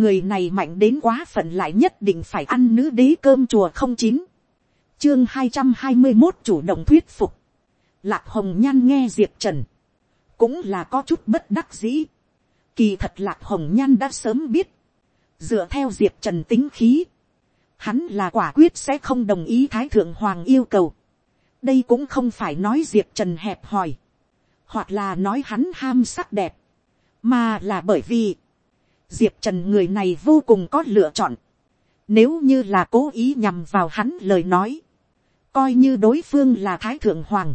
người này mạnh đến quá phận lại nhất định phải ăn nữ đế cơm chùa không chín, chương hai trăm hai mươi một chủ động thuyết phục, lạc hồng nhan nghe diệp trần, cũng là có chút bất đắc dĩ, kỳ thật lạc hồng nhan đã sớm biết, dựa theo diệp trần tính khí, hắn là quả quyết sẽ không đồng ý thái thượng hoàng yêu cầu, đây cũng không phải nói diệp trần hẹp hòi, hoặc là nói hắn ham sắc đẹp, mà là bởi vì, diệp trần người này vô cùng có lựa chọn, nếu như là cố ý nhằm vào hắn lời nói, coi như đối phương là thái thượng hoàng,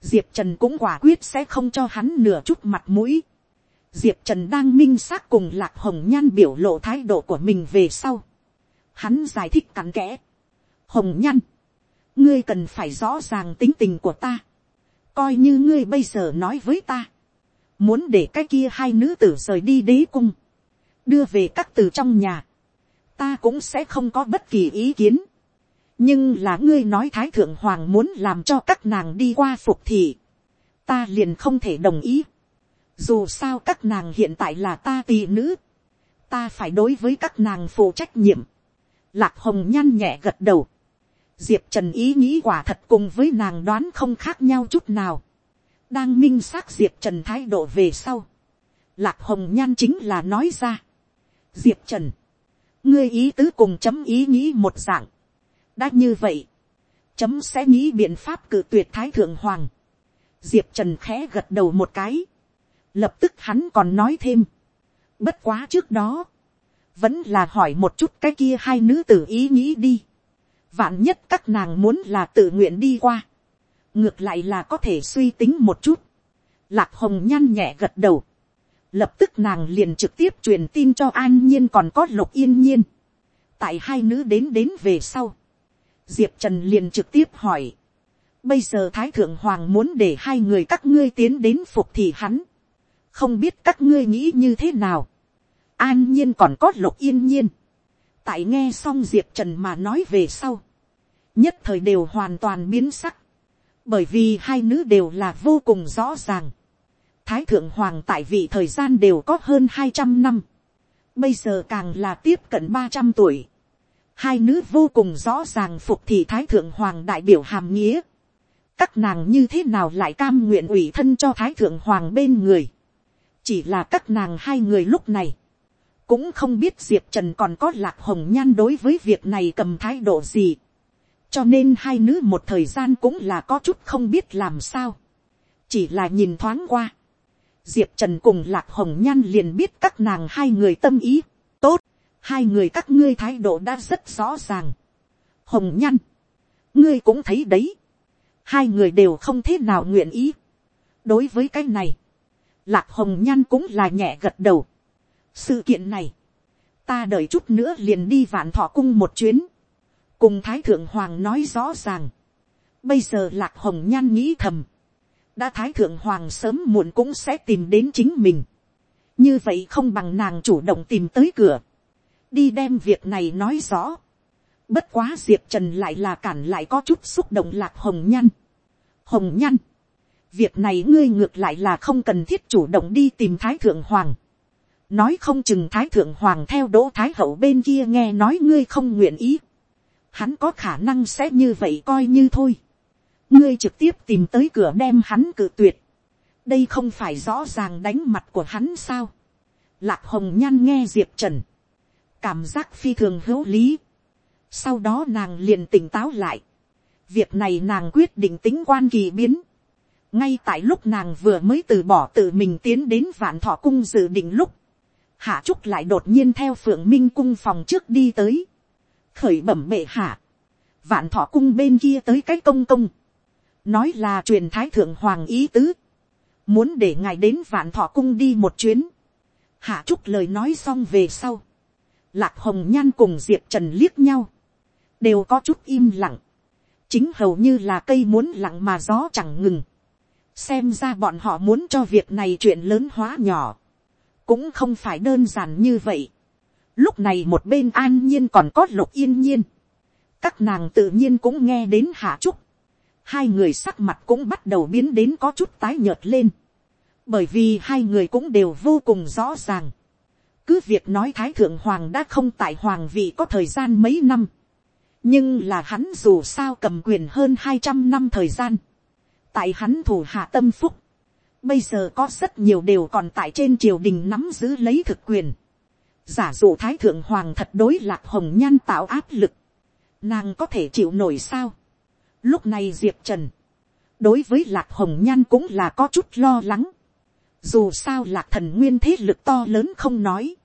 diệp trần cũng quả quyết sẽ không cho hắn nửa chút mặt mũi. diệp trần đang minh xác cùng lạc hồng nhan biểu lộ thái độ của mình về sau. hắn giải thích cặn kẽ. hồng nhan, ngươi cần phải rõ ràng tính tình của ta. coi như ngươi bây giờ nói với ta. muốn để cái kia hai nữ tử rời đi đế cung đưa về các từ trong nhà. ta cũng sẽ không có bất kỳ ý kiến nhưng là ngươi nói thái thượng hoàng muốn làm cho các nàng đi qua phục thị, ta liền không thể đồng ý. dù sao các nàng hiện tại là ta tì nữ, ta phải đối với các nàng phụ trách nhiệm. lạc hồng nhăn nhẹ gật đầu. diệp trần ý nghĩ quả thật cùng với nàng đoán không khác nhau chút nào. đang minh xác diệp trần thái độ về sau. lạc hồng nhan chính là nói ra diệp trần, ngươi ý tứ cùng chấm ý nghĩ một dạng đã như vậy, chấm sẽ nghĩ biện pháp cử tuyệt thái thượng hoàng. diệp trần khẽ gật đầu một cái. lập tức hắn còn nói thêm. bất quá trước đó, vẫn là hỏi một chút cái kia hai nữ tử ý nghĩ đi. vạn nhất các nàng muốn là tự nguyện đi qua. ngược lại là có thể suy tính một chút. lạc hồng nhăn nhẹ gật đầu lập tức nàng liền trực tiếp truyền tin cho an nhiên còn có lục yên nhiên. tại hai nữ đến đến về sau diệp trần liền trực tiếp hỏi, bây giờ thái thượng hoàng muốn để hai người các ngươi tiến đến phục thì hắn, không biết các ngươi nghĩ như thế nào, an nhiên còn có lục yên nhiên, tại nghe xong diệp trần mà nói về sau, nhất thời đều hoàn toàn biến sắc, bởi vì hai nữ đều là vô cùng rõ ràng, thái thượng hoàng tại vị thời gian đều có hơn hai trăm năm, bây giờ càng là tiếp cận ba trăm tuổi, hai nữ vô cùng rõ ràng phục thị thái thượng hoàng đại biểu hàm nghĩa. các nàng như thế nào lại cam nguyện ủy thân cho thái thượng hoàng bên người. chỉ là các nàng hai người lúc này, cũng không biết diệp trần còn có lạc hồng nhan đối với việc này cầm thái độ gì. cho nên hai nữ một thời gian cũng là có chút không biết làm sao. chỉ là nhìn thoáng qua diệp trần cùng lạc hồng nhan liền biết các nàng hai người tâm ý. tốt hai người các ngươi thái độ đã rất rõ ràng. hồng Nhan, ngươi cũng thấy đấy, hai người đều không thế nào nguyện ý. đối với cái này, lạc hồng Nhan cũng là nhẹ gật đầu. sự kiện này, ta đợi chút nữa liền đi vạn thọ cung một chuyến, cùng thái thượng hoàng nói rõ ràng. bây giờ lạc hồng nhan nghĩ thầm, đã thái thượng hoàng sớm muộn cũng sẽ tìm đến chính mình. như vậy không bằng nàng chủ động tìm tới cửa đi đem việc này nói rõ. Bất quá diệp trần lại là cản lại có chút xúc động lạc hồng nhăn. hồng nhăn, việc này ngươi ngược lại là không cần thiết chủ động đi tìm thái thượng hoàng. nói không chừng thái thượng hoàng theo đỗ thái hậu bên kia nghe nói ngươi không nguyện ý. hắn có khả năng sẽ như vậy coi như thôi ngươi trực tiếp tìm tới cửa đem hắn cự tuyệt. đây không phải rõ ràng đánh mặt của hắn sao. lạc hồng nhan nghe diệp trần cảm giác phi thường hữu lý. Sau đó nàng liền tỉnh táo lại. Việc này nàng quyết định tính quan kỳ biến. Ngay tại lúc nàng vừa mới từ bỏ tự mình tiến đến vạn thọ cung dự định lúc. Hạ Trúc lại đột nhiên theo phượng minh cung phòng trước đi tới. Khởi bẩm bệ hạ. Vạn thọ cung bên kia tới cái công công. Nói là truyền thái thượng hoàng ý tứ. Muốn để ngài đến vạn thọ cung đi một chuyến. Hạ Trúc lời nói xong về sau Lạc hồng nhan cùng diệp trần liếc nhau. Đều có chút im lặng. Chính hầu như là cây muốn lặng mà gió chẳng ngừng. Xem ra bọn họ muốn cho việc này chuyện lớn hóa nhỏ. Cũng không phải đơn giản như vậy. Lúc này một bên an nhiên còn có lục yên nhiên. Các nàng tự nhiên cũng nghe đến hạ trúc. Hai người sắc mặt cũng bắt đầu biến đến có chút tái nhợt lên. Bởi vì hai người cũng đều vô cùng rõ ràng. Cứ việc nói thái thượng hoàng đã không tại hoàng vị có thời gian mấy năm, nhưng là hắn dù sao cầm quyền hơn hai trăm năm thời gian, tại hắn thủ hạ tâm phúc, bây giờ có rất nhiều đều còn tại trên triều đình nắm giữ lấy thực quyền, giả dụ thái thượng hoàng thật đối lạc hồng nhan tạo áp lực, nàng có thể chịu nổi sao lúc này diệp trần, đối với lạc hồng nhan cũng là có chút lo lắng, dù sao lạc thần nguyên thế lực to lớn không nói,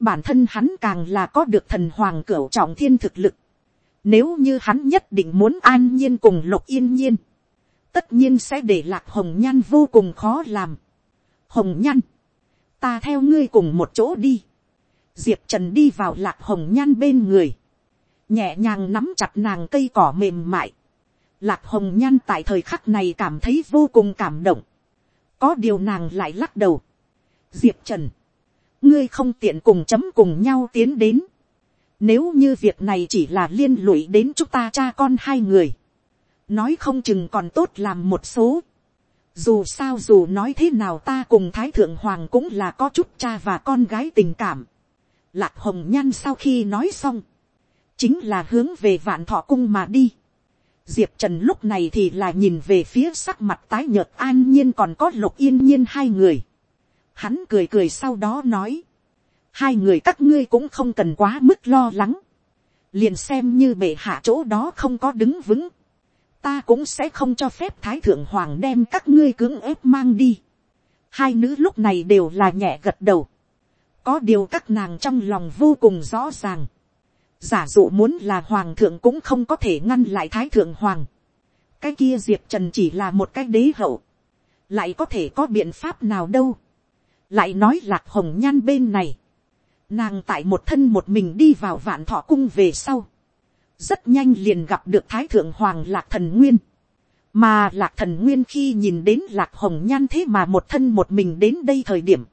bản thân hắn càng là có được thần hoàng cửu trọng thiên thực lực, nếu như hắn nhất định muốn an nhiên cùng lục yên nhiên, tất nhiên sẽ để lạc hồng nhan vô cùng khó làm. hồng nhan, ta theo ngươi cùng một chỗ đi. diệp trần đi vào lạc hồng nhan bên người, nhẹ nhàng nắm chặt nàng cây cỏ mềm mại lạc hồng nhan tại thời khắc này cảm thấy vô cùng cảm động. có điều nàng lại lắc đầu. diệp trần, ngươi không tiện cùng chấm cùng nhau tiến đến. nếu như việc này chỉ là liên lụy đến chúng ta cha con hai người nói không chừng còn tốt làm một số. Dù sao dù nói thế nào ta cùng Thái Thượng Hoàng cũng là có chút cha và con gái tình cảm. Lạc Hồng Nhan sau khi nói xong. Chính là hướng về vạn thọ cung mà đi. Diệp Trần lúc này thì là nhìn về phía sắc mặt tái nhợt an nhiên còn có lục yên nhiên hai người. Hắn cười cười sau đó nói. Hai người các ngươi cũng không cần quá mức lo lắng. Liền xem như bệ hạ chỗ đó không có đứng vững, ta cũng sẽ không cho phép thái thượng hoàng đem các ngươi cưỡng ép mang đi. hai nữ lúc này đều là nhẹ gật đầu. có điều các nàng trong lòng vô cùng rõ ràng giả dụ muốn là hoàng thượng cũng không có thể ngăn lại thái thượng hoàng. cái kia diệp trần chỉ là một cái đế hậu. lại có thể có biện pháp nào đâu. lại nói lạc hồng nhan bên này. nàng tại một thân một mình đi vào vạn thọ cung về sau rất nhanh liền gặp được thái thượng hoàng lạc thần nguyên. mà lạc thần nguyên khi nhìn đến lạc hồng nhan thế mà một thân một mình đến đây thời điểm,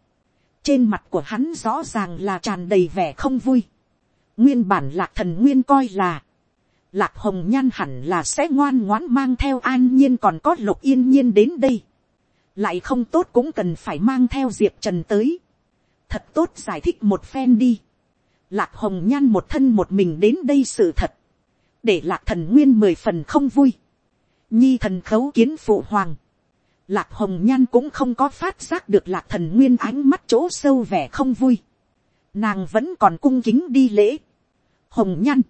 trên mặt của hắn rõ ràng là tràn đầy vẻ không vui nguyên bản lạc thần nguyên coi là, lạc hồng nhan hẳn là sẽ ngoan ngoãn mang theo an nhiên còn có lục yên nhiên đến đây. lại không tốt cũng cần phải mang theo diệp trần tới. thật tốt giải thích một phen đi. lạc hồng nhan một thân một mình đến đây sự thật để lạc thần nguyên mười phần không vui, nhi thần khấu kiến phụ hoàng, lạc hồng nhan cũng không có phát giác được lạc thần nguyên ánh mắt chỗ sâu vẻ không vui, nàng vẫn còn cung kính đi lễ, hồng nhăn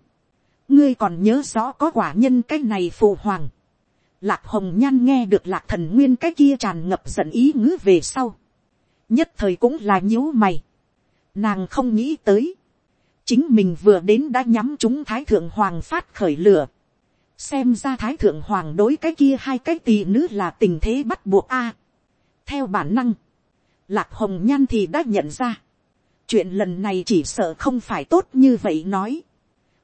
ngươi còn nhớ rõ có quả nhân cái này phụ hoàng, lạc hồng nhan nghe được lạc thần nguyên cái kia tràn ngập giận ý ngữ về sau, nhất thời cũng là nhíu mày, nàng không nghĩ tới, chính mình vừa đến đã nhắm chúng thái thượng hoàng phát khởi lửa. xem ra thái thượng hoàng đối cái kia hai cái tỳ nữ là tình thế bắt buộc a. theo bản năng, lạc hồng nhan thì đã nhận ra, chuyện lần này chỉ sợ không phải tốt như vậy nói.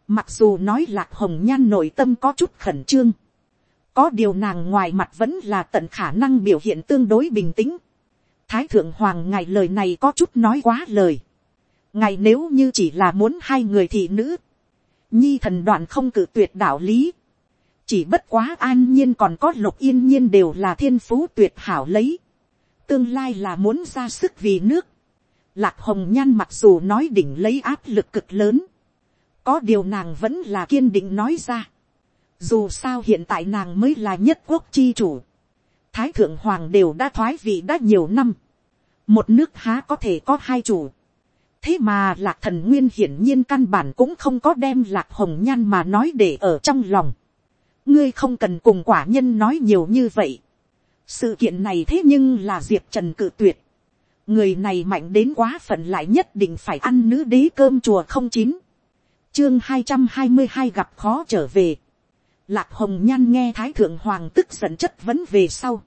mặc dù nói lạc hồng nhan nội tâm có chút khẩn trương, có điều nàng ngoài mặt vẫn là tận khả năng biểu hiện tương đối bình tĩnh. thái thượng hoàng ngài lời này có chút nói quá lời. Ngài nếu như chỉ là muốn hai người thị nữ, nhi thần đoạn không cử tuyệt đạo lý, chỉ bất quá an nhiên còn có lục yên nhiên đều là thiên phú tuyệt hảo lấy, tương lai là muốn ra sức vì nước, lạc hồng nhan mặc dù nói đỉnh lấy áp lực cực lớn, có điều nàng vẫn là kiên định nói ra, dù sao hiện tại nàng mới là nhất quốc chi chủ, thái thượng hoàng đều đã thoái vị đã nhiều năm, một nước há có thể có hai chủ, thế mà lạc thần nguyên hiển nhiên căn bản cũng không có đem lạc hồng nhan mà nói để ở trong lòng. ngươi không cần cùng quả nhân nói nhiều như vậy. sự kiện này thế nhưng là diệp trần cự tuyệt người này mạnh đến quá phận lại nhất định phải ăn nữ đế cơm chùa không chín. chương hai trăm hai mươi hai gặp khó trở về. lạc hồng nhan nghe thái thượng hoàng tức giận chất vấn về sau.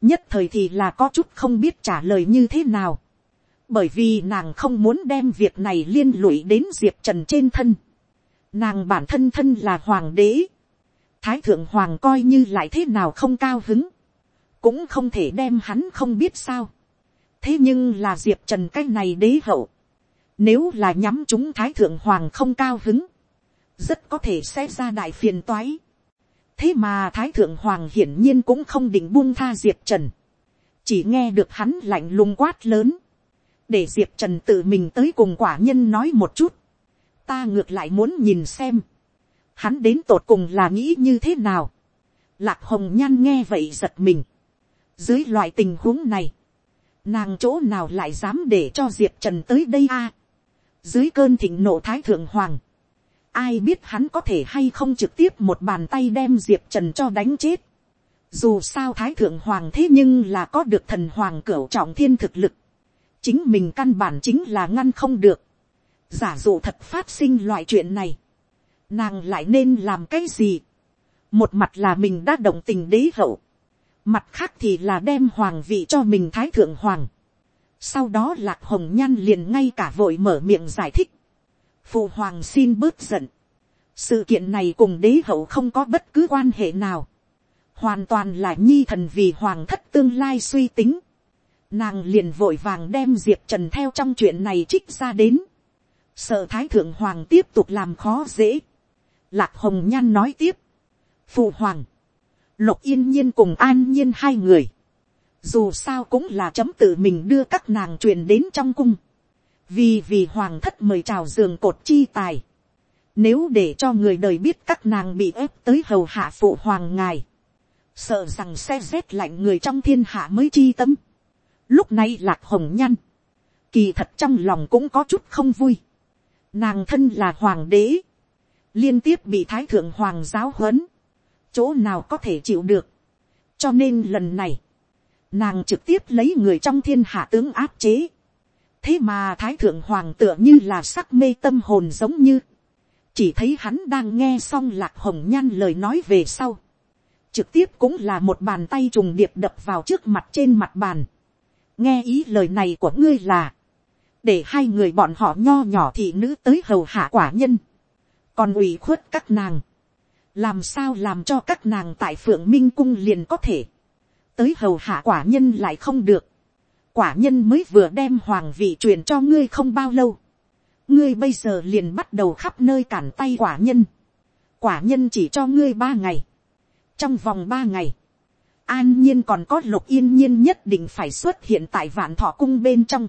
nhất thời thì là có chút không biết trả lời như thế nào bởi vì nàng không muốn đem việc này liên lụy đến diệp trần trên thân. nàng bản thân thân là hoàng đế. thái thượng hoàng coi như lại thế nào không cao hứng. cũng không thể đem hắn không biết sao thế nhưng là diệp trần cái này đế hậu. nếu là nhắm chúng thái thượng hoàng không cao hứng. rất có thể sẽ ra đại phiền toái. thế mà thái thượng hoàng hiển nhiên cũng không định buông tha diệp trần. chỉ nghe được hắn lạnh lùng quát lớn để diệp trần tự mình tới cùng quả nhân nói một chút, ta ngược lại muốn nhìn xem, hắn đến tột cùng là nghĩ như thế nào, lạc hồng nhan nghe vậy giật mình, dưới loại tình huống này, nàng chỗ nào lại dám để cho diệp trần tới đây a, dưới cơn thịnh nộ thái thượng hoàng, ai biết hắn có thể hay không trực tiếp một bàn tay đem diệp trần cho đánh chết, dù sao thái thượng hoàng thế nhưng là có được thần hoàng cửu trọng thiên thực lực, chính mình căn bản chính là ngăn không được, giả dụ thật phát sinh loại chuyện này, nàng lại nên làm cái gì, một mặt là mình đã động tình đế hậu, mặt khác thì là đem hoàng vị cho mình thái thượng hoàng, sau đó lạc hồng nhan liền ngay cả vội mở miệng giải thích, phụ hoàng xin bớt giận, sự kiện này cùng đế hậu không có bất cứ quan hệ nào, hoàn toàn là nhi thần vì hoàng thất tương lai suy tính, nàng liền vội vàng đem diệp trần theo trong chuyện này trích ra đến, sợ thái thượng hoàng tiếp tục làm khó dễ, lạc hồng nhan nói tiếp, phụ hoàng, lục yên nhiên cùng an nhiên hai người, dù sao cũng là chấm tự mình đưa các nàng truyền đến trong cung, vì vì hoàng thất mời chào giường cột chi tài, nếu để cho người đời biết các nàng bị ép tới hầu hạ phụ hoàng ngài, sợ rằng xe rét lạnh người trong thiên hạ mới chi tâm. Lúc này lạc hồng nhăn, kỳ thật trong lòng cũng có chút không vui. Nàng thân là hoàng đế, liên tiếp bị thái thượng hoàng giáo huấn, chỗ nào có thể chịu được. cho nên lần này, nàng trực tiếp lấy người trong thiên hạ tướng áp chế. thế mà thái thượng hoàng tựa như là sắc mê tâm hồn giống như, chỉ thấy hắn đang nghe xong lạc hồng nhan lời nói về sau, trực tiếp cũng là một bàn tay trùng điệp đập vào trước mặt trên mặt bàn. nghe ý lời này của ngươi là, để hai người bọn họ nho nhỏ thị nữ tới hầu hạ quả nhân, còn ủy khuất các nàng, làm sao làm cho các nàng tại phượng minh cung liền có thể, tới hầu hạ quả nhân lại không được, quả nhân mới vừa đem hoàng vị truyền cho ngươi không bao lâu, ngươi bây giờ liền bắt đầu khắp nơi cản tay quả nhân, quả nhân chỉ cho ngươi ba ngày, trong vòng ba ngày, an nhiên còn có lục yên nhiên nhất định phải xuất hiện tại vạn thọ cung bên trong,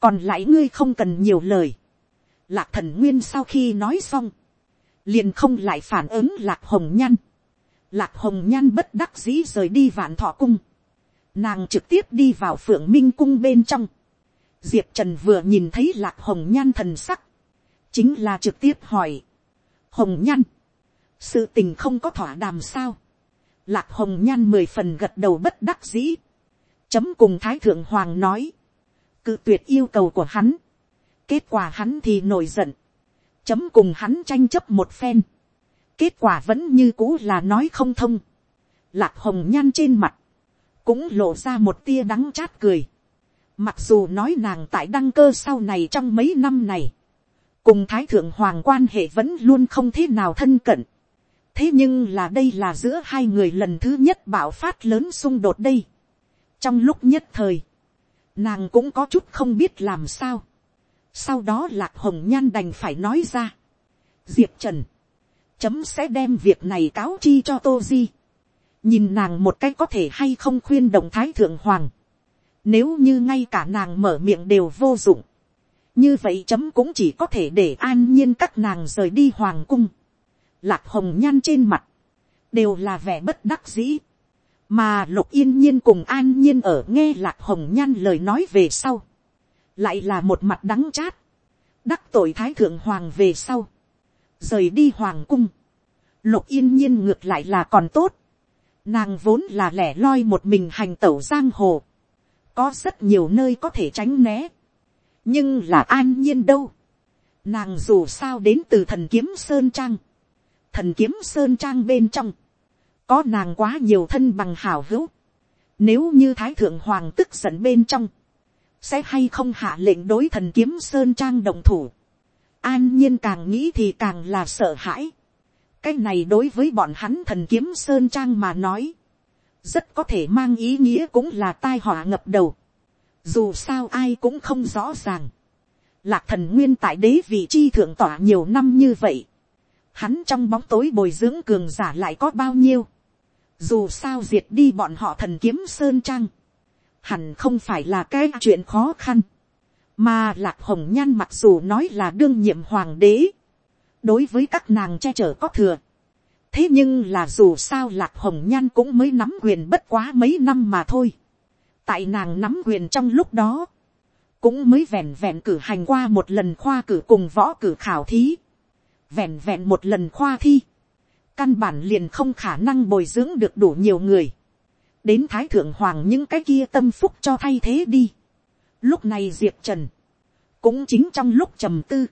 còn lại ngươi không cần nhiều lời, lạc thần nguyên sau khi nói xong, liền không lại phản ứng lạc hồng nhan, lạc hồng nhan bất đắc dĩ rời đi vạn thọ cung, nàng trực tiếp đi vào phượng minh cung bên trong, diệp trần vừa nhìn thấy lạc hồng nhan thần sắc, chính là trực tiếp hỏi, hồng nhan, sự tình không có thỏa đàm sao, lạc hồng nhan mười phần gật đầu bất đắc dĩ, chấm cùng thái thượng hoàng nói, cự tuyệt yêu cầu của hắn, kết quả hắn thì nổi giận, chấm cùng hắn tranh chấp một phen, kết quả vẫn như cũ là nói không thông, lạc hồng nhan trên mặt, cũng lộ ra một tia đắng chát cười, mặc dù nói nàng tại đăng cơ sau này trong mấy năm này, cùng thái thượng hoàng quan hệ vẫn luôn không thế nào thân cận, thế nhưng là đây là giữa hai người lần thứ nhất bạo phát lớn xung đột đây. trong lúc nhất thời, nàng cũng có chút không biết làm sao sau đó lạc hồng nhan đành phải nói ra. diệp trần, chấm sẽ đem việc này cáo chi cho tô di. nhìn nàng một cách có thể hay không khuyên động thái thượng hoàng. nếu như ngay cả nàng mở miệng đều vô dụng. như vậy chấm cũng chỉ có thể để an nhiên các nàng rời đi hoàng cung lạc hồng nhan trên mặt, đều là vẻ bất đắc dĩ. mà lục yên nhiên cùng an nhiên ở nghe lạc hồng nhan lời nói về sau, lại là một mặt đắng chát, đắc tội thái thượng hoàng về sau, rời đi hoàng cung, lục yên nhiên ngược lại là còn tốt, nàng vốn là lẻ loi một mình hành tẩu giang hồ, có rất nhiều nơi có thể tránh né, nhưng là an nhiên đâu, nàng dù sao đến từ thần kiếm sơn trang, thần kiếm sơn trang bên trong, có nàng quá nhiều thân bằng hảo hữu. Nếu như thái thượng hoàng tức giận bên trong, sẽ hay không hạ lệnh đối thần kiếm sơn trang đồng thủ. An nhiên càng nghĩ thì càng là sợ hãi. cái này đối với bọn hắn thần kiếm sơn trang mà nói, rất có thể mang ý nghĩa cũng là tai họa ngập đầu. Dù sao ai cũng không rõ ràng. Lạc thần nguyên tại đế vị chi thượng tỏa nhiều năm như vậy hắn trong bóng tối bồi dưỡng cường giả lại có bao nhiêu. Dù sao diệt đi bọn họ thần kiếm sơn trang. Hẳn không phải là cái chuyện khó khăn. mà lạc hồng nhan mặc dù nói là đương nhiệm hoàng đế, đối với các nàng che chở có thừa, thế nhưng là dù sao lạc hồng nhan cũng mới nắm quyền bất quá mấy năm mà thôi, tại nàng nắm quyền trong lúc đó, cũng mới vẹn vẹn cử hành qua một lần khoa cử cùng võ cử khảo thí, vẹn vẹn một lần khoa thi, căn bản liền không khả năng bồi dưỡng được đủ nhiều người, đến thái thượng hoàng những cái kia tâm phúc cho thay thế đi. Lúc này diệp trần, cũng chính trong lúc trầm tư,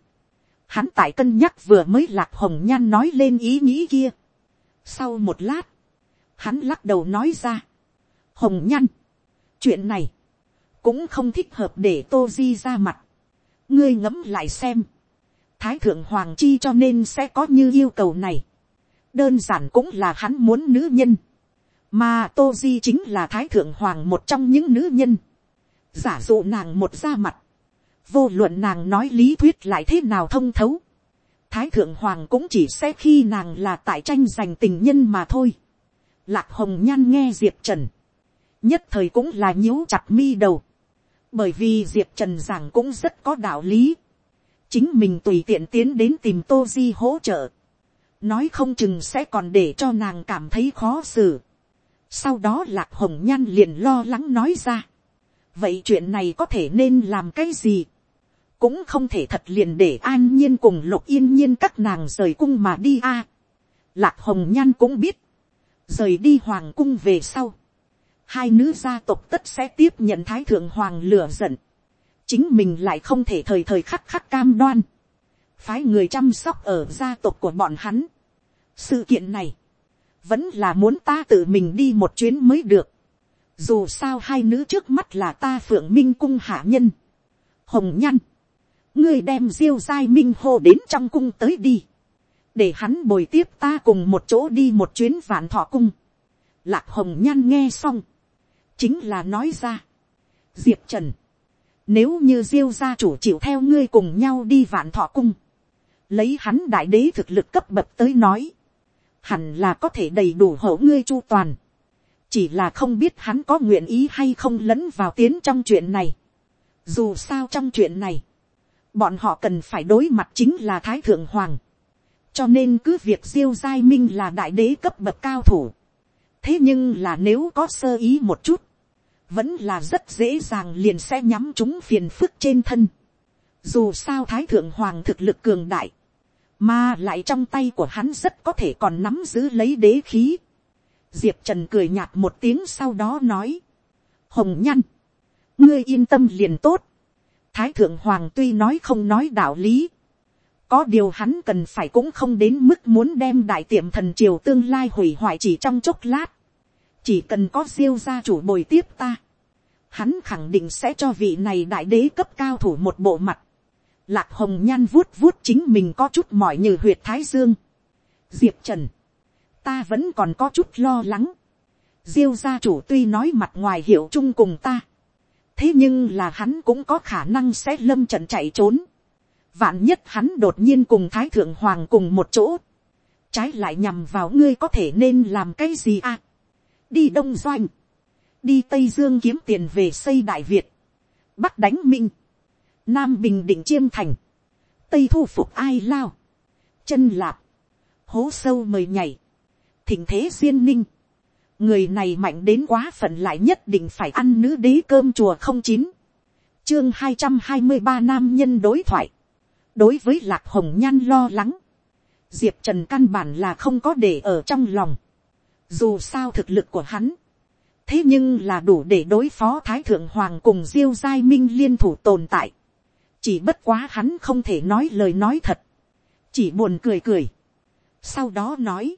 hắn tại cân nhắc vừa mới lạc hồng nhan nói lên ý nghĩ kia. Sau một lát, hắn lắc đầu nói ra, hồng nhan, chuyện này, cũng không thích hợp để tô di ra mặt. ngươi ngẫm lại xem, thái thượng hoàng chi cho nên sẽ có như yêu cầu này. đơn giản cũng là hắn muốn nữ nhân, mà tô di chính là thái thượng hoàng một trong những nữ nhân. giả dụ nàng một ra mặt, vô luận nàng nói lý thuyết lại thế nào thông thấu. thái thượng hoàng cũng chỉ sẽ khi nàng là tại tranh giành tình nhân mà thôi. lạc hồng nhan nghe diệp trần, nhất thời cũng là nhíu chặt mi đầu bởi vì diệp trần giảng cũng rất có đạo lý, chính mình tùy tiện tiến đến tìm tô di hỗ trợ, nói không chừng sẽ còn để cho nàng cảm thấy khó xử sau đó lạc hồng nhan liền lo lắng nói ra, vậy chuyện này có thể nên làm cái gì, cũng không thể thật liền để an nhiên cùng lục yên nhiên các nàng rời cung mà đi a. lạc hồng nhan cũng biết, rời đi hoàng cung về sau, hai nữ gia tộc tất sẽ tiếp nhận thái thượng hoàng lửa giận, chính mình lại không thể thời thời khắc khắc cam đoan, phái người chăm sóc ở gia tộc của bọn hắn. sự kiện này, vẫn là muốn ta tự mình đi một chuyến mới được, dù sao hai nữ trước mắt là ta phượng minh cung hạ nhân, hồng nhăn, ngươi đem diêu giai minh hô đến trong cung tới đi, để hắn bồi tiếp ta cùng một chỗ đi một chuyến vạn thọ cung. Lạc hồng nhan nghe xong, chính là nói ra. diệp trần, nếu như diêu gia chủ chịu theo ngươi cùng nhau đi vạn thọ cung, lấy hắn đại đế thực lực cấp bậc tới nói, hẳn là có thể đầy đủ hộ ngươi chu toàn, chỉ là không biết hắn có nguyện ý hay không lẫn vào tiến trong chuyện này. dù sao trong chuyện này, bọn họ cần phải đối mặt chính là thái thượng hoàng, cho nên cứ việc diêu giai minh là đại đế cấp bậc cao thủ, thế nhưng là nếu có sơ ý một chút, vẫn là rất dễ dàng liền sẽ nhắm chúng phiền phức trên thân. Dù sao thái thượng hoàng thực lực cường đại, mà lại trong tay của hắn rất có thể còn nắm giữ lấy đế khí. Diệp trần cười nhạt một tiếng sau đó nói, hồng nhăn, ngươi yên tâm liền tốt. Thái thượng hoàng tuy nói không nói đạo lý, có điều hắn cần phải cũng không đến mức muốn đem đại tiệm thần triều tương lai hủy hoại chỉ trong chốc lát chỉ cần có siêu gia chủ bồi tiếp ta, hắn khẳng định sẽ cho vị này đại đế cấp cao thủ một bộ mặt. Lạc hồng nhan vuốt vuốt chính mình có chút mỏi như huyệt thái dương. diệp trần, ta vẫn còn có chút lo lắng. diêu gia chủ tuy nói mặt ngoài hiểu chung cùng ta, thế nhưng là hắn cũng có khả năng sẽ lâm trận chạy trốn. vạn nhất hắn đột nhiên cùng thái thượng hoàng cùng một chỗ, trái lại nhằm vào ngươi có thể nên làm cái gì à? Đi đông doanh, đi tây dương kiếm tiền về xây đại việt, bắc đánh minh, nam bình định chiêm thành, tây thu phục ai lao, chân lạp, hố sâu mời nhảy, thỉnh thế duyên ninh, người này mạnh đến quá phận lại nhất định phải ăn nữ đế cơm chùa không chín, chương hai trăm hai mươi ba nam nhân đối thoại, đối với lạc hồng nhan lo lắng, diệp trần căn bản là không có để ở trong lòng, dù sao thực lực của hắn. Thế nhưng là đủ để đối phó Thái Thượng Hoàng cùng Diêu Giai Minh liên thủ tồn tại. Chỉ bất quá hắn không thể nói lời nói thật. Chỉ buồn cười cười. Sau đó nói.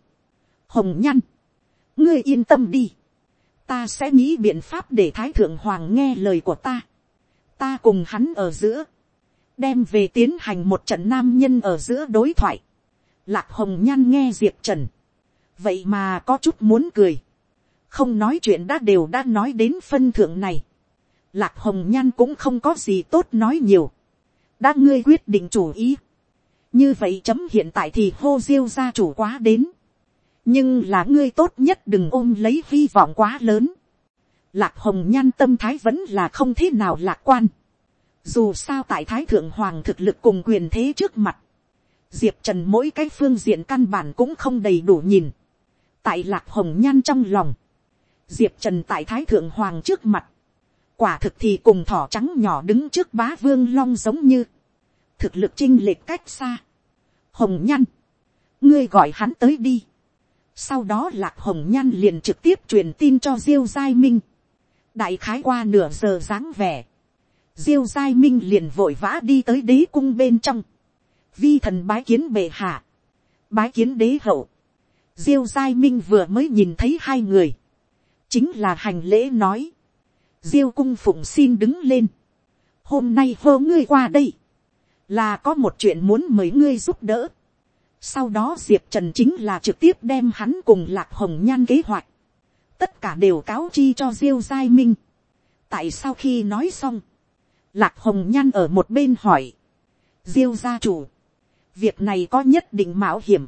Hồng Nhăn. Ngươi yên tâm đi. Ta sẽ nghĩ biện pháp để Thái Thượng Hoàng nghe lời của ta. Ta cùng hắn ở giữa. Đem về tiến hành một trận nam nhân ở giữa đối thoại. Lạc Hồng Nhan nghe Diệp Trần vậy mà có chút muốn cười, không nói chuyện đã đều đã nói đến phân thượng này, lạc hồng nhan cũng không có gì tốt nói nhiều, đã ngươi quyết định chủ ý, như vậy chấm hiện tại thì hô diêu gia chủ quá đến, nhưng là ngươi tốt nhất đừng ôm lấy hy vọng quá lớn, lạc hồng nhan tâm thái vẫn là không thế nào lạc quan, Dù sao tại Thái Thượng Hoàng thực lực cùng quyền thế trước mặt. Diệp Trần mỗi cái phương diện căn bản cũng không đầy đủ nhìn. Tại Lạc Hồng Nhan trong lòng. Diệp Trần tại Thái Thượng Hoàng trước mặt. Quả thực thì cùng thỏ trắng nhỏ đứng trước bá vương long giống như. Thực lực chinh lệch cách xa. Hồng nhăn Ngươi gọi hắn tới đi. Sau đó Lạc Hồng nhăn liền trực tiếp truyền tin cho Diêu Giai Minh. Đại khái qua nửa giờ dáng vẻ. Diêu Giai Minh liền vội vã đi tới đế cung bên trong. Vi thần bái kiến bệ hạ. Bái kiến đế hậu. Diêu Giai Minh vừa mới nhìn thấy hai người. Chính là hành lễ nói. Diêu cung phụng xin đứng lên. Hôm nay hô ngươi qua đây. Là có một chuyện muốn mời ngươi giúp đỡ. Sau đó Diệp Trần chính là trực tiếp đem hắn cùng Lạc Hồng Nhan kế hoạch. Tất cả đều cáo chi cho Diêu Giai Minh. Tại sau khi nói xong. Lạc Hồng Nhan ở một bên hỏi. Diêu gia chủ. Việc này có nhất định mạo hiểm.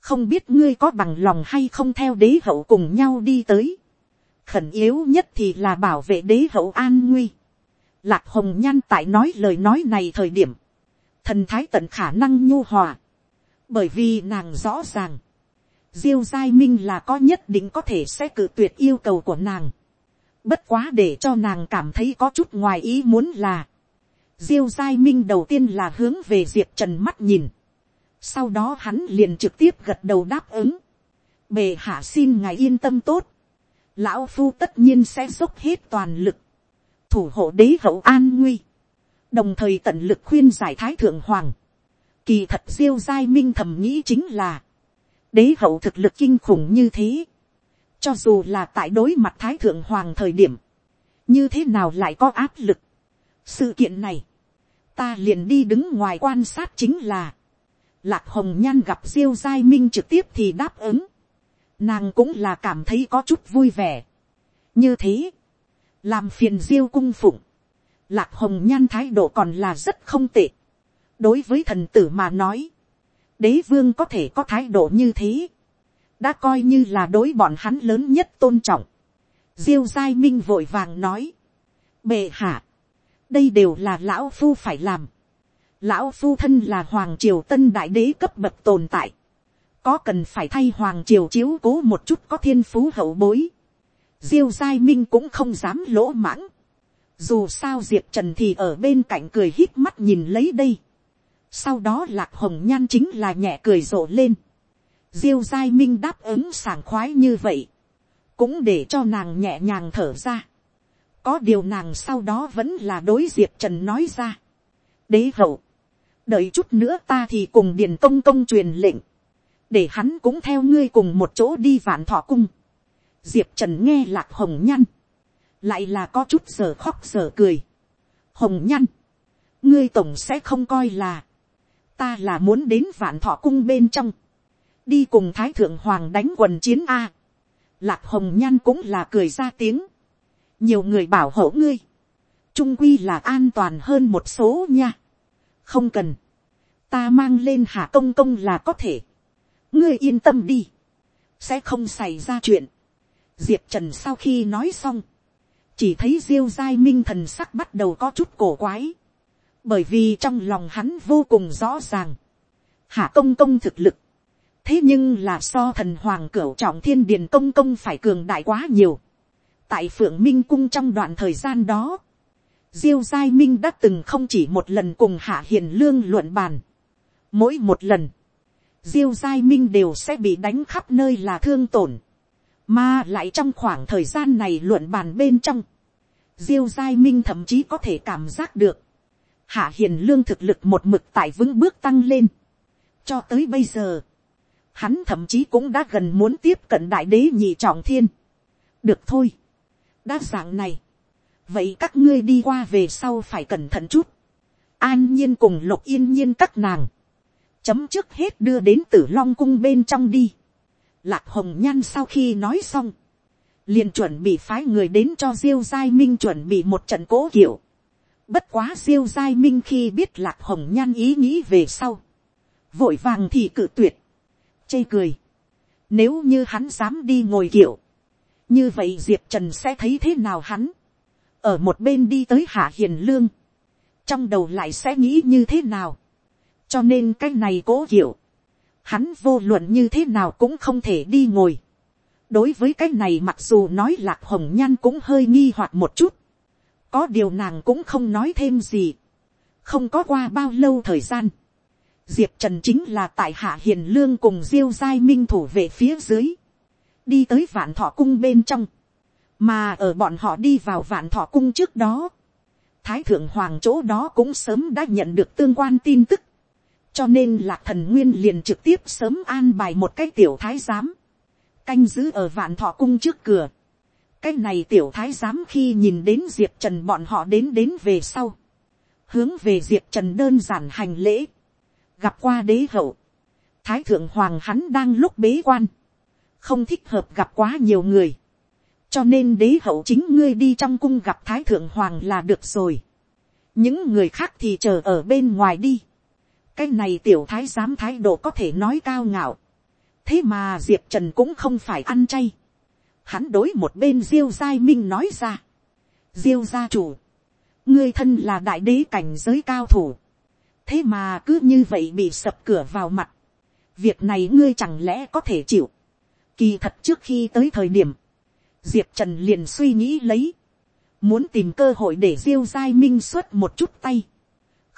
Không biết ngươi có bằng lòng hay không theo đế hậu cùng nhau đi tới. Khẩn yếu nhất thì là bảo vệ đế hậu an nguy. Lạc Hồng Nhan tại nói lời nói này thời điểm. Thần thái tận khả năng nhu hòa. Bởi vì nàng rõ ràng. Diêu Giai Minh là có nhất định có thể sẽ cử tuyệt yêu cầu của nàng. Bất quá để cho nàng cảm thấy có chút ngoài ý muốn là. Diêu Giai Minh đầu tiên là hướng về Diệp Trần mắt nhìn. Sau đó hắn liền trực tiếp gật đầu đáp ứng. Bề hạ xin ngài yên tâm tốt. Lão Phu tất nhiên sẽ dốc hết toàn lực. Thủ hộ đế hậu an nguy. Đồng thời tận lực khuyên giải thái thượng hoàng. Kỳ thật Diêu Giai Minh thầm nghĩ chính là. Đế hậu thực lực kinh khủng như thế cho dù là tại đối mặt Thái Thượng Hoàng thời điểm. Như thế nào lại có áp lực. Sự kiện này. Ta liền đi đứng ngoài quan sát chính là. Lạc Hồng Nhan gặp Diêu Giai Minh trực tiếp thì đáp ứng. Nàng cũng là cảm thấy có chút vui vẻ. Như thế. Làm phiền Diêu cung phụng. Lạc Hồng Nhan thái độ còn là rất không tệ. Đối với thần tử mà nói. Đế vương có thể có thái độ như thế đã coi như là đối bọn hắn lớn nhất tôn trọng. diêu giai minh vội vàng nói, bệ hạ, đây đều là lão phu phải làm. lão phu thân là hoàng triều tân đại đế cấp bậc tồn tại, có cần phải thay hoàng triều chiếu cố một chút có thiên phú hậu bối. diêu giai minh cũng không dám lỗ mãng dù sao diệp trần thì ở bên cạnh cười hít mắt nhìn lấy đây. sau đó lạc hồng nhan chính là nhẹ cười rộ lên diêu giai minh đáp ứng sảng khoái như vậy, cũng để cho nàng nhẹ nhàng thở ra. có điều nàng sau đó vẫn là đối diệp trần nói ra. đế hậu, đợi chút nữa ta thì cùng điền công công truyền lệnh, để hắn cũng theo ngươi cùng một chỗ đi vạn thọ cung. diệp trần nghe lạc hồng nhan lại là có chút giờ khóc giờ cười. hồng nhăn, ngươi tổng sẽ không coi là, ta là muốn đến vạn thọ cung bên trong, đi cùng thái thượng hoàng đánh quần chiến a. lạc hồng nhan cũng là cười ra tiếng. nhiều người bảo hộ ngươi. trung quy là an toàn hơn một số nha. không cần. ta mang lên hạ công công là có thể. ngươi yên tâm đi. sẽ không xảy ra chuyện. diệp trần sau khi nói xong chỉ thấy diêu giai minh thần sắc bắt đầu có chút cổ quái. bởi vì trong lòng hắn vô cùng rõ ràng. hạ công công thực lực thế nhưng là so thần hoàng cửu trọng thiên điền công công phải cường đại quá nhiều. tại phượng minh cung trong đoạn thời gian đó, diêu giai minh đã từng không chỉ một lần cùng hạ hiền lương luận bàn. mỗi một lần, diêu giai minh đều sẽ bị đánh khắp nơi là thương tổn mà lại trong khoảng thời gian này luận bàn bên trong, diêu giai minh thậm chí có thể cảm giác được, hạ hiền lương thực lực một mực tại vững bước tăng lên. cho tới bây giờ, hắn thậm chí cũng đã gần muốn tiếp cận đại đế nhị trọng thiên. được thôi, đã dạng này, vậy các ngươi đi qua về sau phải cẩn thận chút, an nhiên cùng lục yên nhiên các nàng, chấm trước hết đưa đến tử long cung bên trong đi lạc hồng nhan sau khi nói xong, liền chuẩn bị phái người đến cho diêu giai minh chuẩn bị một trận cố kiểu. bất quá diêu giai minh khi biết lạc hồng nhan ý nghĩ về sau, vội vàng thì cự tuyệt, chê cười. Nếu như hắn dám đi ngồi kiệu. Như vậy Diệp Trần sẽ thấy thế nào hắn. Ở một bên đi tới Hạ Hiền Lương. trong đầu lại sẽ nghĩ như thế nào, cho nên cái này cố hiểu, hắn vô luận như thế nào cũng không thể đi ngồi. đối với cái này mặc dù nói lạc hồng nhan cũng hơi nghi hoặc một chút, có điều nàng cũng không nói thêm gì, không có qua bao lâu thời gian, diệp trần chính là tại hạ hiền lương cùng diêu giai minh thủ về phía dưới, đi tới vạn thọ cung bên trong, mà ở bọn họ đi vào vạn thọ cung trước đó, thái thượng hoàng chỗ đó cũng sớm đã nhận được tương quan tin tức, cho nên lạc thần nguyên liền trực tiếp sớm an bài một cái tiểu thái giám, canh giữ ở vạn thọ cung trước cửa. cái này tiểu thái giám khi nhìn đến diệp trần bọn họ đến đến về sau, hướng về diệp trần đơn giản hành lễ, gặp qua đế hậu, thái thượng hoàng hắn đang lúc bế quan, không thích hợp gặp quá nhiều người, cho nên đế hậu chính ngươi đi trong cung gặp thái thượng hoàng là được rồi, những người khác thì chờ ở bên ngoài đi, cái này tiểu thái giám thái độ có thể nói cao ngạo, thế mà diệp trần cũng không phải ăn chay, hắn đối một bên diêu giai minh nói ra, diêu gia chủ, ngươi thân là đại đế cảnh giới cao thủ, thế mà cứ như vậy bị sập cửa vào mặt, việc này ngươi chẳng lẽ có thể chịu, kỳ thật trước khi tới thời điểm, diệp trần liền suy nghĩ lấy, muốn tìm cơ hội để diêu giai minh xuất một chút tay,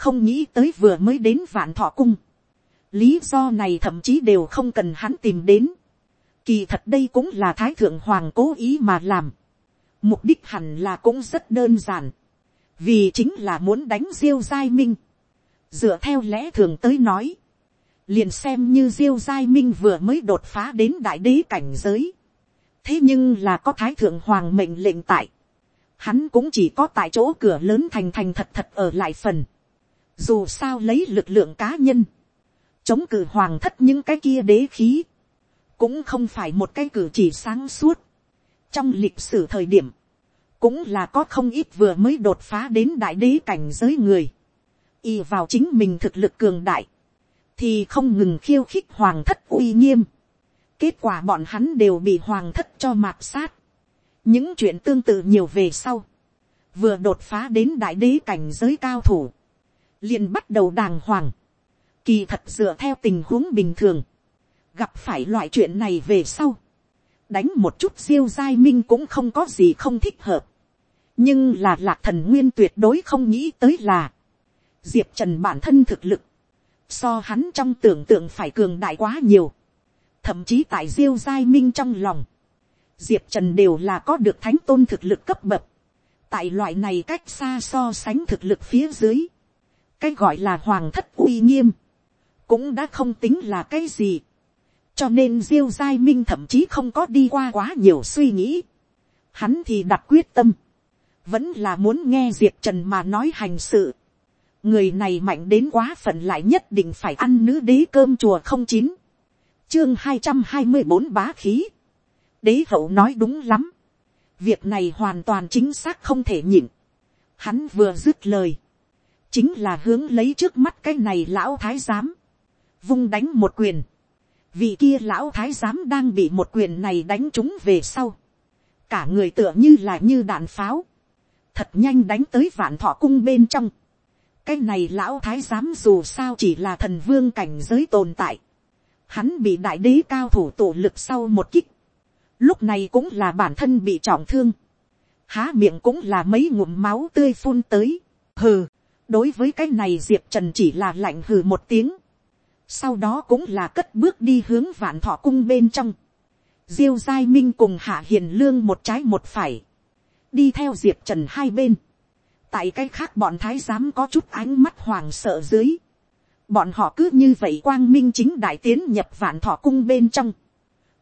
không nghĩ tới vừa mới đến vạn thọ cung, lý do này thậm chí đều không cần hắn tìm đến, kỳ thật đây cũng là thái thượng hoàng cố ý mà làm, mục đích hẳn là cũng rất đơn giản, vì chính là muốn đánh diêu giai minh, dựa theo lẽ thường tới nói, liền xem như diêu giai minh vừa mới đột phá đến đại đế cảnh giới, thế nhưng là có thái thượng hoàng mệnh lệnh tại, hắn cũng chỉ có tại chỗ cửa lớn thành thành thật thật ở lại phần, dù sao lấy lực lượng cá nhân, chống cử hoàng thất những cái kia đế khí, cũng không phải một cái cử chỉ sáng suốt. trong lịch sử thời điểm, cũng là có không ít vừa mới đột phá đến đại đế cảnh giới người, y vào chính mình thực lực cường đại, thì không ngừng khiêu khích hoàng thất uy nghiêm. kết quả bọn hắn đều bị hoàng thất cho mạt sát. những chuyện tương tự nhiều về sau, vừa đột phá đến đại đế cảnh giới cao thủ, liền bắt đầu đàng hoàng, kỳ thật dựa theo tình huống bình thường, gặp phải loại chuyện này về sau, đánh một chút siêu giai minh cũng không có gì không thích hợp, nhưng là lạc thần nguyên tuyệt đối không nghĩ tới là, diệp trần bản thân thực lực, so hắn trong tưởng tượng phải cường đại quá nhiều, thậm chí tại diêu giai minh trong lòng, diệp trần đều là có được thánh tôn thực lực cấp bậc, tại loại này cách xa so sánh thực lực phía dưới, cái gọi là hoàng thất uy nghiêm, cũng đã không tính là cái gì. cho nên diêu giai minh thậm chí không có đi qua quá nhiều suy nghĩ. hắn thì đặt quyết tâm, vẫn là muốn nghe diệp trần mà nói hành sự. người này mạnh đến quá phận lại nhất định phải ăn nữ đế cơm chùa không chín. chương hai trăm hai mươi bốn bá khí. đế hậu nói đúng lắm. việc này hoàn toàn chính xác không thể nhịn. hắn vừa dứt lời chính là hướng lấy trước mắt cái này lão thái giám, vung đánh một quyền, vì kia lão thái giám đang bị một quyền này đánh trúng về sau, cả người tựa như là như đạn pháo, thật nhanh đánh tới vạn thọ cung bên trong, cái này lão thái giám dù sao chỉ là thần vương cảnh giới tồn tại, hắn bị đại đế cao thủ tổ lực sau một kích, lúc này cũng là bản thân bị trọng thương, há miệng cũng là mấy ngụm máu tươi phun tới, hừ, đối với cái này diệp trần chỉ là lạnh hừ một tiếng, sau đó cũng là cất bước đi hướng vạn thọ cung bên trong, diêu giai minh cùng hạ hiền lương một trái một phải, đi theo diệp trần hai bên, tại cái khác bọn thái giám có chút ánh mắt hoàng sợ dưới, bọn họ cứ như vậy quang minh chính đại tiến nhập vạn thọ cung bên trong,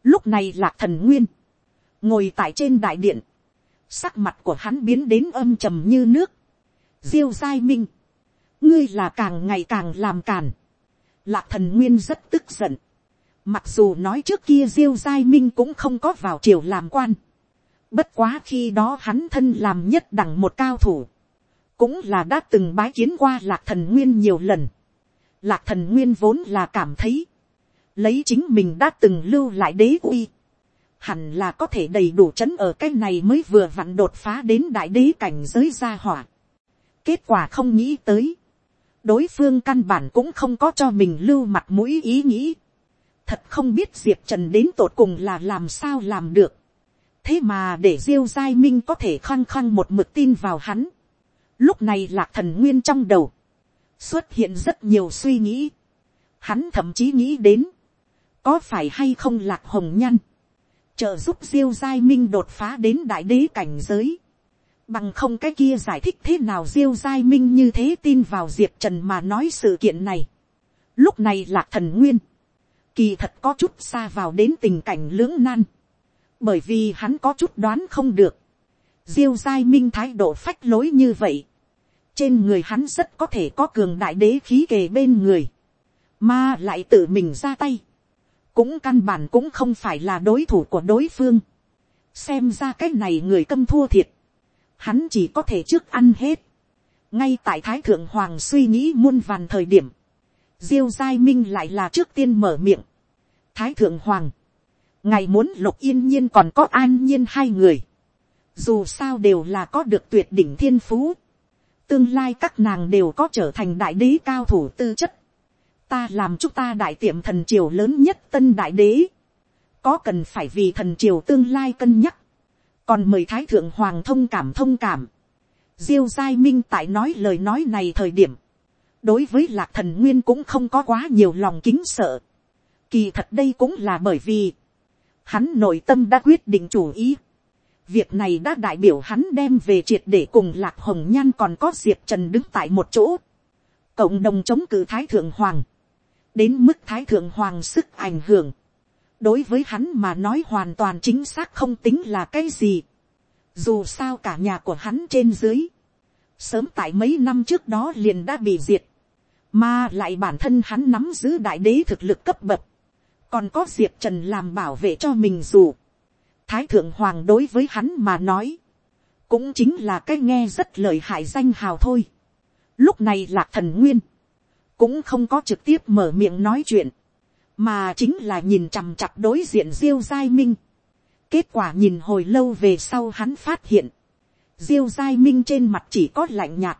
lúc này là thần nguyên, ngồi tại trên đại điện, sắc mặt của hắn biến đến âm trầm như nước, diêu giai minh, ngươi là càng ngày càng làm càn. Lạc thần nguyên rất tức giận. Mặc dù nói trước kia diêu giai minh cũng không có vào triều làm quan. Bất quá khi đó hắn thân làm nhất đẳng một cao thủ. Cũng là đã từng bái kiến qua lạc thần nguyên nhiều lần. Lạc thần nguyên vốn là cảm thấy. Lấy chính mình đã từng lưu lại đế uy. Hẳn là có thể đầy đủ chấn ở cái này mới vừa vặn đột phá đến đại đế cảnh giới gia hỏa kết quả không nghĩ tới, đối phương căn bản cũng không có cho mình lưu mặt mũi ý nghĩ, thật không biết diệp trần đến tột cùng là làm sao làm được, thế mà để diêu giai minh có thể khăng khăng một mực tin vào hắn, lúc này lạc thần nguyên trong đầu, xuất hiện rất nhiều suy nghĩ, hắn thậm chí nghĩ đến, có phải hay không lạc hồng nhăn, trợ giúp diêu giai minh đột phá đến đại đế cảnh giới, bằng không cái kia giải thích thế nào diêu giai minh như thế tin vào diệp trần mà nói sự kiện này. lúc này lạc thần nguyên, kỳ thật có chút xa vào đến tình cảnh lưỡng nan, bởi vì hắn có chút đoán không được, diêu giai minh thái độ phách lối như vậy, trên người hắn rất có thể có cường đại đế khí kề bên người, mà lại tự mình ra tay, cũng căn bản cũng không phải là đối thủ của đối phương, xem ra cái này người câm thua thiệt, hắn chỉ có thể trước ăn hết, ngay tại thái thượng hoàng suy nghĩ muôn vàn thời điểm, diêu giai minh lại là trước tiên mở miệng, thái thượng hoàng, ngài muốn lục yên nhiên còn có an nhiên hai người, dù sao đều là có được tuyệt đỉnh thiên phú, tương lai các nàng đều có trở thành đại đế cao thủ tư chất, ta làm chúng ta đại tiệm thần triều lớn nhất tân đại đế, có cần phải vì thần triều tương lai cân nhắc, còn mời thái thượng hoàng thông cảm thông cảm, diêu giai minh tại nói lời nói này thời điểm, đối với lạc thần nguyên cũng không có quá nhiều lòng kính sợ, kỳ thật đây cũng là bởi vì, hắn nội tâm đã quyết định chủ ý, việc này đã đại biểu hắn đem về triệt để cùng lạc hồng nhan còn có diệp trần đứng tại một chỗ, cộng đồng chống cự thái thượng hoàng, đến mức thái thượng hoàng sức ảnh hưởng, đối với hắn mà nói hoàn toàn chính xác không tính là cái gì. Dù sao cả nhà của hắn trên dưới, sớm tại mấy năm trước đó liền đã bị diệt, mà lại bản thân hắn nắm giữ đại đế thực lực cấp bậc, còn có diệp trần làm bảo vệ cho mình dù. Thái thượng hoàng đối với hắn mà nói, cũng chính là cái nghe rất lời hại danh hào thôi. Lúc này lạc thần nguyên, cũng không có trực tiếp mở miệng nói chuyện, mà chính là nhìn chằm chặp đối diện diêu giai minh. kết quả nhìn hồi lâu về sau hắn phát hiện, diêu giai minh trên mặt chỉ có lạnh nhạt,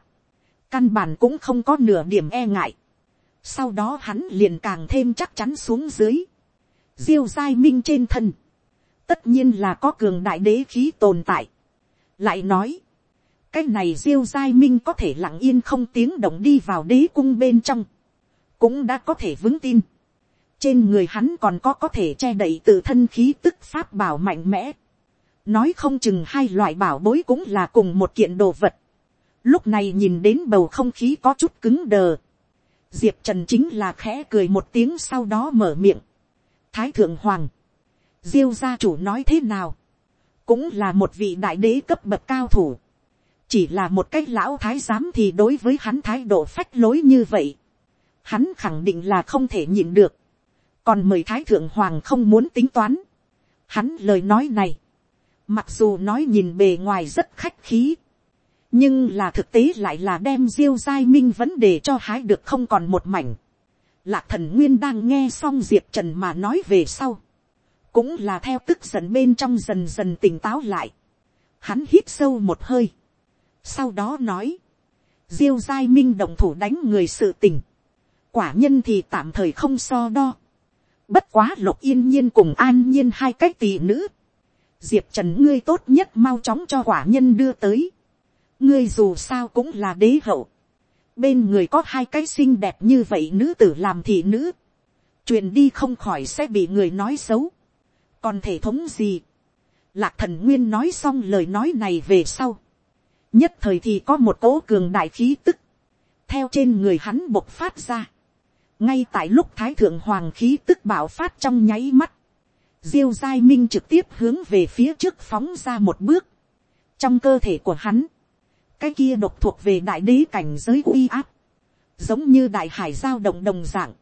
căn bản cũng không có nửa điểm e ngại. sau đó hắn liền càng thêm chắc chắn xuống dưới, diêu giai minh trên thân, tất nhiên là có cường đại đế khí tồn tại. lại nói, cái này diêu giai minh có thể lặng yên không tiếng động đi vào đế cung bên trong, cũng đã có thể vững tin trên người hắn còn có có thể che đậy tự thân khí tức pháp bảo mạnh mẽ. nói không chừng hai loại bảo bối cũng là cùng một kiện đồ vật. lúc này nhìn đến bầu không khí có chút cứng đờ. diệp trần chính là khẽ cười một tiếng sau đó mở miệng. thái thượng hoàng, diêu gia chủ nói thế nào, cũng là một vị đại đế cấp bậc cao thủ chỉ là một cách lão thái giám thì đối với hắn thái độ phách lối như vậy, hắn khẳng định là không thể nhịn được, còn mời thái thượng hoàng không muốn tính toán. Hắn lời nói này, mặc dù nói nhìn bề ngoài rất khách khí, nhưng là thực tế lại là đem diêu giai minh vấn đề cho hái được không còn một mảnh. Lạc thần nguyên đang nghe xong diệp trần mà nói về sau, cũng là theo tức giận bên trong dần dần tỉnh táo lại. Hắn hít sâu một hơi, sau đó nói, diêu giai minh động thủ đánh người sự tình, quả nhân thì tạm thời không so đo. Bất quá lục yên nhiên cùng an nhiên hai cách tỷ nữ. Diệp trần ngươi tốt nhất mau chóng cho quả nhân đưa tới. Ngươi dù sao cũng là đế hậu. Bên người có hai cái xinh đẹp như vậy nữ tử làm thị nữ. Truyền đi không khỏi sẽ bị người nói xấu. Còn thể thống gì? Lạc thần nguyên nói xong lời nói này về sau. Nhất thời thì có một cố cường đại khí tức. Theo trên người hắn bộc phát ra ngay tại lúc thái thượng hoàng khí tức bảo phát trong nháy mắt, diêu giai minh trực tiếp hướng về phía trước phóng ra một bước, trong cơ thể của hắn, cái kia độc thuộc về đại đế cảnh giới uy áp, giống như đại hải giao động đồng dạng,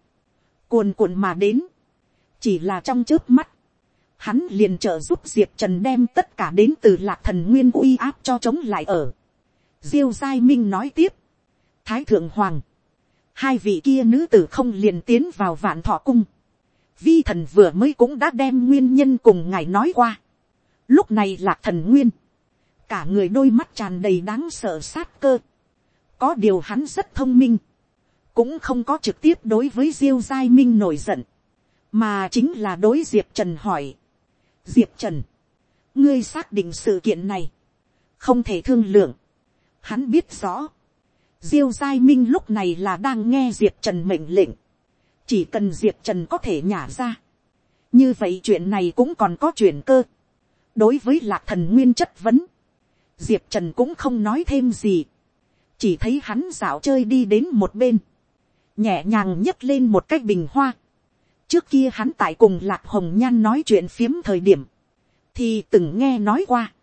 cuồn cuộn mà đến, chỉ là trong trước mắt, hắn liền trợ giúp diệp trần đem tất cả đến từ lạc thần nguyên uy áp cho chống lại ở. diêu giai minh nói tiếp, thái thượng hoàng, hai vị kia nữ tử không liền tiến vào vạn thọ cung. Vi thần vừa mới cũng đã đem nguyên nhân cùng ngài nói qua. Lúc này lạc thần nguyên. Cả người đôi mắt tràn đầy đáng sợ sát cơ. có điều hắn rất thông minh, cũng không có trực tiếp đối với diêu giai minh nổi giận, mà chính là đối diệp trần hỏi. diệp trần, ngươi xác định sự kiện này, không thể thương lượng. Hắn biết rõ, diêu giai minh lúc này là đang nghe diệp trần mệnh lệnh, chỉ cần diệp trần có thể nhả ra, như vậy chuyện này cũng còn có chuyện cơ. đối với lạc thần nguyên chất vấn, diệp trần cũng không nói thêm gì, chỉ thấy hắn dạo chơi đi đến một bên, nhẹ nhàng nhấc lên một cái bình hoa. trước kia hắn tại cùng lạc hồng nhan nói chuyện phiếm thời điểm, thì từng nghe nói qua,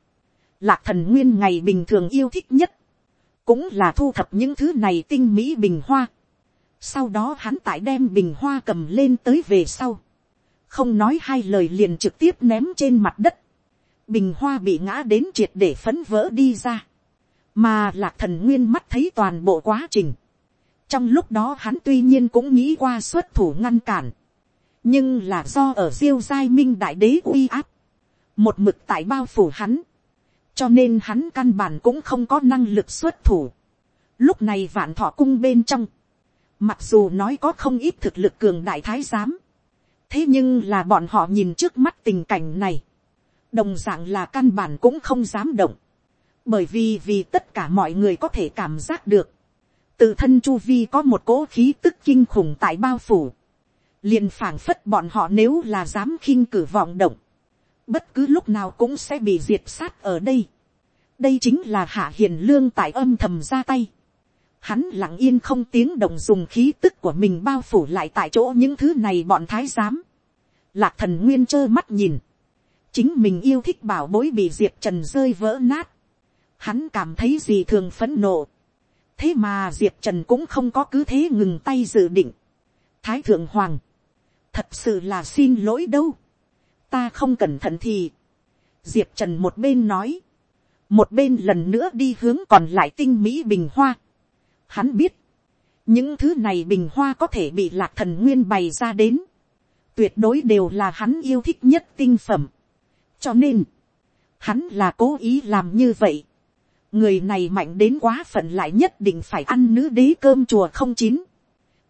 lạc thần nguyên ngày bình thường yêu thích nhất, cũng là thu thập những thứ này tinh mỹ bình hoa. sau đó hắn tại đem bình hoa cầm lên tới về sau, không nói hai lời liền trực tiếp ném trên mặt đất, bình hoa bị ngã đến triệt để phấn vỡ đi ra, mà lạc thần nguyên mắt thấy toàn bộ quá trình. trong lúc đó hắn tuy nhiên cũng nghĩ qua xuất thủ ngăn cản, nhưng là do ở diêu giai minh đại đế uy áp, một mực tại bao phủ hắn, cho nên hắn căn bản cũng không có năng lực xuất thủ. lúc này vạn thọ cung bên trong, mặc dù nói có không ít thực lực cường đại thái giám, thế nhưng là bọn họ nhìn trước mắt tình cảnh này, đồng d ạ n g là căn bản cũng không dám động, bởi vì vì tất cả mọi người có thể cảm giác được, tự thân chu vi có một cỗ khí tức kinh khủng tại bao phủ, liền phảng phất bọn họ nếu là dám khinh cử vọng động, bất cứ lúc nào cũng sẽ bị diệt sát ở đây. đây chính là hạ hiền lương tại âm thầm ra tay. Hắn lặng yên không tiếng động dùng khí tức của mình bao phủ lại tại chỗ những thứ này bọn thái giám. Lạc thần nguyên trơ mắt nhìn chính mình yêu thích bảo bối bị diệp trần rơi vỡ nát, hắn cảm thấy gì thường phấn nộ, thế mà diệp trần cũng không có cứ thế ngừng tay dự định, thái thượng hoàng, thật sự là xin lỗi đâu, ta không cẩn thận thì, diệp trần một bên nói, một bên lần nữa đi hướng còn lại tinh mỹ bình hoa. Hắn biết, những thứ này bình hoa có thể bị lạc thần nguyên bày ra đến, tuyệt đối đều là hắn yêu thích nhất tinh phẩm cho nên, hắn là cố ý làm như vậy. người này mạnh đến quá phận lại nhất định phải ăn nữ đế cơm chùa không chín.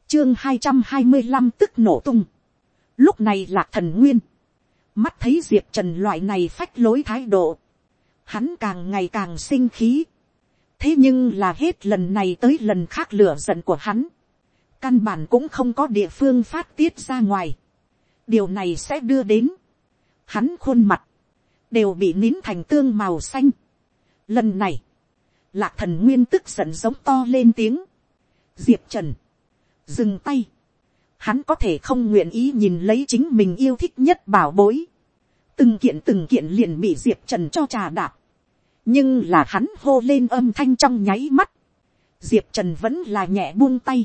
chương hai trăm hai mươi năm tức nổ tung. lúc này lạc thần nguyên mắt thấy diệp trần loại này phách lối thái độ. hắn càng ngày càng sinh khí. thế nhưng là hết lần này tới lần khác lửa giận của hắn. căn bản cũng không có địa phương phát tiết ra ngoài. điều này sẽ đưa đến hắn khuôn mặt đều bị nín thành tương màu xanh. Lần này, lạc thần nguyên tức giận giống to lên tiếng. Diệp trần, dừng tay. Hắn có thể không nguyện ý nhìn lấy chính mình yêu thích nhất bảo bối. Từng kiện từng kiện liền bị diệp trần cho trà đạp. Nhưng là hắn hô lên âm thanh trong nháy mắt. Diệp trần vẫn là nhẹ buông tay.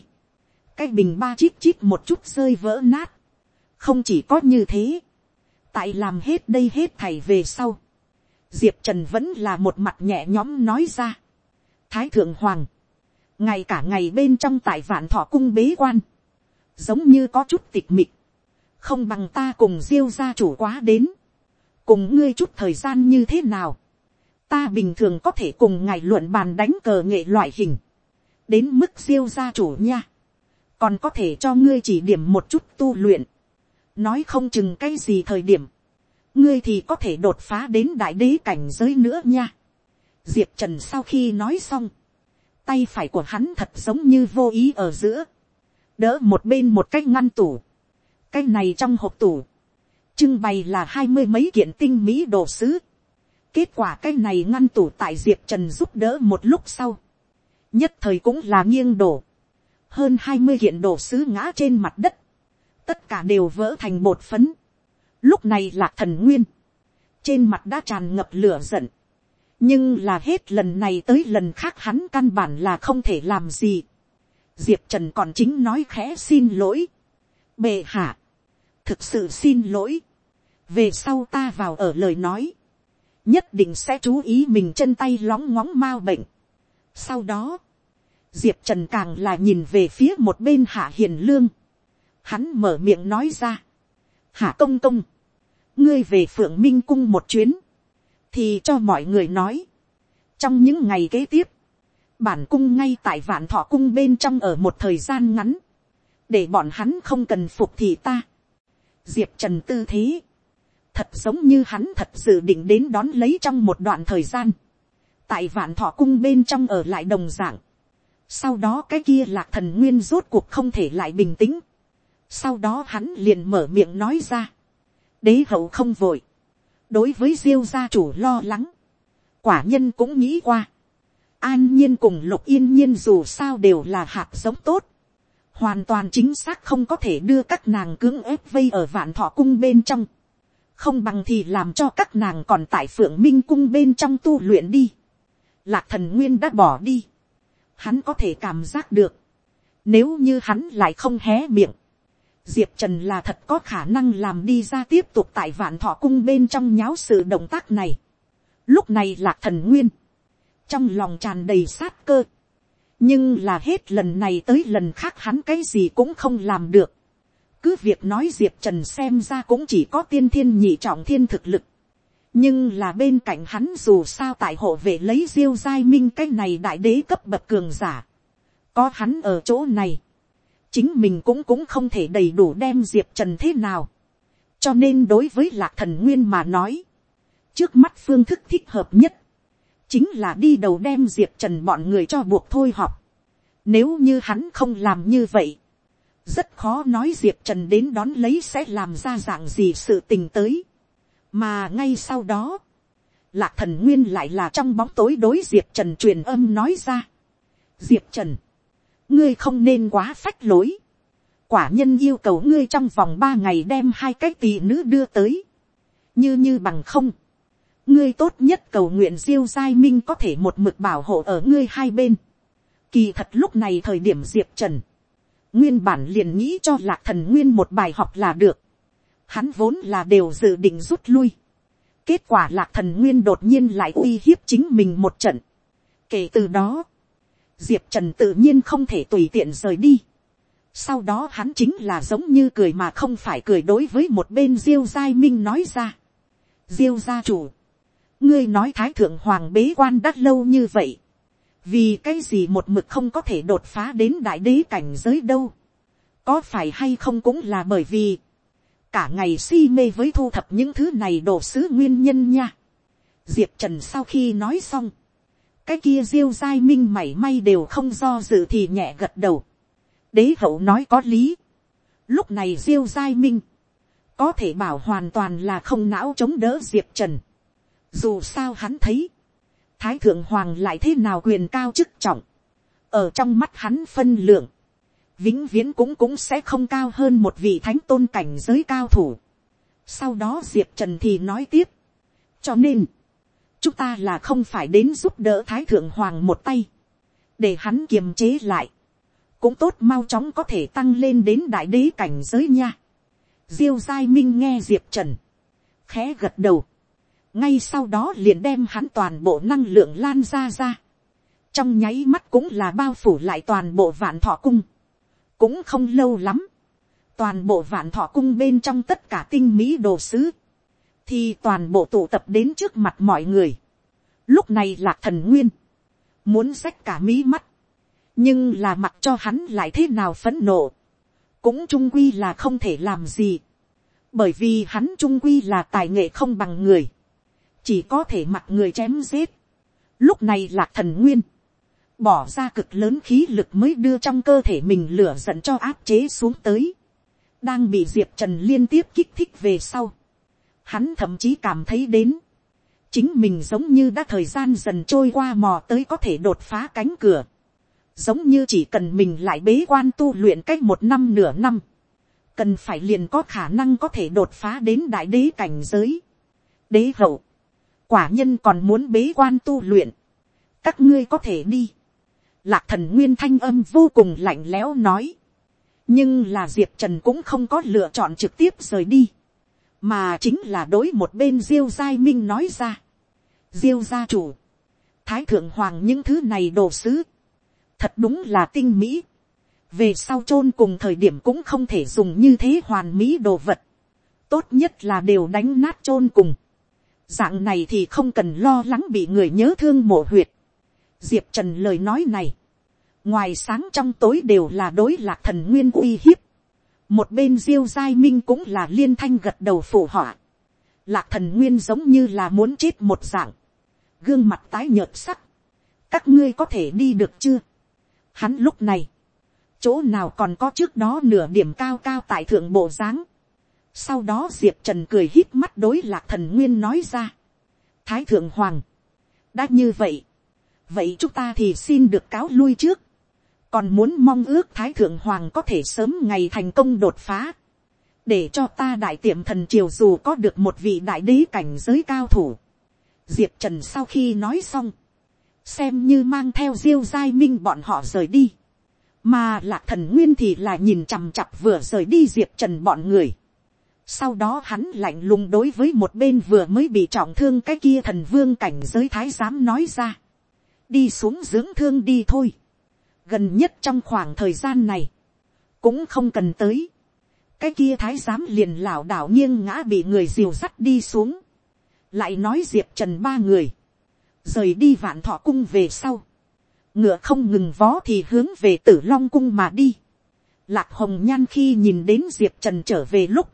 Cái bình ba chít chít một chút rơi vỡ nát. Không chỉ có như thế tại làm hết đây hết thầy về sau, diệp trần vẫn là một mặt nhẹ nhõm nói ra. thái thượng hoàng, ngày cả ngày bên trong tại vạn thọ cung bế quan, giống như có chút tịch mịch, không bằng ta cùng diêu gia chủ quá đến, cùng ngươi chút thời gian như thế nào, ta bình thường có thể cùng ngài luận bàn đánh cờ nghệ loại hình, đến mức diêu gia chủ nha, còn có thể cho ngươi chỉ điểm một chút tu luyện, nói không chừng cái gì thời điểm, ngươi thì có thể đột phá đến đại đế cảnh giới nữa nha. diệp trần sau khi nói xong, tay phải của hắn thật giống như vô ý ở giữa, đỡ một bên một cái ngăn tủ, cái này trong hộp tủ, trưng bày là hai mươi mấy kiện tinh mỹ đồ sứ. kết quả cái này ngăn tủ tại diệp trần giúp đỡ một lúc sau, nhất thời cũng là nghiêng đổ, hơn hai mươi kiện đồ sứ ngã trên mặt đất, tất cả đều vỡ thành bột phấn. Lúc này là thần nguyên, trên mặt đã tràn ngập lửa giận. nhưng là hết lần này tới lần khác hắn căn bản là không thể làm gì diệp trần còn chính nói khẽ xin lỗi. bệ hạ, thực sự xin lỗi. về sau ta vào ở lời nói, nhất định sẽ chú ý mình chân tay lóng ngóng mau bệnh. sau đó, diệp trần càng là nhìn về phía một bên hạ hiền lương hắn mở miệng nói ra, hạ công công, ngươi về phượng minh cung một chuyến, thì cho mọi người nói, trong những ngày kế tiếp, bản cung ngay tại vạn thọ cung bên trong ở một thời gian ngắn, để bọn hắn không cần phục thì ta. diệp trần tư thế, thật giống như hắn thật dự định đến đón lấy trong một đoạn thời gian, tại vạn thọ cung bên trong ở lại đồng dạng, sau đó cái kia lạc thần nguyên rốt cuộc không thể lại bình tĩnh, sau đó hắn liền mở miệng nói ra, đế hậu không vội, đối với diêu gia chủ lo lắng, quả nhân cũng nghĩ qua, an nhiên cùng lục yên nhiên dù sao đều là hạt giống tốt, hoàn toàn chính xác không có thể đưa các nàng cưỡng ép vây ở vạn thọ cung bên trong, không bằng thì làm cho các nàng còn tại phượng minh cung bên trong tu luyện đi. Lạc thần nguyên đã bỏ đi, hắn có thể cảm giác được, nếu như hắn lại không hé miệng, diệp trần là thật có khả năng làm đi ra tiếp tục tại vạn thọ cung bên trong nháo sự động tác này. lúc này lạc thần nguyên, trong lòng tràn đầy sát cơ, nhưng là hết lần này tới lần khác hắn cái gì cũng không làm được. cứ việc nói diệp trần xem ra cũng chỉ có tiên thiên nhị trọng thiên thực lực. nhưng là bên cạnh hắn dù sao tại hộ vệ lấy diêu giai minh cái này đại đế cấp bậc cường giả. có hắn ở chỗ này. chính mình cũng cũng không thể đầy đủ đem diệp trần thế nào. cho nên đối với lạc thần nguyên mà nói. trước mắt phương thức thích hợp nhất chính là đi đầu đem diệp trần bọn người cho buộc thôi họp. Nếu như hắn không làm như vậy, rất khó nói diệp trần đến đón lấy sẽ làm ra dạng gì sự tình tới. mà ngay sau đó, lạc thần nguyên lại là trong bóng tối đối diệp trần truyền âm nói ra. diệp trần, ngươi không nên quá phách lối. quả nhân yêu cầu ngươi trong vòng ba ngày đem hai cái tỷ nữ đưa tới. như như bằng không ngươi tốt nhất cầu nguyện diêu giai minh có thể một mực bảo hộ ở ngươi hai bên. Kỳ thật lúc này thời điểm diệp trần, nguyên bản liền nghĩ cho lạc thần nguyên một bài học là được. Hắn vốn là đều dự định rút lui. Kết quả lạc thần nguyên đột nhiên lại uy hiếp chính mình một trận. Kể từ đó, diệp trần tự nhiên không thể tùy tiện rời đi. Sau đó hắn chính là giống như cười mà không phải cười đối với một bên diêu giai minh nói ra. Diêu gia chủ ngươi nói thái thượng hoàng bế quan đắt lâu như vậy, vì cái gì một mực không có thể đột phá đến đại đế cảnh giới đâu, có phải hay không cũng là bởi vì, cả ngày si mê với thu thập những thứ này đổ sứ nguyên nhân nha. diệp trần sau khi nói xong, cái kia diêu giai minh mảy may đều không do dự thì nhẹ gật đầu. đế hậu nói có lý. lúc này diêu giai minh, có thể bảo hoàn toàn là không não chống đỡ diệp trần. Dù sao hắn thấy, thái thượng hoàng lại thế nào quyền cao chức trọng, ở trong mắt hắn phân lượng, vĩnh viễn cũng cũng sẽ không cao hơn một vị thánh tôn cảnh giới cao thủ. Sau đó diệp trần thì nói tiếp, cho nên, chúng ta là không phải đến giúp đỡ thái thượng hoàng một tay, để hắn kiềm chế lại, cũng tốt mau chóng có thể tăng lên đến đại đế cảnh giới nha. Diêu giai minh nghe diệp trần, khẽ gật đầu, ngay sau đó liền đem hắn toàn bộ năng lượng lan ra ra. trong nháy mắt cũng là bao phủ lại toàn bộ vạn thọ cung. cũng không lâu lắm. toàn bộ vạn thọ cung bên trong tất cả tinh mỹ đồ sứ. thì toàn bộ tụ tập đến trước mặt mọi người. lúc này lạc thần nguyên. muốn xách cả mí mắt. nhưng là mặt cho hắn lại thế nào phấn nộ. cũng trung quy là không thể làm gì. bởi vì hắn trung quy là tài nghệ không bằng người chỉ có thể mặc người chém giết. Lúc này lạc thần nguyên, bỏ ra cực lớn khí lực mới đưa trong cơ thể mình lửa giận cho áp chế xuống tới. Đang bị diệp trần liên tiếp kích thích về sau. Hắn thậm chí cảm thấy đến. Chính mình giống như đã thời gian dần trôi qua mò tới có thể đột phá cánh cửa. Giống như chỉ cần mình lại bế quan tu luyện cách một năm nửa năm. Cần phải liền có khả năng có thể đột phá đến đại đế cảnh giới. Đế hậu quả nhân còn muốn bế quan tu luyện, các ngươi có thể đi. Lạc thần nguyên thanh âm vô cùng lạnh lẽo nói. nhưng là diệp trần cũng không có lựa chọn trực tiếp rời đi, mà chính là đối một bên diêu giai minh nói ra. diêu gia chủ, thái thượng hoàng những thứ này đồ sứ, thật đúng là tinh mỹ. về sau chôn cùng thời điểm cũng không thể dùng như thế hoàn mỹ đồ vật. tốt nhất là đều đánh nát chôn cùng dạng này thì không cần lo lắng bị người nhớ thương mổ huyệt. diệp trần lời nói này, ngoài sáng trong tối đều là đối lạc thần nguyên uy hiếp, một bên diêu giai minh cũng là liên thanh gật đầu phủ họa, lạc thần nguyên giống như là muốn chết một dạng, gương mặt tái nhợt sắc, các ngươi có thể đi được chưa. Hắn lúc này, chỗ nào còn có trước đó nửa điểm cao cao tại thượng bộ dáng. Sau đó diệp trần cười hít mắt đối lạc thần nguyên nói ra. Thái thượng hoàng, đã như vậy, vậy chúng ta thì xin được cáo lui trước. còn muốn mong ước thái thượng hoàng có thể sớm ngày thành công đột phá. để cho ta đại tiệm thần triều dù có được một vị đại đế cảnh giới cao thủ. diệp trần sau khi nói xong, xem như mang theo diêu giai minh bọn họ rời đi, mà lạc thần nguyên thì là nhìn chằm chặp vừa rời đi diệp trần bọn người sau đó hắn lạnh lùng đối với một bên vừa mới bị trọng thương cái kia thần vương cảnh giới thái giám nói ra, đi xuống dưỡng thương đi thôi, gần nhất trong khoảng thời gian này, cũng không cần tới, cái kia thái giám liền lảo đảo nghiêng ngã bị người diều sắt đi xuống, lại nói diệp trần ba người, rời đi vạn thọ cung về sau, ngựa không ngừng vó thì hướng về tử long cung mà đi. Lạc hồng nhan khi nhìn đến diệp trần trở về lúc,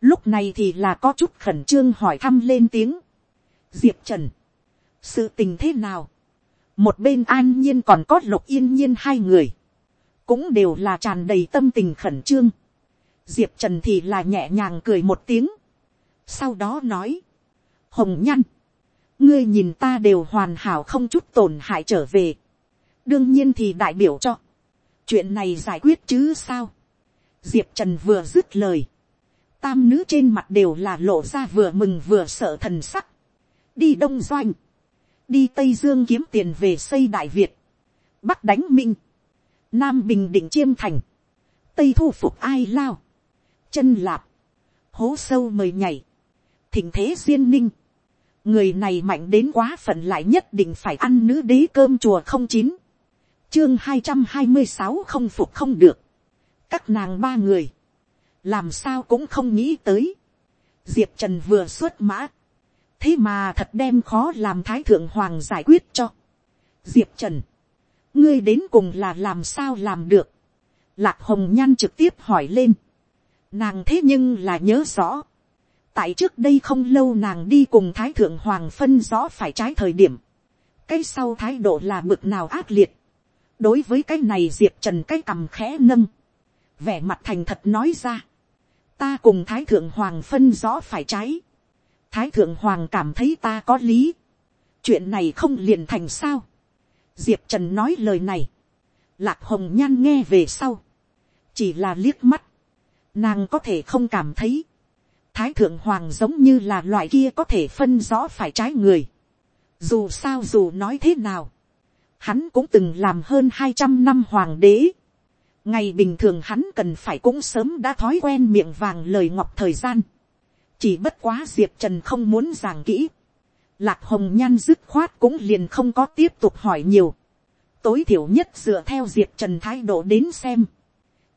lúc này thì là có chút khẩn trương hỏi thăm lên tiếng. diệp trần, sự tình thế nào, một bên an nhiên còn có lục yên nhiên hai người, cũng đều là tràn đầy tâm tình khẩn trương. diệp trần thì là nhẹ nhàng cười một tiếng, sau đó nói, hồng nhan, ngươi nhìn ta đều hoàn hảo không chút tổn hại trở về. đương nhiên thì đại biểu cho, chuyện này giải quyết chứ sao. diệp trần vừa dứt lời, tam nữ trên mặt đều là lộ ra vừa mừng vừa sợ thần sắc. đi đông doanh, đi tây dương kiếm tiền về xây đại việt, bắc đánh minh, nam bình định chiêm thành, tây thu phục ai lao, chân lạp, hố sâu mời nhảy, thỉnh thế duyên ninh, người này mạnh đến quá phận lại nhất định phải ăn nữ đế cơm chùa không chín. Chương hai trăm hai mươi sáu không phục không được. Các nàng ba người làm sao cũng không nghĩ tới. Diệp trần vừa xuất mã. Thế mà thật đem khó làm thái thượng hoàng giải quyết cho. Diệp trần. Ngươi đến cùng là làm sao làm được? Lạc hồng nhan trực tiếp hỏi lên. Nàng thế nhưng là nhớ rõ. Tại trước đây không lâu nàng đi cùng thái thượng hoàng phân rõ phải trái thời điểm, cái sau thái độ là bực nào ác liệt, đối với cái này diệp trần cái cằm khẽ nâng, vẻ mặt thành thật nói ra, ta cùng thái thượng hoàng phân rõ phải trái, thái thượng hoàng cảm thấy ta có lý, chuyện này không liền thành sao, diệp trần nói lời này, lạc hồng nhan nghe về sau, chỉ là liếc mắt, nàng có thể không cảm thấy, thái thượng hoàng giống như là loại kia có thể phân rõ phải trái người. Dù sao dù nói thế nào, hắn cũng từng làm hơn hai trăm năm hoàng đế. Ngày bình thường hắn cần phải cũng sớm đã thói quen miệng vàng lời ngọc thời gian. Chỉ bất quá Diệp Trần không muốn giảng kỹ. Lạc hồng nhan dứt khoát cũng liền không có tiếp tục hỏi nhiều. Tối thiểu nhất dựa theo Diệp Trần thái độ đến xem.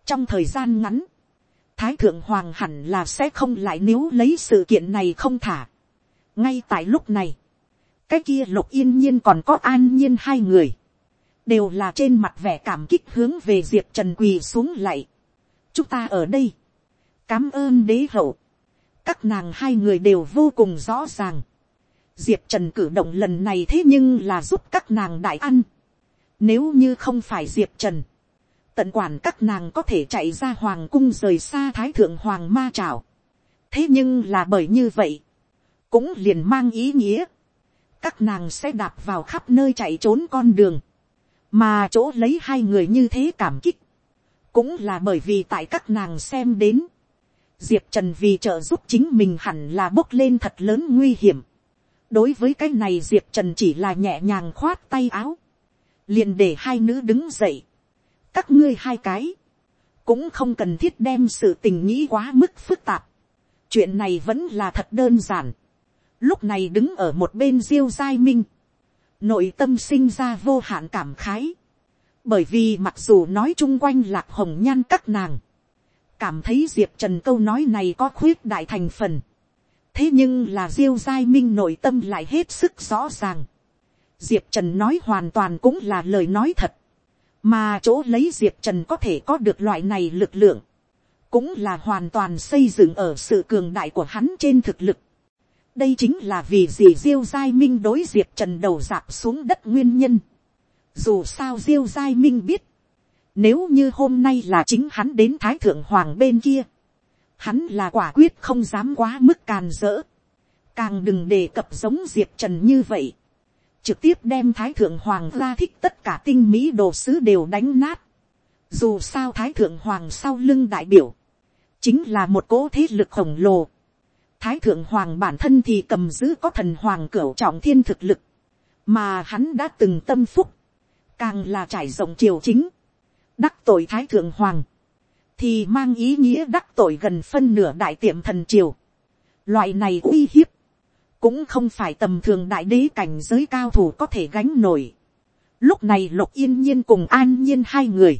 Trong thời gian ngắn, thái thượng hoàng hẳn là sẽ không lại nếu lấy sự kiện này không thả. ngay tại lúc này, cái kia lục yên nhiên còn có an nhiên hai người, đều là trên mặt vẻ cảm kích hướng về diệp trần quỳ xuống lạy. chúng ta ở đây, cám ơn đế hậu, các nàng hai người đều vô cùng rõ ràng. diệp trần cử động lần này thế nhưng là giúp các nàng đại ăn. nếu như không phải diệp trần, tận quản các nàng có thể chạy ra hoàng cung rời xa thái thượng hoàng ma trào. thế nhưng là bởi như vậy, cũng liền mang ý nghĩa, các nàng sẽ đạp vào khắp nơi chạy trốn con đường, mà chỗ lấy hai người như thế cảm kích, cũng là bởi vì tại các nàng xem đến, diệp trần vì trợ giúp chính mình hẳn là bốc lên thật lớn nguy hiểm. đối với cái này diệp trần chỉ là nhẹ nhàng khoát tay áo, liền để hai nữ đứng dậy, các ngươi hai cái, cũng không cần thiết đem sự tình nghĩ quá mức phức tạp. chuyện này vẫn là thật đơn giản. lúc này đứng ở một bên diêu giai minh, nội tâm sinh ra vô hạn cảm khái. bởi vì mặc dù nói chung quanh lạc hồng nhan các nàng, cảm thấy diệp trần câu nói này có khuyết đại thành phần. thế nhưng là diêu giai minh nội tâm lại hết sức rõ ràng. diệp trần nói hoàn toàn cũng là lời nói thật, mà chỗ lấy diệp trần có thể có được loại này lực lượng, cũng là hoàn toàn xây dựng ở sự cường đại của hắn trên thực lực đây chính là vì gì diêu giai minh đối diệp trần đầu dạp xuống đất nguyên nhân. dù sao diêu giai minh biết, nếu như hôm nay là chính hắn đến thái thượng hoàng bên kia, hắn là quả quyết không dám quá mức càn rỡ, càng đừng đề cập giống diệp trần như vậy, trực tiếp đem thái thượng hoàng ra thích tất cả tinh mỹ đồ sứ đều đánh nát. Dù sao thái thượng hoàng sau lưng đại biểu, chính là một cỗ thế lực khổng lồ. Thái thượng hoàng bản thân thì cầm giữ có thần hoàng cửu trọng thiên thực lực, mà hắn đã từng tâm phúc, càng là trải rộng triều chính, đắc tội thái thượng hoàng, thì mang ý nghĩa đắc tội gần phân nửa đại tiệm thần triều. Loại này uy hiếp, cũng không phải tầm thường đại đế cảnh giới cao thủ có thể gánh nổi. Lúc này lục yên nhiên cùng an nhiên hai người,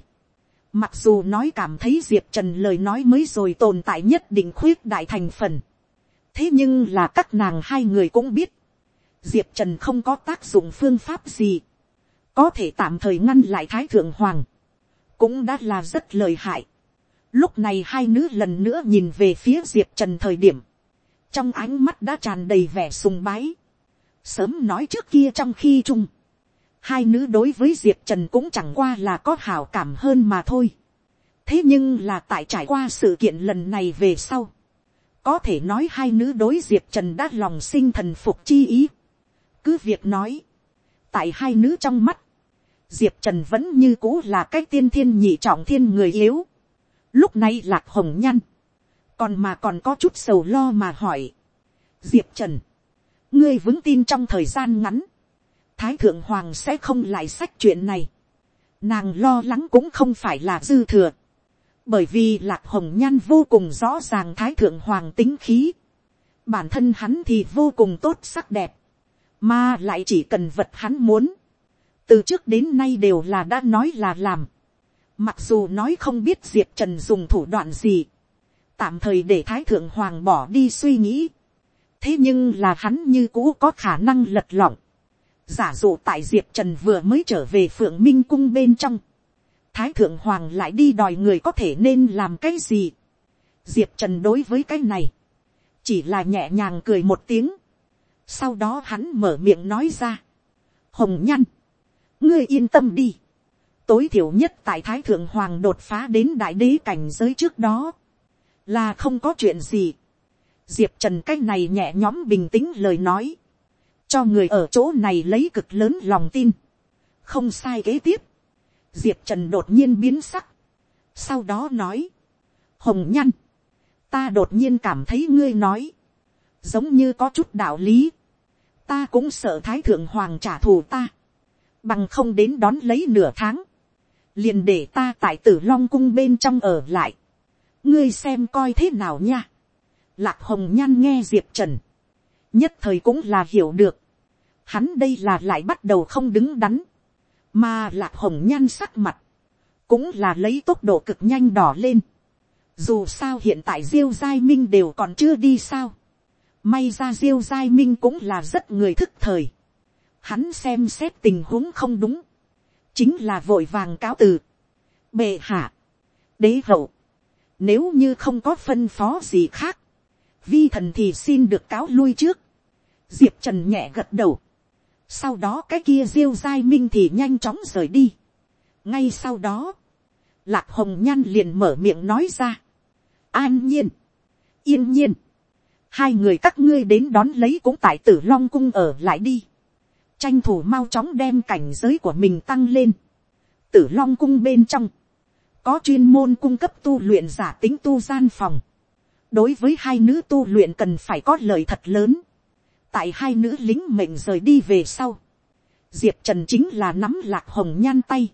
mặc dù nói cảm thấy diệp trần lời nói mới rồi tồn tại nhất định khuyết đại thành phần thế nhưng là các nàng hai người cũng biết, diệp trần không có tác dụng phương pháp gì, có thể tạm thời ngăn lại thái thượng hoàng, cũng đã là rất lời hại. Lúc này hai nữ lần nữa nhìn về phía diệp trần thời điểm, trong ánh mắt đã tràn đầy vẻ sùng bái. sớm nói trước kia trong khi chung, hai nữ đối với diệp trần cũng chẳng qua là có hảo cảm hơn mà thôi. thế nhưng là tại trải qua sự kiện lần này về sau, có thể nói hai nữ đối diệp trần đã lòng sinh thần phục chi ý. cứ việc nói, tại hai nữ trong mắt, diệp trần vẫn như cũ là cái tiên thiên nhị trọng thiên người yếu. lúc này lạc hồng nhăn, còn mà còn có chút sầu lo mà hỏi. diệp trần, ngươi vững tin trong thời gian ngắn, thái thượng hoàng sẽ không lại sách chuyện này. nàng lo lắng cũng không phải là dư thừa bởi vì lạc hồng nhan vô cùng rõ ràng thái thượng hoàng tính khí. bản thân hắn thì vô cùng tốt sắc đẹp. mà lại chỉ cần vật hắn muốn. từ trước đến nay đều là đã nói là làm. mặc dù nói không biết diệp trần dùng thủ đoạn gì tạm thời để thái thượng hoàng bỏ đi suy nghĩ. thế nhưng là hắn như cũ có khả năng lật lọng. giả dụ tại diệp trần vừa mới trở về phượng minh cung bên trong thái thượng hoàng lại đi đòi người có thể nên làm cái gì. diệp trần đối với cái này, chỉ là nhẹ nhàng cười một tiếng. sau đó hắn mở miệng nói ra. hồng nhăn, ngươi yên tâm đi. tối thiểu nhất tại thái thượng hoàng đột phá đến đại đế cảnh giới trước đó là không có chuyện gì. diệp trần cái này nhẹ nhõm bình tĩnh lời nói, cho người ở chỗ này lấy cực lớn lòng tin. không sai kế tiếp, diệp trần đột nhiên biến sắc, sau đó nói, hồng nhăn, ta đột nhiên cảm thấy ngươi nói, giống như có chút đạo lý, ta cũng sợ thái thượng hoàng trả thù ta, bằng không đến đón lấy nửa tháng, liền để ta tại tử long cung bên trong ở lại, ngươi xem coi thế nào nha. lạc hồng nhan nghe diệp trần, nhất thời cũng là hiểu được, hắn đây là lại bắt đầu không đứng đắn, mà lạc hồng nhan sắc mặt, cũng là lấy tốc độ cực nhanh đỏ lên. Dù sao hiện tại diêu giai minh đều còn chưa đi sao. May ra diêu giai minh cũng là rất người thức thời. Hắn xem xét tình huống không đúng. Chính là vội vàng cáo từ. Bệ hạ. Đế hậu. Nếu như không có phân phó gì khác. Vi thần thì xin được cáo lui trước. Diệp Trần nhẹ gật đầu. Sau đó cái kia diêu giai minh thì nhanh chóng rời đi. Ngay sau đó. Lạc hồng nhan liền mở miệng nói ra. An nhiên. Yên nhiên. Hai người các ngươi đến đón lấy cũng tại tử long cung ở lại đi. Tranh thủ mau chóng đem cảnh giới của mình tăng lên. Tử long cung bên trong, có chuyên môn cung cấp tu luyện giả tính tu gian phòng. đối với hai nữ tu luyện cần phải có lời thật lớn tại hai nữ lính mệnh rời đi về sau. diệp trần chính là nắm lạc hồng nhan tay.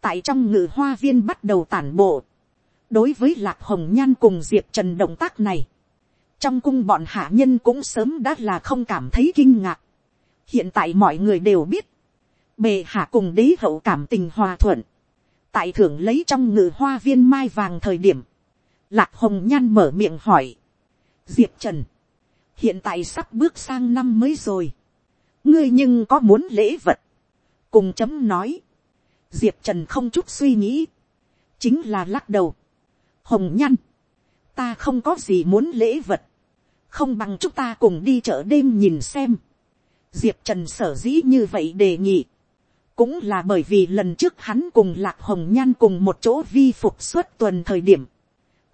tại trong ngự hoa viên bắt đầu tản bộ. đối với lạc hồng nhan cùng diệp trần động tác này. trong cung bọn hạ nhân cũng sớm đã là không cảm thấy kinh ngạc. hiện tại mọi người đều biết. bề hạ cùng đế hậu cảm tình hòa thuận tại thưởng lấy trong ngự hoa viên mai vàng thời điểm, lạc hồng nhan mở miệng hỏi, diệp trần, hiện tại sắp bước sang năm mới rồi, ngươi nhưng có muốn lễ vật, cùng chấm nói, diệp trần không chút suy nghĩ, chính là lắc đầu, hồng nhăn, ta không có gì muốn lễ vật, không bằng chúng ta cùng đi chợ đêm nhìn xem, diệp trần sở dĩ như vậy đề nghị, cũng là bởi vì lần trước hắn cùng lạc hồng nhan cùng một chỗ vi phục suốt tuần thời điểm,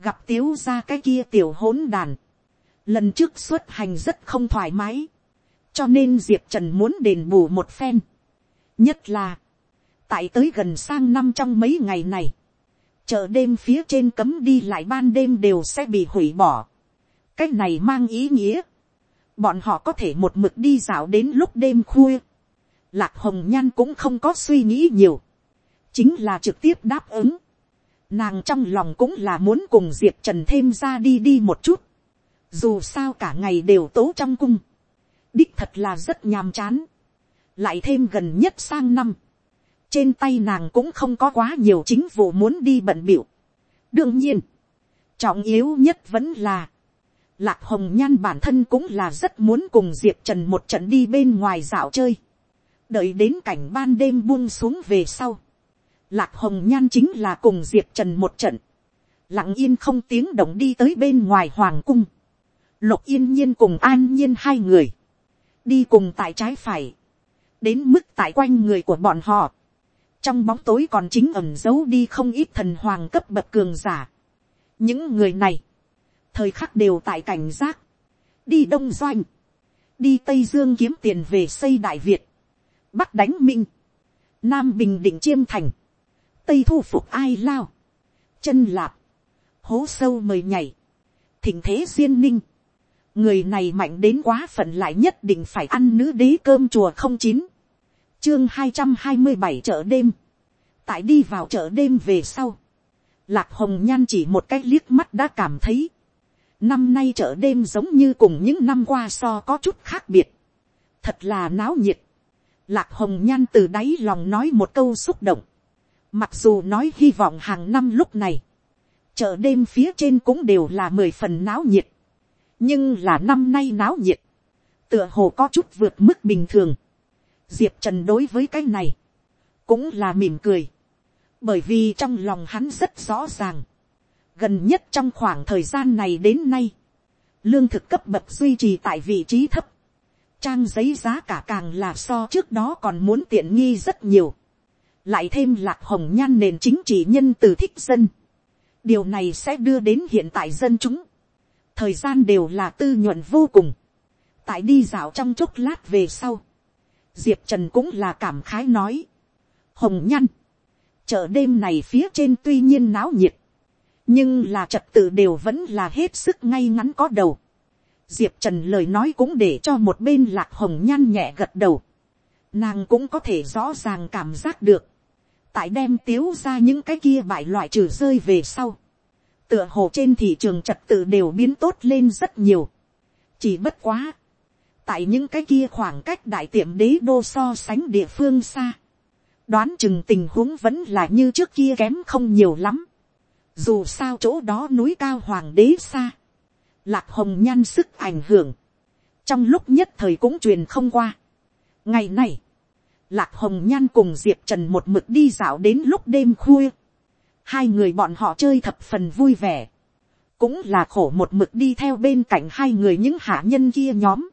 gặp tiếu ra cái kia tiểu hỗn đàn, lần trước xuất hành rất không thoải mái, cho nên diệp trần muốn đền bù một phen. nhất là, tại tới gần sang năm trong mấy ngày này, chợ đêm phía trên cấm đi lại ban đêm đều sẽ bị hủy bỏ. cái này mang ý nghĩa, bọn họ có thể một mực đi dạo đến lúc đêm khuya. lạc hồng nhan cũng không có suy nghĩ nhiều, chính là trực tiếp đáp ứng. nàng trong lòng cũng là muốn cùng diệp trần thêm ra đi đi một chút, dù sao cả ngày đều tố trong cung, đích thật là rất nhàm chán, lại thêm gần nhất sang năm, trên tay nàng cũng không có quá nhiều chính vụ muốn đi bận biểu. đương nhiên, trọng yếu nhất vẫn là, lạc hồng nhan bản thân cũng là rất muốn cùng diệp trần một trận đi bên ngoài dạo chơi, đợi đến cảnh ban đêm buông xuống về sau, lạc hồng nhan chính là cùng diệp trần một trận, lặng yên không tiếng động đi tới bên ngoài hoàng cung, lục yên nhiên cùng an nhiên hai người, đi cùng tại trái phải, đến mức tại quanh người của bọn họ, trong bóng tối còn chính ẩm giấu đi không ít thần hoàng cấp bậc cường giả. những người này, thời khắc đều tại cảnh giác, đi đông doanh, đi tây dương kiếm tiền về xây đại việt, bắc đánh minh, nam bình định chiêm thành, tây thu phục ai lao, chân lạp, hố sâu mời nhảy, thỉnh thế duyên ninh, người này mạnh đến quá phận lại nhất định phải ăn nữ đế cơm chùa không chín. Chương hai trăm hai mươi bảy chợ đêm. Tại đi vào chợ đêm về sau, lạc hồng nhan chỉ một cái liếc mắt đã cảm thấy, năm nay chợ đêm giống như cùng những năm qua so có chút khác biệt. Thật là náo nhiệt. Lạc hồng nhan từ đáy lòng nói một câu xúc động. Mặc dù nói hy vọng hàng năm lúc này, chợ đêm phía trên cũng đều là mười phần náo nhiệt nhưng là năm nay náo nhiệt, tựa hồ có chút vượt mức bình thường. diệp trần đối với cái này, cũng là mỉm cười, bởi vì trong lòng hắn rất rõ ràng, gần nhất trong khoảng thời gian này đến nay, lương thực cấp bậc duy trì tại vị trí thấp, trang giấy giá cả càng là so trước đó còn muốn tiện nghi rất nhiều, lại thêm lạc hồng nhan nền chính trị nhân từ thích dân, điều này sẽ đưa đến hiện tại dân chúng, thời gian đều là tư nhuận vô cùng. tại đi dạo trong chốc lát về sau, diệp trần cũng là cảm khái nói. hồng nhăn, chợ đêm này phía trên tuy nhiên náo nhiệt, nhưng là trật tự đều vẫn là hết sức ngay ngắn có đầu. diệp trần lời nói cũng để cho một bên lạc hồng nhan nhẹ gật đầu. nàng cũng có thể rõ ràng cảm giác được. tại đem tiếu ra những cái kia bại loại trừ rơi về sau tựa hồ trên thị trường trật tự đều biến tốt lên rất nhiều. chỉ bất quá, tại những cái kia khoảng cách đại tiệm đế đô so sánh địa phương xa, đoán chừng tình huống vẫn là như trước kia kém không nhiều lắm. dù sao chỗ đó núi cao hoàng đế xa, lạc hồng nhan sức ảnh hưởng, trong lúc nhất thời cũng truyền không qua. ngày này, lạc hồng nhan cùng diệp trần một mực đi dạo đến lúc đêm khuya, hai người bọn họ chơi thập phần vui vẻ, cũng là khổ một mực đi theo bên cạnh hai người những hạ nhân kia nhóm,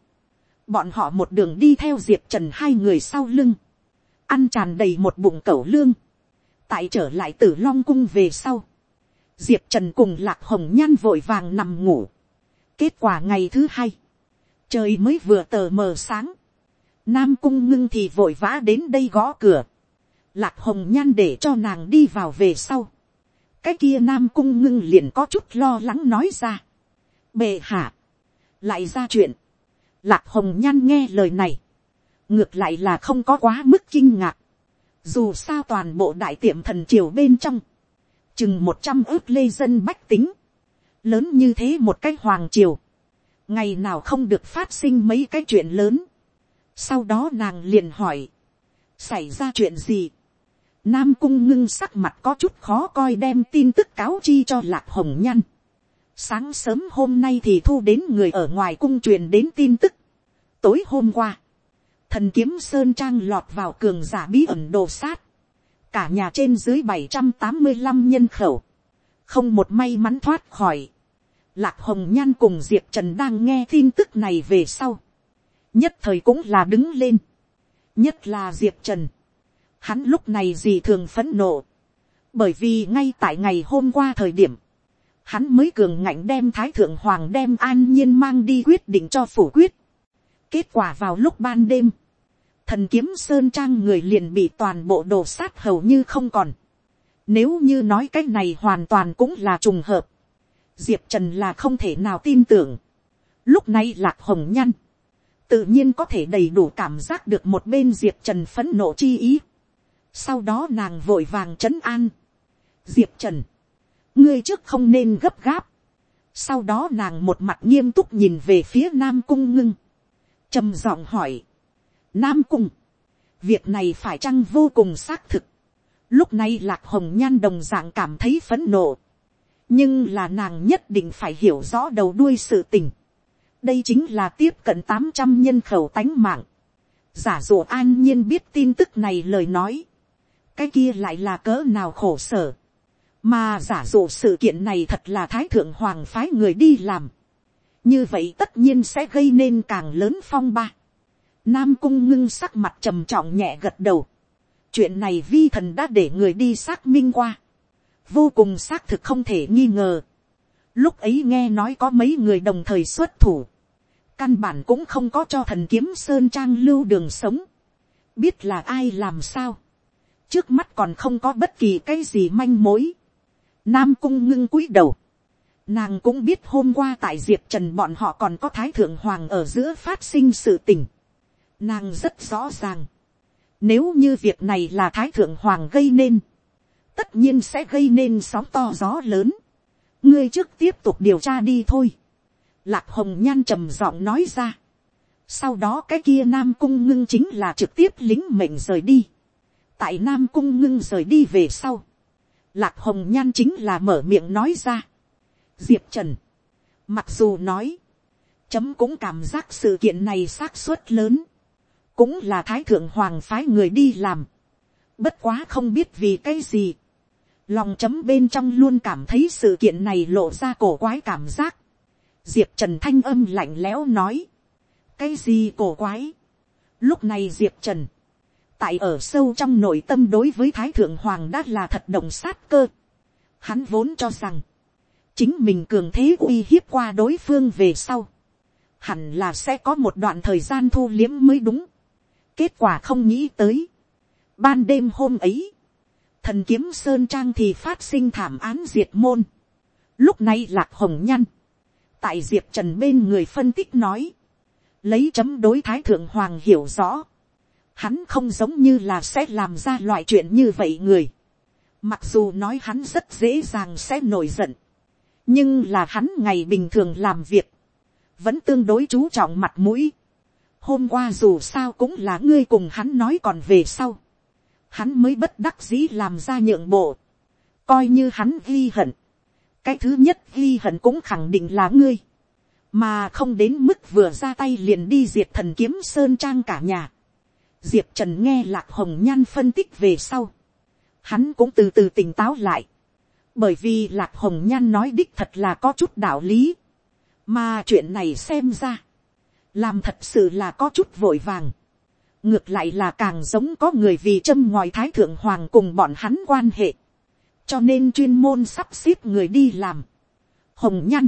bọn họ một đường đi theo diệp trần hai người sau lưng, ăn tràn đầy một bụng cẩu lương, tại trở lại tử long cung về sau, diệp trần cùng lạc hồng nhan vội vàng nằm ngủ, kết quả ngày thứ hai, trời mới vừa tờ mờ sáng, nam cung ngưng thì vội vã đến đây gõ cửa, lạc hồng nhan để cho nàng đi vào về sau, cái kia nam cung ngưng liền có chút lo lắng nói ra. bệ hạ, lại ra chuyện, lạc hồng nhan nghe lời này, ngược lại là không có quá mức kinh ngạc, dù sao toàn bộ đại tiệm thần triều bên trong, chừng một trăm ước lê dân bách tính, lớn như thế một cái hoàng triều, ngày nào không được phát sinh mấy cái chuyện lớn, sau đó nàng liền hỏi, xảy ra chuyện gì, Nam cung ngưng sắc mặt có chút khó coi đem tin tức cáo chi cho lạc hồng nhăn. Sáng sớm hôm nay thì thu đến người ở ngoài cung truyền đến tin tức. Tối hôm qua, thần kiếm sơn trang lọt vào cường giả bí ẩn đồ sát, cả nhà trên dưới bảy trăm tám mươi 785 nhân khẩu, không một may mắn thoát khỏi. Lạc hồng nhan cùng diệp trần đang nghe tin tức này về sau, nhất thời cũng là đứng lên, nhất là diệp trần, hắn lúc này gì thường phấn nộ, bởi vì ngay tại ngày hôm qua thời điểm, hắn mới cường ngạnh đem thái thượng hoàng đem an nhiên mang đi quyết định cho phủ quyết. kết quả vào lúc ban đêm, thần kiếm sơn trang người liền bị toàn bộ đồ sát hầu như không còn. Nếu như nói cái này hoàn toàn cũng là trùng hợp, diệp trần là không thể nào tin tưởng. lúc này lạc hồng nhăn, tự nhiên có thể đầy đủ cảm giác được một bên diệp trần phấn nộ chi ý sau đó nàng vội vàng trấn an. diệp trần, ngươi trước không nên gấp gáp. sau đó nàng một mặt nghiêm túc nhìn về phía nam cung ngưng. trầm giọng hỏi. nam cung, việc này phải chăng vô cùng xác thực. lúc này lạc hồng nhan đồng d ạ n g cảm thấy phấn nộ. nhưng là nàng nhất định phải hiểu rõ đầu đuôi sự tình. đây chính là tiếp cận tám trăm nhân khẩu tánh mạng. giả dụ an nhiên biết tin tức này lời nói cái kia lại là cỡ nào khổ sở mà giả dụ sự kiện này thật là thái thượng hoàng phái người đi làm. như vậy tất nhiên sẽ gây nên càng lớn phong ba. nam cung ngưng sắc mặt trầm trọng nhẹ gật đầu. chuyện này vi thần đã để người đi xác minh qua. vô cùng xác thực không thể nghi ngờ. lúc ấy nghe nói có mấy người đồng thời xuất thủ. căn bản cũng không có cho thần kiếm sơn trang lưu đường sống. biết là ai làm sao trước mắt còn không có bất kỳ cái gì manh mối Nam cung ngưng cúi đầu. Nàng cũng biết hôm qua tại Diệp Trần bọn họ còn có Thái Thượng Hoàng ở giữa phát sinh sự tình. Nàng rất rõ ràng. Nếu như việc này là Thái Thượng Hoàng gây nên. Tất nhiên sẽ gây nên sóng to gió lớn. Ngươi trước tiếp tục điều tra đi thôi. Lạc Hồng Nhan trầm giọng nói ra. Sau đó cái kia Nam Cung ngưng chính là trực tiếp lính mệnh rời đi. Tại Nam Cung ngưng rời đi về sau Lạc hồng nhan chính là mở miệng nói ra. Diệp trần. Mặc dù nói. Chấm cũng cảm giác sự kiện này xác suất lớn. Cũng là thái thượng hoàng phái người đi làm. Bất quá không biết vì cái gì. Lòng chấm bên trong luôn cảm thấy sự kiện này lộ ra cổ quái cảm giác. Diệp Trần thanh âm lạnh lẽo nói. Cái gì cổ quái? Lúc này Diệp Trần tại ở sâu trong nội tâm đối với thái thượng hoàng đã là thật động sát cơ. Hắn vốn cho rằng, chính mình cường thế uy hiếp qua đối phương về sau. Hẳn là sẽ có một đoạn thời gian thu liếm mới đúng. Kết quả không nghĩ tới. Ban đêm hôm ấy, thần kiếm sơn trang thì phát sinh thảm án diệt môn. Lúc này lạc hồng nhăn. Tại diệp trần bên người phân tích nói. Lấy chấm đối thái thượng hoàng hiểu rõ hắn không giống như là sẽ làm ra loại chuyện như vậy người. Mặc dù nói hắn rất dễ dàng sẽ nổi giận. Nhưng là hắn ngày bình thường làm việc. Vẫn tương đối chú trọng mặt mũi. Hôm qua dù sao cũng là ngươi cùng hắn nói còn về sau. Hắn mới bất đắc dĩ làm ra nhượng bộ. Coi như hắn ghi hận. Cái thứ nhất ghi hận cũng khẳng định là ngươi. Mà không đến mức vừa ra tay liền đi diệt thần kiếm sơn trang cả nhà diệp trần nghe lạc hồng nhan phân tích về sau, hắn cũng từ từ tỉnh táo lại, bởi vì lạc hồng nhan nói đích thật là có chút đạo lý, mà chuyện này xem ra, làm thật sự là có chút vội vàng, ngược lại là càng giống có người vì châm ngoài thái thượng hoàng cùng bọn hắn quan hệ, cho nên chuyên môn sắp xếp người đi làm. hồng nhan,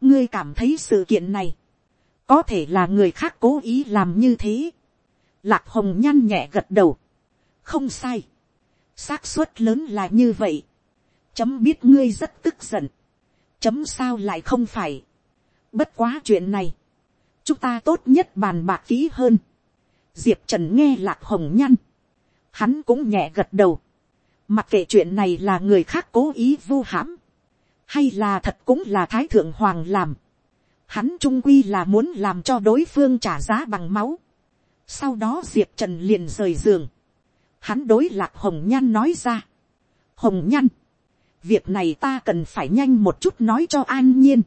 ngươi cảm thấy sự kiện này, có thể là người khác cố ý làm như thế, Lạc hồng nhăn nhẹ gật đầu. Không sai. xác suất lớn là như vậy. Chấm biết ngươi rất tức giận. Chấm sao lại không phải. Bất quá chuyện này. Chúng ta tốt nhất bàn bạc kỹ hơn. Diệp Trần nghe lạc hồng nhăn. Hắn cũng nhẹ gật đầu. Mặc kệ chuyện này là người khác cố ý vu hãm. Hay là thật cũng là Thái Thượng Hoàng làm. Hắn trung quy là muốn làm cho đối phương trả giá bằng máu sau đó diệp trần liền rời giường. Hắn đối lạc hồng nhan nói ra. Hồng nhan. Việc này ta cần phải nhanh một chút nói cho an nhiên.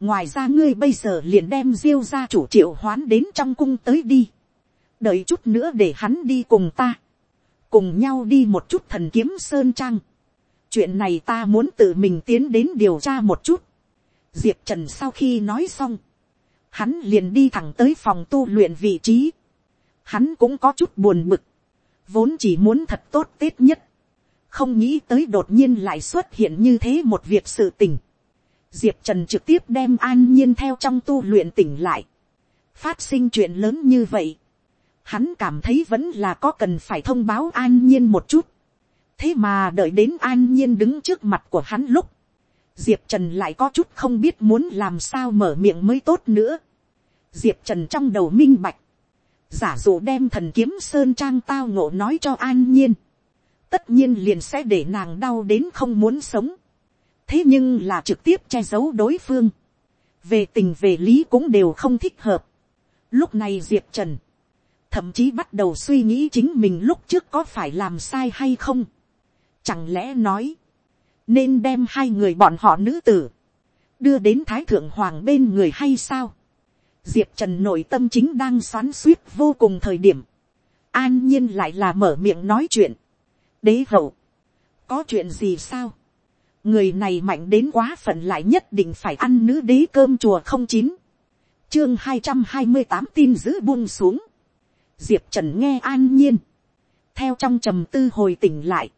Ngoài ra ngươi bây giờ liền đem diêu gia chủ triệu hoán đến trong cung tới đi. đợi chút nữa để hắn đi cùng ta, cùng nhau đi một chút thần kiếm sơn trang, chuyện này ta muốn tự mình tiến đến điều tra một chút. diệp trần sau khi nói xong, hắn liền đi thẳng tới phòng tu luyện vị trí, hắn cũng có chút buồn bực, vốn chỉ muốn thật tốt tết nhất, không nghĩ tới đột nhiên lại xuất hiện như thế một việc sự tình. Diệp Trần trực tiếp đem an nhiên theo trong tu luyện tỉnh lại. Phát sinh chuyện lớn như vậy. Hắn cảm thấy vẫn là có cần phải thông báo an nhiên một chút. Thế mà đợi đến an nhiên đứng trước mặt của hắn lúc. Diệp Trần lại có chút không biết muốn làm sao mở miệng mới tốt nữa. Diệp Trần trong đầu minh bạch. Giả dụ đem thần kiếm sơn trang tao ngộ nói cho an nhiên. Tất nhiên liền sẽ để nàng đau đến không muốn sống. Thế nhưng là trực tiếp che giấu đối phương. Về tình về lý cũng đều không thích hợp. Lúc này Diệp Trần. Thậm chí bắt đầu suy nghĩ chính mình lúc trước có phải làm sai hay không. Chẳng lẽ nói. Nên đem hai người bọn họ nữ tử. Đưa đến Thái Thượng Hoàng bên người hay sao? Diệp Trần nội tâm chính đang xoắn suýt vô cùng thời điểm. An nhiên lại là mở miệng nói chuyện. Đế hậu. Có chuyện gì sao? Người này mạnh đến quá phận lại nhất định phải ăn nữ đế cơm chùa không chín. Chương hai trăm hai mươi tám tin giữ buông xuống. Diệp Trần nghe an nhiên. Theo trong trầm tư hồi tỉnh lại.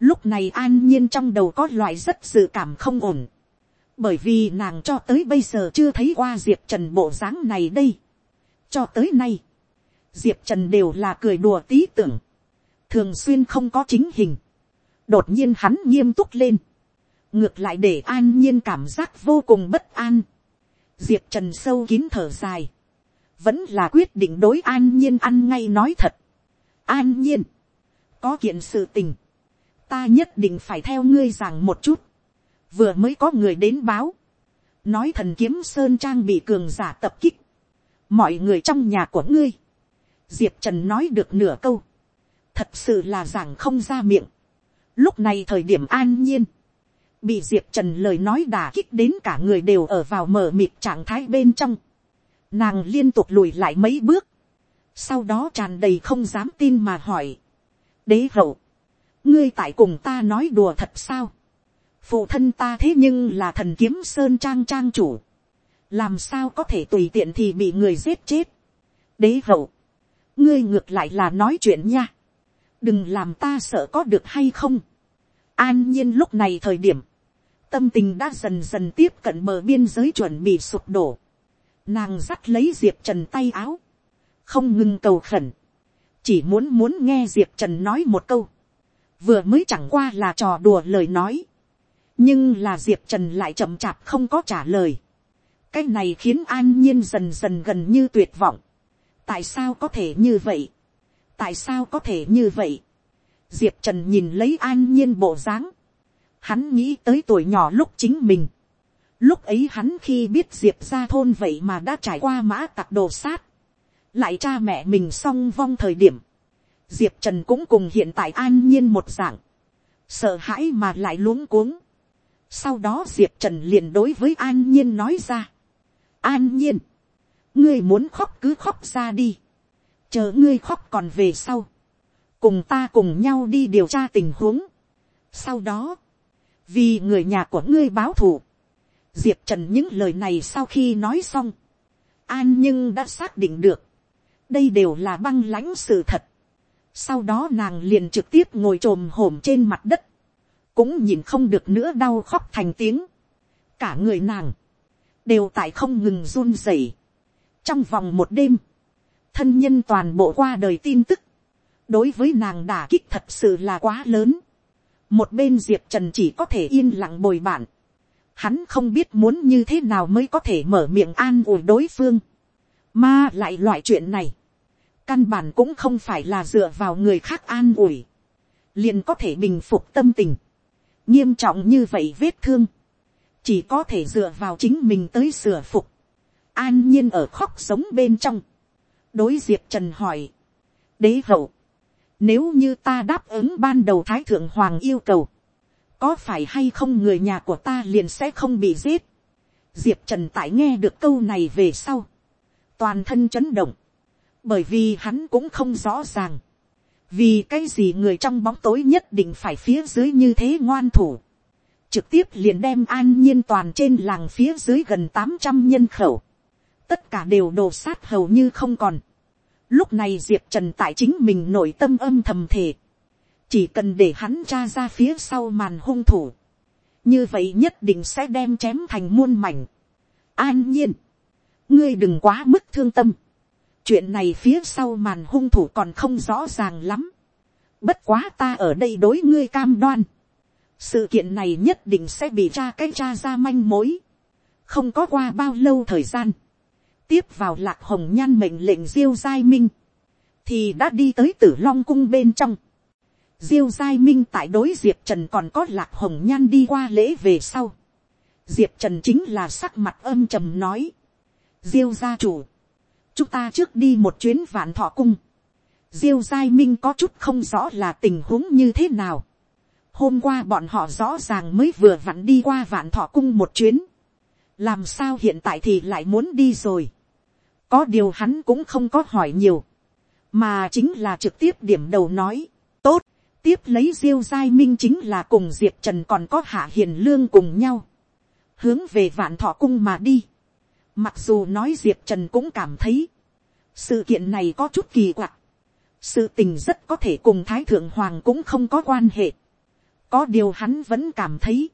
Lúc này an nhiên trong đầu có loại rất sự cảm không ổn bởi vì nàng cho tới bây giờ chưa thấy qua diệp trần bộ dáng này đây. cho tới nay, diệp trần đều là cười đùa tí tưởng, thường xuyên không có chính hình. đột nhiên hắn nghiêm túc lên, ngược lại để an nhiên cảm giác vô cùng bất an. diệp trần sâu kín thở dài, vẫn là quyết định đối an nhiên ăn ngay nói thật. an nhiên, có kiện sự tình, ta nhất định phải theo ngươi rằng một chút vừa mới có người đến báo, nói thần kiếm sơn trang bị cường giả tập kích, mọi người trong nhà của ngươi, diệp trần nói được nửa câu, thật sự là giảng không ra miệng, lúc này thời điểm an nhiên, bị diệp trần lời nói đà kích đến cả người đều ở vào mở mịt trạng thái bên trong, nàng liên tục lùi lại mấy bước, sau đó tràn đầy không dám tin mà hỏi, đế hậu, ngươi tại cùng ta nói đùa thật sao, phụ thân ta thế nhưng là thần kiếm sơn trang trang chủ, làm sao có thể tùy tiện thì bị người giết chết. đế hậu, ngươi ngược lại là nói chuyện nha, đừng làm ta sợ có được hay không. an nhiên lúc này thời điểm, tâm tình đã dần dần tiếp cận bờ biên giới chuẩn bị sụp đổ, nàng dắt lấy diệp trần tay áo, không ngừng cầu khẩn, chỉ muốn muốn nghe diệp trần nói một câu, vừa mới chẳng qua là trò đùa lời nói, nhưng là diệp trần lại chậm chạp không có trả lời. cái này khiến an nhiên dần dần gần như tuyệt vọng. tại sao có thể như vậy. tại sao có thể như vậy. diệp trần nhìn lấy an nhiên bộ dáng. hắn nghĩ tới tuổi nhỏ lúc chính mình. lúc ấy hắn khi biết diệp ra thôn vậy mà đã trải qua mã tặc đồ sát. lại cha mẹ mình song vong thời điểm. diệp trần cũng cùng hiện tại an nhiên một dạng. sợ hãi mà lại luống cuống sau đó diệp trần liền đối với an nhiên nói ra. an nhiên, ngươi muốn khóc cứ khóc ra đi. chờ ngươi khóc còn về sau. cùng ta cùng nhau đi điều tra tình huống. sau đó, vì người nhà của ngươi báo thù, diệp trần những lời này sau khi nói xong, an nhưng đã xác định được, đây đều là băng lãnh sự thật. sau đó nàng liền trực tiếp ngồi trồm hổm trên mặt đất, cũng nhìn không được nữa đau khóc thành tiếng. cả người nàng, đều tại không ngừng run rẩy. trong vòng một đêm, thân nhân toàn bộ qua đời tin tức, đối với nàng đả kích thật sự là quá lớn. một bên diệp trần chỉ có thể yên lặng bồi bản. hắn không biết muốn như thế nào mới có thể mở miệng an ủi đối phương. mà lại loại chuyện này, căn bản cũng không phải là dựa vào người khác an ủi, liền có thể bình phục tâm tình nghiêm trọng như vậy vết thương, chỉ có thể dựa vào chính mình tới sửa phục, an nhiên ở khóc sống bên trong, đối diệp trần hỏi, đế hậu, nếu như ta đáp ứng ban đầu thái thượng hoàng yêu cầu, có phải hay không người nhà của ta liền sẽ không bị giết. Diệp trần tại nghe được câu này về sau, toàn thân chấn động, bởi vì hắn cũng không rõ ràng, vì cái gì người trong bóng tối nhất định phải phía dưới như thế ngoan thủ, trực tiếp liền đem an nhiên toàn trên làng phía dưới gần tám trăm nhân khẩu, tất cả đều đổ sát hầu như không còn. Lúc này diệp trần tại chính mình nội tâm âm thầm thể, chỉ cần để hắn tra ra phía sau màn hung thủ, như vậy nhất định sẽ đem chém thành muôn mảnh. An nhiên, ngươi đừng quá mức thương tâm, chuyện này phía sau màn hung thủ còn không rõ ràng lắm, bất quá ta ở đây đối ngươi cam đoan, sự kiện này nhất định sẽ bị cha cái cha ra manh mối, không có qua bao lâu thời gian, tiếp vào lạc hồng nhan mệnh lệnh diêu giai minh, thì đã đi tới tử long cung bên trong. diêu giai minh tại đối diệp trần còn có lạc hồng nhan đi qua lễ về sau. diệp trần chính là sắc mặt âm trầm nói. diêu gia chủ, chúng ta trước đi một chuyến vạn thọ cung. diêu giai minh có chút không rõ là tình huống như thế nào. hôm qua bọn họ rõ ràng mới vừa vặn đi qua vạn thọ cung một chuyến. làm sao hiện tại thì lại muốn đi rồi có điều hắn cũng không có hỏi nhiều, mà chính là trực tiếp điểm đầu nói, tốt, tiếp lấy diêu giai minh chính là cùng diệp trần còn có hạ hiền lương cùng nhau, hướng về vạn thọ cung mà đi. Mặc dù nói diệp trần cũng cảm thấy, sự kiện này có chút kỳ quặc, sự tình rất có thể cùng thái thượng hoàng cũng không có quan hệ, có điều hắn vẫn cảm thấy,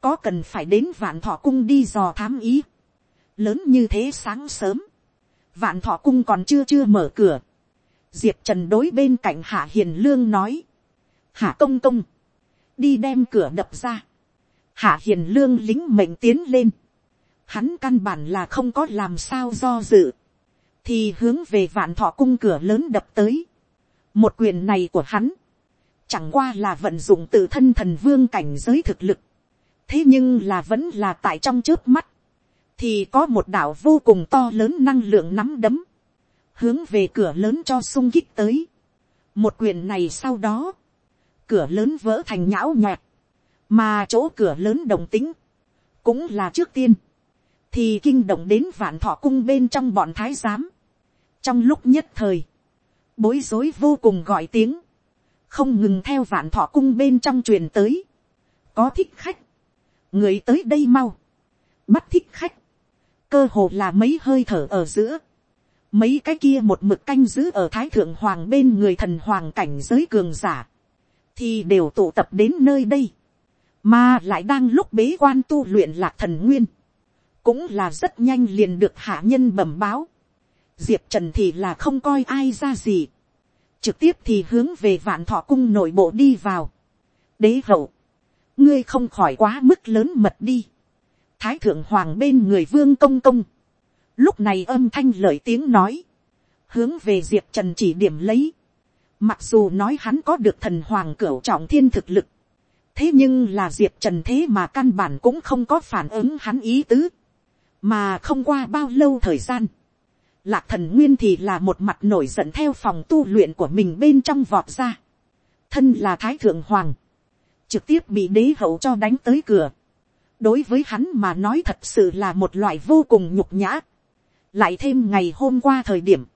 có cần phải đến vạn thọ cung đi dò thám ý, lớn như thế sáng sớm, vạn thọ cung còn chưa chưa mở cửa, diệp trần đối bên cạnh hạ hiền lương nói, hạ công công, đi đem cửa đập ra, hạ hiền lương lính mệnh tiến lên, hắn căn bản là không có làm sao do dự, thì hướng về vạn thọ cung cửa lớn đập tới, một quyền này của hắn, chẳng qua là vận dụng tự thân thần vương cảnh giới thực lực, thế nhưng là vẫn là tại trong trước mắt, thì có một đảo vô cùng to lớn năng lượng nắm đấm, hướng về cửa lớn cho sung kích tới. một quyền này sau đó, cửa lớn vỡ thành nhão nhoẹt, mà chỗ cửa lớn đồng tính, cũng là trước tiên, thì kinh động đến vạn thọ cung bên trong bọn thái giám. trong lúc nhất thời, bối rối vô cùng gọi tiếng, không ngừng theo vạn thọ cung bên trong truyền tới, có thích khách, người tới đây mau, bắt thích khách, cơ hồ là mấy hơi thở ở giữa, mấy cái kia một mực canh giữ ở thái thượng hoàng bên người thần hoàng cảnh giới cường giả, thì đều tụ tập đến nơi đây, mà lại đang lúc bế quan tu luyện lạc thần nguyên, cũng là rất nhanh liền được hạ nhân bẩm báo, diệp trần thì là không coi ai ra gì, trực tiếp thì hướng về vạn thọ cung nội bộ đi vào, đế hậu, ngươi không khỏi quá mức lớn mật đi, thái thượng hoàng bên người vương công công, lúc này âm thanh lời tiếng nói, hướng về diệp trần chỉ điểm lấy, mặc dù nói hắn có được thần hoàng cửu trọng thiên thực lực, thế nhưng là diệp trần thế mà căn bản cũng không có phản ứng hắn ý tứ, mà không qua bao lâu thời gian, lạc thần nguyên thì là một mặt nổi giận theo phòng tu luyện của mình bên trong vọt ra, thân là thái thượng hoàng, trực tiếp bị đế hậu cho đánh tới cửa, đối với hắn mà nói thật sự là một loại vô cùng nhục nhã. lại thêm ngày hôm qua thời điểm,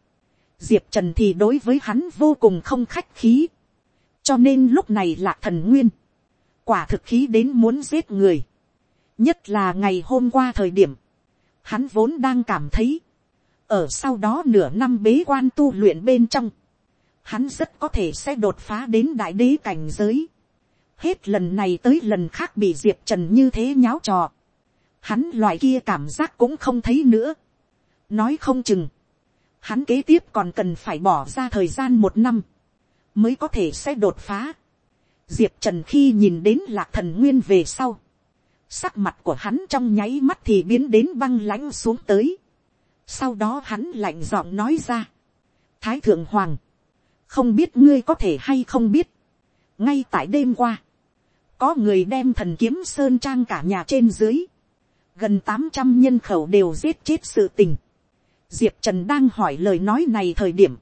diệp trần thì đối với hắn vô cùng không khách khí. cho nên lúc này lạc thần nguyên, quả thực khí đến muốn giết người. nhất là ngày hôm qua thời điểm, hắn vốn đang cảm thấy, ở sau đó nửa năm bế quan tu luyện bên trong, hắn rất có thể sẽ đột phá đến đại đế cảnh giới hết lần này tới lần khác bị diệp trần như thế nháo trò. hắn loại kia cảm giác cũng không thấy nữa. nói không chừng, hắn kế tiếp còn cần phải bỏ ra thời gian một năm, mới có thể sẽ đột phá. diệp trần khi nhìn đến lạc thần nguyên về sau, sắc mặt của hắn trong nháy mắt thì biến đến băng lãnh xuống tới. sau đó hắn lạnh giọng nói ra, thái thượng hoàng, không biết ngươi có thể hay không biết, ngay tại đêm qua, có người đem thần kiếm sơn trang cả nhà trên dưới, gần tám trăm nhân khẩu đều giết chết sự tình. diệp trần đang hỏi lời nói này thời điểm,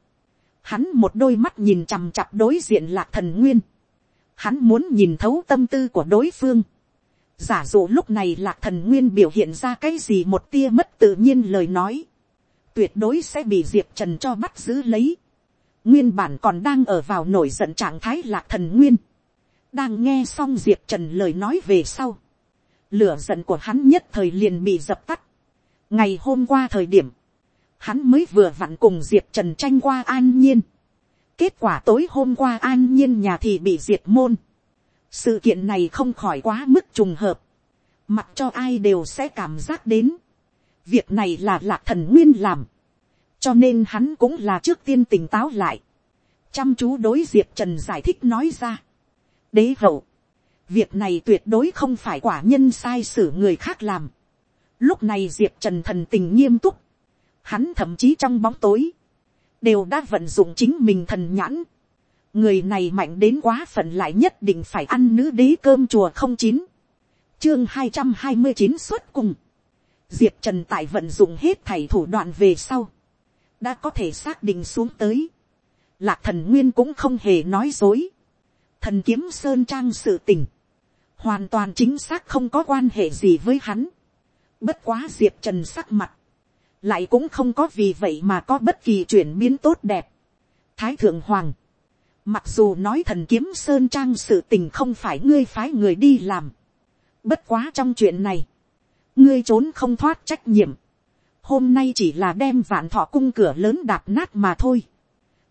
hắn một đôi mắt nhìn chằm chặp đối diện lạc thần nguyên, hắn muốn nhìn thấu tâm tư của đối phương giả dụ lúc này lạc thần nguyên biểu hiện ra cái gì một tia mất tự nhiên lời nói, tuyệt đối sẽ bị diệp trần cho bắt giữ lấy. nguyên bản còn đang ở vào nổi giận trạng thái lạc thần nguyên. đang nghe xong diệp trần lời nói về sau. lửa giận của hắn nhất thời liền bị dập tắt. ngày hôm qua thời điểm, hắn mới vừa vặn cùng diệp trần tranh qua an nhiên. kết quả tối hôm qua an nhiên nhà thì bị diệt môn sự kiện này không khỏi quá mức trùng hợp. mặc cho ai đều sẽ cảm giác đến việc này là lạc thần nguyên làm, cho nên hắn cũng là trước tiên tỉnh táo lại, chăm chú đối diệp trần giải thích nói ra. đế hậu, việc này tuyệt đối không phải quả nhân sai sử người khác làm. lúc này diệp trần thần tình nghiêm túc, hắn thậm chí trong bóng tối, đều đã vận dụng chính mình thần nhãn người này mạnh đến quá phận lại nhất định phải ăn nữ đế cơm chùa không chín, chương hai trăm hai mươi chín xuất cùng diệp trần tại vận dụng hết thảy thủ đoạn về sau, đã có thể xác định xuống tới. Lạc thần nguyên cũng không hề nói dối. Thần kiếm sơn trang sự tình, hoàn toàn chính xác không có quan hệ gì với hắn. Bất quá diệp trần sắc mặt, lại cũng không có vì vậy mà có bất kỳ chuyển biến tốt đẹp. Thái thượng hoàng, mặc dù nói thần kiếm sơn trang sự tình không phải ngươi phái người đi làm. Bất quá trong chuyện này, ngươi trốn không thoát trách nhiệm, hôm nay chỉ là đem vạn thọ cung cửa lớn đạp nát mà thôi,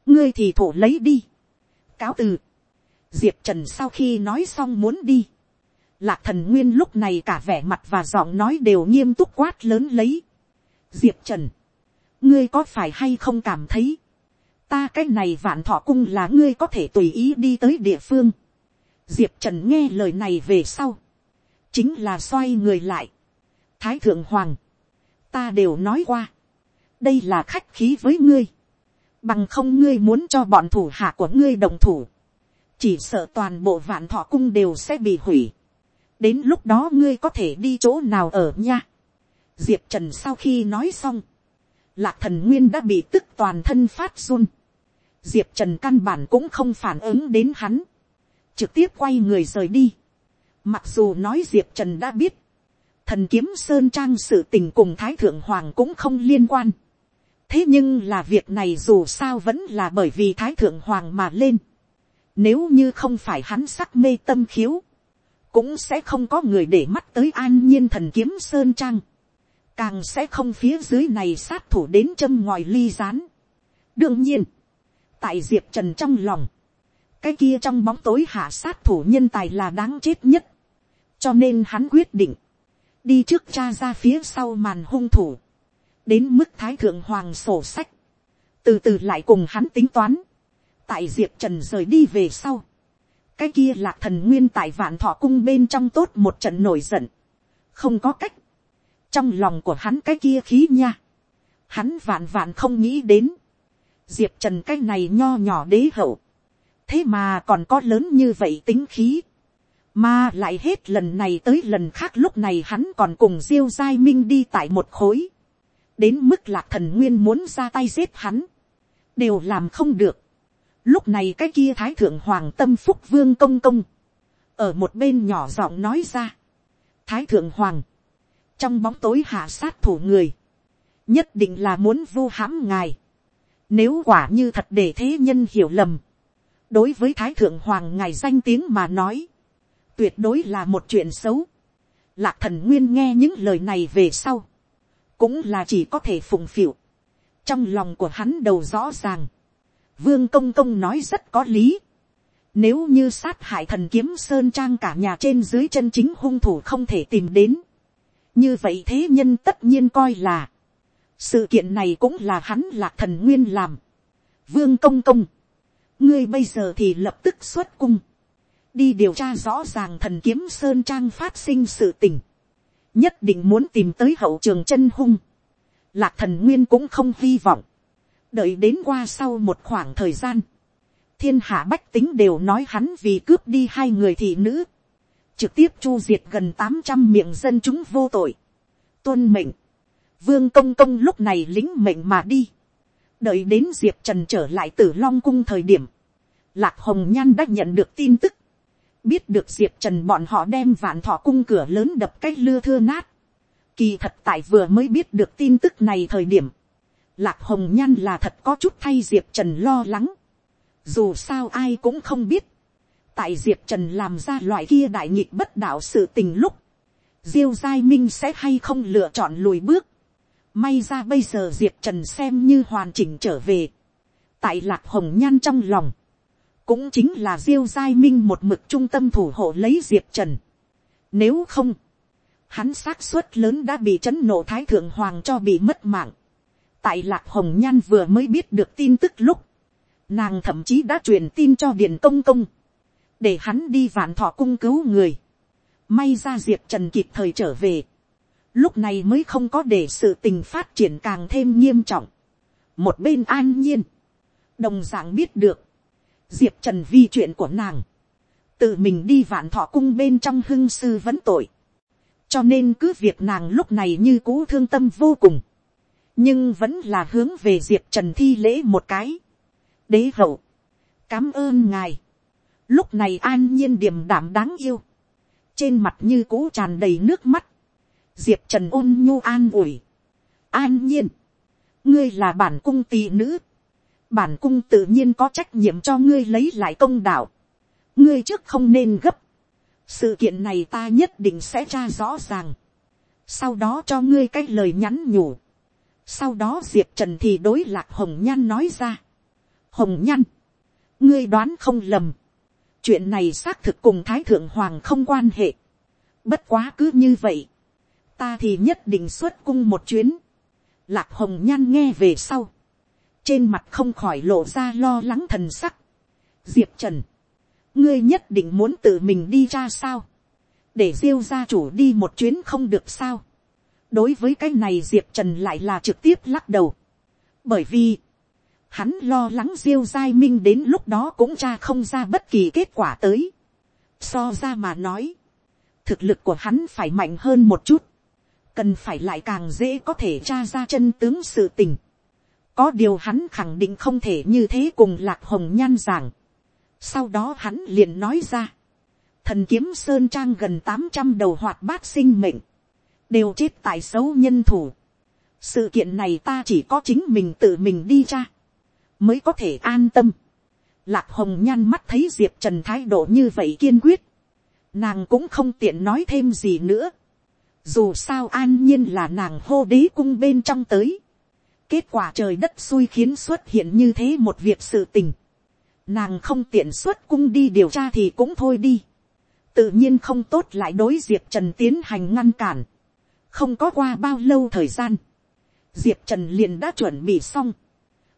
ngươi thì thổ lấy đi, cáo từ, diệp trần sau khi nói xong muốn đi, lạc thần nguyên lúc này cả vẻ mặt và giọng nói đều nghiêm túc quát lớn lấy, diệp trần, ngươi có phải hay không cảm thấy, ta cái này vạn thọ cung là ngươi có thể tùy ý đi tới địa phương, diệp trần nghe lời này về sau, chính là xoay người lại, thái thượng hoàng, ta đều nói qua, đây là khách khí với ngươi, bằng không ngươi muốn cho bọn thủ hạ của ngươi đồng thủ, chỉ sợ toàn bộ vạn thọ cung đều sẽ bị hủy, đến lúc đó ngươi có thể đi chỗ nào ở nha. diệp trần sau khi nói xong, lạc thần nguyên đã bị tức toàn thân phát run, diệp trần căn bản cũng không phản ứng đến hắn, trực tiếp quay người rời đi. Mặc dù nói diệp trần đã biết, thần kiếm sơn trang sự tình cùng thái thượng hoàng cũng không liên quan. thế nhưng là việc này dù sao vẫn là bởi vì thái thượng hoàng mà lên. nếu như không phải hắn sắc mê tâm khiếu, cũng sẽ không có người để mắt tới an nhiên thần kiếm sơn trang. càng sẽ không phía dưới này sát thủ đến châm ngoài ly rán. đương nhiên, tại diệp trần trong lòng, cái kia trong bóng tối hạ sát thủ nhân tài là đáng chết nhất. cho nên hắn quyết định, đi trước cha ra phía sau màn hung thủ, đến mức thái thượng hoàng sổ sách, từ từ lại cùng hắn tính toán, tại diệp trần rời đi về sau, cái kia lạc thần nguyên tại vạn thọ cung bên trong tốt một trận nổi giận, không có cách, trong lòng của hắn cái kia khí nha, hắn vạn vạn không nghĩ đến, diệp trần cái này nho nhỏ đế hậu, thế mà còn có lớn như vậy tính khí, mà lại hết lần này tới lần khác lúc này hắn còn cùng diêu giai minh đi tại một khối. Đến mức lạc thần nguyên muốn ra tay giết hắn. Đều làm không được. Lúc này cái kia thái thượng hoàng tâm phúc vương công công. Ở một bên nhỏ giọng nói ra. Thái thượng hoàng. Trong bóng tối hạ sát thủ người. Nhất định là muốn vu hãm ngài. Nếu quả như thật để thế nhân hiểu lầm. Đối với thái thượng hoàng ngài danh tiếng mà nói tuyệt đối là một chuyện xấu. Lạc thần nguyên nghe những lời này về sau, cũng là chỉ có thể phụng phịu. Trong lòng của hắn đầu rõ ràng, vương công công nói rất có lý. Nếu như sát hại thần kiếm sơn trang cả nhà trên dưới chân chính hung thủ không thể tìm đến. Như vậy thế nhân tất nhiên coi là. Sự kiện này cũng là hắn lạc thần nguyên làm. Vương công công. Ngươi bây giờ thì lập tức xuất cung. Đi điều tra rõ ràng thần kiếm sơn trang phát sinh sự tình, nhất định muốn tìm tới hậu trường chân hung, lạc thần nguyên cũng không hy vọng, đợi đến qua sau một khoảng thời gian, thiên hạ bách tính đều nói hắn vì cướp đi hai người thị nữ, trực tiếp chu diệt gần tám trăm miệng dân chúng vô tội, tuân mệnh, vương công công lúc này lính mệnh mà đi, đợi đến diệp trần trở lại từ long cung thời điểm, lạc hồng nhan đã nhận được tin tức, biết được diệp trần bọn họ đem vạn thọ cung cửa lớn đập cách lưa thưa nát. Kỳ thật tại vừa mới biết được tin tức này thời điểm, Lạc hồng nhan là thật có chút thay diệp trần lo lắng. dù sao ai cũng không biết. tại diệp trần làm ra loại kia đại nghịch bất đạo sự tình lúc. diêu giai minh sẽ hay không lựa chọn lùi bước may ra bây giờ diệp trần xem như hoàn chỉnh trở về. tại lạc hồng nhan trong lòng. cũng chính là diêu giai minh một mực trung tâm thủ hộ lấy diệp trần. nếu không, hắn xác suất lớn đã bị chấn nộ thái thượng hoàng cho bị mất mạng tại lạc hồng nhan vừa mới biết được tin tức lúc, nàng thậm chí đã truyền tin cho điện công công, để hắn đi vạn thọ cung cứu người. may ra diệp trần kịp thời trở về, lúc này mới không có để sự tình phát triển càng thêm nghiêm trọng. một bên an nhiên, đồng d ạ n g biết được, diệp trần vi chuyện của nàng, tự mình đi vạn thọ cung bên trong hưng sư vấn tội, cho nên cứ việc nàng lúc này như cũ thương tâm vô cùng, nhưng vẫn là hướng về diệp trần thi lễ một cái. đế hậu, cám ơn ngài. lúc này an nhiên điềm đảm đáng yêu, trên mặt như cũ tràn đầy nước mắt, diệp trần ôn nhu an ủi. an nhiên, ngươi là bản cung tỳ nữ, bản cung tự nhiên có trách nhiệm cho ngươi lấy lại công đạo, ngươi trước không nên gấp, sự kiện này ta nhất định sẽ tra rõ ràng, sau đó cho ngươi cái lời nhắn nhủ, sau đó diệp trần thì đối lạc hồng nhan nói ra. hồng nhan, ngươi đoán không lầm. chuyện này xác thực cùng thái thượng hoàng không quan hệ. bất quá cứ như vậy ta thì nhất định xuất cung một chuyến. lạc hồng nhan nghe về sau. trên mặt không khỏi lộ ra lo lắng thần sắc. diệp trần, ngươi nhất định muốn tự mình đi ra sao. để diêu gia chủ đi một chuyến không được sao đối với cái này diệp trần lại là trực tiếp lắc đầu. bởi vì, hắn lo lắng diêu giai minh đến lúc đó cũng ra không ra bất kỳ kết quả tới. so ra mà nói, thực lực của hắn phải mạnh hơn một chút, cần phải lại càng dễ có thể tra ra chân tướng sự tình. có điều hắn khẳng định không thể như thế cùng lạc hồng nhan giảng. sau đó hắn liền nói ra, thần kiếm sơn trang gần tám trăm đầu hoạt bát sinh mệnh, đều chết tại xấu nhân thủ. sự kiện này ta chỉ có chính mình tự mình đi ra, mới có thể an tâm. lạc hồng nhan mắt thấy diệp trần thái độ như vậy kiên quyết, nàng cũng không tiện nói thêm gì nữa dù sao an nhiên là nàng hô đế cung bên trong tới. kết quả trời đất xui khiến xuất hiện như thế một việc sự tình. nàng không tiện xuất cung đi điều tra thì cũng thôi đi. tự nhiên không tốt lại đối diệp trần tiến hành ngăn cản không có qua bao lâu thời gian, diệp trần liền đã chuẩn bị xong,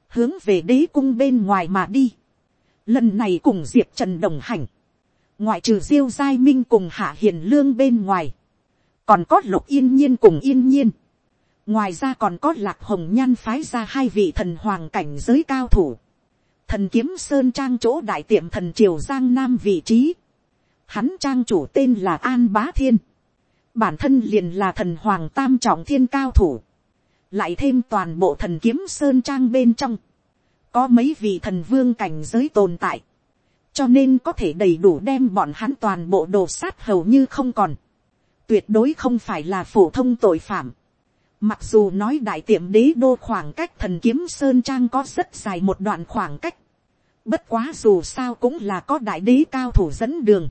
hướng về đế cung bên ngoài mà đi. Lần này cùng diệp trần đồng hành, ngoại trừ diêu giai minh cùng hạ hiền lương bên ngoài, còn có lục yên nhiên cùng yên nhiên. ngoài ra còn có lạc hồng nhan phái ra hai vị thần hoàng cảnh giới cao thủ. thần kiếm sơn trang chỗ đại tiệm thần triều giang nam vị trí. hắn trang chủ tên là an bá thiên bản thân liền là thần hoàng tam trọng thiên cao thủ, lại thêm toàn bộ thần kiếm sơn trang bên trong, có mấy vị thần vương cảnh giới tồn tại, cho nên có thể đầy đủ đem bọn hắn toàn bộ đồ sát hầu như không còn, tuyệt đối không phải là phổ thông tội phạm. Mặc dù nói đại tiệm đế đô khoảng cách thần kiếm sơn trang có rất dài một đoạn khoảng cách, bất quá dù sao cũng là có đại đế cao thủ dẫn đường,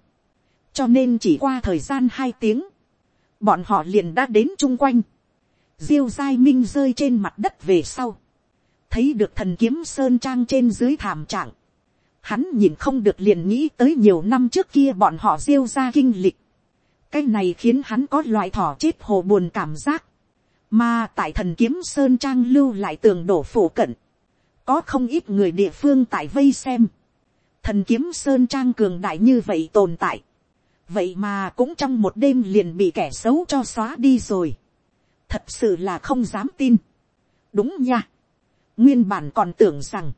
cho nên chỉ qua thời gian hai tiếng, bọn họ liền đã đến chung quanh, diêu dai minh rơi trên mặt đất về sau, thấy được thần kiếm sơn trang trên dưới thảm trạng, hắn nhìn không được liền nghĩ tới nhiều năm trước kia bọn họ diêu ra kinh lịch, cái này khiến hắn có loại thỏ chết hồ buồn cảm giác, mà tại thần kiếm sơn trang lưu lại tường đổ phủ cận, có không ít người địa phương tại vây xem, thần kiếm sơn trang cường đại như vậy tồn tại, vậy mà cũng trong một đêm liền bị kẻ xấu cho xóa đi rồi. thật sự là không dám tin. đúng nha. nguyên bản còn tưởng rằng,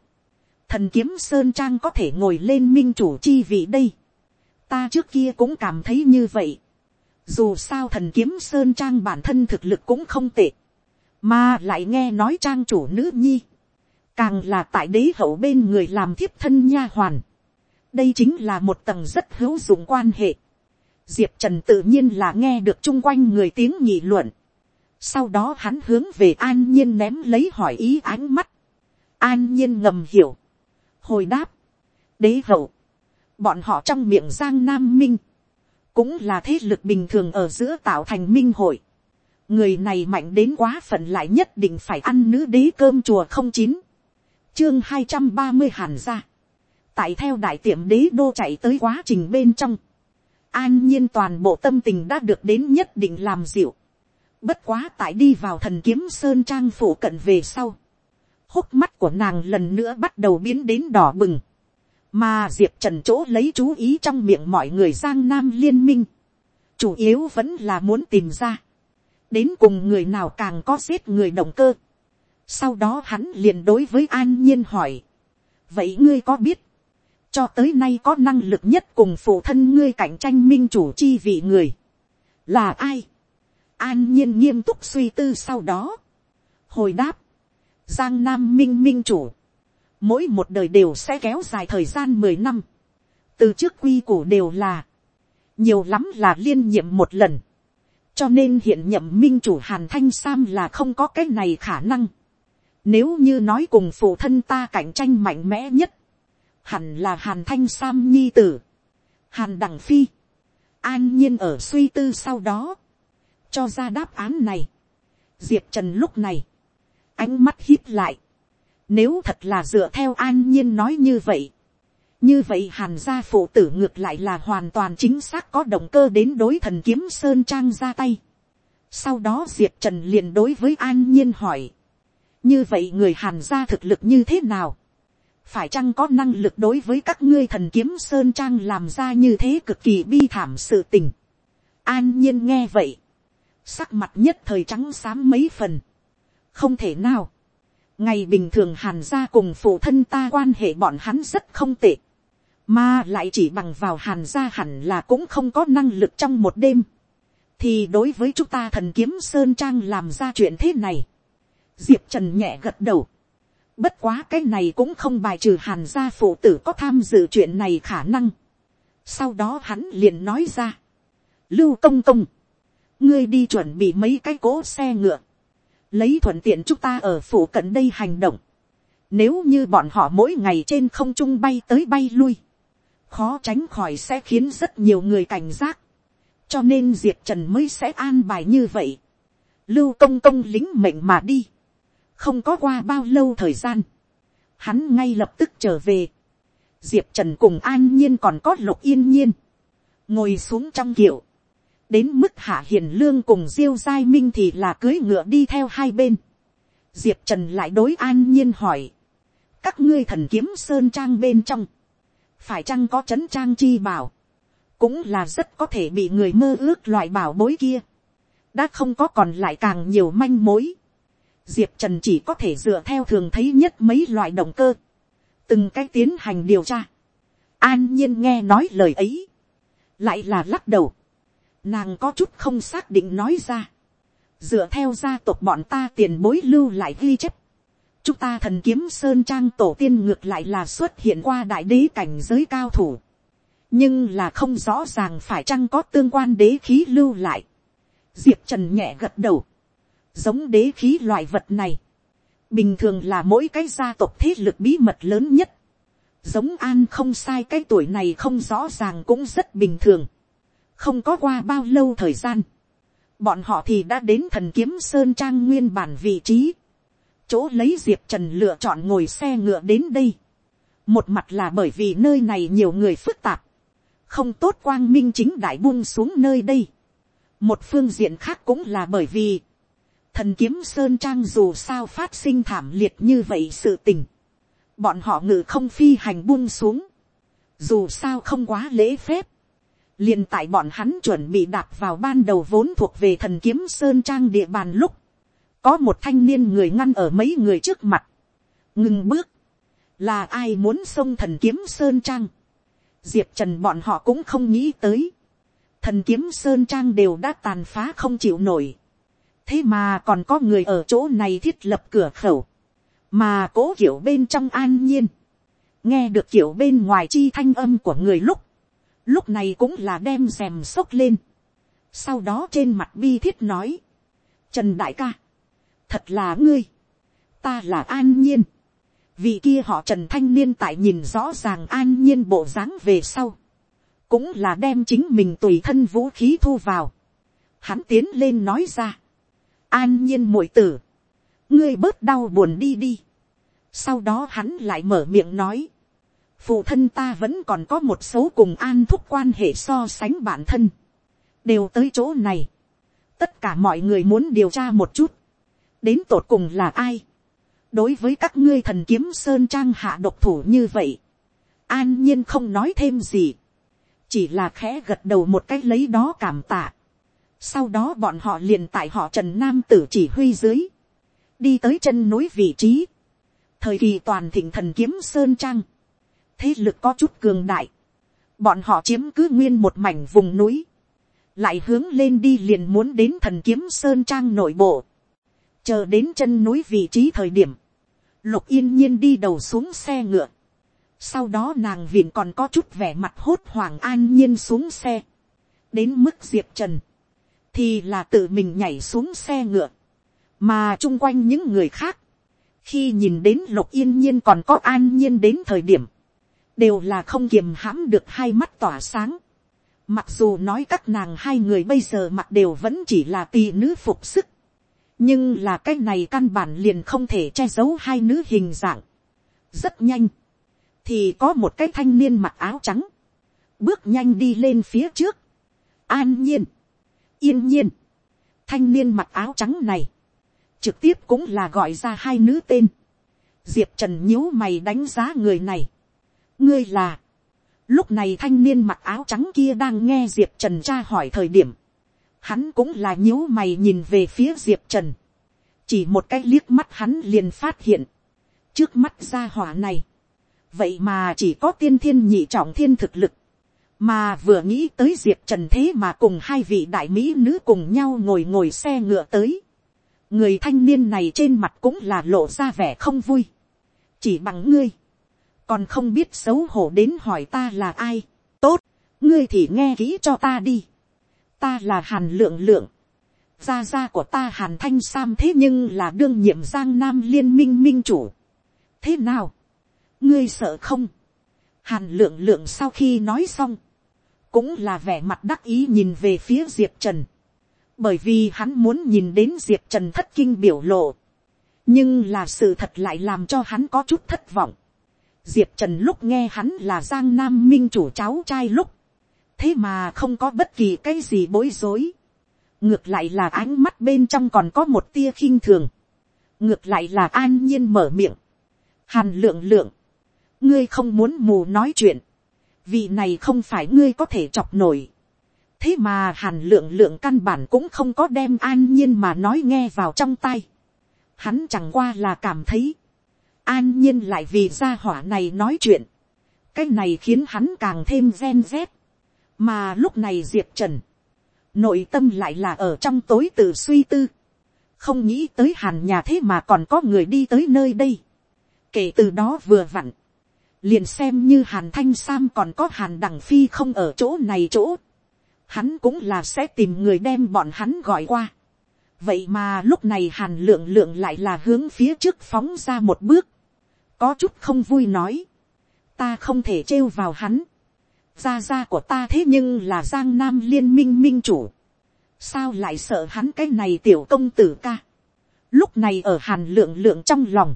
thần kiếm sơn trang có thể ngồi lên minh chủ chi vị đây. ta trước kia cũng cảm thấy như vậy dù sao thần kiếm sơn trang bản thân thực lực cũng không tệ. mà lại nghe nói trang chủ nữ nhi. càng là tại đế hậu bên người làm thiếp thân nha hoàn. đây chính là một tầng rất hữu dụng quan hệ diệp trần tự nhiên là nghe được chung quanh người tiếng nhị luận. sau đó hắn hướng về an nhiên ném lấy hỏi ý ánh mắt, an nhiên ngầm hiểu, hồi đáp, đế hậu, bọn họ trong miệng giang nam minh, cũng là thế lực bình thường ở giữa tạo thành minh hội, người này mạnh đến quá phận lại nhất định phải ăn nữ đế cơm chùa không chín, chương hai trăm ba mươi hàn ra, tại theo đại tiệm đế đô chạy tới quá trình bên trong, an nhiên toàn bộ tâm tình đã được đến nhất định làm dịu, bất quá tại đi vào thần kiếm sơn trang phủ cận về sau, hốc mắt của nàng lần nữa bắt đầu biến đến đỏ bừng, mà diệp trần chỗ lấy chú ý trong miệng mọi người giang nam liên minh, chủ yếu vẫn là muốn tìm ra, đến cùng người nào càng có giết người động cơ. sau đó hắn liền đối với an nhiên hỏi, vậy ngươi có biết, cho tới nay có năng lực nhất cùng phụ thân ngươi cạnh tranh minh chủ chi vị người, là ai, an nhiên nghiêm túc suy tư sau đó, hồi đáp, giang nam minh minh chủ, mỗi một đời đều sẽ kéo dài thời gian mười năm, từ trước quy củ đều là, nhiều lắm là liên nhiệm một lần, cho nên hiện nhậm minh chủ hàn thanh sam là không có cái này khả năng. Nếu như nói cùng phụ thân ta cạnh tranh mạnh mẽ nhất, hẳn là hàn thanh sam nhi tử, hàn đằng phi, an nhiên ở suy tư sau đó, cho ra đáp án này. diệp trần lúc này, ánh mắt hít lại, nếu thật là dựa theo an nhiên nói như vậy, như vậy hàn gia phụ tử ngược lại là hoàn toàn chính xác có động cơ đến đối thần kiếm sơn trang ra tay. sau đó diệp trần liền đối với an nhiên hỏi, như vậy người hàn gia thực lực như thế nào, phải chăng có năng lực đối với các ngươi thần kiếm sơn trang làm ra như thế cực kỳ bi thảm sự tình. an nhiên nghe vậy, sắc mặt nhất thời trắng xám mấy phần, không thể nào, ngày bình thường hàn gia cùng phụ thân ta quan hệ bọn hắn rất không tệ. Mà lại chỉ bằng vào hàn gia hẳn là cũng không có năng lực trong một đêm, thì đối với chúng ta thần kiếm sơn trang làm ra chuyện thế này, diệp trần nhẹ gật đầu, bất quá cái này cũng không bài trừ hàn gia phụ tử có tham dự chuyện này khả năng, sau đó hắn liền nói ra, lưu công công, ngươi đi chuẩn bị mấy cái cỗ xe ngựa, lấy thuận tiện chúng ta ở phủ cận đây hành động, nếu như bọn họ mỗi ngày trên không trung bay tới bay lui, khó tránh khỏi sẽ khiến rất nhiều người cảnh giác, cho nên diệp trần mới sẽ an bài như vậy, lưu công công lính mệnh mà đi, không có qua bao lâu thời gian, hắn ngay lập tức trở về, diệp trần cùng an nhiên còn có lục yên nhiên, ngồi xuống trong kiệu, đến mức hạ hiền lương cùng diêu giai minh thì là cưới ngựa đi theo hai bên, diệp trần lại đối an nhiên hỏi, các ngươi thần kiếm sơn trang bên trong, phải chăng có c h ấ n trang chi bảo, cũng là rất có thể bị người mơ ước loại bảo bối kia, đã không có còn lại càng nhiều manh mối, diệp trần chỉ có thể dựa theo thường thấy nhất mấy loại động cơ, từng cái tiến hành điều tra, an nhiên nghe nói lời ấy, lại là lắc đầu, nàng có chút không xác định nói ra, dựa theo gia tộc bọn ta tiền bối lưu lại ghi chép, chúng ta thần kiếm sơn trang tổ tiên ngược lại là xuất hiện qua đại đế cảnh giới cao thủ. nhưng là không rõ ràng phải chăng có tương quan đế khí lưu lại. diệp trần nhẹ gật đầu. giống đế khí loại vật này. bình thường là mỗi cái gia tộc thế lực bí mật lớn nhất. giống an không sai cái tuổi này không rõ ràng cũng rất bình thường không có qua bao lâu thời gian. bọn họ thì đã đến thần kiếm sơn trang nguyên bản vị trí chỗ lấy diệp trần lựa chọn ngồi xe ngựa đến đây. một mặt là bởi vì nơi này nhiều người phức tạp, không tốt quang minh chính đại buông xuống nơi đây. một phương diện khác cũng là bởi vì, thần kiếm sơn trang dù sao phát sinh thảm liệt như vậy sự tình, bọn họ ngự không phi hành buông xuống, dù sao không quá lễ phép, liền tại bọn hắn chuẩn bị đạp vào ban đầu vốn thuộc về thần kiếm sơn trang địa bàn lúc, có một thanh niên người ngăn ở mấy người trước mặt, ngừng bước, là ai muốn xông thần kiếm sơn trang, diệp trần bọn họ cũng không nghĩ tới, thần kiếm sơn trang đều đã tàn phá không chịu nổi, thế mà còn có người ở chỗ này thiết lập cửa khẩu, mà cố kiểu bên trong an nhiên, nghe được kiểu bên ngoài chi thanh âm của người lúc, lúc này cũng là đem rèm xốc lên, sau đó trên mặt bi thiết nói, trần đại ca, thật là ngươi, ta là an nhiên, vì kia họ trần thanh niên tại nhìn rõ ràng an nhiên bộ dáng về sau, cũng là đem chính mình tùy thân vũ khí thu vào, hắn tiến lên nói ra, an nhiên muội tử, ngươi bớt đau buồn đi đi, sau đó hắn lại mở miệng nói, phụ thân ta vẫn còn có một số cùng an thúc quan hệ so sánh bản thân, đều tới chỗ này, tất cả mọi người muốn điều tra một chút, đến tột cùng là ai, đối với các ngươi thần kiếm sơn trang hạ độc thủ như vậy, an nhiên không nói thêm gì, chỉ là khẽ gật đầu một cái lấy đó cảm tạ. sau đó bọn họ liền tại họ trần nam tử chỉ huy dưới, đi tới chân núi vị trí, thời kỳ toàn thịnh thần kiếm sơn trang, thế lực có chút cường đại, bọn họ chiếm cứ nguyên một mảnh vùng núi, lại hướng lên đi liền muốn đến thần kiếm sơn trang nội bộ, chờ đến chân núi vị trí thời điểm, lục yên nhiên đi đầu xuống xe ngựa, sau đó nàng viện còn có chút vẻ mặt hốt hoảng an nhiên xuống xe, đến mức diệp trần, thì là tự mình nhảy xuống xe ngựa, mà chung quanh những người khác, khi nhìn đến lục yên nhiên còn có an nhiên đến thời điểm, đều là không kiềm hãm được hai mắt tỏa sáng. Mặc dù nói các nàng hai người bây giờ mặc đều vẫn chỉ là tỳ nữ phục sức, nhưng là cái này căn bản liền không thể che giấu hai nữ hình dạng. rất nhanh, thì có một cái thanh niên mặc áo trắng, bước nhanh đi lên phía trước, an nhiên, yên nhiên, thanh niên mặc áo trắng này, trực tiếp cũng là gọi ra hai nữ tên, diệp trần nhíu mày đánh giá người này, ngươi là, lúc này thanh niên mặc áo trắng kia đang nghe diệp trần tra hỏi thời điểm, hắn cũng là nhíu mày nhìn về phía diệp trần, chỉ một cái liếc mắt hắn liền phát hiện, trước mắt ra hỏa này, vậy mà chỉ có tiên thiên nhị trọng thiên thực lực, mà vừa nghĩ tới diệp trần thế mà cùng hai vị đại mỹ nữ cùng nhau ngồi ngồi xe ngựa tới, người thanh niên này trên mặt cũng là lộ ra vẻ không vui, chỉ bằng ngươi, còn không biết xấu hổ đến hỏi ta là ai, tốt, ngươi thì nghe kỹ cho ta đi, ta là hàn lượng lượng, gia gia của ta hàn thanh sam thế nhưng là đương nhiệm giang nam liên minh minh chủ, thế nào, ngươi sợ không, hàn lượng lượng sau khi nói xong, cũng là vẻ mặt đắc ý nhìn về phía diệp trần, bởi vì hắn muốn nhìn đến diệp trần thất kinh biểu lộ, nhưng là sự thật lại làm cho hắn có chút thất vọng diệp trần lúc nghe hắn là giang nam minh chủ cháu trai lúc, thế mà không có bất kỳ cái gì bối rối, ngược lại là ánh mắt bên trong còn có một tia khinh thường, ngược lại là an nhiên mở miệng, hàn lượng lượng, ngươi không muốn mù nói chuyện, vì này không phải ngươi có thể chọc nổi. thế mà hàn lượng lượng căn bản cũng không có đem an nhiên mà nói nghe vào trong tay. hắn chẳng qua là cảm thấy, an nhiên lại vì gia hỏa này nói chuyện. cái này khiến hắn càng thêm gen z. mà lúc này diệp trần, nội tâm lại là ở trong tối tự suy tư. không nghĩ tới hàn nhà thế mà còn có người đi tới nơi đây. kể từ đó vừa vặn, liền xem như hàn thanh sam còn có hàn đằng phi không ở chỗ này chỗ, hắn cũng là sẽ tìm người đem bọn hắn gọi qua. vậy mà lúc này hàn lượng lượng lại là hướng phía trước phóng ra một bước, có chút không vui nói, ta không thể trêu vào hắn, gia gia của ta thế nhưng là giang nam liên minh minh chủ, sao lại sợ hắn cái này tiểu công tử ca, lúc này ở hàn lượng lượng trong lòng,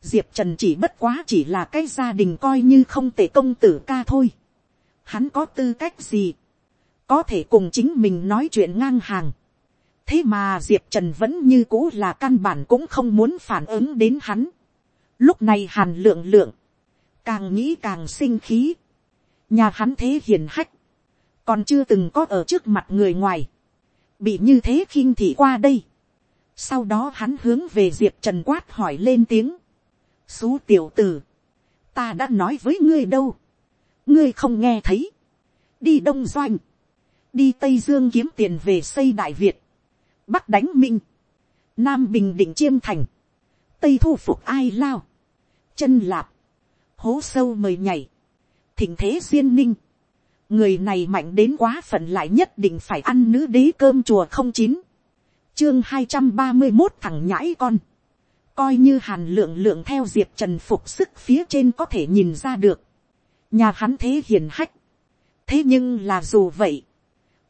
diệp trần chỉ bất quá chỉ là cái gia đình coi như không tệ công tử ca thôi. hắn có tư cách gì, có thể cùng chính mình nói chuyện ngang hàng. thế mà diệp trần vẫn như cũ là căn bản cũng không muốn phản ứng đến hắn lúc này hàn lượng lượng, càng nghĩ càng sinh khí. nhà hắn thế hiền hách, còn chưa từng có ở trước mặt người ngoài, bị như thế khinh thị qua đây. sau đó hắn hướng về diệp trần quát hỏi lên tiếng, xú tiểu tử, ta đã nói với ngươi đâu, ngươi không nghe thấy, đi đông doanh, đi tây dương kiếm tiền về xây đại việt, bắc đánh minh, nam bình định chiêm thành, tây thu phục ai lao, chân lạp, hố sâu mời nhảy, thỉnh thế duyên ninh, người này mạnh đến quá phận lại nhất định phải ăn nữ đế cơm chùa không chín, chương hai trăm ba mươi một thằng nhãi con, coi như hàn lượng lượng theo diệp trần phục sức phía trên có thể nhìn ra được, nhà hắn thế hiền hách, thế nhưng là dù vậy,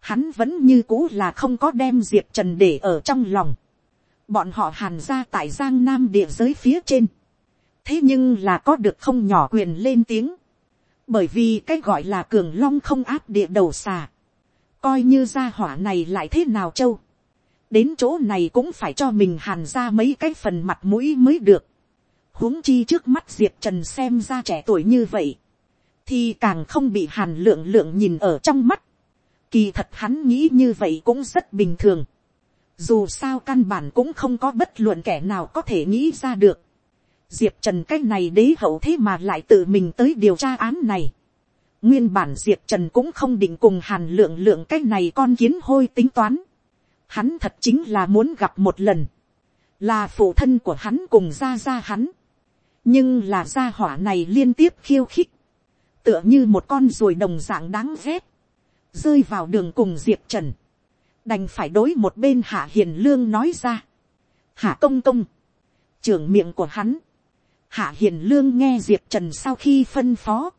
hắn vẫn như cũ là không có đem diệp trần để ở trong lòng, bọn họ hàn ra tại giang nam địa giới phía trên, thế nhưng là có được không nhỏ quyền lên tiếng, bởi vì cái gọi là cường long không áp địa đầu xà, coi như gia hỏa này lại thế nào châu, đến chỗ này cũng phải cho mình hàn ra mấy cái phần mặt mũi mới được, huống chi trước mắt diệp trần xem ra trẻ tuổi như vậy, thì càng không bị hàn lượng lượng nhìn ở trong mắt, kỳ thật hắn nghĩ như vậy cũng rất bình thường, dù sao căn bản cũng không có bất luận kẻ nào có thể nghĩ ra được, diệp trần cái này đế hậu thế mà lại tự mình tới điều tra án này. nguyên bản diệp trần cũng không định cùng hàn lượng lượng cái này con kiến hôi tính toán. hắn thật chính là muốn gặp một lần. là phụ thân của hắn cùng ra ra hắn. nhưng là gia hỏa này liên tiếp khiêu khích. tựa như một con ruồi đồng dạng đáng ghét. rơi vào đường cùng diệp trần. đành phải đối một bên hạ hiền lương nói ra. hạ công công. trưởng miệng của hắn Hạ hiền lương nghe diệp trần sau khi phân phó.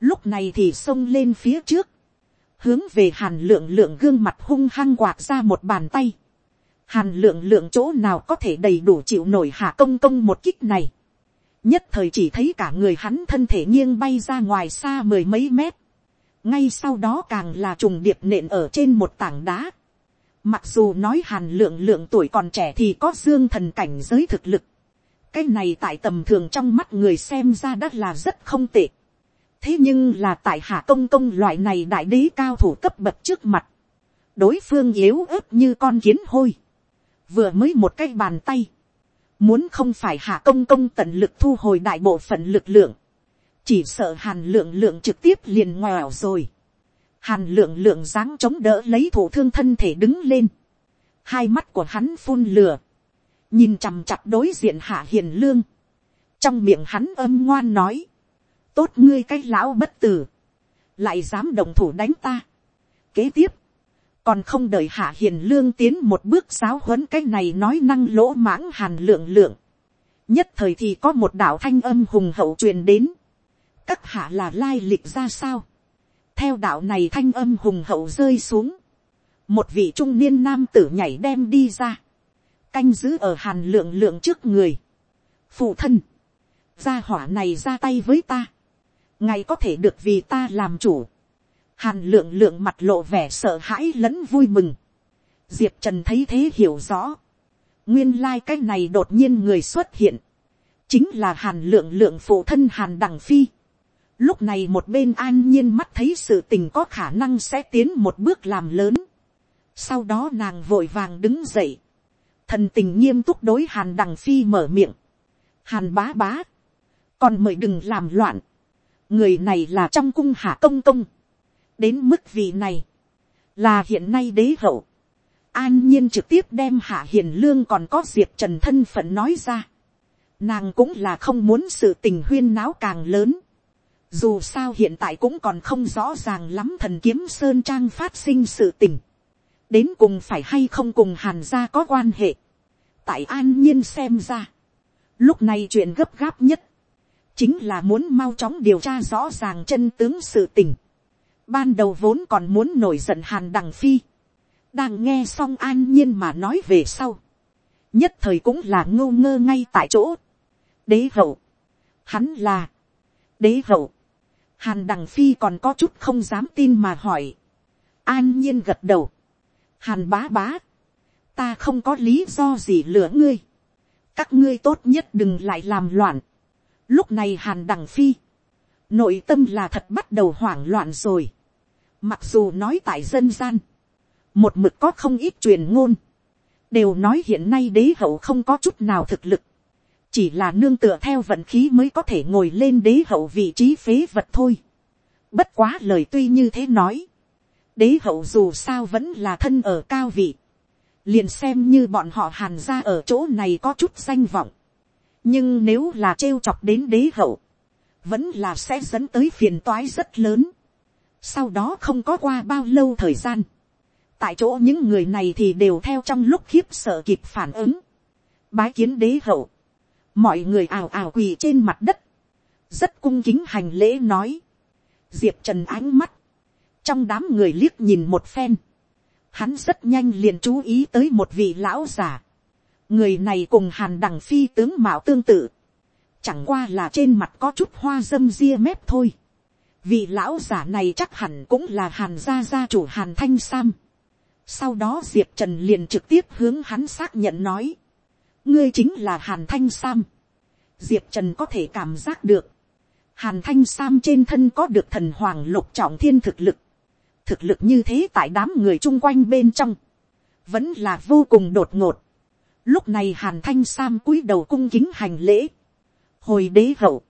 Lúc này thì xông lên phía trước. Hướng về hàn lượng lượng gương mặt hung hăng quạt ra một bàn tay. Hàn lượng lượng chỗ nào có thể đầy đủ chịu nổi hạ công công một kích này. Nhất thời chỉ thấy cả người hắn thân thể nghiêng bay ra ngoài xa mười mấy mét. Ngay sau đó càng là trùng điệp nện ở trên một tảng đá. Mặc dù nói hàn lượng lượng tuổi còn trẻ thì có dương thần cảnh giới thực lực cái này tại tầm thường trong mắt người xem ra đã là rất không tệ. thế nhưng là tại hạ công công loại này đại đế cao thủ cấp bậc trước mặt, đối phương yếu ớt như con kiến hôi, vừa mới một cái bàn tay, muốn không phải hạ công công tận lực thu hồi đại bộ phận lực lượng, chỉ sợ hàn lượng lượng trực tiếp liền ngoèo rồi. hàn lượng lượng dáng chống đỡ lấy thủ thương thân thể đứng lên, hai mắt của hắn phun lửa, nhìn chằm chặp đối diện hạ hiền lương, trong miệng hắn âm ngoan nói, tốt ngươi cái lão bất tử, lại dám đồng thủ đánh ta. Kế tiếp, còn không đợi hạ hiền lương tiến một bước giáo huấn cái này nói năng lỗ mãng hàn lượng lượng. nhất thời thì có một đạo thanh âm hùng hậu truyền đến. các hạ là lai lịch ra sao. theo đạo này thanh âm hùng hậu rơi xuống. một vị trung niên nam tử nhảy đem đi ra canh giữ ở hàn lượng lượng trước người. phụ thân, gia hỏa này ra tay với ta, ngài có thể được vì ta làm chủ. hàn lượng lượng mặt lộ vẻ sợ hãi lẫn vui mừng. diệp trần thấy thế hiểu rõ. nguyên lai、like、cái này đột nhiên người xuất hiện. chính là hàn lượng lượng phụ thân hàn đằng phi. lúc này một bên an nhiên mắt thấy sự tình có khả năng sẽ tiến một bước làm lớn. sau đó nàng vội vàng đứng dậy thần tình nghiêm túc đối hàn đằng phi mở miệng, hàn bá bá, còn mời đừng làm loạn, người này là trong cung hạ công công, đến mức vị này, là hiện nay đế hậu, an nhiên trực tiếp đem hạ hiền lương còn có diệp trần thân phận nói ra, nàng cũng là không muốn sự tình huyên náo càng lớn, dù sao hiện tại cũng còn không rõ ràng lắm thần kiếm sơn trang phát sinh sự tình, đến cùng phải hay không cùng hàn gia có quan hệ. tại an nhiên xem ra, lúc này chuyện gấp gáp nhất, chính là muốn mau chóng điều tra rõ ràng chân tướng sự tình. ban đầu vốn còn muốn nổi giận hàn đằng phi, đang nghe xong an nhiên mà nói về sau, nhất thời cũng là ngô ngơ ngay tại chỗ. đế hậu, hắn là, đế hậu, hàn đằng phi còn có chút không dám tin mà hỏi, an nhiên gật đầu, hàn bá bá, ta không có lý do gì lừa ngươi, các ngươi tốt nhất đừng lại làm loạn. Lúc này hàn đằng phi, nội tâm là thật bắt đầu hoảng loạn rồi. Mặc dù nói tại dân gian, một mực có không ít truyền ngôn, đều nói hiện nay đế hậu không có chút nào thực lực, chỉ là nương tựa theo vận khí mới có thể ngồi lên đế hậu vị trí phế vật thôi. Bất quá lời tuy như thế nói, đế hậu dù sao vẫn là thân ở cao vị, liền xem như bọn họ hàn ra ở chỗ này có chút danh vọng, nhưng nếu là trêu chọc đến đế hậu, vẫn là sẽ dẫn tới phiền toái rất lớn. sau đó không có qua bao lâu thời gian, tại chỗ những người này thì đều theo trong lúc khiếp sợ kịp phản ứng, bái kiến đế hậu, mọi người ào ào quỳ trên mặt đất, rất cung kính hành lễ nói, diệp trần ánh mắt, trong đám người liếc nhìn một phen, hắn rất nhanh liền chú ý tới một vị lão già, người này cùng hàn đằng phi tướng mạo tương tự, chẳng qua là trên mặt có chút hoa dâm ria mép thôi, vị lão già này chắc hẳn cũng là hàn gia gia chủ hàn thanh sam, sau đó diệp trần liền trực tiếp hướng hắn xác nhận nói, ngươi chính là hàn thanh sam, diệp trần có thể cảm giác được, hàn thanh sam trên thân có được thần hoàng lục trọng thiên thực lực, thực lực như thế tại đám người chung quanh bên trong, vẫn là vô cùng đột ngột. Lúc này hàn thanh sam cúi đầu cung kính hành lễ, hồi đế hậu,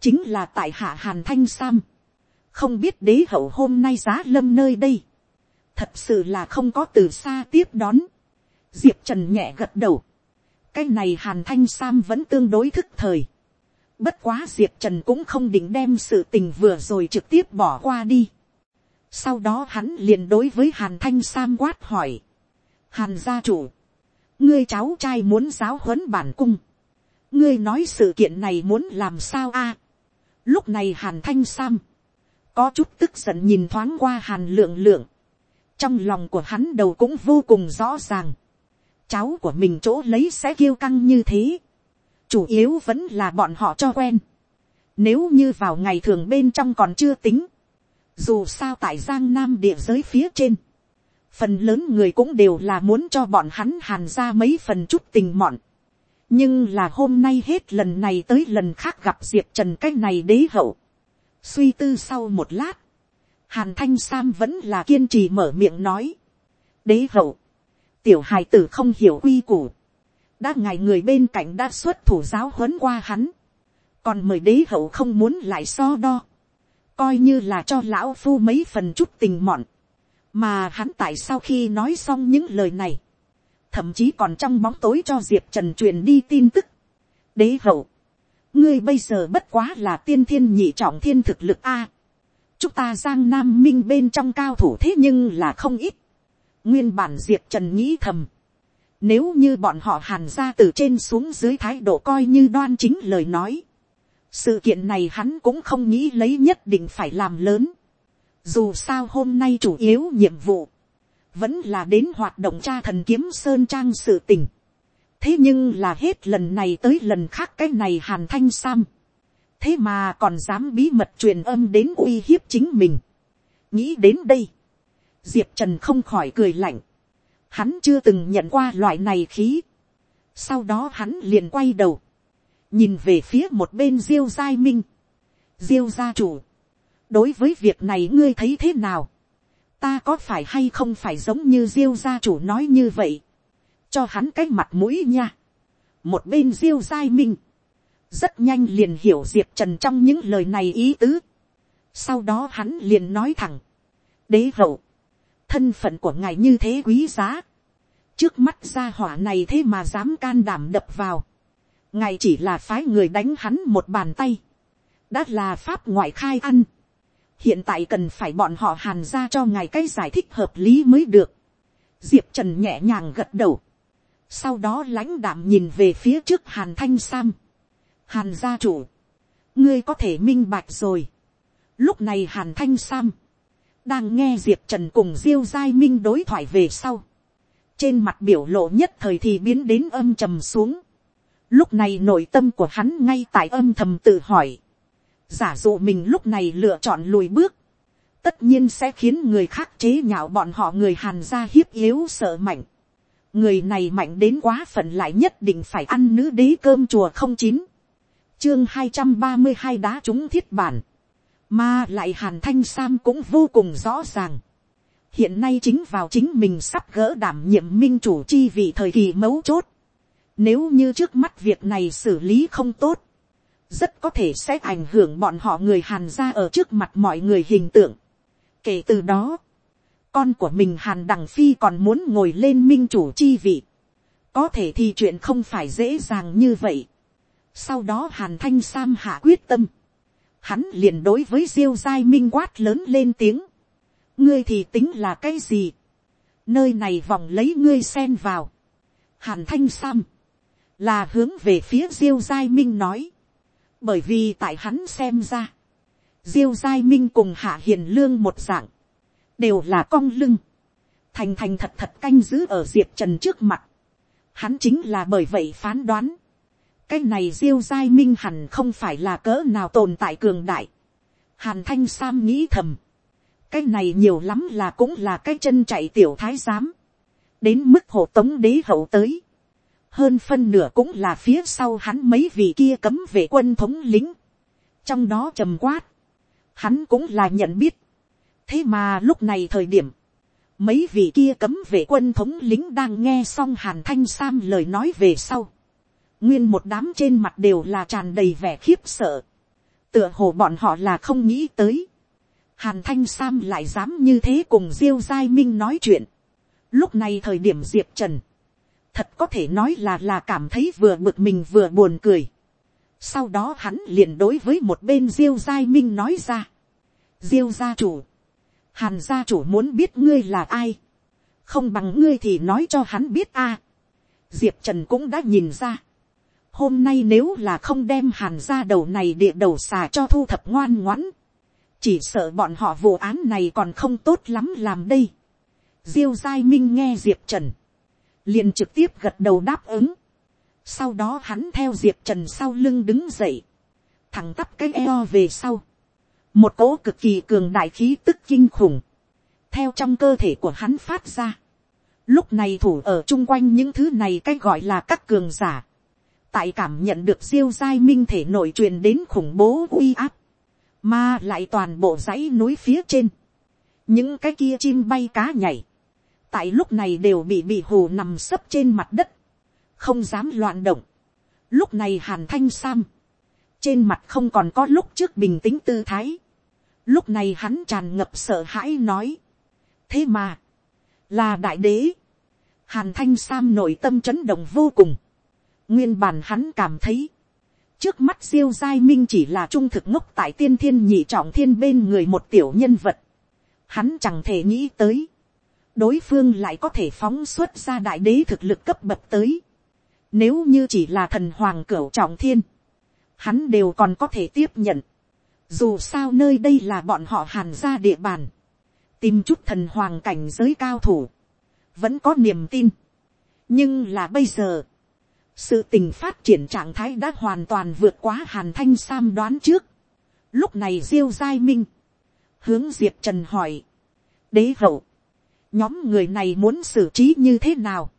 chính là tại hạ hàn thanh sam, không biết đế hậu hôm nay giá lâm nơi đây, thật sự là không có từ xa tiếp đón, diệp trần nhẹ gật đầu, cái này hàn thanh sam vẫn tương đối thức thời, bất quá diệp trần cũng không định đem sự tình vừa rồi trực tiếp bỏ qua đi, sau đó hắn liền đối với hàn thanh sam quát hỏi, hàn gia chủ, ngươi cháu trai muốn giáo huấn bản cung, ngươi nói sự kiện này muốn làm sao a, lúc này hàn thanh sam, có chút tức giận nhìn thoáng qua hàn lượng lượng, trong lòng của hắn đầu cũng vô cùng rõ ràng, cháu của mình chỗ lấy sẽ kiêu căng như thế, chủ yếu vẫn là bọn họ cho quen, nếu như vào ngày thường bên trong còn chưa tính, dù sao tại giang nam địa giới phía trên, phần lớn người cũng đều là muốn cho bọn hắn hàn ra mấy phần chút tình mọn, nhưng là hôm nay hết lần này tới lần khác gặp diệp trần cái này đế hậu, suy tư sau một lát, hàn thanh sam vẫn là kiên trì mở miệng nói, đế hậu, tiểu hài tử không hiểu quy củ, đã ngày người bên cạnh đã xuất thủ giáo huấn qua hắn, còn mời đế hậu không muốn lại so đo, coi như là cho lão phu mấy phần chút tình mọn, mà hắn tại sau khi nói xong những lời này, thậm chí còn trong bóng tối cho diệp trần truyền đi tin tức. đế hậu, ngươi bây giờ bất quá là tiên thiên nhị trọng thiên thực lực a. chúng ta giang nam minh bên trong cao thủ thế nhưng là không ít. nguyên bản diệp trần nghĩ thầm. nếu như bọn họ hàn ra từ trên xuống dưới thái độ coi như đoan chính lời nói sự kiện này hắn cũng không nghĩ lấy nhất định phải làm lớn. dù sao hôm nay chủ yếu nhiệm vụ, vẫn là đến hoạt động cha thần kiếm sơn trang sự tình. thế nhưng là hết lần này tới lần khác cái này hàn thanh sam. thế mà còn dám bí mật truyền âm đến uy hiếp chính mình. nghĩ đến đây, diệp trần không khỏi cười lạnh. hắn chưa từng nhận qua loại này khí. sau đó hắn liền quay đầu nhìn về phía một bên diêu giai minh, diêu gia chủ, đối với việc này ngươi thấy thế nào, ta có phải hay không phải giống như diêu gia chủ nói như vậy, cho hắn cái mặt mũi nha, một bên diêu giai minh, rất nhanh liền hiểu diệp trần trong những lời này ý tứ, sau đó hắn liền nói thẳng, đế hậu, thân phận của ngài như thế quý giá, trước mắt gia hỏa này thế mà dám can đảm đập vào, ngài chỉ là phái người đánh hắn một bàn tay, đã là pháp ngoại khai ăn, hiện tại cần phải bọn họ hàn ra cho ngài cái giải thích hợp lý mới được. diệp trần nhẹ nhàng gật đầu, sau đó lãnh đạm nhìn về phía trước hàn thanh sam, hàn gia chủ, ngươi có thể minh bạch rồi. lúc này hàn thanh sam, đang nghe diệp trần cùng diêu giai minh đối thoại về sau, trên mặt biểu lộ nhất thời thì biến đến âm trầm xuống, Lúc này nội tâm của hắn ngay tại âm thầm tự hỏi. Giả dụ mình lúc này lựa chọn lùi bước. Tất nhiên sẽ khiến người khác chế nhạo bọn họ người hàn ra hiếp yếu sợ mạnh. Người này mạnh đến quá phận lại nhất định phải ăn nữ đế cơm chùa không chín. Chương hai trăm ba mươi hai đá trúng thiết bản. Mà lại hàn thanh sam cũng vô cùng rõ ràng. Hiện nay chính vào chính mình sắp gỡ đảm nhiệm minh chủ chi vị thời kỳ mấu chốt nếu như trước mắt việc này xử lý không tốt, rất có thể sẽ ảnh hưởng bọn họ người hàn ra ở trước mặt mọi người hình tượng. Kể từ đó, con của mình hàn đằng phi còn muốn ngồi lên minh chủ chi vị. Có thể thì chuyện không phải dễ dàng như vậy. Sau đó hàn thanh sam hạ quyết tâm. Hắn liền đối với diêu giai minh quát lớn lên tiếng. Ngươi thì tính là cái gì? nơi này vòng lấy ngươi xen vào, hàn thanh sam, là hướng về phía diêu giai minh nói, bởi vì tại hắn xem ra, diêu giai minh cùng hạ hiền lương một dạng, đều là cong lưng, thành thành thật thật canh giữ ở diệp trần trước mặt, hắn chính là bởi vậy phán đoán, cái này diêu giai minh hẳn không phải là cỡ nào tồn tại cường đại, hàn thanh sam nghĩ thầm, cái này nhiều lắm là cũng là cái chân chạy tiểu thái giám, đến mức hộ tống đế hậu tới, hơn phân nửa cũng là phía sau hắn mấy vị kia cấm vệ quân thống lính, trong đó trầm quát, hắn cũng là nhận biết, thế mà lúc này thời điểm, mấy vị kia cấm vệ quân thống lính đang nghe xong hàn thanh sam lời nói về sau, nguyên một đám trên mặt đều là tràn đầy vẻ khiếp sợ, tựa hồ bọn họ là không nghĩ tới, hàn thanh sam lại dám như thế cùng diêu giai minh nói chuyện, lúc này thời điểm diệp trần, thật có thể nói là là cảm thấy vừa bực mình vừa buồn cười. sau đó hắn liền đối với một bên diêu giai minh nói ra. diêu gia chủ, hàn gia chủ muốn biết ngươi là ai, không bằng ngươi thì nói cho hắn biết a. diệp trần cũng đã nhìn ra. hôm nay nếu là không đem hàn gia đầu này địa đầu xà cho thu thập ngoan ngoãn, chỉ sợ bọn họ vụ án này còn không tốt lắm làm đây. diêu giai minh nghe diệp trần, liền trực tiếp gật đầu đáp ứng. Sau đó hắn theo diệp trần sau lưng đứng dậy, thẳng tắp cái eo về sau. Một cỗ cực kỳ cường đại khí tức kinh khủng, theo trong cơ thể của hắn phát ra. Lúc này thủ ở chung quanh những thứ này cái gọi là các cường giả. Tại cảm nhận được siêu giai minh thể nội truyền đến khủng bố uy áp. Mà lại toàn bộ dãy núi phía trên. Những cái kia chim bay cá nhảy tại lúc này đều bị bị hù nằm sấp trên mặt đất, không dám loạn động. Lúc này hàn thanh sam, trên mặt không còn có lúc trước bình tĩnh tư thái. Lúc này hắn tràn ngập sợ hãi nói. thế mà, là đại đế. hàn thanh sam nội tâm chấn động vô cùng. nguyên bản hắn cảm thấy, trước mắt diêu giai minh chỉ là trung thực ngốc tại tiên thiên nhị trọng thiên bên người một tiểu nhân vật. hắn chẳng thể nghĩ tới đối phương lại có thể phóng xuất ra đại đế thực lực cấp bậc tới. Nếu như chỉ là thần hoàng cửu trọng thiên, hắn đều còn có thể tiếp nhận. Dù sao nơi đây là bọn họ hàn ra địa bàn, tìm chút thần hoàng cảnh giới cao thủ, vẫn có niềm tin. nhưng là bây giờ, sự tình phát triển trạng thái đã hoàn toàn vượt quá hàn thanh sam đoán trước. lúc này diêu giai minh, hướng diệp trần hỏi, đế hậu, nhóm người này muốn xử trí như thế nào.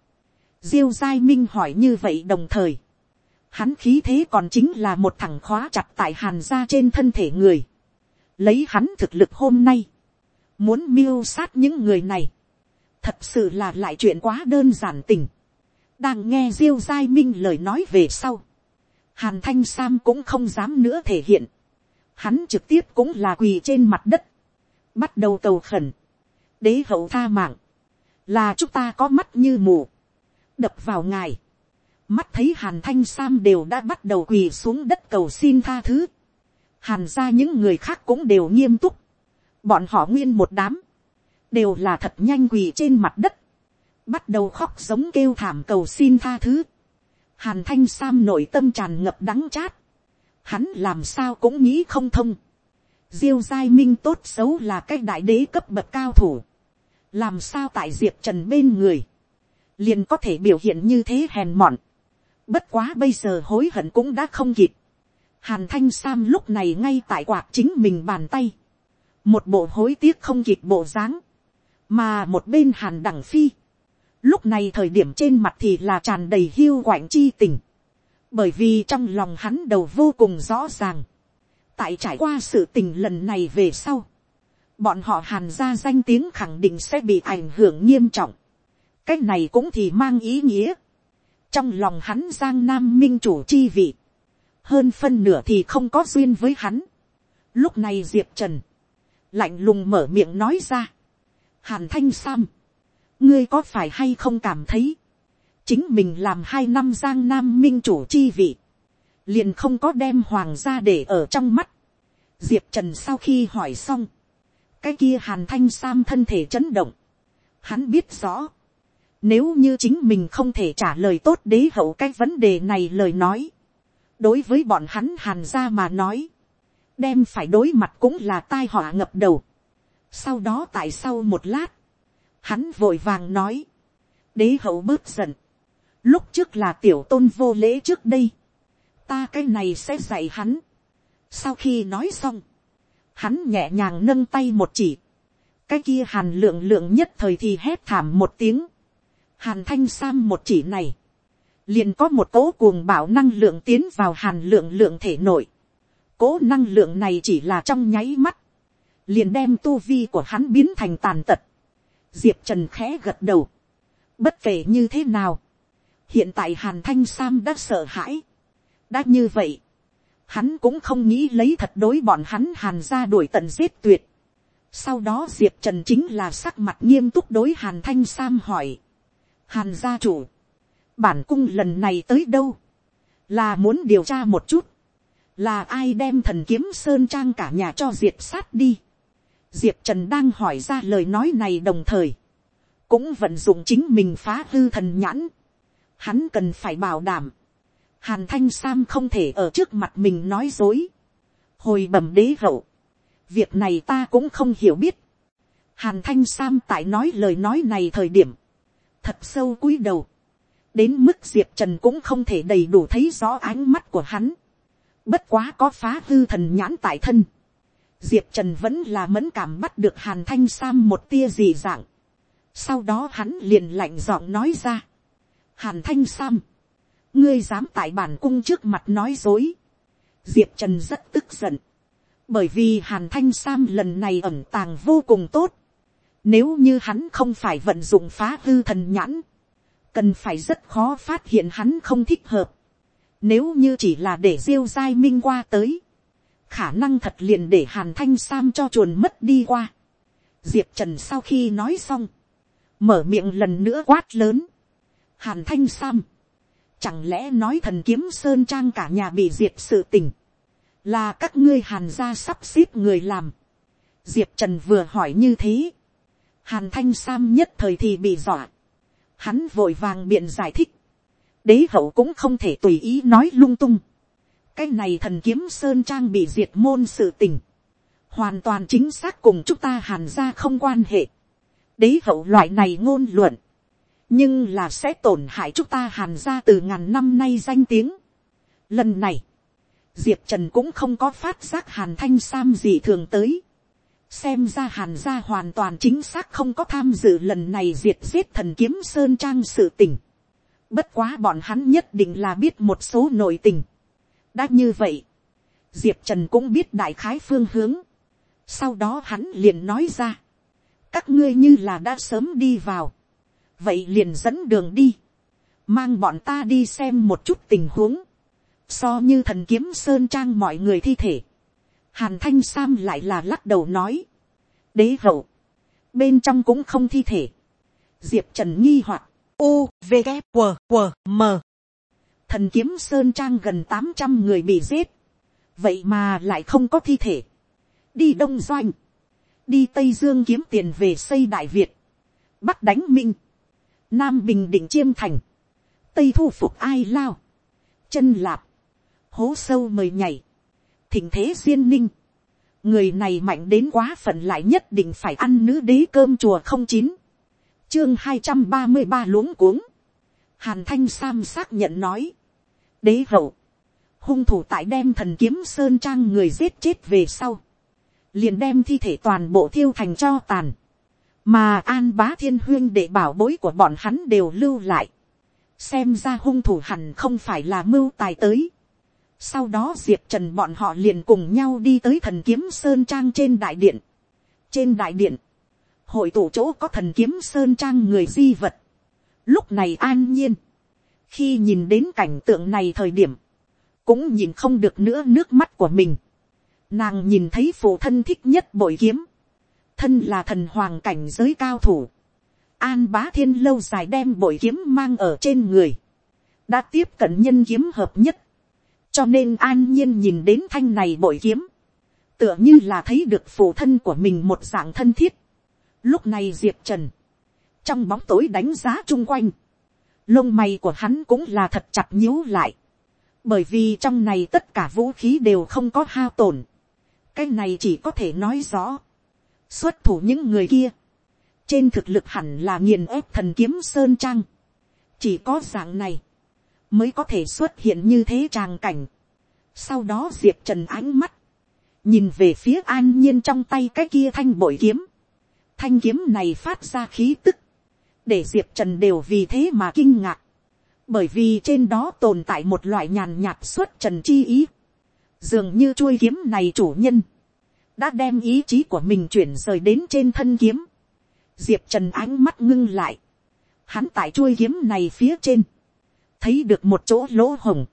diêu giai minh hỏi như vậy đồng thời, hắn khí thế còn chính là một thằng khóa chặt tại hàn gia trên thân thể người. lấy hắn thực lực hôm nay, muốn miêu sát những người này, thật sự là lại chuyện quá đơn giản tình. đang nghe diêu giai minh lời nói về sau, hàn thanh sam cũng không dám nữa thể hiện. hắn trực tiếp cũng là quỳ trên mặt đất, bắt đầu cầu khẩn đế hậu tha mạng, là chúng ta có mắt như mù, đập vào ngài, mắt thấy hàn thanh sam đều đã bắt đầu quỳ xuống đất cầu xin tha thứ, hàn ra những người khác cũng đều nghiêm túc, bọn họ nguyên một đám, đều là thật nhanh quỳ trên mặt đất, bắt đầu khóc giống kêu thảm cầu xin tha thứ, hàn thanh sam nội tâm tràn ngập đắng chát, hắn làm sao cũng nghĩ không thông, diêu giai minh tốt xấu là cái đại đế cấp bậc cao thủ, làm sao tại diệp trần bên người, liền có thể biểu hiện như thế hèn mọn. bất quá bây giờ hối hận cũng đã không kịp. hàn thanh sam lúc này ngay tại quạt chính mình bàn tay. một bộ hối tiếc không kịp bộ dáng. mà một bên hàn đẳng phi. lúc này thời điểm trên mặt thì là tràn đầy hiu quạnh chi tình. bởi vì trong lòng hắn đầu vô cùng rõ ràng. tại trải qua sự tình lần này về sau bọn họ hàn ra danh tiếng khẳng định sẽ bị ảnh hưởng nghiêm trọng. cái này cũng thì mang ý nghĩa. trong lòng hắn giang nam minh chủ chi vị. hơn phân nửa thì không có duyên với hắn. lúc này diệp trần, lạnh lùng mở miệng nói ra. hàn thanh sam, ngươi có phải hay không cảm thấy, chính mình làm hai năm giang nam minh chủ chi vị, liền không có đem hoàng gia để ở trong mắt. diệp trần sau khi hỏi xong, cái kia hàn thanh sam thân thể chấn động, Hắn biết rõ, nếu như chính mình không thể trả lời tốt đế hậu cái vấn đề này lời nói, đối với bọn hắn hàn ra mà nói, đem phải đối mặt cũng là tai họa ngập đầu. Sau đó tại sau một lát, hắn vội vàng nói, đế hậu bớt giận, lúc trước là tiểu tôn vô lễ trước đây, ta cái này sẽ dạy hắn. Sau khi nói xong, hắn nhẹ nhàng nâng tay một chỉ, cái kia hàn lượng lượng nhất thời thì hét thảm một tiếng, hàn thanh sam một chỉ này, liền có một cỗ cuồng bảo năng lượng tiến vào hàn lượng lượng thể nội, cỗ năng lượng này chỉ là trong nháy mắt, liền đem tu vi của hắn biến thành tàn tật, diệp trần khẽ gật đầu, bất kể như thế nào, hiện tại hàn thanh sam đã sợ hãi, đã như vậy, hắn cũng không nghĩ lấy thật đối bọn hắn hàn ra đuổi tận giết tuyệt. Sau đó diệp trần chính là sắc mặt nghiêm túc đối hàn thanh sam hỏi. hàn gia chủ, bản cung lần này tới đâu, là muốn điều tra một chút, là ai đem thần kiếm sơn trang cả nhà cho diệp sát đi. diệp trần đang hỏi ra lời nói này đồng thời, cũng vận dụng chính mình phá hư thần nhãn. hắn cần phải bảo đảm, hàn thanh sam không thể ở trước mặt mình nói dối. hồi bẩm đế hậu, việc này ta cũng không hiểu biết. hàn thanh sam tại nói lời nói này thời điểm, thật sâu cúi đầu, đến mức diệp trần cũng không thể đầy đủ thấy rõ ánh mắt của hắn. bất quá có phá hư thần nhãn tại thân. diệp trần vẫn là mẫn cảm bắt được hàn thanh sam một tia dị dạng. sau đó hắn liền lạnh giọng nói ra. hàn thanh sam, ngươi dám tại bản cung trước mặt nói dối. diệp trần rất tức giận. bởi vì hàn thanh sam lần này ẩm tàng vô cùng tốt. nếu như hắn không phải vận dụng phá hư thần nhãn, cần phải rất khó phát hiện hắn không thích hợp. nếu như chỉ là để diêu giai minh qua tới, khả năng thật liền để hàn thanh sam cho chuồn mất đi qua. diệp trần sau khi nói xong, mở miệng lần nữa quát lớn. hàn thanh sam, Chẳng lẽ nói thần kiếm sơn trang cả nhà bị diệt sự tình. Là các ngươi hàn gia sắp xếp người làm. Diệp Trần vừa hỏi như thế. Hàn Thanh Sam nhất thời thì bị dọa. Hắn vội vàng biện giải thích. Đế hậu cũng không thể tùy ý nói lung tung. Cái này thần kiếm sơn trang bị diệt môn sự tình. Hoàn toàn chính xác cùng chúng ta hàn gia không quan hệ. Đế hậu loại này ngôn luận nhưng là sẽ tổn hại chúng ta hàn ra từ ngàn năm nay danh tiếng. Lần này, diệp trần cũng không có phát giác hàn thanh sam gì thường tới. xem ra hàn gia hoàn toàn chính xác không có tham dự lần này diệt giết thần kiếm sơn trang sự tình. bất quá bọn hắn nhất định là biết một số nội tình. đã như vậy, diệp trần cũng biết đại khái phương hướng. sau đó hắn liền nói ra, các ngươi như là đã sớm đi vào vậy liền dẫn đường đi, mang bọn ta đi xem một chút tình huống, so như thần kiếm sơn trang mọi người thi thể, hàn thanh sam lại là lắc đầu nói, đế rậu, bên trong cũng không thi thể, diệp trần nghi hoặc, u v g q q m. Thần kiếm sơn trang gần tám trăm người bị giết, vậy mà lại không có thi thể, đi đông doanh, đi tây dương kiếm tiền về xây đại việt, bắc đánh minh, nam bình định chiêm thành, tây thu phục ai lao, chân lạp, hố sâu mời nhảy, thỉnh thế duyên ninh, người này mạnh đến quá phận lại nhất định phải ăn nữ đế cơm chùa không chín, chương hai trăm ba mươi ba luống cuống, hàn thanh sam xác nhận nói, đế hậu, hung thủ tại đem thần kiếm sơn trang người giết chết về sau, liền đem thi thể toàn bộ thiêu thành cho tàn, mà an bá thiên huyên để bảo bối của bọn hắn đều lưu lại, xem ra hung thủ hẳn không phải là mưu tài tới. sau đó diệp trần bọn họ liền cùng nhau đi tới thần kiếm sơn trang trên đại điện. trên đại điện, hội tụ chỗ có thần kiếm sơn trang người di vật. lúc này an nhiên, khi nhìn đến cảnh tượng này thời điểm, cũng nhìn không được nữa nước mắt của mình. Nàng nhìn thấy phụ thân thích nhất bội kiếm, thân là thần hoàng cảnh giới cao thủ, an bá thiên lâu dài đem bội kiếm mang ở trên người, đã tiếp cận nhân kiếm hợp nhất, cho nên an nhiên nhìn đến thanh này bội kiếm, tựa như là thấy được phụ thân của mình một dạng thân thiết. Lúc này diệp trần, trong bóng tối đánh giá chung quanh, lông mày của hắn cũng là thật chặt nhíu lại, bởi vì trong này tất cả vũ khí đều không có hao tổn, cái này chỉ có thể nói rõ, xuất thủ những người kia, trên thực lực hẳn là nghiền ép thần kiếm sơn trang, chỉ có dạng này, mới có thể xuất hiện như thế tràng cảnh. sau đó diệp trần ánh mắt, nhìn về phía an nhiên trong tay cái kia thanh bội kiếm, thanh kiếm này phát ra khí tức, để diệp trần đều vì thế mà kinh ngạc, bởi vì trên đó tồn tại một loại nhàn nhạt xuất trần chi ý, dường như chuôi kiếm này chủ nhân, đã đem ý chí của mình chuyển rời đến trên thân kiếm, diệp trần ánh mắt ngưng lại, hắn tại chuôi kiếm này phía trên, thấy được một chỗ lỗ hồng,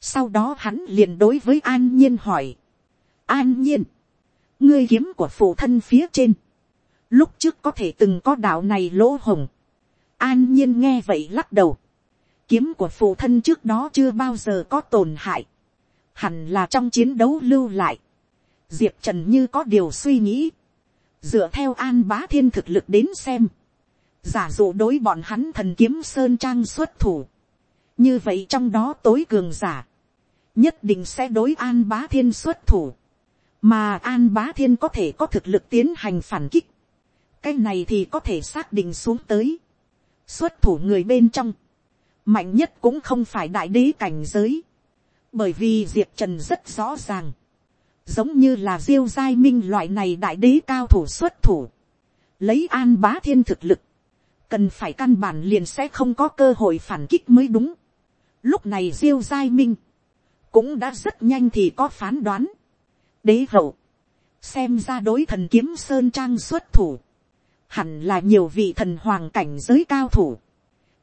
sau đó hắn liền đối với an nhiên hỏi, an nhiên, ngươi kiếm của phụ thân phía trên, lúc trước có thể từng có đạo này lỗ hồng, an nhiên nghe vậy lắc đầu, kiếm của phụ thân trước đó chưa bao giờ có tổn hại, hẳn là trong chiến đấu lưu lại, diệp trần như có điều suy nghĩ, dựa theo an bá thiên thực lực đến xem, giả dụ đối bọn hắn thần kiếm sơn trang xuất thủ, như vậy trong đó tối cường giả, nhất định sẽ đối an bá thiên xuất thủ, mà an bá thiên có thể có thực lực tiến hành phản kích, cái này thì có thể xác định xuống tới, xuất thủ người bên trong, mạnh nhất cũng không phải đại đế cảnh giới, bởi vì diệp trần rất rõ ràng, giống như là diêu giai minh loại này đại đế cao thủ xuất thủ, lấy an bá thiên thực lực, cần phải căn bản liền sẽ không có cơ hội phản kích mới đúng. Lúc này diêu giai minh, cũng đã rất nhanh thì có phán đoán. đế hậu, xem ra đối thần kiếm sơn trang xuất thủ, hẳn là nhiều vị thần hoàng cảnh giới cao thủ,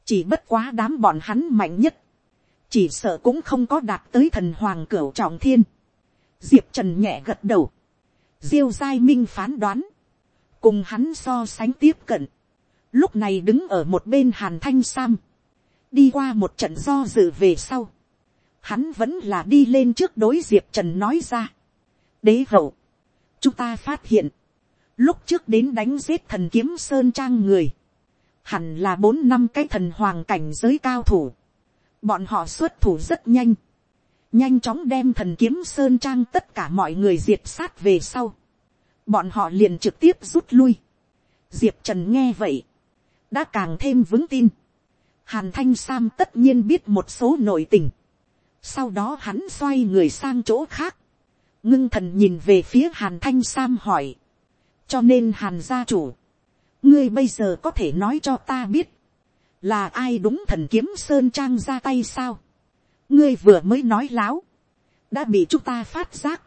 chỉ bất quá đám bọn hắn mạnh nhất, chỉ sợ cũng không có đạt tới thần hoàng cửu trọng thiên diệp trần nhẹ gật đầu, diêu giai minh phán đoán, cùng hắn so sánh tiếp cận, lúc này đứng ở một bên hàn thanh sam, đi qua một trận do dự về sau, hắn vẫn là đi lên trước đối diệp trần nói ra. đế hậu, chúng ta phát hiện, lúc trước đến đánh giết thần kiếm sơn trang người, hẳn là bốn năm cái thần hoàng cảnh giới cao thủ, bọn họ xuất thủ rất nhanh, nhanh chóng đem thần kiếm sơn trang tất cả mọi người diệt sát về sau, bọn họ liền trực tiếp rút lui, diệp trần nghe vậy, đã càng thêm vững tin, hàn thanh sam tất nhiên biết một số nội tình, sau đó hắn xoay người sang chỗ khác, ngưng thần nhìn về phía hàn thanh sam hỏi, cho nên hàn gia chủ, ngươi bây giờ có thể nói cho ta biết, là ai đúng thần kiếm sơn trang ra tay sao, ngươi vừa mới nói láo, đã bị chúng ta phát giác,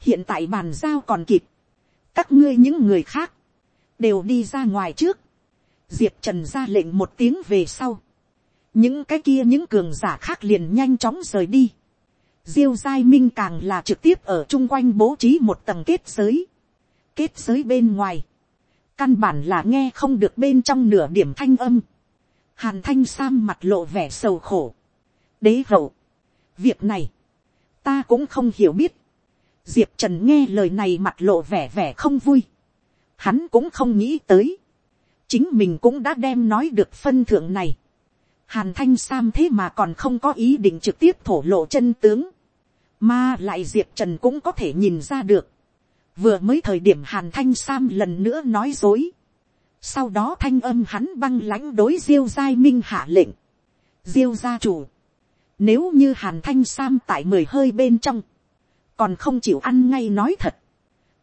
hiện tại bàn giao còn kịp, các ngươi những người khác, đều đi ra ngoài trước, diệp trần ra lệnh một tiếng về sau, những cái kia những cường giả khác liền nhanh chóng rời đi. diêu giai minh càng là trực tiếp ở chung quanh bố trí một tầng kết giới. kết giới bên ngoài, căn bản là nghe không được bên trong nửa điểm thanh âm. hàn thanh sam mặt lộ vẻ sầu khổ đế hậu, việc này, ta cũng không hiểu biết. diệp trần nghe lời này mặt lộ vẻ vẻ không vui. hắn cũng không nghĩ tới. chính mình cũng đã đem nói được phân thượng này Hàn Thanh Sam thế mà còn không có ý định trực tiếp thổ lộ chân tướng. Mà lại Diệp Trần cũng có thể nhìn ra được. Vừa mới thời điểm Hàn Thanh Sam lần nữa nói dối. Sau đó thanh âm hắn băng lãnh đối Diêu Giai Minh hạ lệnh. Diêu gia chủ. Nếu như Hàn Thanh Sam tại mười hơi bên trong. Còn không chịu ăn ngay nói thật.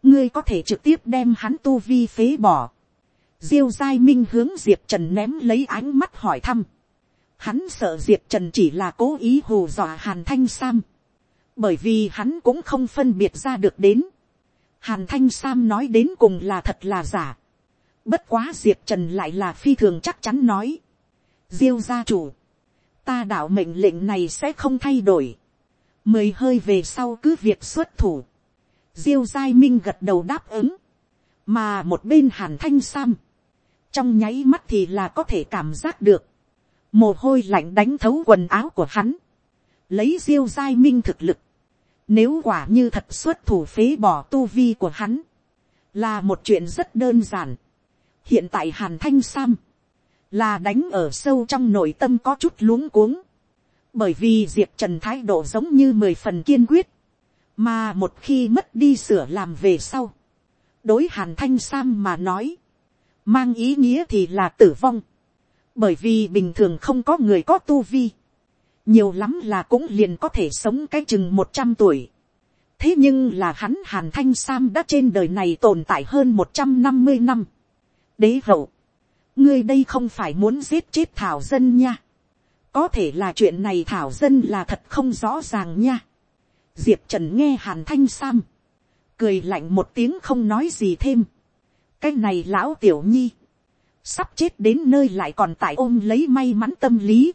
Ngươi có thể trực tiếp đem hắn tu vi phế bỏ. Diêu Giai Minh hướng Diệp Trần ném lấy ánh mắt hỏi thăm Hắn sợ Diệp Trần chỉ là cố ý hù dọa Hàn Thanh Sam. Bởi vì hắn cũng không phân biệt ra được đến. Hàn Thanh Sam nói đến cùng là thật là giả. Bất quá Diệp Trần lại là phi thường chắc chắn nói. Diêu gia chủ. Ta đạo mệnh lệnh này sẽ không thay đổi. Mười hơi về sau cứ việc xuất thủ. Diêu Giai Minh gật đầu đáp ứng. Mà một bên Hàn Thanh Sam. Trong nháy mắt thì là có thể cảm giác được mồ hôi lạnh đánh thấu quần áo của hắn, lấy diêu giai minh thực lực, nếu quả như thật xuất thủ phế bỏ tu vi của hắn, là một chuyện rất đơn giản. hiện tại hàn thanh sam, là đánh ở sâu trong nội tâm có chút luống cuống, bởi vì diệp trần thái độ giống như mười phần kiên quyết, mà một khi mất đi sửa làm về sau, đối hàn thanh sam mà nói, mang ý nghĩa thì là tử vong, bởi vì bình thường không có người có tu vi, nhiều lắm là cũng liền có thể sống cái chừng một trăm tuổi. thế nhưng là hắn hàn thanh sam đã trên đời này tồn tại hơn một trăm năm mươi năm. đế hậu, ngươi đây không phải muốn giết chết thảo dân nha. có thể là chuyện này thảo dân là thật không rõ ràng nha. diệp trần nghe hàn thanh sam, cười lạnh một tiếng không nói gì thêm. cái này lão tiểu nhi, sắp chết đến nơi lại còn tại ôm lấy may mắn tâm lý.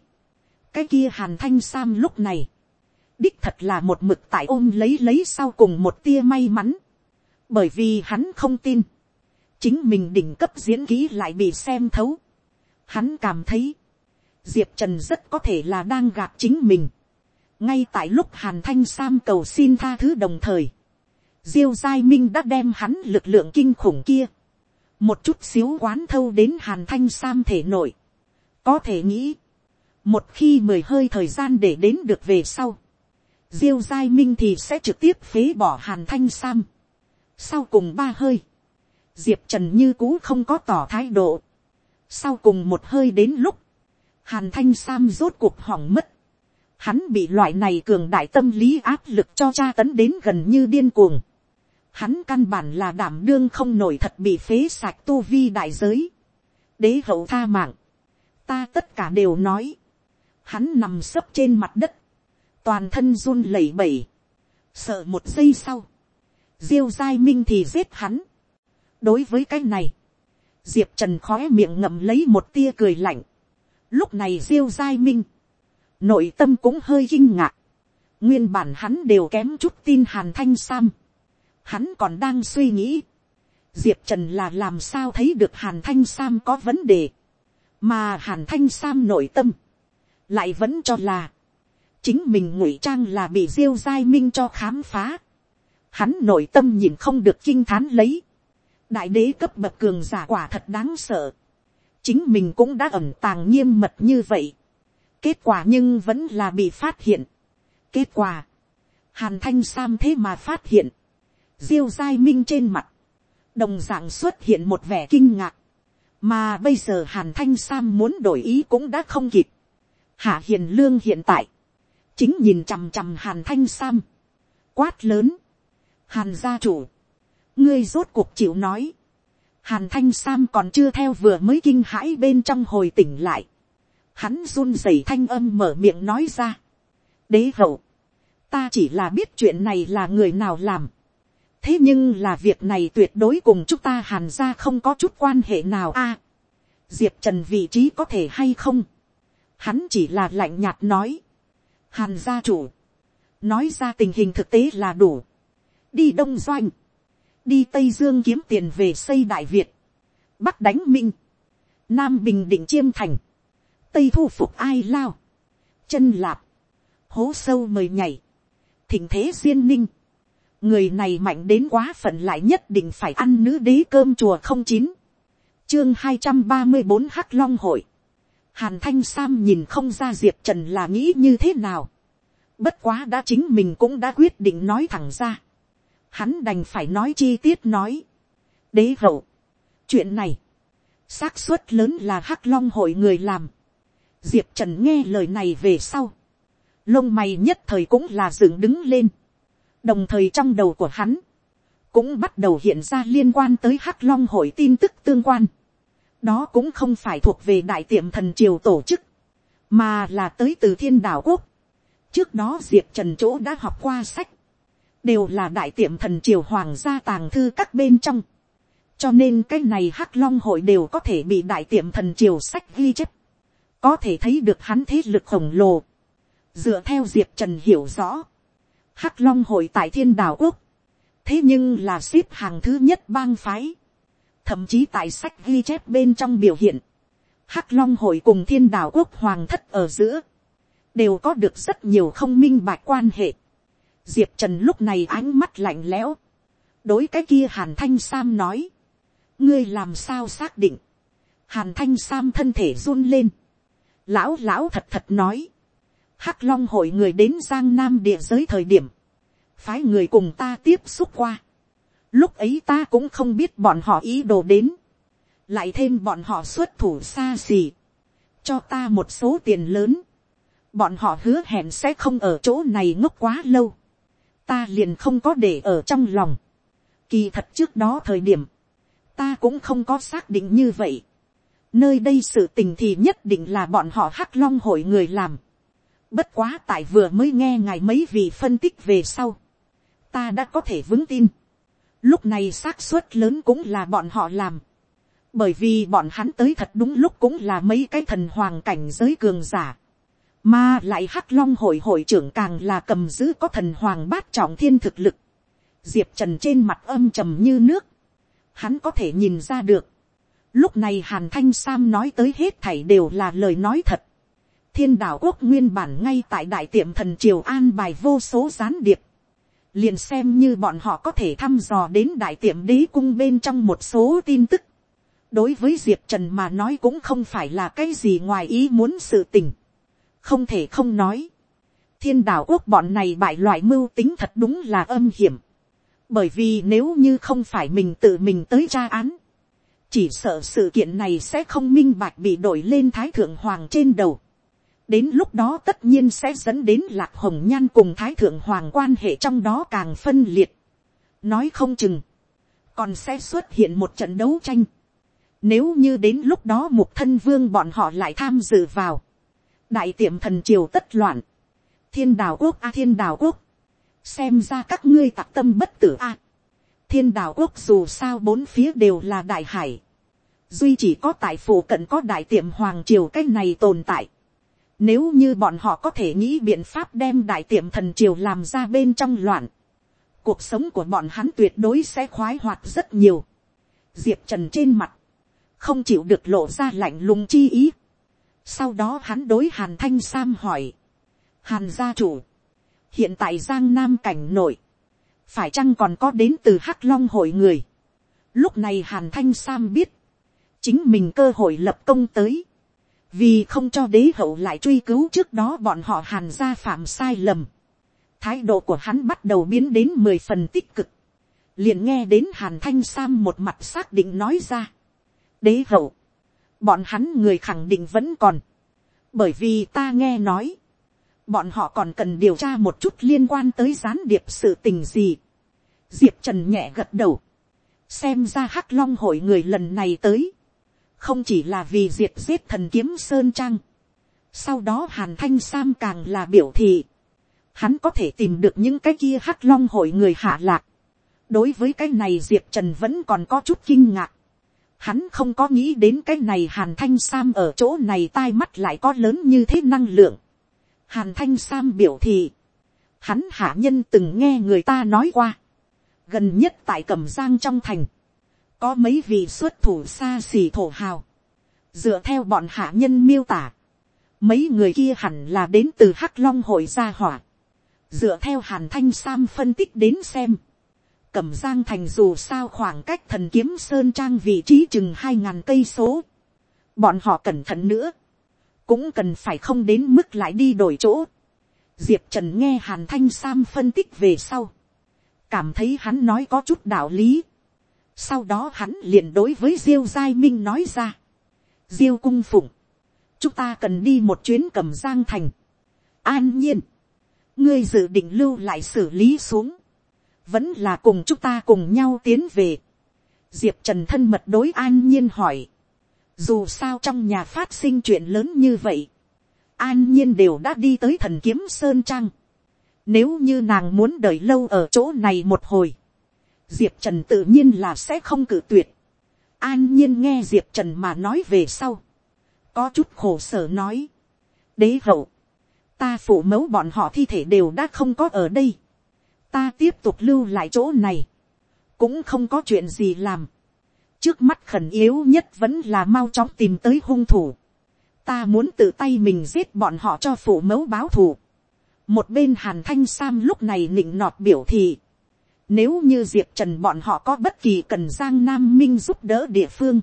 cái kia hàn thanh sam lúc này, đích thật là một mực tại ôm lấy lấy sau cùng một tia may mắn, bởi vì hắn không tin, chính mình đỉnh cấp diễn ký lại bị xem thấu. Hắn cảm thấy, diệp trần rất có thể là đang gạt chính mình. ngay tại lúc hàn thanh sam cầu xin tha thứ đồng thời, diêu giai minh đã đem hắn lực lượng kinh khủng kia, một chút xíu quán thâu đến hàn thanh sam thể nội. có thể nghĩ, một khi mười hơi thời gian để đến được về sau, diêu giai minh thì sẽ trực tiếp phế bỏ hàn thanh sam. sau cùng ba hơi, diệp trần như cũ không có tỏ thái độ. sau cùng một hơi đến lúc, hàn thanh sam rốt cuộc hỏng mất. hắn bị loại này cường đại tâm lý áp lực cho tra tấn đến gần như điên cuồng hắn căn bản là đảm đương không nổi thật bị phế sạch tu vi đại giới. đế hậu tha mạng, ta tất cả đều nói, hắn nằm sấp trên mặt đất, toàn thân run lẩy bẩy, sợ một giây sau, diêu giai minh thì giết hắn đối với cái này, diệp trần khói miệng ngậm lấy một tia cười lạnh, lúc này diêu giai minh, nội tâm cũng hơi kinh ngạc, nguyên bản hắn đều kém chút tin hàn thanh sam, hắn còn đang suy nghĩ, diệp trần là làm sao thấy được hàn thanh sam có vấn đề, mà hàn thanh sam nội tâm, lại vẫn cho là, chính mình ngụy trang là bị diêu giai minh cho khám phá, hắn nội tâm nhìn không được kinh thán lấy, đại đế cấp bậc cường giả quả thật đáng sợ, chính mình cũng đã ẩm tàng nghiêm mật như vậy, kết quả nhưng vẫn là bị phát hiện, kết quả, hàn thanh sam thế mà phát hiện, diêu giai minh trên mặt, đồng d ạ n g xuất hiện một vẻ kinh ngạc, mà bây giờ hàn thanh sam muốn đổi ý cũng đã không kịp. hạ hiền lương hiện tại, chính nhìn chằm chằm hàn thanh sam, quát lớn, hàn gia chủ, ngươi rốt cuộc chịu nói, hàn thanh sam còn chưa theo vừa mới kinh hãi bên trong hồi tỉnh lại, hắn run rẩy thanh âm mở miệng nói ra, đế hậu, ta chỉ là biết chuyện này là người nào làm, thế nhưng là việc này tuyệt đối cùng chúng ta hàn ra không có chút quan hệ nào a. diệp trần vị trí có thể hay không. hắn chỉ là lạnh nhạt nói. hàn gia chủ. nói ra tình hình thực tế là đủ. đi đông doanh đi tây dương kiếm tiền về xây đại việt. bắc đánh minh. nam bình định chiêm thành. tây thu phục ai lao. chân lạp. hố sâu mời nhảy. thỉnh thế duyên ninh người này mạnh đến quá phận lại nhất định phải ăn nữ đế cơm chùa không chín chương hai trăm ba mươi bốn hắc long hội hàn thanh sam nhìn không ra diệp trần là nghĩ như thế nào bất quá đã chính mình cũng đã quyết định nói thẳng ra hắn đành phải nói chi tiết nói. Đế hậu chuyện này xác suất lớn là hắc long hội người làm. Diệp trần nghe lời này về sau. Lông mày nhất thời cũng là dựng đứng lên. Đồng thời trong đầu của hắn, cũng bắt đầu hiện ra liên quan tới hắc long hội tin tức tương quan. đó cũng không phải thuộc về đại tiệm thần triều tổ chức, mà là tới từ thiên đảo quốc. trước đó diệp trần chỗ đã học qua sách, đều là đại tiệm thần triều hoàng gia tàng thư các bên trong. cho nên cái này hắc long hội đều có thể bị đại tiệm thần triều sách ghi chép, có thể thấy được hắn thế lực khổng lồ. dựa theo diệp trần hiểu rõ, hắc long hội tại thiên đảo quốc, thế nhưng là ship hàng thứ nhất bang phái, thậm chí tại sách ghi chép bên trong biểu hiện, hắc long hội cùng thiên đảo quốc hoàng thất ở giữa, đều có được rất nhiều không minh bạch quan hệ diệp trần lúc này ánh mắt lạnh lẽo, đối cái kia hàn thanh sam nói, ngươi làm sao xác định, hàn thanh sam thân thể run lên, lão lão thật thật nói, hắc long hội người đến giang nam địa giới thời điểm, phái người cùng ta tiếp xúc qua, lúc ấy ta cũng không biết bọn họ ý đồ đến, lại thêm bọn họ xuất thủ xa xỉ, cho ta một số tiền lớn, bọn họ hứa hẹn sẽ không ở chỗ này ngốc quá lâu, ta liền không có để ở trong lòng, kỳ thật trước đó thời điểm, ta cũng không có xác định như vậy, nơi đây sự tình thì nhất định là bọn họ hắc long hội người làm, bất quá tại vừa mới nghe ngài mấy vị phân tích về sau, ta đã có thể vững tin, lúc này xác suất lớn cũng là bọn họ làm, bởi vì bọn hắn tới thật đúng lúc cũng là mấy cái thần hoàng cảnh giới cường giả, mà lại hắc long hội hội trưởng càng là cầm giữ có thần hoàng bát trọng thiên thực lực, diệp trần trên mặt âm trầm như nước, hắn có thể nhìn ra được, lúc này hàn thanh sam nói tới hết thảy đều là lời nói thật, thiên đạo quốc nguyên bản ngay tại đại tiệm thần triều an bài vô số gián điệp, liền xem như bọn họ có thể thăm dò đến đại tiệm đế cung bên trong một số tin tức, đối với diệp trần mà nói cũng không phải là cái gì ngoài ý muốn sự tình không thể không nói. thiên đạo quốc bọn này bại loại mưu tính thật đúng là âm hiểm. bởi vì nếu như không phải mình tự mình tới tra án, chỉ sợ sự kiện này sẽ không minh bạch bị đổi lên thái thượng hoàng trên đầu. đến lúc đó tất nhiên sẽ dẫn đến lạc hồng nhan cùng thái thượng hoàng quan hệ trong đó càng phân liệt. nói không chừng, còn sẽ xuất hiện một trận đấu tranh nếu như đến lúc đó mục thân vương bọn họ lại tham dự vào. Đại tiệm thần triều tất loạn. Thiên đào quốc a, thiên đào quốc. Xem ra các ngươi tạc tâm bất tử a. Thiên đào quốc dù sao bốn phía đều là đại hải. Duy chỉ có tại phủ cận có đại tiệm hoàng triều cái này tồn tại. Nếu như bọn họ có thể nghĩ biện pháp đem đại tiệm thần triều làm ra bên trong loạn. Cuộc sống của bọn hắn tuyệt đối sẽ khoái hoạt rất nhiều. Diệp Trần trên mặt không chịu được lộ ra lạnh lùng chi ý. Sau đó hắn đối hàn thanh sam hỏi, hàn gia chủ, hiện tại giang nam cảnh nội, phải chăng còn có đến từ hắc long hội người. Lúc này hàn thanh sam biết, chính mình cơ hội lập công tới, vì không cho đế hậu lại truy cứu trước đó bọn họ hàn gia phạm sai lầm. Thái độ của hắn bắt đầu biến đến mười phần tích cực. liền nghe đến hàn thanh sam một mặt xác định nói ra đế hậu, bọn hắn người khẳng định vẫn còn, bởi vì ta nghe nói, bọn họ còn cần điều tra một chút liên quan tới gián điệp sự tình gì. diệp trần nhẹ gật đầu, xem ra hắc long hội người lần này tới, không chỉ là vì diệt giết thần kiếm sơn trang, sau đó hàn thanh sam càng là biểu thị, hắn có thể tìm được những cái kia hắc long hội người hạ lạc. đối với cái này diệp trần vẫn còn có chút kinh ngạc. Hắn không có nghĩ đến cái này Hàn Thanh Sam ở chỗ này tai mắt lại có lớn như thế năng lượng. Hàn Thanh Sam biểu thị. Hắn hạ nhân từng nghe người ta nói qua. Gần nhất tại Cẩm Giang trong thành. Có mấy vị xuất thủ xa xỉ thổ hào. Dựa theo bọn hạ nhân miêu tả. Mấy người kia hẳn là đến từ Hắc Long hội gia hỏa. Dựa theo Hàn Thanh Sam phân tích đến xem cẩm giang thành dù sao khoảng cách thần kiếm sơn trang vị trí chừng hai ngàn cây số. bọn họ cẩn thận nữa, cũng cần phải không đến mức lại đi đổi chỗ. diệp trần nghe hàn thanh sam phân tích về sau, cảm thấy hắn nói có chút đạo lý. sau đó hắn liền đối với diêu giai minh nói ra. diêu cung phụng, chúng ta cần đi một chuyến cẩm giang thành. an nhiên, ngươi dự định lưu lại xử lý xuống vẫn là cùng chúng ta cùng nhau tiến về. diệp trần thân mật đối an nhiên hỏi. dù sao trong nhà phát sinh chuyện lớn như vậy, an nhiên đều đã đi tới thần kiếm sơn trang. nếu như nàng muốn đợi lâu ở chỗ này một hồi, diệp trần tự nhiên là sẽ không cử tuyệt. an nhiên nghe diệp trần mà nói về sau. có chút khổ sở nói. đế hậu, ta phụ mẫu bọn họ thi thể đều đã không có ở đây ta tiếp tục lưu lại chỗ này, cũng không có chuyện gì làm. trước mắt khẩn yếu nhất vẫn là mau chóng tìm tới hung thủ. ta muốn tự tay mình giết bọn họ cho phủ mẫu báo thù. một bên hàn thanh sam lúc này nịnh nọt biểu thị. nếu như diệp trần bọn họ có bất kỳ cần giang nam minh giúp đỡ địa phương,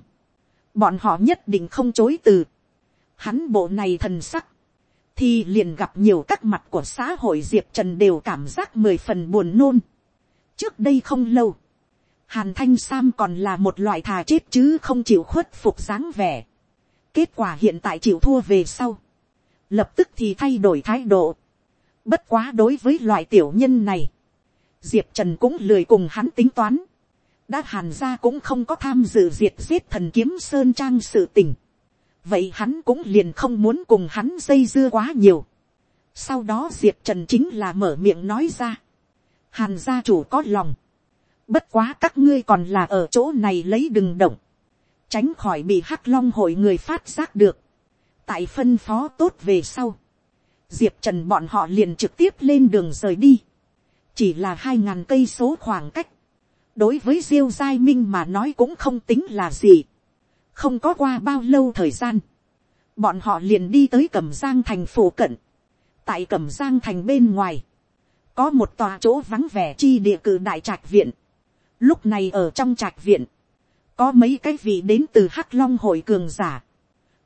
bọn họ nhất định không chối từ, hắn bộ này thần sắc, thì liền gặp nhiều các mặt của xã hội diệp trần đều cảm giác mười phần buồn nôn. trước đây không lâu, hàn thanh sam còn là một loại thà chết chứ không chịu khuất phục dáng vẻ. kết quả hiện tại chịu thua về sau, lập tức thì thay đổi thái độ. bất quá đối với loại tiểu nhân này, diệp trần cũng lười cùng hắn tính toán. đã hàn ra cũng không có tham dự diệt giết thần kiếm sơn trang sự tình vậy hắn cũng liền không muốn cùng hắn dây dưa quá nhiều. sau đó diệp trần chính là mở miệng nói ra. hàn gia chủ có lòng. bất quá các ngươi còn là ở chỗ này lấy đừng động. tránh khỏi bị hắc long hội người phát giác được. tại phân phó tốt về sau. diệp trần bọn họ liền trực tiếp lên đường rời đi. chỉ là hai ngàn cây số khoảng cách. đối với diêu giai minh mà nói cũng không tính là gì không có qua bao lâu thời gian, bọn họ liền đi tới cẩm giang thành phủ cận. tại cẩm giang thành bên ngoài, có một tòa chỗ vắng vẻ chi địa cử đại trạch viện. lúc này ở trong trạch viện, có mấy cái vị đến từ hắc long hội cường giả.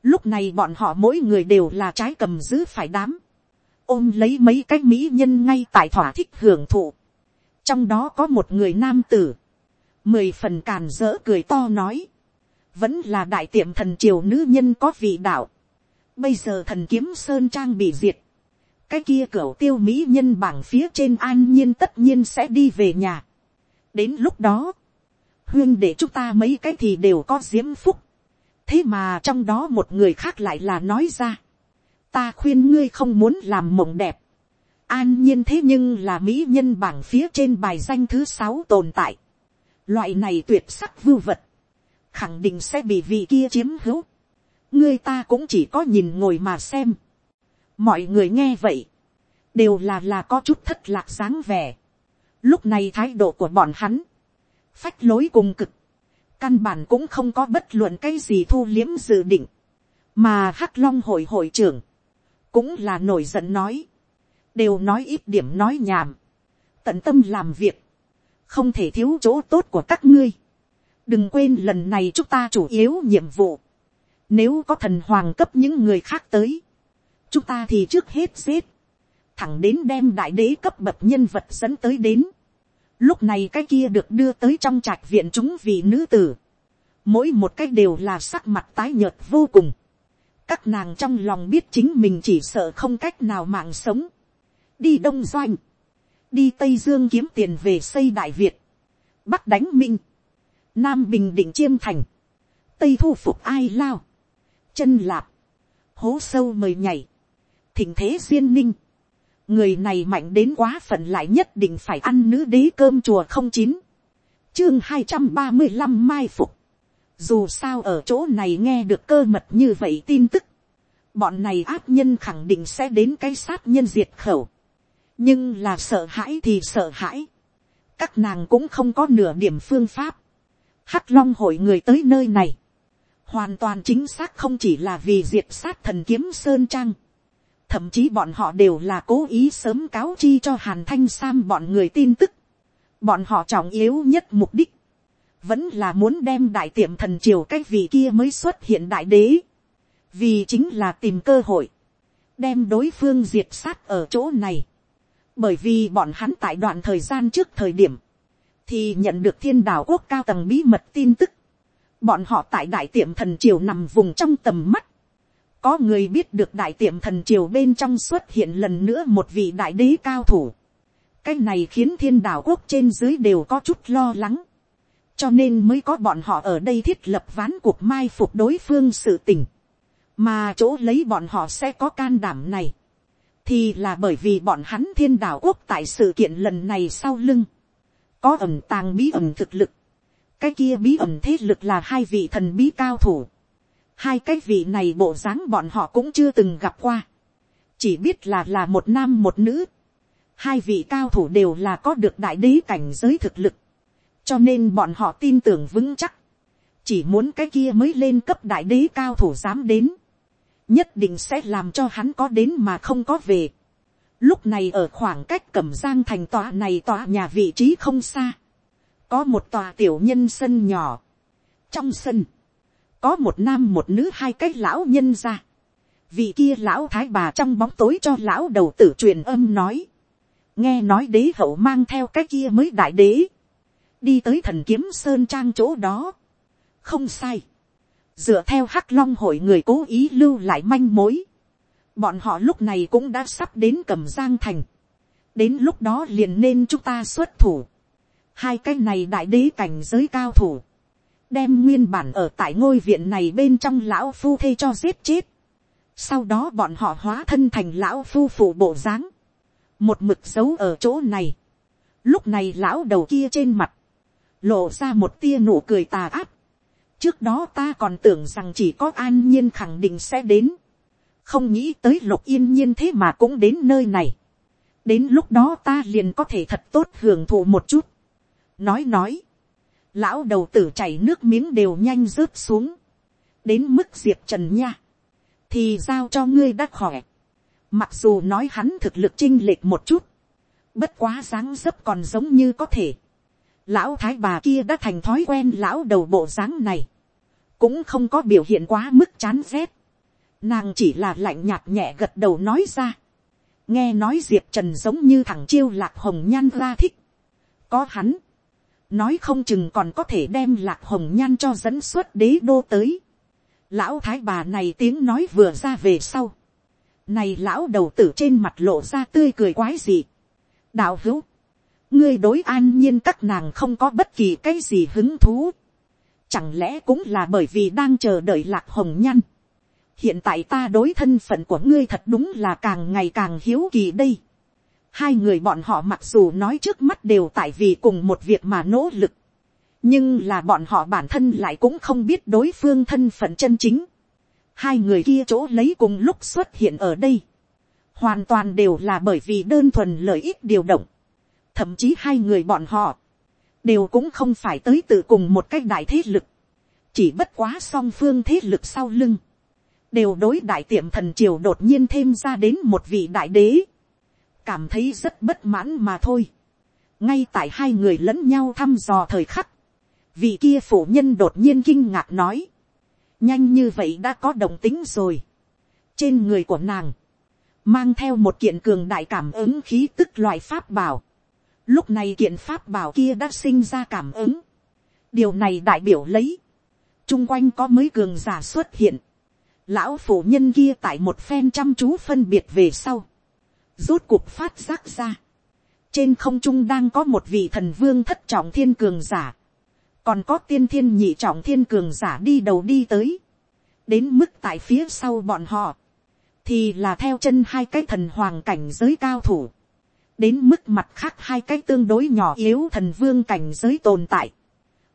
lúc này bọn họ mỗi người đều là trái cầm giữ phải đám, ôm lấy mấy cái mỹ nhân ngay tại thỏa thích hưởng thụ. trong đó có một người nam tử, mười phần càn dỡ cười to nói, vẫn là đại tiệm thần triều nữ nhân có vị đạo. Bây giờ thần kiếm sơn trang bị diệt. Cái kia cửa tiêu mỹ nhân bảng phía trên an nhiên tất nhiên sẽ đi về nhà. Đến lúc đó, huyên để chúng ta mấy cái thì đều có diễm phúc. Thế mà trong đó một người khác lại là nói ra. Ta khuyên ngươi không muốn làm mộng đẹp. An nhiên thế nhưng là mỹ nhân bảng phía trên bài danh thứ sáu tồn tại. Loại này tuyệt sắc vưu vật khẳng định sẽ bị vị kia chiếm hữu. ngươi ta cũng chỉ có nhìn ngồi mà xem. mọi người nghe vậy, đều là là có chút thất lạc dáng vẻ. lúc này thái độ của bọn hắn, phách lối cùng cực, căn bản cũng không có bất luận cái gì thu liếm dự định, mà hắc long hội hội trưởng, cũng là nổi giận nói, đều nói ít điểm nói nhảm, tận tâm làm việc, không thể thiếu chỗ tốt của các ngươi đừng quên lần này chúng ta chủ yếu nhiệm vụ. Nếu có thần hoàng cấp những người khác tới, chúng ta thì trước hết giết, thẳng đến đem đại đế cấp bậc nhân vật dẫn tới đến. Lúc này cái kia được đưa tới trong trạch viện chúng vị nữ tử. Mỗi một cái đều là sắc mặt tái nhợt vô cùng. Các nàng trong lòng biết chính mình chỉ sợ không cách nào mạng sống. Đi Đông Doanh. Đi Tây Dương kiếm tiền về xây Đại Việt. Bắc đánh Minh nam bình định chiêm thành, tây thu phục ai lao, chân lạp, hố sâu mời nhảy, thỉnh thế duyên ninh, người này mạnh đến quá phận lại nhất định phải ăn nữ đế cơm chùa không chín, chương hai trăm ba mươi năm mai phục, dù sao ở chỗ này nghe được cơ mật như vậy tin tức, bọn này áp nhân khẳng định sẽ đến cái sát nhân diệt khẩu, nhưng là sợ hãi thì sợ hãi, các nàng cũng không có nửa điểm phương pháp, Hắc Long hội người tới nơi này. Hoàn toàn chính xác không chỉ là vì diệt sát thần kiếm Sơn Trang. Thậm chí bọn họ đều là cố ý sớm cáo chi cho Hàn Thanh Sam bọn người tin tức. Bọn họ trọng yếu nhất mục đích. Vẫn là muốn đem đại tiệm thần triều cái vị kia mới xuất hiện đại đế. Vì chính là tìm cơ hội. Đem đối phương diệt sát ở chỗ này. Bởi vì bọn hắn tại đoạn thời gian trước thời điểm thì nhận được thiên đạo quốc cao tầng bí mật tin tức. Bọn họ tại đại tiệm thần triều nằm vùng trong tầm mắt. Có người biết được đại tiệm thần triều bên trong xuất hiện lần nữa một vị đại đế cao thủ. Cái này khiến thiên đạo quốc trên dưới đều có chút lo lắng. Cho nên mới có bọn họ ở đây thiết lập ván cuộc mai phục đối phương sự tình. Mà chỗ lấy bọn họ sẽ có can đảm này. Thì là bởi vì bọn hắn thiên đạo quốc tại sự kiện lần này sau lưng có ẩm tàng bí ẩn thực lực, cái kia bí ẩn thế lực là hai vị thần bí cao thủ, hai cái vị này bộ dáng bọn họ cũng chưa từng gặp qua, chỉ biết là là một nam một nữ, hai vị cao thủ đều là có được đại đế cảnh giới thực lực, cho nên bọn họ tin tưởng vững chắc, chỉ muốn cái kia mới lên cấp đại đế cao thủ dám đến, nhất định sẽ làm cho hắn có đến mà không có về. Lúc này ở khoảng cách cẩm giang thành tòa này tòa nhà vị trí không xa. Có một tòa tiểu nhân sân nhỏ. Trong sân, có một nam một nữ hai cái lão nhân ra, vị kia lão thái bà trong bóng tối cho lão đầu tử truyền âm nói, nghe nói đế hậu mang theo cái kia mới đại đế, đi tới thần kiếm sơn trang chỗ đó, không sai, dựa theo hắc long hội người cố ý lưu lại manh mối, bọn họ lúc này cũng đã sắp đến cẩm giang thành, đến lúc đó liền nên chúng ta xuất thủ, hai cái này đại đế cảnh giới cao thủ, đem nguyên bản ở tại ngôi viện này bên trong lão phu thê cho giết chết, sau đó bọn họ hóa thân thành lão phu phụ bộ dáng, một mực dấu ở chỗ này, lúc này lão đầu kia trên mặt, lộ ra một tia nụ cười tà áp, trước đó ta còn tưởng rằng chỉ có an nhiên khẳng định sẽ đến, không nghĩ tới lục yên nhiên thế mà cũng đến nơi này, đến lúc đó ta liền có thể thật tốt hưởng thụ một chút, nói nói, lão đầu tử chảy nước miếng đều nhanh rớt xuống, đến mức diệp trần nha, thì giao cho ngươi đã khỏe, mặc dù nói hắn thực lực chinh lệch một chút, bất quá dáng dấp còn giống như có thể, lão thái bà kia đã thành thói quen lão đầu bộ dáng này, cũng không có biểu hiện quá mức chán rét, nàng chỉ là lạnh nhạt nhẹ gật đầu nói ra, nghe nói diệp trần giống như thằng chiêu lạc hồng nhan ra thích, có hắn, nói không chừng còn có thể đem lạc hồng nhan cho dẫn xuất đế đô tới. lão thái bà này tiếng nói vừa ra về sau. này lão đầu tử trên mặt lộ ra tươi cười quái gì. đạo hữu, ngươi đối an nhiên các nàng không có bất kỳ cái gì hứng thú. chẳng lẽ cũng là bởi vì đang chờ đợi lạc hồng nhan hiện tại ta đối thân phận của ngươi thật đúng là càng ngày càng hiếu kỳ đây Hai người bọn họ mặc dù nói trước mắt đều tại vì cùng một việc mà nỗ lực. Nhưng là bọn họ bản thân lại cũng không biết đối phương thân phận chân chính. Hai người kia chỗ lấy cùng lúc xuất hiện ở đây. Hoàn toàn đều là bởi vì đơn thuần lợi ích điều động. Thậm chí hai người bọn họ. Đều cũng không phải tới từ cùng một cách đại thế lực. Chỉ bất quá song phương thế lực sau lưng. Đều đối đại tiệm thần triều đột nhiên thêm ra đến một vị đại đế cảm thấy rất bất mãn mà thôi. ngay tại hai người lẫn nhau thăm dò thời khắc, vị kia phụ nhân đột nhiên kinh ngạc nói, nhanh như vậy đã có đồng tính rồi. trên người của nàng, mang theo một kiện cường đại cảm ứng khí tức loại pháp bảo. lúc này kiện pháp bảo kia đã sinh ra cảm ứng. điều này đại biểu lấy, chung quanh có mấy cường giả xuất hiện lão phụ nhân kia tại một phen chăm chú phân biệt về sau. Rốt cuộc phát giác ra. trên không trung đang có một vị thần vương thất trọng thiên cường giả, còn có tiên thiên nhị trọng thiên cường giả đi đầu đi tới, đến mức tại phía sau bọn họ, thì là theo chân hai cái thần hoàng cảnh giới cao thủ, đến mức mặt khác hai cái tương đối nhỏ yếu thần vương cảnh giới tồn tại,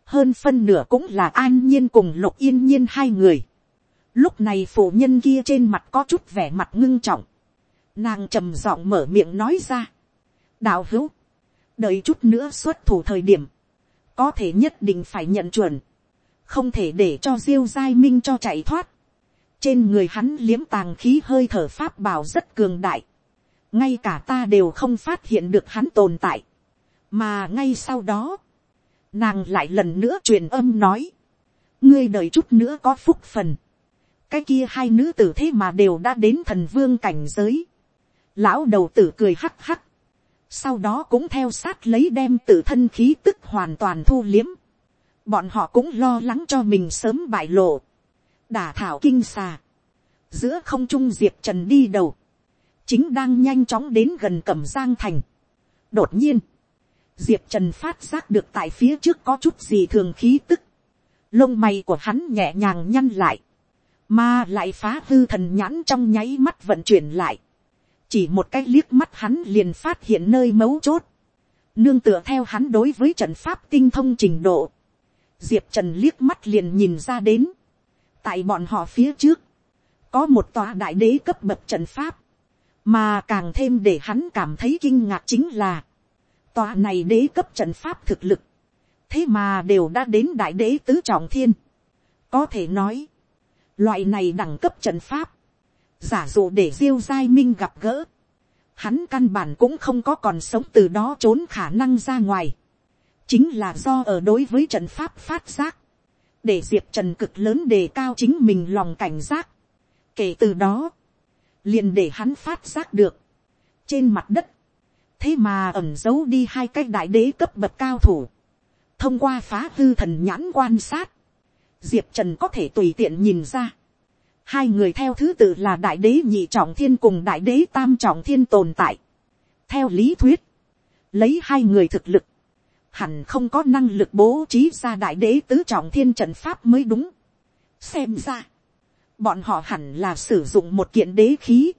hơn phân nửa cũng là an nhiên cùng lục yên nhiên hai người. Lúc này phụ nhân kia trên mặt có chút vẻ mặt ngưng trọng, Nàng trầm giọng mở miệng nói ra. Đạo hữu. Đợi chút nữa xuất thủ thời điểm. Có thể nhất định phải nhận chuẩn. Không thể để cho diêu giai minh cho chạy thoát. Trên người hắn liếm tàng khí hơi thở pháp bảo rất cường đại. Ngay cả ta đều không phát hiện được hắn tồn tại. Mà ngay sau đó. Nàng lại lần nữa truyền âm nói. Ngươi đợi chút nữa có phúc phần cái kia hai nữ tử thế mà đều đã đến thần vương cảnh giới. Lão đầu tử cười hắc hắc. Sau đó cũng theo sát lấy đem tự thân khí tức hoàn toàn thu liếm. Bọn họ cũng lo lắng cho mình sớm bại lộ. Đả thảo kinh xà. Giữa không trung Diệp Trần đi đầu. Chính đang nhanh chóng đến gần cẩm giang thành. Đột nhiên. Diệp Trần phát giác được tại phía trước có chút gì thường khí tức. Lông mày của hắn nhẹ nhàng nhăn lại. Mà lại phá hư thần nhãn trong nháy mắt vận chuyển lại. Chỉ một cái liếc mắt hắn liền phát hiện nơi mấu chốt, nương tựa theo hắn đối với trận pháp tinh thông trình độ, diệp trần liếc mắt liền nhìn ra đến, tại bọn họ phía trước, có một tòa đại đế cấp bậc trận pháp, mà càng thêm để hắn cảm thấy kinh ngạc chính là, tòa này đế cấp trận pháp thực lực, thế mà đều đã đến đại đế tứ trọng thiên, có thể nói, loại này đẳng cấp trận pháp, giả dụ để diêu giai minh gặp gỡ, hắn căn bản cũng không có còn sống từ đó trốn khả năng ra ngoài, chính là do ở đối với trận pháp phát giác, để diệp trần cực lớn đề cao chính mình lòng cảnh giác. kể từ đó, liền để hắn phát giác được, trên mặt đất, thế mà ẩm giấu đi hai cái đại đế cấp bậc cao thủ, thông qua phá hư thần nhãn quan sát, diệp trần có thể tùy tiện nhìn ra, hai người theo thứ tự là đại đế nhị trọng thiên cùng đại đế tam trọng thiên tồn tại. theo lý thuyết, lấy hai người thực lực, hẳn không có năng lực bố trí ra đại đế tứ trọng thiên trận pháp mới đúng. xem ra, bọn họ hẳn là sử dụng một kiện đế khí.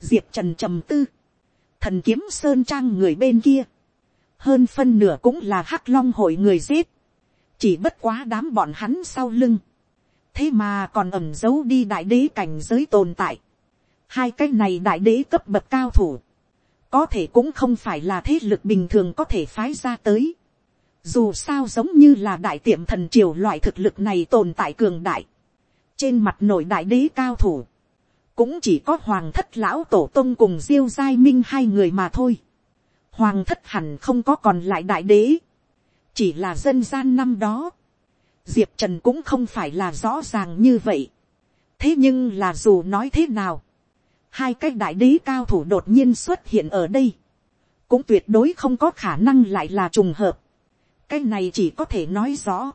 diệp trần trầm tư, thần kiếm sơn trang người bên kia, hơn phân nửa cũng là hắc long hội người giết, chỉ bất quá đám bọn hắn sau lưng, thế mà còn ẩm giấu đi đại đế cảnh giới tồn tại. hai cái này đại đế cấp bậc cao thủ, có thể cũng không phải là thế lực bình thường có thể phái ra tới. dù sao giống như là đại tiệm thần triều loại thực lực này tồn tại cường đại. trên mặt nội đại đế cao thủ, cũng chỉ có hoàng thất lão tổ tông cùng diêu giai minh hai người mà thôi. hoàng thất hẳn không có còn lại đại đế, chỉ là dân gian năm đó. Diệp trần cũng không phải là rõ ràng như vậy. thế nhưng là dù nói thế nào, hai cái đại đế cao thủ đột nhiên xuất hiện ở đây, cũng tuyệt đối không có khả năng lại là trùng hợp. cái này chỉ có thể nói rõ,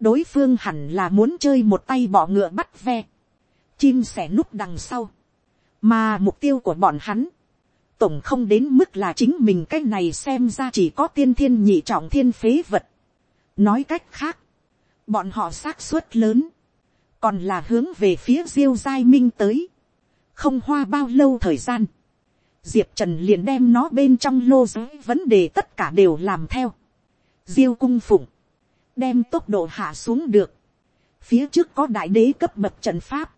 đối phương hẳn là muốn chơi một tay bỏ ngựa bắt ve, chim sẻ núp đằng sau, mà mục tiêu của bọn hắn, tổng không đến mức là chính mình cái này xem ra chỉ có tiên thiên nhị trọng thiên phế vật. nói cách khác, bọn họ xác suất lớn, còn là hướng về phía diêu giai minh tới, không hoa bao lâu thời gian, diệp trần liền đem nó bên trong lô giới vấn đề tất cả đều làm theo, diêu cung phụng, đem tốc độ hạ xuống được, phía trước có đại đế cấp bậc trận pháp,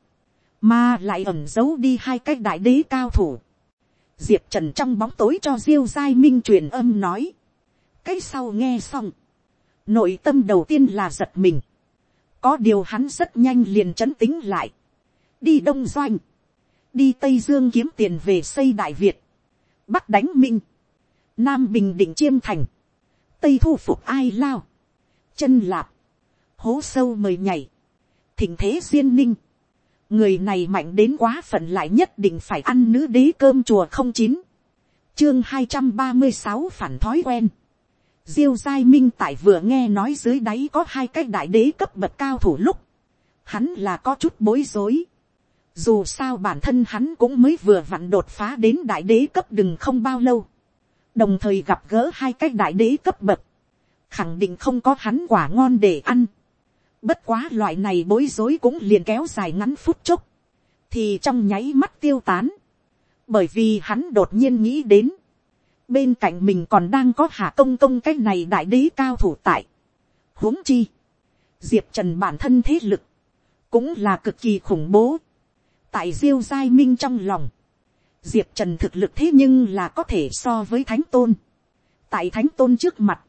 mà lại ẩn giấu đi hai cái đại đế cao thủ, diệp trần trong bóng tối cho diêu giai minh truyền âm nói, cái sau nghe xong, Nội tâm đầu tiên là giật mình. Có điều hắn rất nhanh liền chấn tính lại. Đi Đông Doanh. Đi Tây Dương kiếm tiền về xây Đại Việt. Bắc đánh Minh. Nam Bình Định Chiêm Thành. Tây thu phục ai lao. Chân lạp. Hố sâu mời nhảy. Thỉnh thế duyên ninh. Người này mạnh đến quá phận lại nhất định phải ăn nữ đế cơm chùa không chín. Chương hai trăm ba mươi sáu phản thói quen Diêu giai minh tại vừa nghe nói dưới đáy có hai cái đại đế cấp bậc cao thủ lúc. Hắn là có chút bối rối. Dù sao bản thân hắn cũng mới vừa vặn đột phá đến đại đế cấp đừng không bao lâu. Đồng thời gặp gỡ hai cái đại đế cấp bậc. Khẳng định không có hắn quả ngon để ăn. Bất quá loại này bối rối cũng liền kéo dài ngắn phút chốc. Thì trong nháy mắt tiêu tán. Bởi vì hắn đột nhiên nghĩ đến bên cạnh mình còn đang có hạ công công cái này đại đế cao thủ tại. huống chi, diệp trần bản thân thế lực, cũng là cực kỳ khủng bố. tại diêu giai minh trong lòng, diệp trần thực lực thế nhưng là có thể so với thánh tôn. tại thánh tôn trước mặt,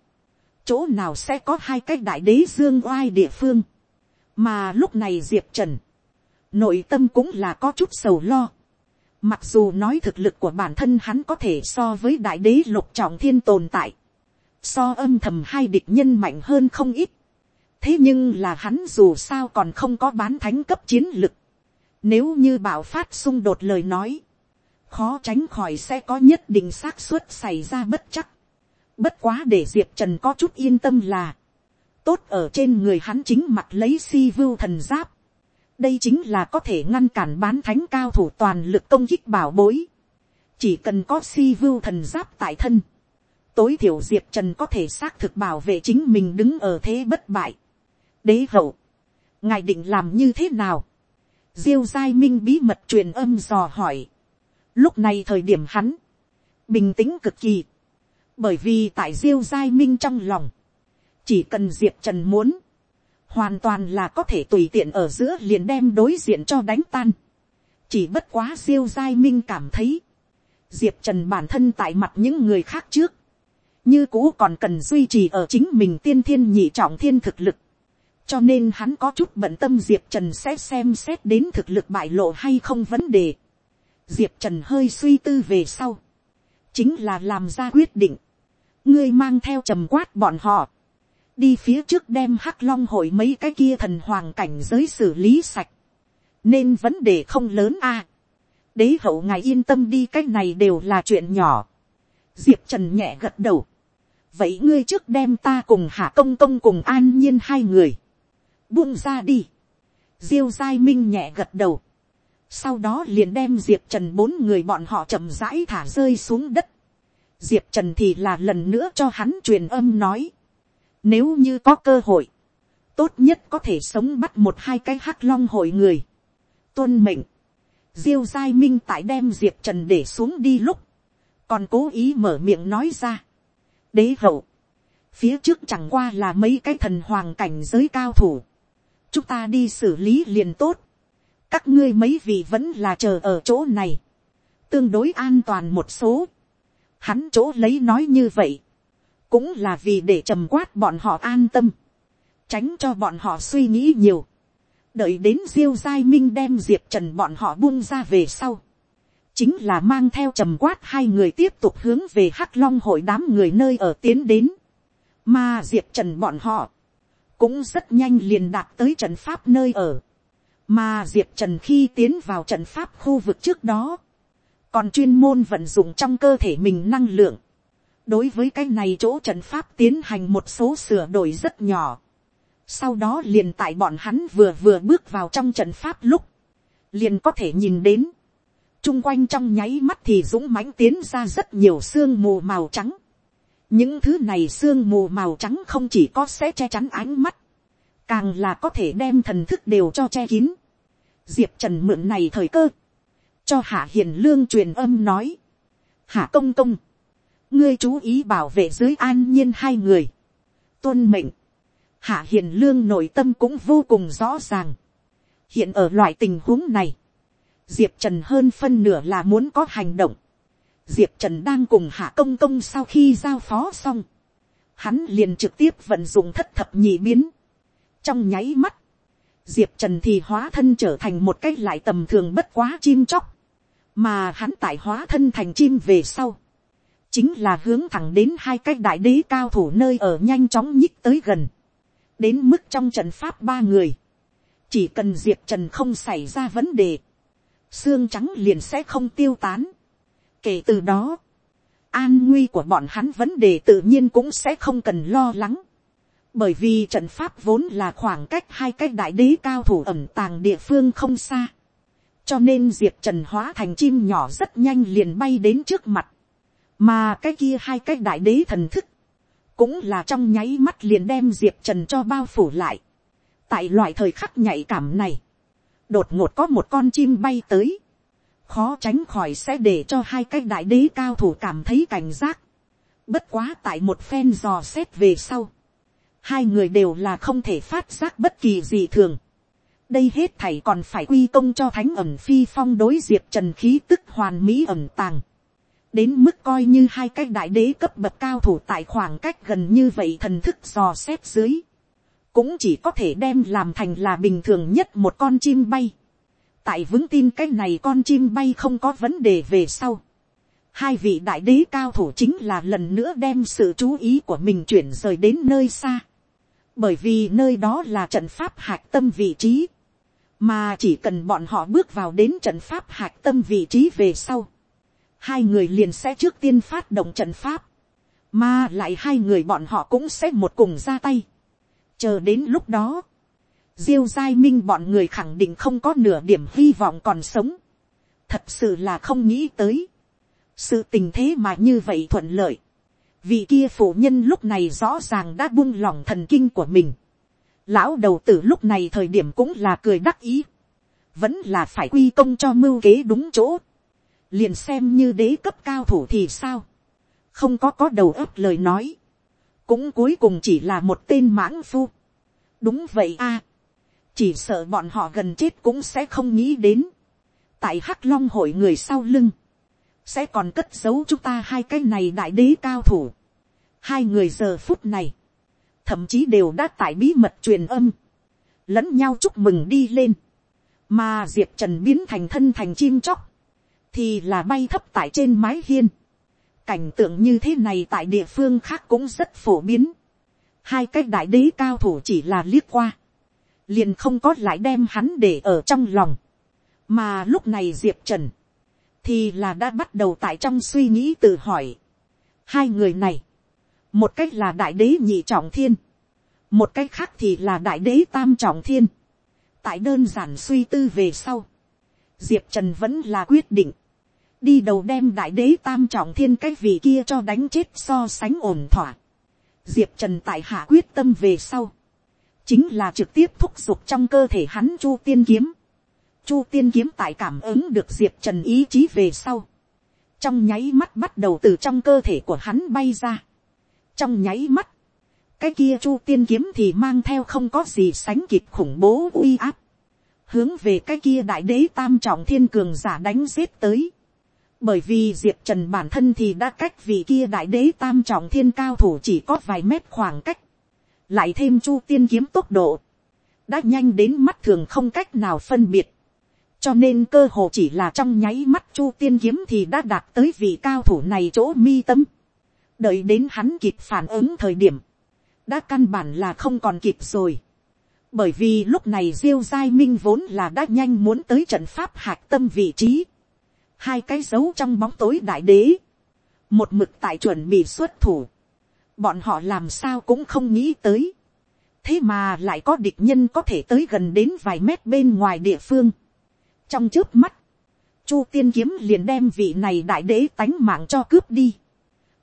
chỗ nào sẽ có hai cái đại đế dương oai địa phương. mà lúc này diệp trần, nội tâm cũng là có chút sầu lo. Mặc dù nói thực lực của bản thân hắn có thể so với đại đế lục trọng thiên tồn tại. So âm thầm hai địch nhân mạnh hơn không ít. Thế nhưng là hắn dù sao còn không có bán thánh cấp chiến lực. Nếu như bảo phát xung đột lời nói. Khó tránh khỏi sẽ có nhất định xác suất xảy ra bất chắc. Bất quá để Diệp Trần có chút yên tâm là. Tốt ở trên người hắn chính mặt lấy si vưu thần giáp đây chính là có thể ngăn cản bán thánh cao thủ toàn lực công kích bảo bối. chỉ cần có si vưu thần giáp tại thân. tối thiểu diệp trần có thể xác thực bảo vệ chính mình đứng ở thế bất bại. đế hậu, ngài định làm như thế nào. diêu giai minh bí mật truyền âm dò hỏi. lúc này thời điểm hắn, bình tĩnh cực kỳ bởi vì tại diêu giai minh trong lòng, chỉ cần diệp trần muốn, hoàn toàn là có thể tùy tiện ở giữa liền đem đối diện cho đánh tan. chỉ bất quá siêu giai minh cảm thấy, diệp trần bản thân tại mặt những người khác trước, như cũ còn cần duy trì ở chính mình tiên thiên nhị trọng thiên thực lực. cho nên hắn có chút bận tâm diệp trần sẽ xem xét đến thực lực bại lộ hay không vấn đề. diệp trần hơi suy tư về sau, chính là làm ra quyết định, ngươi mang theo trầm quát bọn họ, đi phía trước đem hắc long hội mấy cái kia thần hoàng cảnh giới xử lý sạch, nên vấn đề không lớn a. đế hậu ngài yên tâm đi cái này đều là chuyện nhỏ. diệp trần nhẹ gật đầu. vậy ngươi trước đem ta cùng hạ công công cùng an nhiên hai người. buông ra đi. diêu giai minh nhẹ gật đầu. sau đó liền đem diệp trần bốn người bọn họ chậm rãi thả rơi xuống đất diệp trần thì là lần nữa cho hắn truyền âm nói. nếu như có cơ hội, tốt nhất có thể sống bắt một hai cái hắc long hội người. Tuân mệnh, diêu giai minh tại đem diệp trần để xuống đi lúc, còn cố ý mở miệng nói ra. đế hậu, phía trước chẳng qua là mấy cái thần hoàng cảnh giới cao thủ, chúng ta đi xử lý liền tốt, các ngươi mấy vị vẫn là chờ ở chỗ này, tương đối an toàn một số, hắn chỗ lấy nói như vậy, cũng là vì để trầm quát bọn họ an tâm, tránh cho bọn họ suy nghĩ nhiều, đợi đến diêu giai minh đem diệp trần bọn họ buông ra về sau, chính là mang theo trầm quát hai người tiếp tục hướng về hắc long hội đám người nơi ở tiến đến, mà diệp trần bọn họ cũng rất nhanh liền đạt tới trận pháp nơi ở, mà diệp trần khi tiến vào trận pháp khu vực trước đó, còn chuyên môn vận dụng trong cơ thể mình năng lượng, đối với cái này chỗ trận pháp tiến hành một số sửa đổi rất nhỏ, sau đó liền tại bọn hắn vừa vừa bước vào trong trận pháp lúc, liền có thể nhìn đến, chung quanh trong nháy mắt thì dũng mãnh tiến ra rất nhiều sương mù màu trắng. những thứ này sương mù màu trắng không chỉ có sẽ che chắn ánh mắt, càng là có thể đem thần thức đều cho che kín. diệp trần mượn này thời cơ, cho hạ hiền lương truyền âm nói, hạ công công, ngươi chú ý bảo vệ dưới an nhiên hai người, tuân mệnh, Hạ Hiền Lương nội tâm cũng vô cùng rõ ràng. Hiện ở loại tình huống này, Diệp Trần hơn phân nửa là muốn có hành động. Diệp Trần đang cùng Hạ Công Công sau khi giao phó xong. Hắn liền trực tiếp vận dụng thất thập nhị biến. Trong nháy mắt, Diệp Trần thì hóa thân trở thành một cái lại tầm thường bất quá chim chóc. Mà hắn tại hóa thân thành chim về sau. Chính là hướng thẳng đến hai cái đại đế cao thủ nơi ở nhanh chóng nhích tới gần. Đến mức trong trận pháp ba người, chỉ cần diệp trần không xảy ra vấn đề, xương trắng liền sẽ không tiêu tán. kể từ đó, an nguy của bọn hắn vấn đề tự nhiên cũng sẽ không cần lo lắng, bởi vì trận pháp vốn là khoảng cách hai cái đại đế cao thủ ẩm tàng địa phương không xa, cho nên diệp trần hóa thành chim nhỏ rất nhanh liền bay đến trước mặt, mà cái kia hai cái đại đế thần thức, cũng là trong nháy mắt liền đem diệp trần cho bao phủ lại. tại loại thời khắc nhạy cảm này, đột ngột có một con chim bay tới, khó tránh khỏi sẽ để cho hai cái đại đế cao thủ cảm thấy cảnh giác. bất quá tại một phen dò xét về sau, hai người đều là không thể phát giác bất kỳ gì thường đây hết thảy còn phải quy công cho thánh ẩm phi phong đối diệp trần khí tức hoàn mỹ ẩm tàng đến mức coi như hai cái đại đế cấp bậc cao thủ tại khoảng cách gần như vậy thần thức dò xét dưới, cũng chỉ có thể đem làm thành là bình thường nhất một con chim bay. tại vững tin cái này con chim bay không có vấn đề về sau. hai vị đại đế cao thủ chính là lần nữa đem sự chú ý của mình chuyển rời đến nơi xa. bởi vì nơi đó là trận pháp hạc tâm vị trí mà chỉ cần bọn họ bước vào đến trận pháp hạc tâm vị trí về sau hai người liền sẽ trước tiên phát động trận pháp, mà lại hai người bọn họ cũng sẽ một cùng ra tay. chờ đến lúc đó, diêu giai minh bọn người khẳng định không có nửa điểm hy vọng còn sống. thật sự là không nghĩ tới. sự tình thế mà như vậy thuận lợi. vì kia phụ nhân lúc này rõ ràng đã buông lỏng thần kinh của mình lão đầu tử lúc này thời điểm cũng là cười đắc ý. vẫn là phải quy công cho mưu kế đúng chỗ. Liền xem như đế cấp cao thủ thì sao, không có có đầu óc lời nói, cũng cuối cùng chỉ là một tên mãng phu. đúng vậy a, chỉ sợ bọn họ gần chết cũng sẽ không nghĩ đến, tại hắc long hội người sau lưng, sẽ còn cất giấu chúng ta hai cái này đại đế cao thủ, hai người giờ phút này, thậm chí đều đã tại bí mật truyền âm, lẫn nhau chúc mừng đi lên, mà diệp trần biến thành thân thành chim chóc, thì là bay thấp tại trên mái hiên. cảnh tượng như thế này tại địa phương khác cũng rất phổ biến. hai cái đại đế cao thủ chỉ là liếc qua, liền không có lại đem hắn để ở trong lòng, mà lúc này diệp trần, thì là đã bắt đầu tại trong suy nghĩ tự hỏi, hai người này, một cách là đại đế nhị trọng thiên, một cách khác thì là đại đế tam trọng thiên, tại đơn giản suy tư về sau, diệp trần vẫn là quyết định, đi đầu đem đại đế tam trọng thiên cái vị kia cho đánh chết so sánh ổn thỏa. Diệp trần tại hạ quyết tâm về sau, chính là trực tiếp thúc giục trong cơ thể hắn chu tiên kiếm. Chu tiên kiếm tại cảm ứng được diệp trần ý chí về sau, trong nháy mắt bắt đầu từ trong cơ thể của hắn bay ra trong nháy mắt, cái kia chu tiên kiếm thì mang theo không có gì sánh kịp khủng bố uy áp, hướng về cái kia đại đế tam trọng thiên cường giả đánh giết tới. Bởi vì diệp trần bản thân thì đã cách vị kia đại đế tam trọng thiên cao thủ chỉ có vài mét khoảng cách, lại thêm chu tiên kiếm tốc độ, đã nhanh đến mắt thường không cách nào phân biệt, cho nên cơ hồ chỉ là trong nháy mắt chu tiên kiếm thì đã đạt tới vị cao thủ này chỗ mi tâm, đợi đến hắn kịp phản ứng thời điểm, đã căn bản là không còn kịp rồi, bởi vì lúc này diêu giai minh vốn là đã nhanh muốn tới trận pháp hạc tâm vị trí, hai cái dấu trong bóng tối đại đế, một mực tại chuẩn bị xuất thủ, bọn họ làm sao cũng không nghĩ tới, thế mà lại có địch nhân có thể tới gần đến vài mét bên ngoài địa phương. trong trước mắt, chu tiên kiếm liền đem vị này đại đế tánh mạng cho cướp đi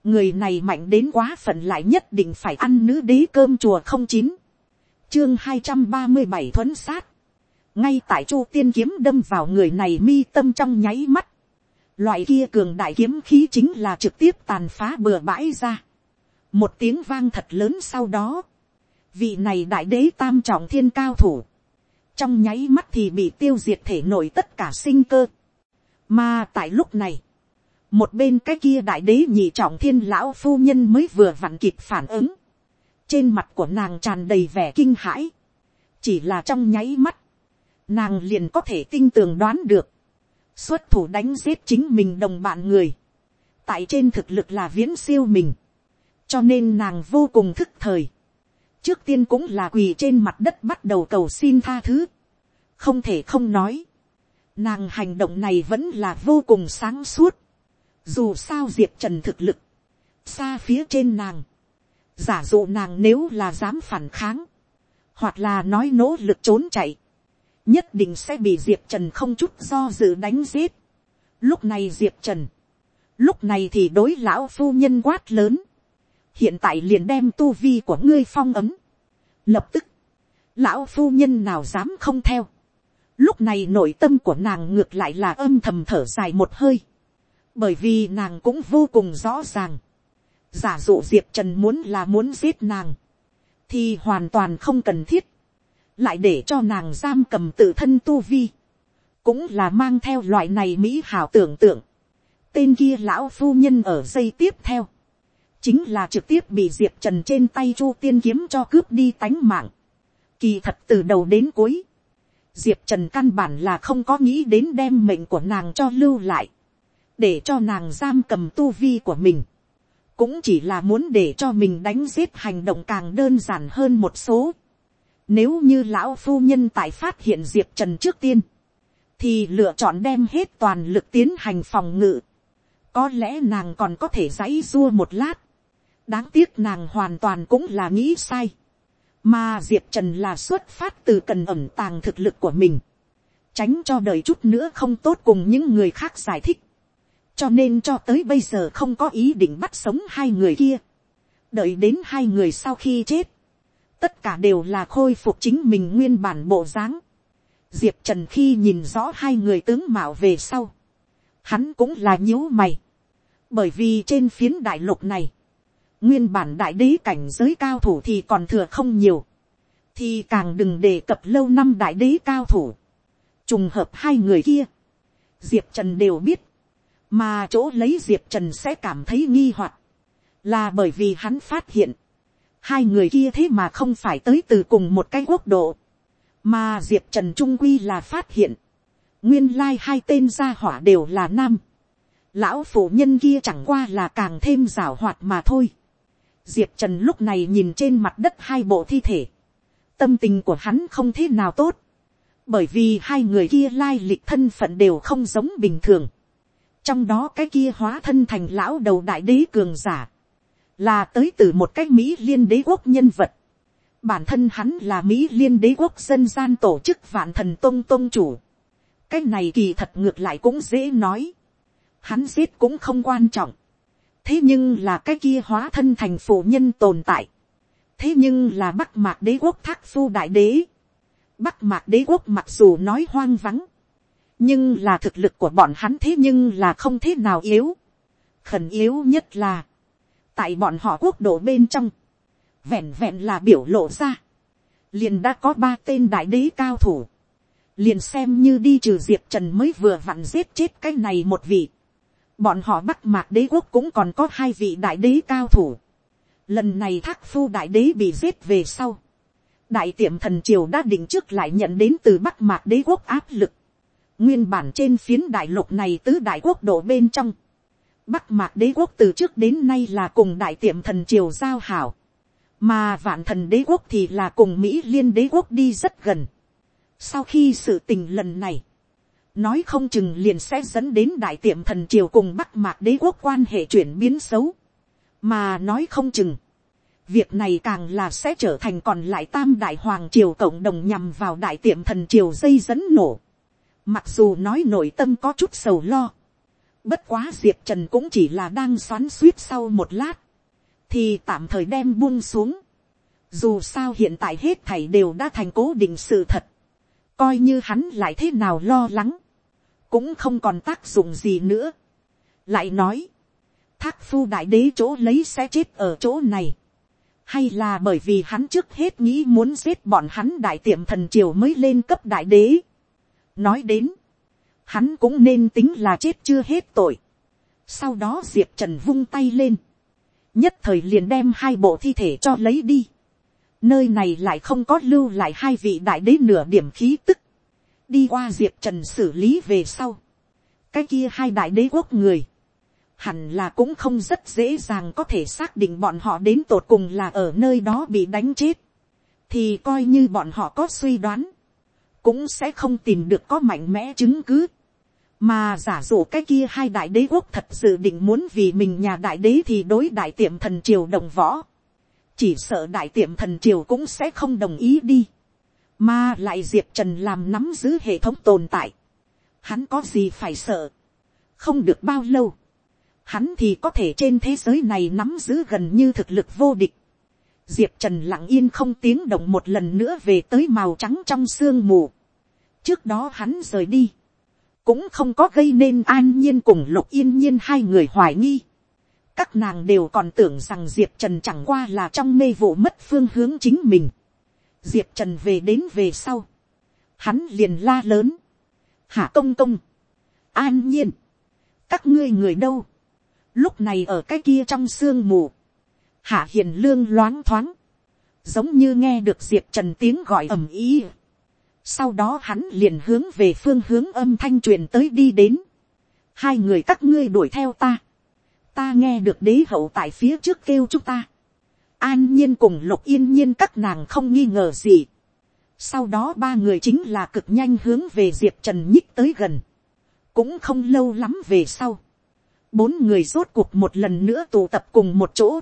người này mạnh đến quá phận lại nhất định phải ăn nữ đế cơm chùa không chín, chương hai trăm ba mươi bảy thuấn sát, ngay tại chu tiên kiếm đâm vào người này mi tâm trong nháy mắt, Loại kia cường đại kiếm khí chính là trực tiếp tàn phá bừa bãi ra. Một tiếng vang thật lớn sau đó. Vị này đại đế tam trọng thiên cao thủ. Trong nháy mắt thì bị tiêu diệt thể nổi tất cả sinh cơ. Mà tại lúc này. Một bên cái kia đại đế nhị trọng thiên lão phu nhân mới vừa vặn kịp phản ứng. Trên mặt của nàng tràn đầy vẻ kinh hãi. Chỉ là trong nháy mắt. Nàng liền có thể tinh tường đoán được xuất thủ đánh giết chính mình đồng bạn người, tại trên thực lực là viễn siêu mình, cho nên nàng vô cùng thức thời, trước tiên cũng là quỳ trên mặt đất bắt đầu cầu xin tha thứ, không thể không nói, nàng hành động này vẫn là vô cùng sáng suốt, dù sao diệp trần thực lực, xa phía trên nàng, giả dụ nàng nếu là dám phản kháng, hoặc là nói nỗ lực trốn chạy, nhất định sẽ bị diệp trần không chút do dự đánh giết. lúc này diệp trần, lúc này thì đối lão phu nhân quát lớn, hiện tại liền đem tu vi của ngươi phong ấm. lập tức, lão phu nhân nào dám không theo. lúc này nội tâm của nàng ngược lại là âm thầm thở dài một hơi, bởi vì nàng cũng vô cùng rõ ràng. giả dụ diệp trần muốn là muốn giết nàng, thì hoàn toàn không cần thiết lại để cho nàng giam cầm tự thân tu vi, cũng là mang theo loại này mỹ hảo tưởng tượng. tên kia lão phu nhân ở dây tiếp theo, chính là trực tiếp bị diệp trần trên tay chu tiên kiếm cho cướp đi tánh mạng. kỳ thật từ đầu đến cuối, diệp trần căn bản là không có nghĩ đến đem mệnh của nàng cho lưu lại, để cho nàng giam cầm tu vi của mình cũng chỉ là muốn để cho mình đánh giết hành động càng đơn giản hơn một số. Nếu như lão phu nhân tại phát hiện Diệp Trần trước tiên, thì lựa chọn đem hết toàn lực tiến hành phòng ngự. Có lẽ nàng còn có thể giãy dua một lát. Đáng tiếc nàng hoàn toàn cũng là nghĩ sai. Mà Diệp Trần là xuất phát từ cần ẩm tàng thực lực của mình. Tránh cho đời chút nữa không tốt cùng những người khác giải thích. Cho nên cho tới bây giờ không có ý định bắt sống hai người kia. Đợi đến hai người sau khi chết. Tất cả đều là khôi phục chính mình nguyên bản bộ dáng. diệp trần khi nhìn rõ hai người tướng mạo về sau, hắn cũng là nhíu mày, bởi vì trên phiến đại lục này, nguyên bản đại đế cảnh giới cao thủ thì còn thừa không nhiều, thì càng đừng đề cập lâu năm đại đế cao thủ, trùng hợp hai người kia, diệp trần đều biết, mà chỗ lấy diệp trần sẽ cảm thấy nghi hoặc, là bởi vì hắn phát hiện, hai người kia thế mà không phải tới từ cùng một cái quốc độ, mà diệp trần trung quy là phát hiện, nguyên lai hai tên gia hỏa đều là nam, lão phụ nhân kia chẳng qua là càng thêm rào hoạt mà thôi, diệp trần lúc này nhìn trên mặt đất hai bộ thi thể, tâm tình của hắn không thế nào tốt, bởi vì hai người kia lai lịch thân phận đều không giống bình thường, trong đó cái kia hóa thân thành lão đầu đại đế cường giả, là tới từ một cái mỹ liên đế quốc nhân vật, bản thân hắn là mỹ liên đế quốc dân gian tổ chức vạn thần tôn tôn chủ, cái này kỳ thật ngược lại cũng dễ nói, hắn giết cũng không quan trọng, thế nhưng là cái kia hóa thân thành phụ nhân tồn tại, thế nhưng là bắc mạc đế quốc thác phu đại đế, bắc mạc đế quốc mặc dù nói hoang vắng, nhưng là thực lực của bọn hắn thế nhưng là không thế nào yếu, khẩn yếu nhất là, tại bọn họ quốc độ bên trong, vẹn vẹn là biểu lộ ra, liền đã có ba tên đại đế cao thủ, liền xem như đi trừ diệp trần mới vừa vặn giết chết cái này một vị, bọn họ bắc mạc đế quốc cũng còn có hai vị đại đế cao thủ, lần này thác phu đại đế bị giết về sau, đại tiệm thần triều đã định trước lại nhận đến từ bắc mạc đế quốc áp lực, nguyên bản trên phiến đại lục này tứ đại quốc độ bên trong, bắc mạc đế quốc từ trước đến nay là cùng đại tiệm thần triều giao hảo, mà vạn thần đế quốc thì là cùng mỹ liên đế quốc đi rất gần. sau khi sự tình lần này, nói không chừng liền sẽ dẫn đến đại tiệm thần triều cùng bắc mạc đế quốc quan hệ chuyển biến xấu, mà nói không chừng, việc này càng là sẽ trở thành còn lại tam đại hoàng triều cộng đồng nhằm vào đại tiệm thần triều dây dẫn nổ. Mặc dù nói nội tâm có chút sầu lo, bất quá diệp trần cũng chỉ là đang xoắn suýt sau một lát, thì tạm thời đem buông xuống. Dù sao hiện tại hết thảy đều đã thành cố định sự thật. Coi như hắn lại thế nào lo lắng. Cũng không còn tác dụng gì nữa. Lại nói. Thác phu đại đế chỗ lấy sẽ chết ở chỗ này. Hay là bởi vì hắn trước hết nghĩ muốn giết bọn hắn đại tiệm thần triều mới lên cấp đại đế. Nói đến. Hắn cũng nên tính là chết chưa hết tội. Sau đó Diệp Trần vung tay lên nhất thời liền đem hai bộ thi thể cho lấy đi. Nơi này lại không có lưu lại hai vị đại đế nửa điểm khí tức. Đi qua diệp trần xử lý về sau. Cái kia hai đại đế quốc người. Hẳn là cũng không rất dễ dàng có thể xác định bọn họ đến tột cùng là ở nơi đó bị đánh chết. Thì coi như bọn họ có suy đoán. Cũng sẽ không tìm được có mạnh mẽ chứng cứ mà giả dụ cái kia hai đại đế quốc thật sự định muốn vì mình nhà đại đế thì đối đại tiệm thần triều đồng võ. chỉ sợ đại tiệm thần triều cũng sẽ không đồng ý đi. mà lại diệp trần làm nắm giữ hệ thống tồn tại. hắn có gì phải sợ. không được bao lâu. hắn thì có thể trên thế giới này nắm giữ gần như thực lực vô địch diệp trần lặng yên không tiếng động một lần nữa về tới màu trắng trong sương mù. trước đó hắn rời đi cũng không có gây nên an nhiên cùng lục yên nhiên hai người hoài nghi. các nàng đều còn tưởng rằng diệp trần chẳng qua là trong mê vụ mất phương hướng chính mình. diệp trần về đến về sau. hắn liền la lớn. hạ công công. an nhiên. các ngươi người đâu. lúc này ở cái kia trong sương mù hạ hiền lương loáng thoáng. giống như nghe được diệp trần tiếng gọi ầm ý sau đó hắn liền hướng về phương hướng âm thanh truyền tới đi đến. Hai người các ngươi đuổi theo ta. Ta nghe được đế hậu tại phía trước kêu chúng ta. An nhiên cùng lục yên nhiên các nàng không nghi ngờ gì. Sau đó ba người chính là cực nhanh hướng về Diệp Trần nhích tới gần. Cũng không lâu lắm về sau. Bốn người rốt cuộc một lần nữa tụ tập cùng một chỗ.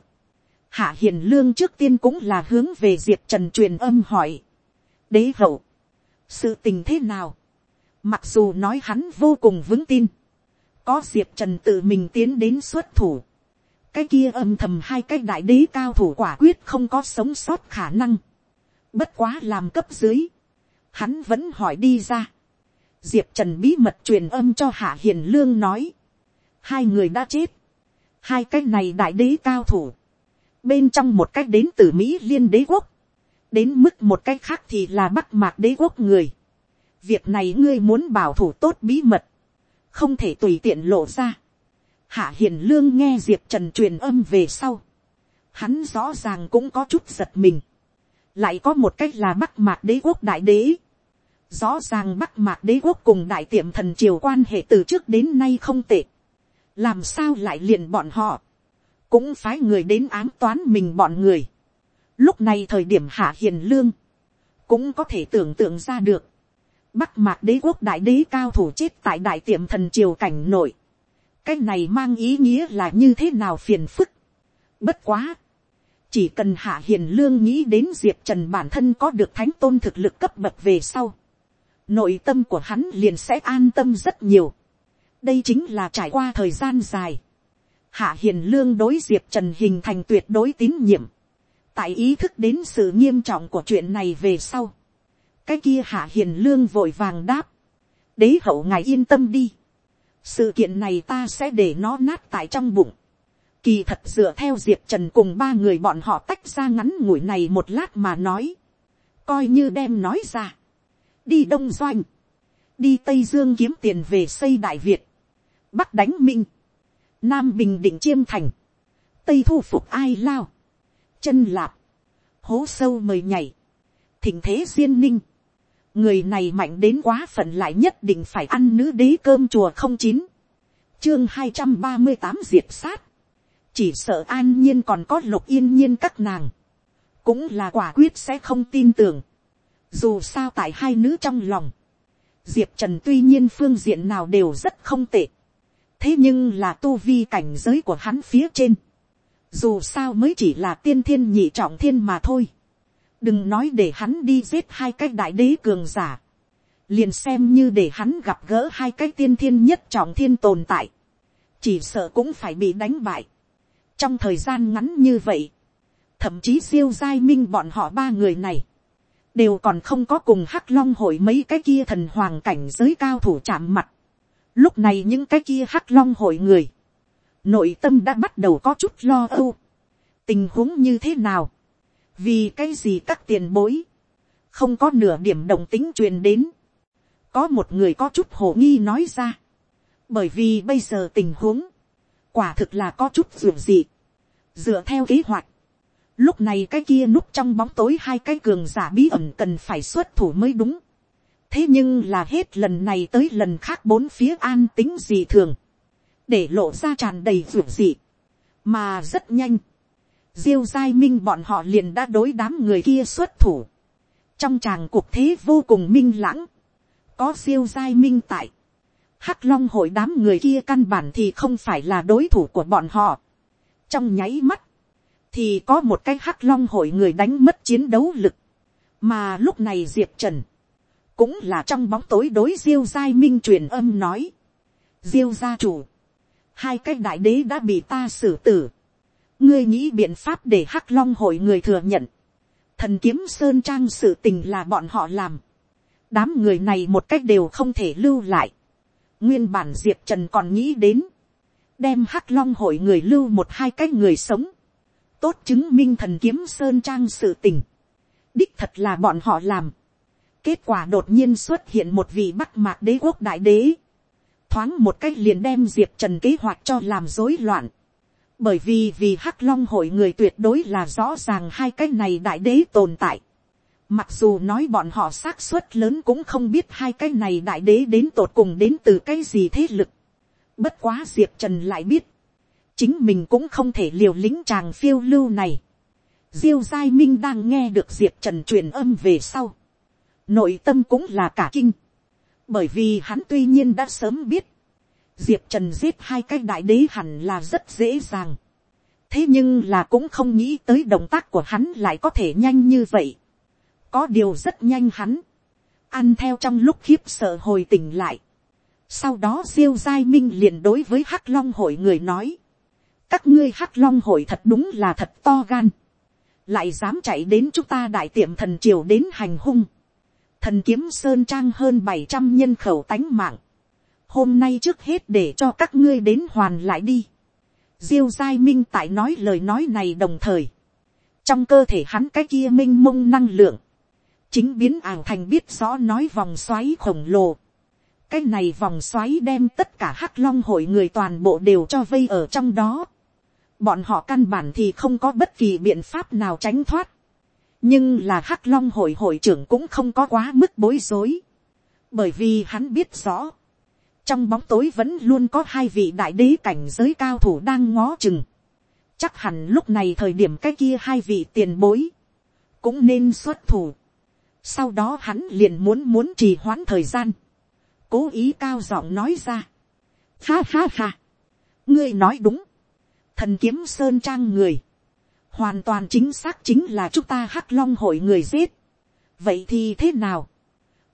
Hạ Hiền Lương trước tiên cũng là hướng về Diệp Trần truyền âm hỏi. Đế hậu sự tình thế nào, mặc dù nói hắn vô cùng vững tin, có diệp trần tự mình tiến đến xuất thủ, cái kia âm thầm hai cái đại đế cao thủ quả quyết không có sống sót khả năng, bất quá làm cấp dưới, hắn vẫn hỏi đi ra, diệp trần bí mật truyền âm cho hạ hiền lương nói, hai người đã chết, hai cái này đại đế cao thủ, bên trong một cách đến từ mỹ liên đế quốc, đến mức một cách khác thì là bắc mạc đế quốc người. việc này ngươi muốn bảo thủ tốt bí mật, không thể tùy tiện lộ ra. hạ hiền lương nghe diệp trần truyền âm về sau, hắn rõ ràng cũng có chút giật mình, lại có một cách là bắc mạc đế quốc đại đế. rõ ràng bắc mạc đế quốc cùng đại tiệm thần triều quan hệ từ trước đến nay không tệ. làm sao lại liền bọn họ, cũng phái người đến ám toán mình bọn người. Lúc này thời điểm hạ hiền lương, cũng có thể tưởng tượng ra được. Bắc mạc đế quốc đại đế cao thủ chết tại đại tiệm thần triều cảnh nội. Cái này mang ý nghĩa là như thế nào phiền phức. Bất quá. Chỉ cần hạ hiền lương nghĩ đến diệp trần bản thân có được thánh tôn thực lực cấp bậc về sau. Nội tâm của hắn liền sẽ an tâm rất nhiều. Đây chính là trải qua thời gian dài. Hạ hiền lương đối diệp trần hình thành tuyệt đối tín nhiệm. Tại ý thức đến sự nghiêm trọng của chuyện này về sau, cái kia hạ hiền lương vội vàng đáp, đế hậu ngài yên tâm đi, sự kiện này ta sẽ để nó nát tại trong bụng, kỳ thật dựa theo diệp trần cùng ba người bọn họ tách ra ngắn ngủi này một lát mà nói, coi như đem nói ra, đi đông doanh, đi tây dương kiếm tiền về xây đại việt, bắc đánh minh, nam bình định chiêm thành, tây thu phục ai lao, chân lạp, hố sâu mời nhảy, thỉnh thế duyên ninh, người này mạnh đến quá phận lại nhất định phải ăn nữ đế cơm chùa không chín, chương hai trăm ba mươi tám diệt sát, chỉ sợ an nhiên còn có lục yên nhiên các nàng, cũng là quả quyết sẽ không tin tưởng, dù sao tại hai nữ trong lòng, diệp trần tuy nhiên phương diện nào đều rất không tệ, thế nhưng là tu vi cảnh giới của hắn phía trên, dù sao mới chỉ là tiên thiên nhị trọng thiên mà thôi. đừng nói để hắn đi giết hai cái đại đế cường giả. liền xem như để hắn gặp gỡ hai cái tiên thiên nhất trọng thiên tồn tại. chỉ sợ cũng phải bị đánh bại. trong thời gian ngắn như vậy, thậm chí siêu giai minh bọn họ ba người này, đều còn không có cùng hắc long hội mấy cái kia thần hoàng cảnh giới cao thủ chạm mặt lúc này những cái kia hắc long hội người, nội tâm đã bắt đầu có chút lo âu. tình huống như thế nào, vì cái gì các tiền bối, không có nửa điểm đồng tính truyền đến, có một người có chút hồ nghi nói ra, bởi vì bây giờ tình huống, quả thực là có chút dù gì, dựa theo kế hoạch, lúc này cái kia núp trong bóng tối hai cái cường giả bí ẩn cần phải xuất thủ mới đúng, thế nhưng là hết lần này tới lần khác bốn phía an tính gì thường, để lộ ra tràn đầy ruột dị, mà rất nhanh, diêu giai minh bọn họ liền đã đối đám người kia xuất thủ, trong tràng cuộc thế vô cùng minh lãng, có diêu giai minh tại, hắc long hội đám người kia căn bản thì không phải là đối thủ của bọn họ, trong nháy mắt, thì có một cái hắc long hội người đánh mất chiến đấu lực, mà lúc này diệp trần, cũng là trong bóng tối đối diêu giai minh truyền âm nói, diêu gia chủ, hai cái đại đế đã bị ta xử tử. ngươi nghĩ biện pháp để hắc long hội người thừa nhận. thần kiếm sơn trang sự tình là bọn họ làm. đám người này một cách đều không thể lưu lại. nguyên bản diệp trần còn nghĩ đến. đem hắc long hội người lưu một hai cái người sống. tốt chứng minh thần kiếm sơn trang sự tình. đích thật là bọn họ làm kết quả đột nhiên xuất hiện một vị bắc mạc đế quốc đại đế thoáng một cách liền đem diệp trần kế hoạch cho làm rối loạn. bởi vì vì hắc long hội người tuyệt đối là rõ ràng hai cái này đại đế tồn tại. mặc dù nói bọn họ xác suất lớn cũng không biết hai cái này đại đế đến tột cùng đến từ cái gì thế lực. bất quá diệp trần lại biết. chính mình cũng không thể liều lính chàng phiêu lưu này. diêu giai minh đang nghe được diệp trần truyền âm về sau nội tâm cũng là cả kinh bởi vì hắn tuy nhiên đã sớm biết, diệp trần giết hai cái đại đế hẳn là rất dễ dàng. thế nhưng là cũng không nghĩ tới động tác của hắn lại có thể nhanh như vậy. có điều rất nhanh hắn, ăn theo trong lúc khiếp sợ hồi tỉnh lại. sau đó diêu giai minh liền đối với hắc long hội người nói, các ngươi hắc long hội thật đúng là thật to gan, lại dám chạy đến chúng ta đại tiệm thần triều đến hành hung thần kiếm sơn trang hơn bảy trăm nhân khẩu tánh mạng. hôm nay trước hết để cho các ngươi đến hoàn lại đi. diêu giai minh tại nói lời nói này đồng thời. trong cơ thể hắn cái kia m i n h mông năng lượng. chính biến ảo thành biết rõ nói vòng xoáy khổng lồ. cái này vòng xoáy đem tất cả hắc long hội người toàn bộ đều cho vây ở trong đó. bọn họ căn bản thì không có bất kỳ biện pháp nào tránh thoát nhưng là hắc long hội hội trưởng cũng không có quá mức bối rối, bởi vì hắn biết rõ, trong bóng tối vẫn luôn có hai vị đại đế cảnh giới cao thủ đang ngó chừng, chắc hẳn lúc này thời điểm cái kia hai vị tiền bối, cũng nên xuất thủ. sau đó hắn liền muốn muốn trì hoãn thời gian, cố ý cao giọng nói ra. ha ha ha, ngươi nói đúng, thần kiếm sơn trang người, hoàn toàn chính xác chính là chúng ta hắc long hội người giết. vậy thì thế nào,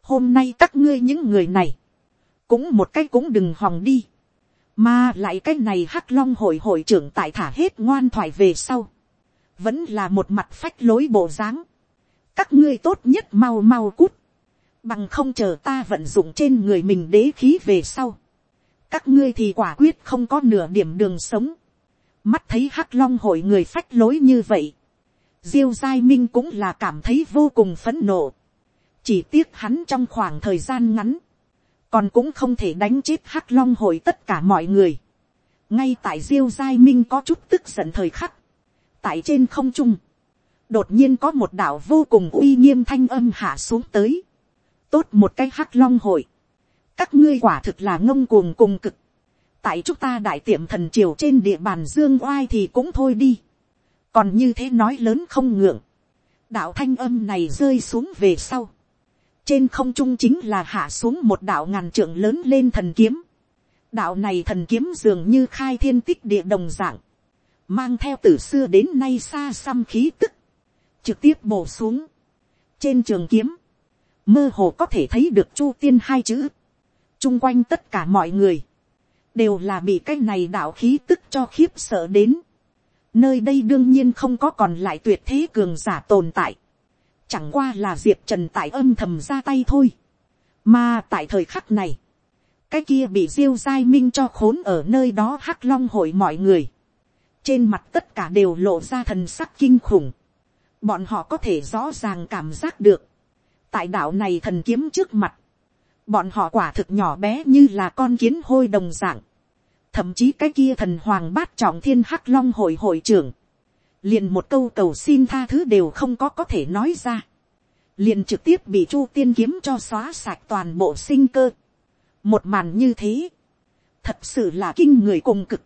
hôm nay các ngươi những người này, cũng một cái cũng đừng hòng đi, mà lại cái này hắc long hội hội trưởng tại thả hết ngoan thoại về sau, vẫn là một mặt phách lối bộ dáng, các ngươi tốt nhất mau mau cút, bằng không chờ ta vận dụng trên người mình đế khí về sau, các ngươi thì quả quyết không có nửa điểm đường sống, mắt thấy hắc long hội người phách lối như vậy, diêu giai minh cũng là cảm thấy vô cùng phấn nộ, chỉ tiếc hắn trong khoảng thời gian ngắn, còn cũng không thể đánh chết hắc long hội tất cả mọi người. ngay tại diêu giai minh có chút tức giận thời khắc, tại trên không trung, đột nhiên có một đạo vô cùng uy nghiêm thanh âm hạ xuống tới, tốt một cái hắc long hội, các ngươi quả thực là ngông cuồng cùng cực, tại chúng ta đại tiệm thần triều trên địa bàn dương oai thì cũng thôi đi, còn như thế nói lớn không ngượng, đạo thanh âm này rơi xuống về sau, trên không trung chính là hạ xuống một đạo ngàn trượng lớn lên thần kiếm. đạo này thần kiếm dường như khai thiên tích địa đồng dạng, mang theo từ xưa đến nay xa xăm khí tức, trực tiếp bổ xuống. trên trường kiếm, mơ hồ có thể thấy được chu tiên hai chữ, chung quanh tất cả mọi người, đều là bị cái này đạo khí tức cho khiếp sợ đến. nơi đây đương nhiên không có còn lại tuyệt thế cường giả tồn tại chẳng qua là diệp trần tại âm thầm ra tay thôi. mà tại thời khắc này, cái kia bị diêu giai minh cho khốn ở nơi đó hắc long hội mọi người. trên mặt tất cả đều lộ ra thần sắc kinh khủng. bọn họ có thể rõ ràng cảm giác được. tại đạo này thần kiếm trước mặt, bọn họ quả thực nhỏ bé như là con kiến hôi đồng dạng thậm chí cái kia thần hoàng bát trọng thiên hắc long hội hội trưởng liền một câu cầu xin tha thứ đều không có có thể nói ra, liền trực tiếp bị chu tiên kiếm cho xóa sạch toàn bộ sinh cơ. một màn như thế, thật sự là kinh người cùng cực,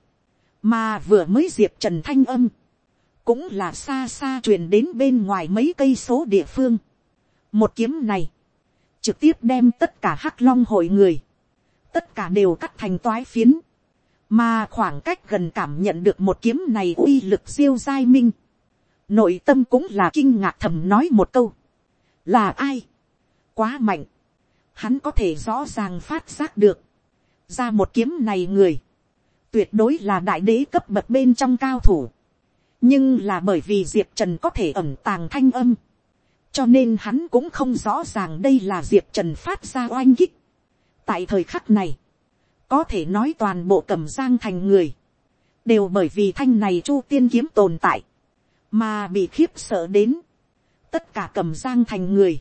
mà vừa mới diệp trần thanh âm, cũng là xa xa truyền đến bên ngoài mấy cây số địa phương. một kiếm này, trực tiếp đem tất cả hắc long hội người, tất cả đều cắt thành toái phiến, mà khoảng cách gần cảm nhận được một kiếm này uy lực siêu giai minh, nội tâm cũng là kinh ngạc thầm nói một câu, là ai, quá mạnh, hắn có thể rõ ràng phát giác được, ra một kiếm này người, tuyệt đối là đại đế cấp bậc bên trong cao thủ, nhưng là bởi vì diệp trần có thể ẩm tàng thanh âm, cho nên hắn cũng không rõ ràng đây là diệp trần phát ra oanh kích. tại thời khắc này, có thể nói toàn bộ cẩm giang thành người, đều bởi vì thanh này chu tiên kiếm tồn tại, mà bị khiếp sợ đến, tất cả cẩm giang thành người,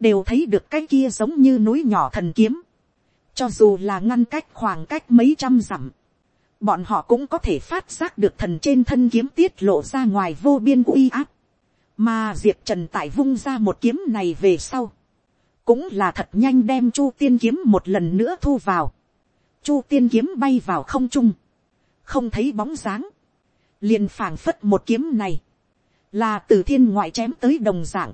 đều thấy được cái kia giống như núi nhỏ thần kiếm, cho dù là ngăn cách khoảng cách mấy trăm dặm, bọn họ cũng có thể phát giác được thần trên thân kiếm tiết lộ ra ngoài vô biên uy áp, mà diệp trần tại vung ra một kiếm này về sau, cũng là thật nhanh đem chu tiên kiếm một lần nữa thu vào, chu tiên kiếm bay vào không trung, không thấy bóng dáng, liền phảng phất một kiếm này, là từ thiên ngoại chém tới đồng dạng,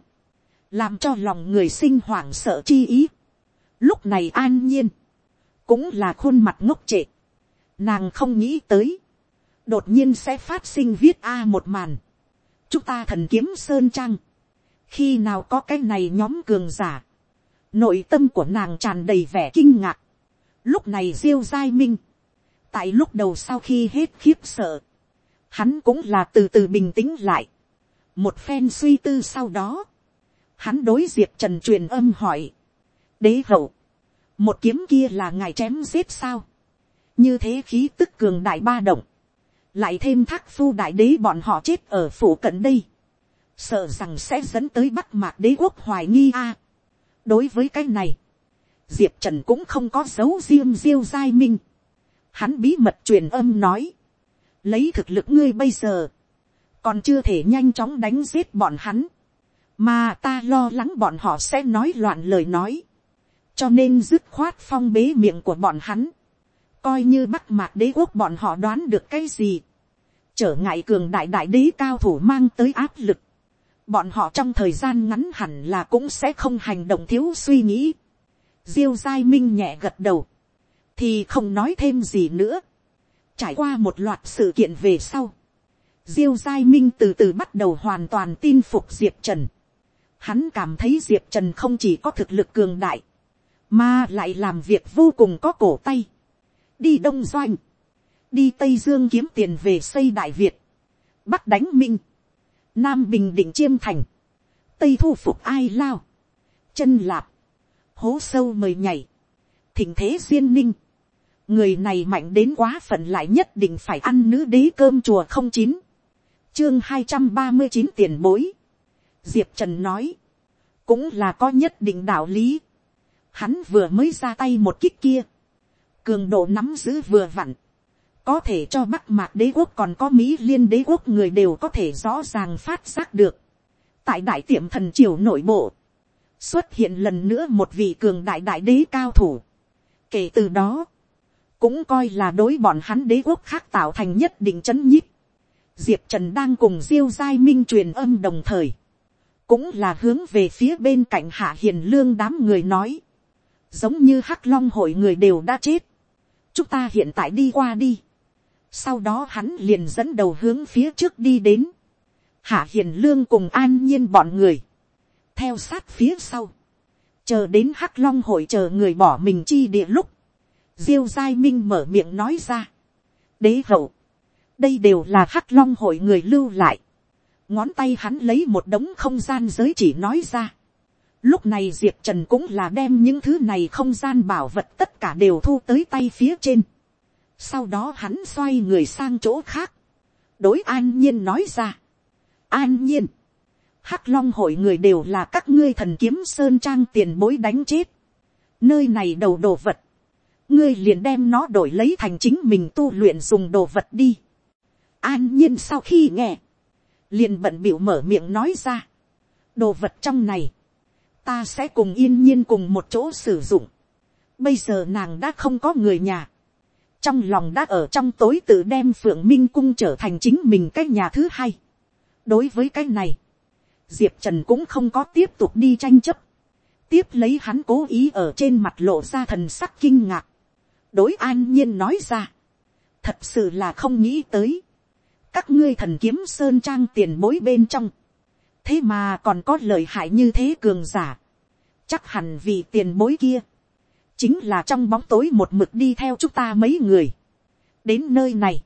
làm cho lòng người sinh hoảng sợ chi ý. Lúc này an nhiên, cũng là khuôn mặt ngốc trệ, nàng không nghĩ tới, đột nhiên sẽ phát sinh viết a một màn, chúng ta thần kiếm sơn trăng, khi nào có cái này nhóm cường giả, nội tâm của nàng tràn đầy vẻ kinh ngạc, Lúc này diêu giai minh. Tại lúc đầu sau khi hết khiếp sợ. Hắn cũng là từ từ bình tĩnh lại. Một phen suy tư sau đó. Hắn đối diệp trần truyền âm hỏi. Đế hậu. Một kiếm kia là ngài chém giết sao. Như thế khí tức cường đại ba động. Lại thêm thác phu đại đế bọn họ chết ở phủ cận đây. Sợ rằng sẽ dẫn tới bắt mạc đế quốc hoài nghi a. đối với cái này diệp trần cũng không có dấu diêm diêu giai minh. hắn bí mật truyền âm nói, lấy thực lực ngươi bây giờ, còn chưa thể nhanh chóng đánh giết bọn hắn, mà ta lo lắng bọn họ sẽ nói loạn lời nói, cho nên dứt khoát phong bế miệng của bọn hắn, coi như bắc mạc đế quốc bọn họ đoán được cái gì, trở ngại cường đại đại đế cao thủ mang tới áp lực, bọn họ trong thời gian ngắn hẳn là cũng sẽ không hành động thiếu suy nghĩ diêu giai minh nhẹ gật đầu, thì không nói thêm gì nữa. trải qua một loạt sự kiện về sau, diêu giai minh từ từ bắt đầu hoàn toàn tin phục diệp trần. hắn cảm thấy diệp trần không chỉ có thực lực cường đại, mà lại làm việc vô cùng có cổ tay. đi đông doanh, đi tây dương kiếm tiền về xây đại việt, bắc đánh minh, nam bình định chiêm thành, tây thu phục ai lao, chân lạp, hố sâu mời nhảy, thỉnh thế duyên ninh, người này mạnh đến quá phận lại nhất định phải ăn nữ đế cơm chùa không chín, chương hai trăm ba mươi chín tiền bối, diệp trần nói, cũng là có nhất định đạo lý, hắn vừa mới ra tay một kích kia, cường độ nắm giữ vừa vặn, có thể cho bắc mạc đế quốc còn có mỹ liên đế quốc người đều có thể rõ ràng phát giác được. tại đại tiệm thần triều nội bộ, xuất hiện lần nữa một vị cường đại đại đế cao thủ. kể từ đó, cũng coi là đối bọn hắn đế quốc khác tạo thành nhất định chấn nhích diệp trần đang cùng diêu giai minh truyền âm đồng thời, cũng là hướng về phía bên cạnh hạ hiền lương đám người nói, giống như hắc long hội người đều đã chết, chúng ta hiện tại đi qua đi, sau đó hắn liền dẫn đầu hướng phía trước đi đến. Hạ hiền lương cùng an nhiên bọn người. Theo sát phía sau. Chờ đến hắc long hội chờ người bỏ mình chi địa lúc. Diêu giai minh mở miệng nói ra. Đế hậu. Đây đều là hắc long hội người lưu lại. Ngón tay hắn lấy một đống không gian giới chỉ nói ra. Lúc này Diệp Trần cũng là đem những thứ này không gian bảo vật tất cả đều thu tới tay phía trên sau đó hắn xoay người sang chỗ khác. Đối an nhiên nói ra. An nhiên. Hắc long hội người đều là các ngươi thần kiếm sơn trang tiền bối đánh chết. Nơi này đầu đồ vật. Ngươi liền đem nó đổi lấy thành chính mình tu luyện dùng đồ vật đi. An nhiên sau khi nghe. Liền bận biểu mở miệng nói ra. Đồ vật trong này. Ta sẽ cùng yên nhiên cùng một chỗ sử dụng. Bây giờ nàng đã không có người nhà trong lòng đã ở trong tối tự đem phượng minh cung trở thành chính mình cái nhà thứ hai. đối với cái này, diệp trần cũng không có tiếp tục đi tranh chấp. tiếp lấy hắn cố ý ở trên mặt lộ ra thần sắc kinh ngạc. đối an nhiên nói ra. thật sự là không nghĩ tới. các ngươi thần kiếm sơn trang tiền bối bên trong. thế mà còn có lời hại như thế cường giả. chắc hẳn vì tiền bối kia chính là trong bóng tối một mực đi theo chúng ta mấy người. đến nơi này,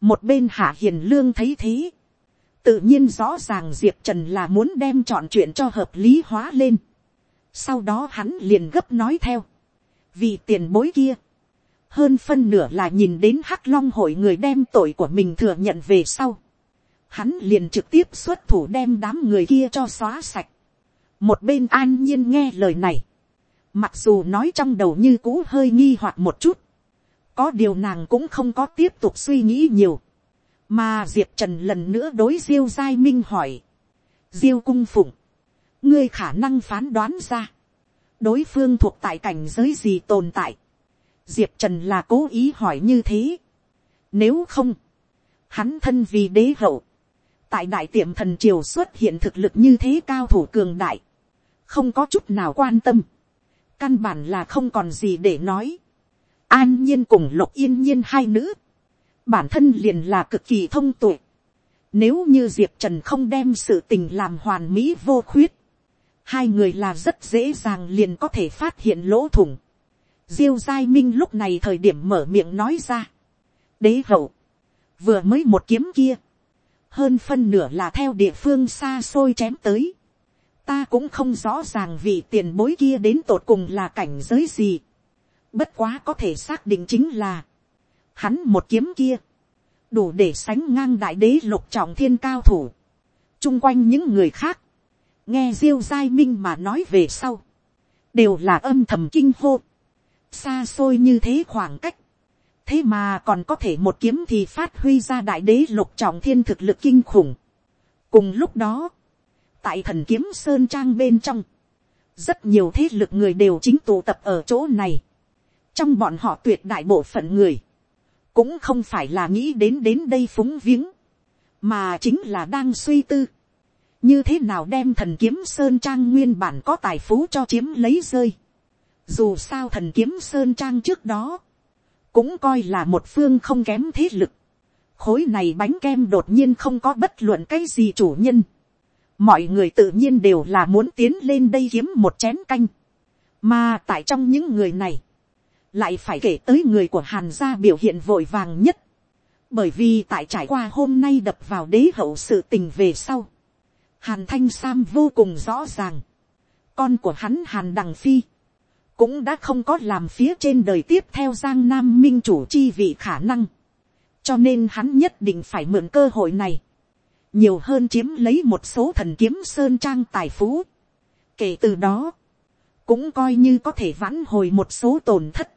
một bên hạ hiền lương thấy thế, tự nhiên rõ ràng diệp trần là muốn đem chọn chuyện cho hợp lý hóa lên. sau đó hắn liền gấp nói theo, vì tiền bối kia, hơn phân nửa là nhìn đến hắc long hội người đem tội của mình thừa nhận về sau. Hắn liền trực tiếp xuất thủ đem đám người kia cho xóa sạch. Một bên an nhiên nghe lời này Mặc dù nói trong đầu như cũ hơi nghi hoặc một chút. Có điều nàng cũng không có tiếp tục suy nghĩ nhiều. Mà Diệp Trần lần nữa đối Diêu Giai Minh hỏi. Diêu Cung Phụng. Ngươi khả năng phán đoán ra. Đối phương thuộc tại cảnh giới gì tồn tại. Diệp Trần là cố ý hỏi như thế. Nếu không. Hắn thân vì đế hậu. Tại đại tiệm thần triều xuất hiện thực lực như thế cao thủ cường đại. Không có chút nào quan tâm căn bản là không còn gì để nói. An nhiên cùng lục yên nhiên hai nữ, bản thân liền là cực kỳ thông tuệ. Nếu như diệp trần không đem sự tình làm hoàn mỹ vô khuyết, hai người là rất dễ dàng liền có thể phát hiện lỗ thủng. Diêu giai minh lúc này thời điểm mở miệng nói ra. Đế hậu, vừa mới một kiếm kia, hơn phân nửa là theo địa phương xa xôi chém tới ta cũng không rõ ràng vì tiền bối kia đến tột cùng là cảnh giới gì. Bất quá có thể xác định chính là, hắn một kiếm kia, đủ để sánh ngang đại đế lục trọng thiên cao thủ, chung quanh những người khác, nghe diêu giai minh mà nói về sau, đều là âm thầm kinh hô, xa xôi như thế khoảng cách, thế mà còn có thể một kiếm thì phát huy ra đại đế lục trọng thiên thực lực kinh khủng. cùng lúc đó, tại thần kiếm sơn trang bên trong, rất nhiều thế lực người đều chính tụ tập ở chỗ này. trong bọn họ tuyệt đại bộ phận người, cũng không phải là nghĩ đến đến đây phúng viếng, mà chính là đang suy tư, như thế nào đem thần kiếm sơn trang nguyên bản có tài phú cho chiếm lấy rơi. Dù sao thần kiếm sơn trang trước đó, cũng coi là một phương không kém thế lực. Khối này bánh kem đột nhiên không có bất luận cái gì chủ nhân. Mọi người tự nhiên đều là muốn tiến lên đây kiếm một chén canh. Mà tại trong những người này, lại phải kể tới người của hàn gia biểu hiện vội vàng nhất. Bởi vì tại trải qua hôm nay đập vào đế hậu sự tình về sau. Hàn thanh sam vô cùng rõ ràng. Con của hắn hàn đằng phi. Cũng đã không có làm phía trên đời tiếp theo giang nam minh chủ chi vị khả năng. Cho nên hắn nhất định phải mượn cơ hội này. Nhiều hơn chiếm lấy một số thần kiếm sơn trang tài phú. Kể từ đó. Cũng coi như có thể vãn hồi một số tổn thất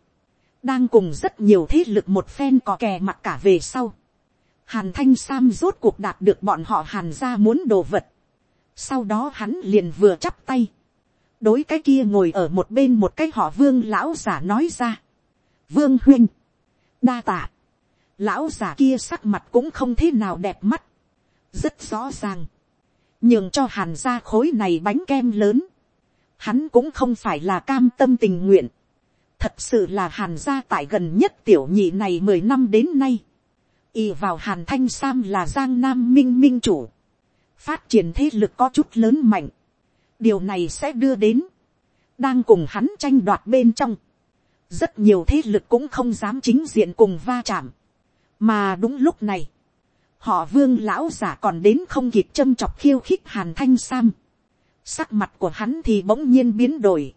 đang cùng rất nhiều thế lực một phen có kè mặt cả về sau. Hàn Thanh Sam rốt cuộc đạt được bọn họ hàn ra muốn đồ vật. Sau đó hắn liền vừa chắp tay. Đối cái kia ngồi ở một bên một cái họ vương lão giả nói ra. Vương huynh. Đa tạ. Lão giả kia sắc mặt cũng không thế nào đẹp mắt. Rất rõ ràng. Nhường cho hàn ra khối này bánh kem lớn. Hắn cũng không phải là cam tâm tình nguyện Thật sự là hàn gia tại gần nhất tiểu nhị này mười năm đến nay. Y vào hàn thanh sam là giang nam minh minh chủ. Phát triển thế lực có chút lớn mạnh. Điều này sẽ đưa đến. Đang cùng hắn tranh đoạt bên trong. Rất nhiều thế lực cũng không dám chính diện cùng va chạm. Mà đúng lúc này. Họ vương lão giả còn đến không kịp châm chọc khiêu khích hàn thanh sam. Sắc mặt của hắn thì bỗng nhiên biến đổi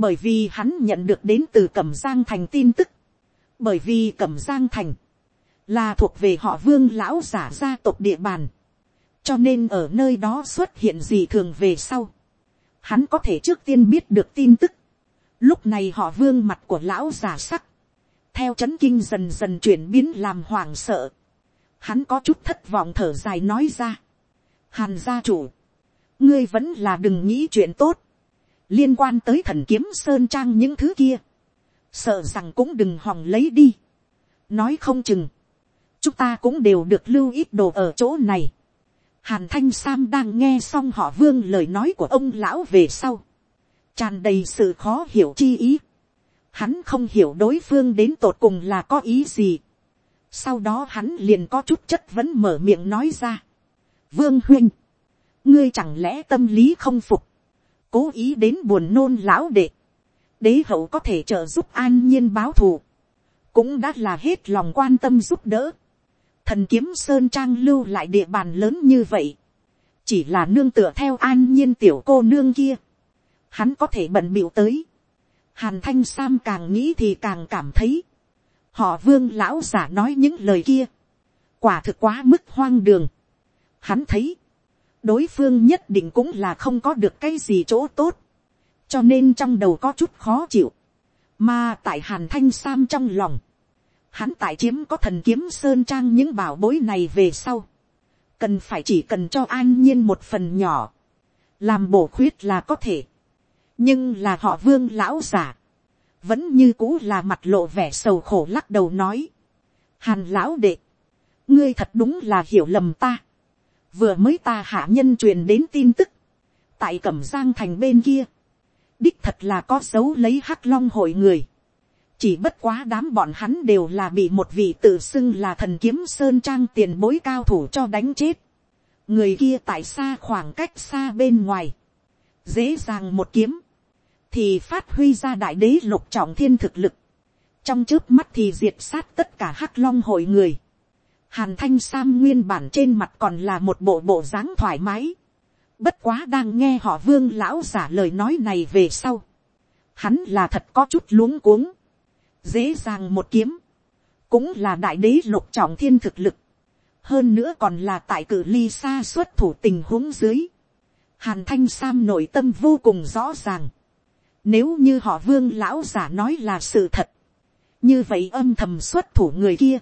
bởi vì hắn nhận được đến từ cẩm giang thành tin tức, bởi vì cẩm giang thành là thuộc về họ vương lão giả gia tộc địa bàn, cho nên ở nơi đó xuất hiện gì thường về sau, hắn có thể trước tiên biết được tin tức, lúc này họ vương mặt của lão giả sắc, theo c h ấ n kinh dần dần chuyển biến làm hoảng sợ, hắn có chút thất vọng thở dài nói ra, hàn gia chủ, ngươi vẫn là đừng nghĩ chuyện tốt, liên quan tới thần kiếm sơn trang những thứ kia, sợ rằng cũng đừng hòng lấy đi. nói không chừng, chúng ta cũng đều được lưu ít đồ ở chỗ này. hàn thanh sam đang nghe xong họ vương lời nói của ông lão về sau, tràn đầy sự khó hiểu chi ý. hắn không hiểu đối phương đến tột cùng là có ý gì. sau đó hắn liền có chút chất vẫn mở miệng nói ra. vương huynh, ngươi chẳng lẽ tâm lý không phục, cố ý đến buồn nôn lão đệ, đế hậu có thể trợ giúp an nhiên báo thù, cũng đã là hết lòng quan tâm giúp đỡ. Thần kiếm sơn trang lưu lại địa bàn lớn như vậy, chỉ là nương tựa theo an nhiên tiểu cô nương kia, hắn có thể bận bịu tới. Hàn thanh sam càng nghĩ thì càng cảm thấy, họ vương lão giả nói những lời kia, quả thực quá mức hoang đường. Hắn thấy, đối phương nhất định cũng là không có được cái gì chỗ tốt, cho nên trong đầu có chút khó chịu, mà tại hàn thanh sam trong lòng, hắn tại chiếm có thần kiếm sơn trang những bảo bối này về sau, cần phải chỉ cần cho an nhiên một phần nhỏ, làm bổ khuyết là có thể, nhưng là họ vương lão giả, vẫn như cũ là mặt lộ vẻ sầu khổ lắc đầu nói, hàn lão đệ, ngươi thật đúng là hiểu lầm ta, vừa mới ta hạ nhân truyền đến tin tức, tại cẩm giang thành bên kia, đích thật là có dấu lấy hắc long hội người, chỉ bất quá đám bọn hắn đều là bị một vị tự xưng là thần kiếm sơn trang tiền bối cao thủ cho đánh chết, người kia tại xa khoảng cách xa bên ngoài, dễ dàng một kiếm, thì phát huy ra đại đế lục trọng thiên thực lực, trong trước mắt thì diệt sát tất cả hắc long hội người, Hàn thanh sam nguyên bản trên mặt còn là một bộ bộ dáng thoải mái. Bất quá đang nghe họ vương lão giả lời nói này về sau. Hắn là thật có chút luống cuống. Dễ dàng một kiếm. Cũng là đại đế lục trọng thiên thực lực. Hơn nữa còn là tại cử ly xa xuất thủ tình huống dưới. Hàn thanh sam nội tâm vô cùng rõ ràng. Nếu như họ vương lão giả nói là sự thật. Như vậy âm thầm xuất thủ người kia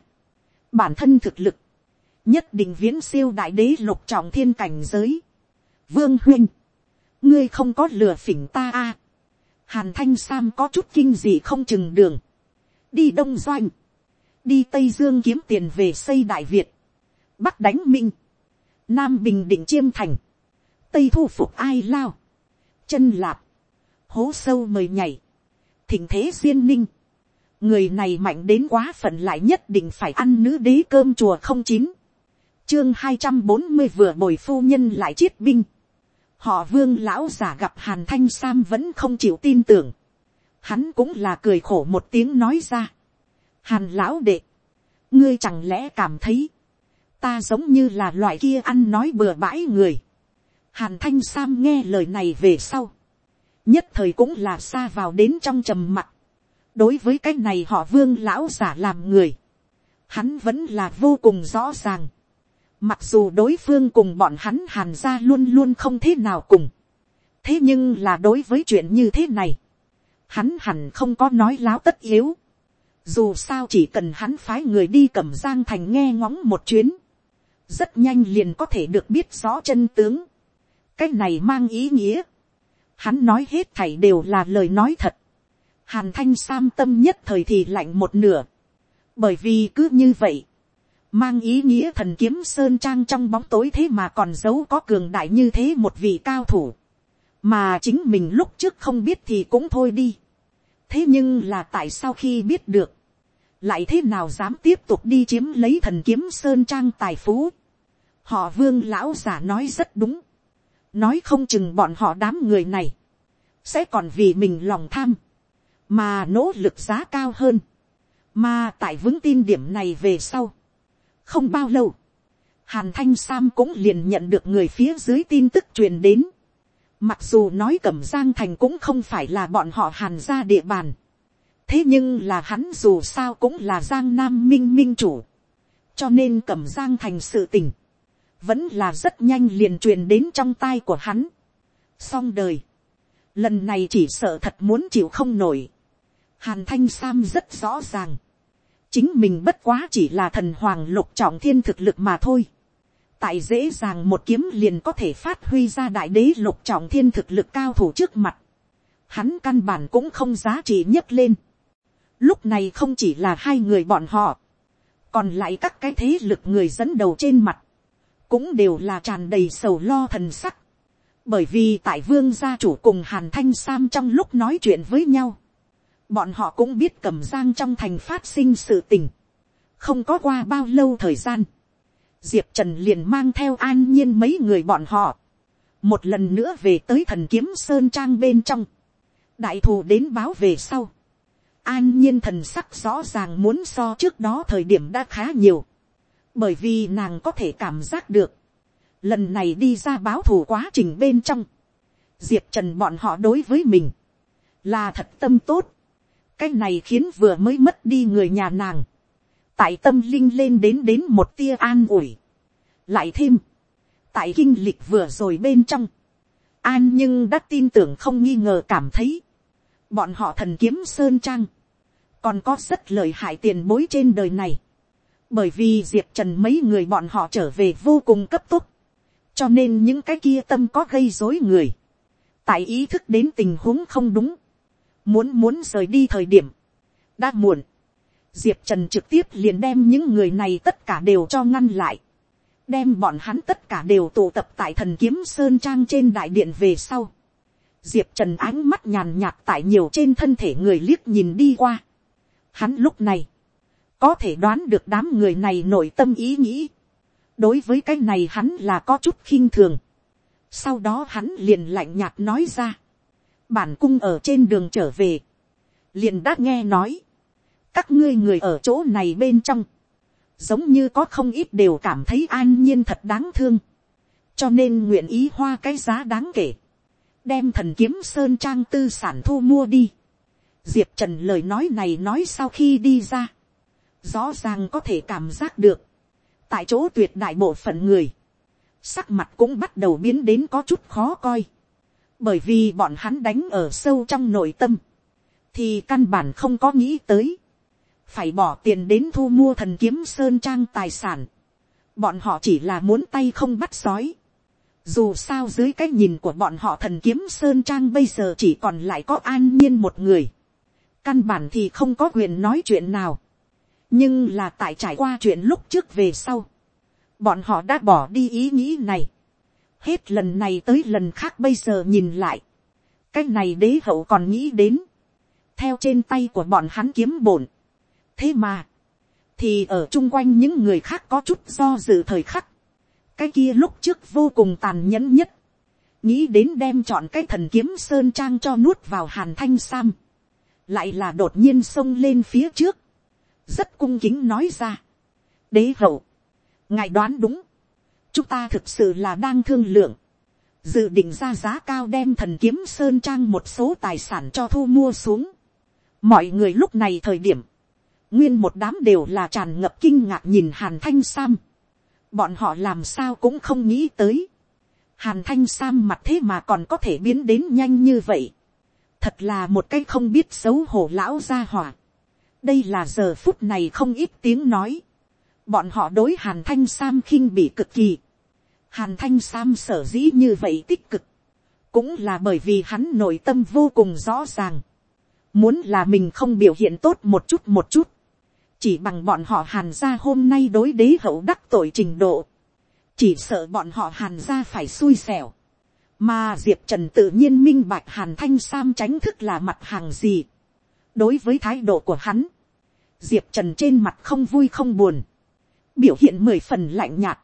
bản thân thực lực, nhất định viễn siêu đại đế lục trọng thiên cảnh giới. Vương huynh, ngươi không có lừa phỉnh ta a. Hàn thanh sam có chút kinh gì không chừng đường. đi đông doanh, đi tây dương kiếm tiền về xây đại việt, bắc đánh minh, nam bình định chiêm thành, tây thu phục ai lao, chân lạp, hố sâu mời nhảy, thỉnh thế duyên ninh, người này mạnh đến quá phận lại nhất định phải ăn nữ đế cơm chùa không chín, chương hai trăm bốn mươi vừa bồi phu nhân lại chiết binh, họ vương lão giả gặp hàn thanh sam vẫn không chịu tin tưởng, hắn cũng là cười khổ một tiếng nói ra, hàn lão đệ, ngươi chẳng lẽ cảm thấy, ta giống như là loại kia ăn nói bừa bãi người, hàn thanh sam nghe lời này về sau, nhất thời cũng là xa vào đến trong trầm mặc, đối với cái này họ vương lão giả làm người, hắn vẫn là vô cùng rõ ràng, mặc dù đối phương cùng bọn hắn hàn ra luôn luôn không thế nào cùng, thế nhưng là đối với chuyện như thế này, hắn hẳn không có nói láo tất yếu, dù sao chỉ cần hắn phái người đi cẩm giang thành nghe ngóng một chuyến, rất nhanh liền có thể được biết rõ chân tướng. cái này mang ý nghĩa, hắn nói hết thảy đều là lời nói thật hàn thanh sam tâm nhất thời thì lạnh một nửa, bởi vì cứ như vậy, mang ý nghĩa thần kiếm sơn trang trong bóng tối thế mà còn giấu có cường đại như thế một vị cao thủ, mà chính mình lúc trước không biết thì cũng thôi đi. thế nhưng là tại sao khi biết được, lại thế nào dám tiếp tục đi chiếm lấy thần kiếm sơn trang tài phú. họ vương lão giả nói rất đúng. nói không chừng bọn họ đám người này, sẽ còn vì mình lòng tham, mà nỗ lực giá cao hơn. mà tại vững tin điểm này về sau. không bao lâu, hàn thanh sam cũng liền nhận được người phía dưới tin tức truyền đến. mặc dù nói cẩm giang thành cũng không phải là bọn họ hàn ra địa bàn thế nhưng là hắn dù sao cũng là giang nam minh minh chủ, cho nên Cẩm giang thành sự tình, vẫn là rất nhanh liền truyền đến trong tai của hắn. xong đời, lần này chỉ sợ thật muốn chịu không nổi hàn thanh sam rất rõ ràng, chính mình bất quá chỉ là thần hoàng lục trọng thiên thực lực mà thôi. tại dễ dàng một kiếm liền có thể phát huy ra đại đế lục trọng thiên thực lực cao thủ trước mặt. hắn căn bản cũng không giá trị nhấc lên Lúc này không chỉ là hai người bọn họ, còn lại các cái thế lực người dẫn đầu trên mặt, cũng đều là tràn đầy sầu lo thần sắc. Bởi vì tại vương gia chủ cùng hàn thanh sam trong lúc nói chuyện với nhau, bọn họ cũng biết cẩm giang trong thành phát sinh sự tình. không có qua bao lâu thời gian, diệp trần liền mang theo an nhiên mấy người bọn họ, một lần nữa về tới thần kiếm sơn trang bên trong, đại thù đến báo về sau, an nhiên thần sắc rõ ràng muốn so trước đó thời điểm đã khá nhiều. Bởi vì nàng có thể cảm giác được. Lần này đi ra báo thù quá trình bên trong. Diệp Trần bọn họ đối với mình. Là thật tâm tốt. Cái này khiến vừa mới mất đi người nhà nàng. Tại tâm linh lên đến đến một tia an ủi. Lại thêm. Tại kinh lịch vừa rồi bên trong. An nhưng đã tin tưởng không nghi ngờ cảm thấy. Bọn họ thần kiếm sơn trang còn có rất lời hại tiền bối trên đời này, bởi vì diệp trần mấy người bọn họ trở về vô cùng cấp tốc, cho nên những cái kia tâm có gây dối người, tại ý thức đến tình huống không đúng, muốn muốn rời đi thời điểm, đã muộn, diệp trần trực tiếp liền đem những người này tất cả đều cho ngăn lại, đem bọn hắn tất cả đều tụ tập tại thần kiếm sơn trang trên đại điện về sau. Diệp trần ánh mắt nhàn nhạt tại nhiều trên thân thể người liếc nhìn đi qua. Hắn lúc này, có thể đoán được đám người này nội tâm ý nghĩ. đối với cái này hắn là có chút khinh thường. sau đó hắn liền lạnh nhạt nói ra bản cung ở trên đường trở về. liền đã nghe nói. các ngươi người ở chỗ này bên trong. giống như có không ít đều cảm thấy an nhiên thật đáng thương. cho nên nguyện ý hoa cái giá đáng kể. đem thần kiếm sơn trang tư sản thu mua đi diệp trần lời nói này nói sau khi đi ra, rõ ràng có thể cảm giác được, tại chỗ tuyệt đại bộ phận người, sắc mặt cũng bắt đầu biến đến có chút khó coi, bởi vì bọn hắn đánh ở sâu trong nội tâm, thì căn bản không có nghĩ tới, phải bỏ tiền đến thu mua thần kiếm sơn trang tài sản, bọn họ chỉ là muốn tay không bắt sói, dù sao dưới cái nhìn của bọn họ thần kiếm sơn trang bây giờ chỉ còn lại có an nhiên một người. Căn bản thì không có quyền nói chuyện nào. nhưng là tại trải qua chuyện lúc trước về sau, bọn họ đã bỏ đi ý nghĩ này, hết lần này tới lần khác bây giờ nhìn lại, cái này đế hậu còn nghĩ đến, theo trên tay của bọn hắn kiếm bổn. thế mà, thì ở chung quanh những người khác có chút do dự thời khắc, cái kia lúc trước vô cùng tàn nhẫn nhất, nghĩ đến đem chọn cái thần kiếm sơn trang cho nuốt vào hàn thanh sam, lại là đột nhiên xông lên phía trước, rất cung kính nói ra. đế hậu, ngài đoán đúng, chúng ta thực sự là đang thương lượng, dự định ra giá cao đem thần kiếm sơn trang một số tài sản cho thu mua xuống. mọi người lúc này thời điểm, nguyên một đám đều là tràn ngập kinh ngạc nhìn hàn thanh sam. bọn họ làm sao cũng không nghĩ tới. hàn thanh sam mặt thế mà còn có thể biến đến nhanh như vậy. thật là một cái không biết xấu hổ lão gia hỏa. đây là giờ phút này không ít tiếng nói. bọn họ đối hàn thanh sam khinh bị cực kỳ hàn thanh sam sở dĩ như vậy tích cực. cũng là bởi vì hắn nội tâm vô cùng rõ ràng. muốn là mình không biểu hiện tốt một chút một chút chỉ bằng bọn họ hàn ra hôm nay đối đế hậu đắc tội trình độ, chỉ sợ bọn họ hàn ra phải xui xẻo, mà diệp trần tự nhiên minh bạch hàn thanh sam tránh thức là mặt hàng gì. đối với thái độ của hắn, diệp trần trên mặt không vui không buồn, biểu hiện mười phần lạnh nhạt,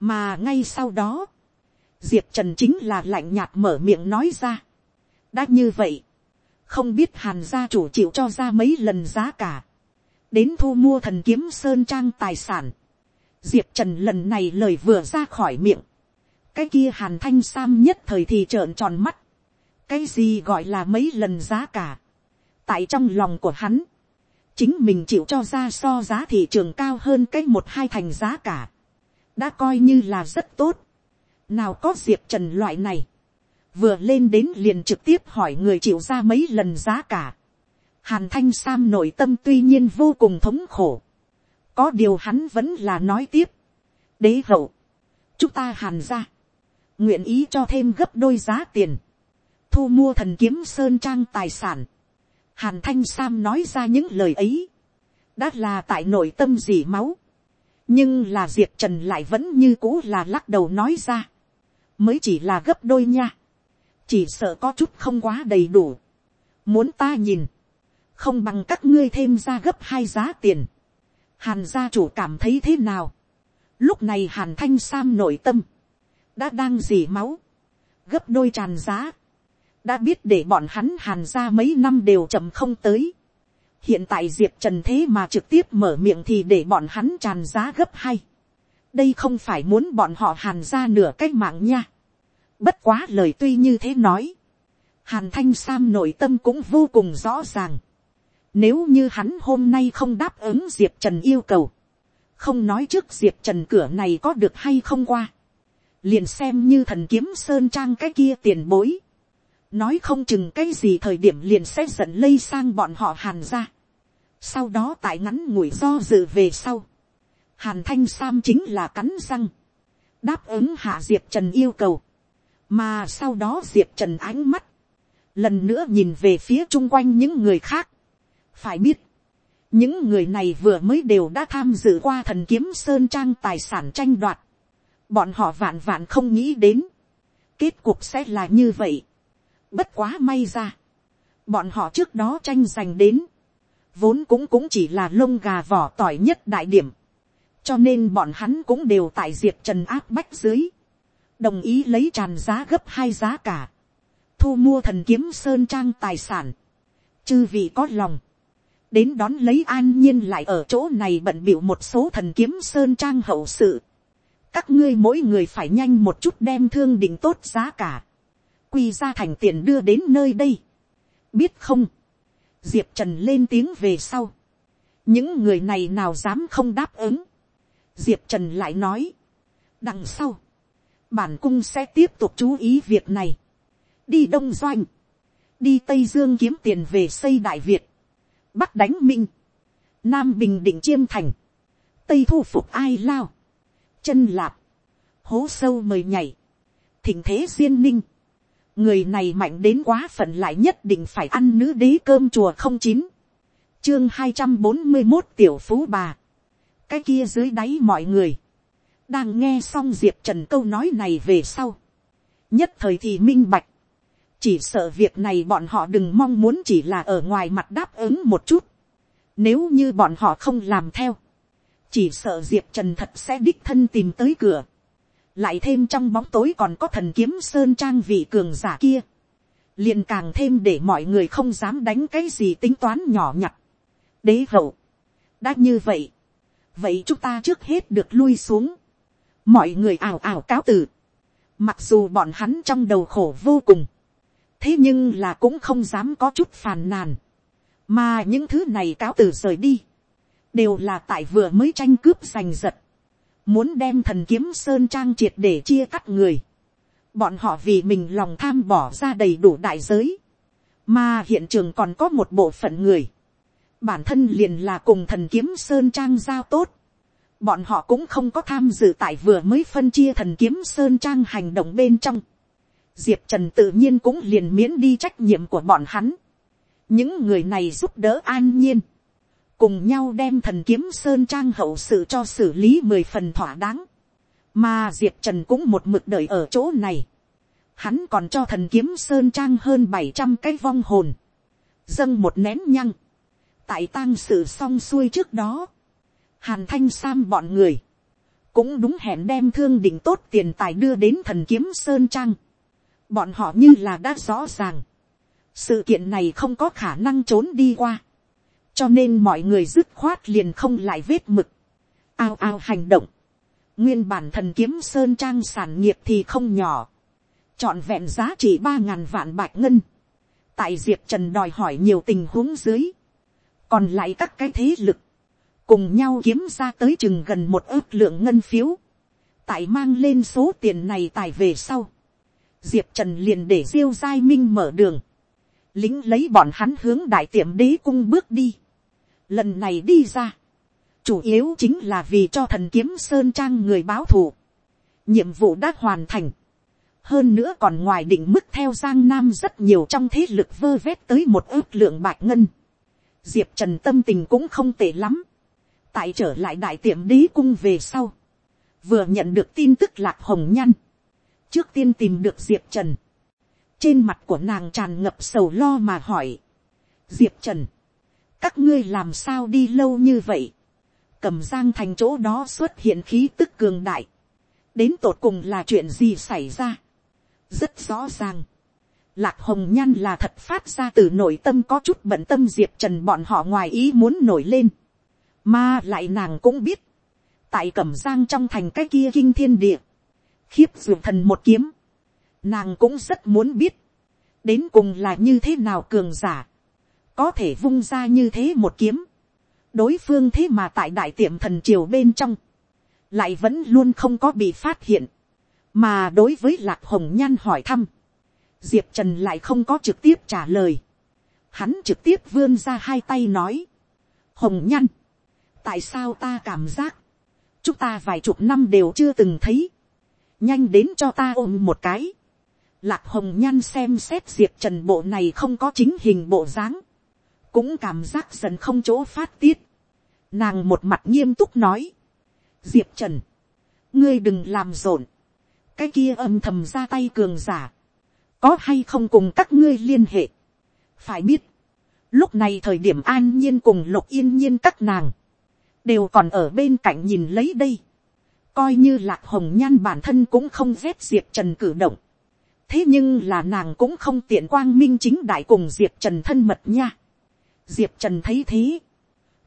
mà ngay sau đó, diệp trần chính là lạnh nhạt mở miệng nói ra. đã như vậy, không biết hàn gia chủ chịu cho ra mấy lần giá cả, đến thu mua thần kiếm sơn trang tài sản. diệp trần lần này lời vừa ra khỏi miệng. cái kia hàn thanh sam nhất thời thì trợn tròn mắt. cái gì gọi là mấy lần giá cả. tại trong lòng của hắn, chính mình chịu cho ra so giá thị trường cao hơn cái một hai thành giá cả đã coi như là rất tốt. nào có diệp trần loại này. vừa lên đến liền trực tiếp hỏi người chịu ra mấy lần giá cả Hàn Thanh Sam nội tâm tuy nhiên vô cùng thống khổ. Có điều hắn vẫn là nói tiếp. Đế hậu. Chúng ta hàn ra. Nguyện ý cho thêm gấp đôi giá tiền. Thu mua thần kiếm sơn trang tài sản. Hàn Thanh Sam nói ra những lời ấy. Đã là tại nội tâm dỉ máu. Nhưng là Diệp Trần lại vẫn như cũ là lắc đầu nói ra. Mới chỉ là gấp đôi nha. Chỉ sợ có chút không quá đầy đủ. Muốn ta nhìn không bằng các ngươi thêm ra gấp hai giá tiền. hàn gia chủ cảm thấy thế nào. lúc này hàn thanh sam nội tâm, đã đang dỉ máu, gấp đôi tràn giá, đã biết để bọn hắn hàn ra mấy năm đều chậm không tới hiện tại diệp trần thế mà trực tiếp mở miệng thì để bọn hắn tràn giá gấp hai. đây không phải muốn bọn họ hàn ra nửa cách mạng nha. bất quá lời tuy như thế nói. hàn thanh sam nội tâm cũng vô cùng rõ ràng. Nếu như hắn hôm nay không đáp ứng Diệp Trần yêu cầu. Không nói trước Diệp Trần cửa này có được hay không qua. Liền xem như thần kiếm sơn trang cái kia tiền bối. Nói không chừng cái gì thời điểm liền sẽ giận lây sang bọn họ hàn ra. Sau đó tại ngắn ngủi do dự về sau. Hàn thanh sam chính là cắn răng. Đáp ứng hạ Diệp Trần yêu cầu. Mà sau đó Diệp Trần ánh mắt. Lần nữa nhìn về phía chung quanh những người khác phải biết, những người này vừa mới đều đã tham dự qua thần kiếm sơn trang tài sản tranh đoạt. Bọn họ vạn vạn không nghĩ đến. Kết cục sẽ là như vậy. Bất quá may ra. Bọn họ trước đó tranh giành đến. Vốn cũng cũng chỉ là lông gà vỏ tỏi nhất đại điểm. Cho nên bọn hắn cũng đều tại diệp trần áp bách dưới. Đồng ý lấy tràn giá gấp hai giá cả. Thu mua thần kiếm sơn trang tài sản. Chư vị có lòng đến đón lấy an nhiên lại ở chỗ này bận bịu một số thần kiếm sơn trang hậu sự. các ngươi mỗi người phải nhanh một chút đem thương định tốt giá cả quy ra thành tiền đưa đến nơi đây. biết không, diệp trần lên tiếng về sau. những người này nào dám không đáp ứng. diệp trần lại nói. đằng sau, bản cung sẽ tiếp tục chú ý việc này. đi đông doanh, đi tây dương kiếm tiền về xây đại việt bắc đánh minh, nam bình định chiêm thành, tây thu phục ai lao, chân lạp, hố sâu mời nhảy, thỉnh thế duyên ninh, người này mạnh đến quá phận lại nhất định phải ăn nữ đế cơm chùa không chín, chương hai trăm bốn mươi một tiểu phú bà, cái kia dưới đáy mọi người, đang nghe xong diệp trần câu nói này về sau, nhất thời thì minh bạch, chỉ sợ việc này bọn họ đừng mong muốn chỉ là ở ngoài mặt đáp ứng một chút, nếu như bọn họ không làm theo, chỉ sợ diệp trần thật sẽ đích thân tìm tới cửa, lại thêm trong bóng tối còn có thần kiếm sơn trang vị cường giả kia, liền càng thêm để mọi người không dám đánh cái gì tính toán nhỏ nhặt. đế hậu, đã như vậy, vậy chúng ta trước hết được lui xuống, mọi người ảo ảo cáo từ, mặc dù bọn hắn trong đầu khổ vô cùng, thế nhưng là cũng không dám có chút phàn nàn, mà những thứ này cáo từ rời đi, đều là tại vừa mới tranh cướp giành giật, muốn đem thần kiếm sơn trang triệt để chia cắt người, bọn họ vì mình lòng tham bỏ ra đầy đủ đại giới, mà hiện trường còn có một bộ phận người, bản thân liền là cùng thần kiếm sơn trang giao tốt, bọn họ cũng không có tham dự tại vừa mới phân chia thần kiếm sơn trang hành động bên trong, diệp trần tự nhiên cũng liền miễn đi trách nhiệm của bọn hắn, những người này giúp đỡ an nhiên, cùng nhau đem thần kiếm sơn trang hậu sự cho xử lý mười phần thỏa đáng, mà diệp trần cũng một mực đợi ở chỗ này, hắn còn cho thần kiếm sơn trang hơn bảy trăm cái vong hồn, dâng một nén nhăng, tại tang sự xong xuôi trước đó, hàn thanh sam bọn người, cũng đúng hẹn đem thương định tốt tiền tài đưa đến thần kiếm sơn trang, bọn họ như là đã rõ ràng, sự kiện này không có khả năng trốn đi qua, cho nên mọi người dứt khoát liền không lại vết mực, ao ao hành động, nguyên bản thần kiếm sơn trang sản nghiệp thì không nhỏ, trọn vẹn giá trị ba ngàn vạn bạch ngân, tại diệp trần đòi hỏi nhiều tình huống dưới, còn lại các cái thế lực, cùng nhau kiếm ra tới chừng gần một ước lượng ngân phiếu, tại mang lên số tiền này tài về sau, diệp trần liền để diêu giai minh mở đường, lính lấy bọn hắn hướng đại tiệm đế cung bước đi, lần này đi ra, chủ yếu chính là vì cho thần kiếm sơn trang người báo thù, nhiệm vụ đã hoàn thành, hơn nữa còn ngoài định mức theo giang nam rất nhiều trong thế lực vơ vét tới một ước lượng bạc ngân, diệp trần tâm tình cũng không tệ lắm, tại trở lại đại tiệm đế cung về sau, vừa nhận được tin tức lạc hồng nhăn, trước tiên tìm được diệp trần, trên mặt của nàng tràn ngập sầu lo mà hỏi, diệp trần, các ngươi làm sao đi lâu như vậy, cầm giang thành chỗ đó xuất hiện khí tức cường đại, đến tột cùng là chuyện gì xảy ra, rất rõ ràng, lạc hồng nhan là thật phát ra từ nội tâm có chút bận tâm diệp trần bọn họ ngoài ý muốn nổi lên, mà lại nàng cũng biết, tại cẩm giang trong thành cái kia kinh thiên địa, khiếp ruột thần một kiếm, nàng cũng rất muốn biết, đến cùng là như thế nào cường giả, có thể vung ra như thế một kiếm, đối phương thế mà tại đại tiệm thần triều bên trong, lại vẫn luôn không có bị phát hiện, mà đối với lạc hồng nhan hỏi thăm, diệp trần lại không có trực tiếp trả lời, hắn trực tiếp vươn ra hai tay nói, hồng nhan, tại sao ta cảm giác, chúng ta vài chục năm đều chưa từng thấy, nhanh đến cho ta ôm một cái, lạc hồng nhan xem xét diệp trần bộ này không có chính hình bộ dáng, cũng cảm giác dần không chỗ phát tiết, nàng một mặt nghiêm túc nói, diệp trần, ngươi đừng làm rộn, cái kia âm thầm ra tay cường giả, có hay không cùng các ngươi liên hệ, phải biết, lúc này thời điểm an nhiên cùng lục yên nhiên các nàng, đều còn ở bên cạnh nhìn lấy đây, coi như lạc hồng nhan bản thân cũng không rét diệp trần cử động, thế nhưng là nàng cũng không tiện quang minh chính đại cùng diệp trần thân mật nha diệp trần thấy thế,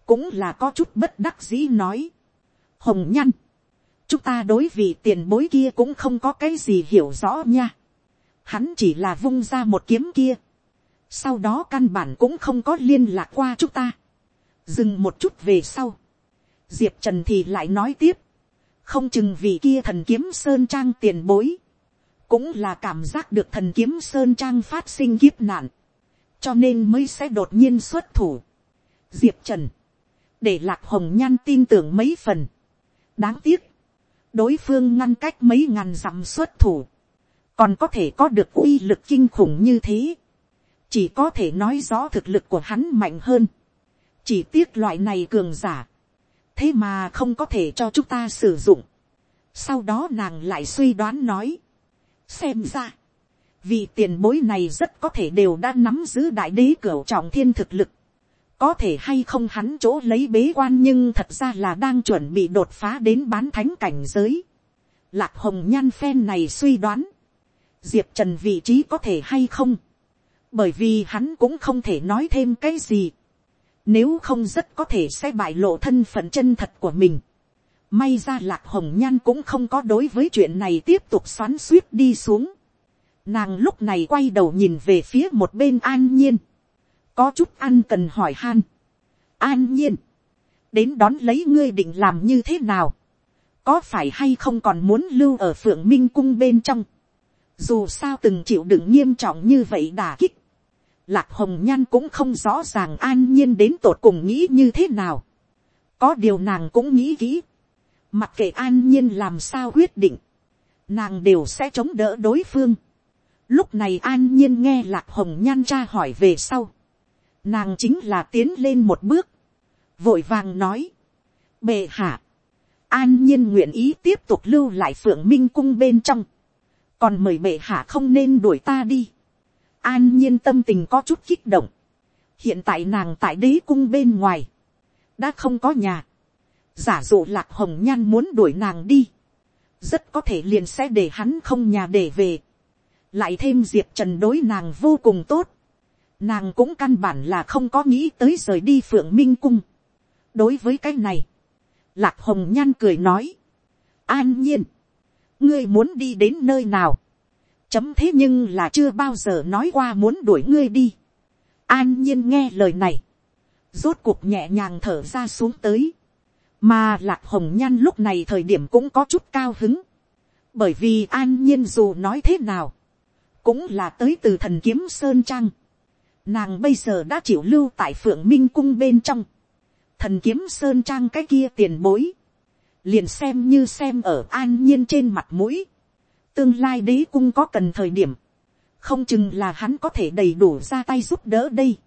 cũng là có chút bất đắc dĩ nói. hồng nhăn, chúng ta đối vị tiền bối kia cũng không có cái gì hiểu rõ nha. hắn chỉ là vung ra một kiếm kia. sau đó căn bản cũng không có liên lạc qua chúng ta. dừng một chút về sau. diệp trần thì lại nói tiếp. không chừng vì kia thần kiếm sơn trang tiền bối cũng là cảm giác được thần kiếm sơn trang phát sinh kiếp nạn, cho nên mới sẽ đột nhiên xuất thủ. Diệp Trần, để lạc hồng nhan tin tưởng mấy phần. đáng tiếc, đối phương ngăn cách mấy ngàn dặm xuất thủ, còn có thể có được uy lực kinh khủng như thế, chỉ có thể nói rõ thực lực của hắn mạnh hơn. chỉ tiếc loại này cường giả, thế mà không có thể cho chúng ta sử dụng. sau đó nàng lại suy đoán nói, xem ra, vì tiền bối này rất có thể đều đã nắm giữ đại đế cửa trọng thiên thực lực, có thể hay không hắn chỗ lấy bế quan nhưng thật ra là đang chuẩn bị đột phá đến bán thánh cảnh giới. Lạc hồng nhan phen này suy đoán, diệp trần vị trí có thể hay không, bởi vì hắn cũng không thể nói thêm cái gì, nếu không rất có thể sẽ bại lộ thân phận chân thật của mình. May ra lạc hồng nhan cũng không có đối với chuyện này tiếp tục xoắn suýt đi xuống. Nàng lúc này quay đầu nhìn về phía một bên an nhiên. Có chút ăn cần hỏi han. An nhiên. Đến đón lấy ngươi định làm như thế nào? Có phải hay không còn muốn lưu ở phượng minh cung bên trong? Dù sao từng chịu đựng nghiêm trọng như vậy đà kích. Lạc hồng nhan cũng không rõ ràng an nhiên đến tột cùng nghĩ như thế nào. Có điều nàng cũng nghĩ kỹ. Mặc kệ an nhiên làm sao quyết định. Nàng đều sẽ chống đỡ đối phương. Lúc này an nhiên nghe lạc hồng nhan tra hỏi về sau. Nàng chính là tiến lên một bước. Vội vàng nói. Bệ hạ. An nhiên nguyện ý tiếp tục lưu lại phượng minh cung bên trong. Còn mời bệ hạ không nên đuổi ta đi. An nhiên tâm tình có chút kích động. Hiện tại nàng tại đế cung bên ngoài. Đã không có nhà. Giả dụ lạc hồng nhan muốn đuổi nàng đi. Rất có thể liền sẽ để hắn không nhà để về. Lại thêm diệp trần đối nàng vô cùng tốt. Nàng cũng căn bản là không có nghĩ tới rời đi phượng minh cung. Đối với cái này. Lạc hồng nhan cười nói. An nhiên. Ngươi muốn đi đến nơi nào? chấm thế nhưng là chưa bao giờ nói qua muốn đuổi ngươi đi. an nhiên nghe lời này, rốt cuộc nhẹ nhàng thở ra xuống tới, mà lạc hồng nhan lúc này thời điểm cũng có chút cao hứng, bởi vì an nhiên dù nói thế nào, cũng là tới từ thần kiếm sơn trang, nàng bây giờ đã chịu lưu tại phượng minh cung bên trong, thần kiếm sơn trang cái kia tiền bối, liền xem như xem ở an nhiên trên mặt mũi, tương lai đế cung có cần thời điểm, không chừng là hắn có thể đầy đủ ra tay giúp đỡ đây.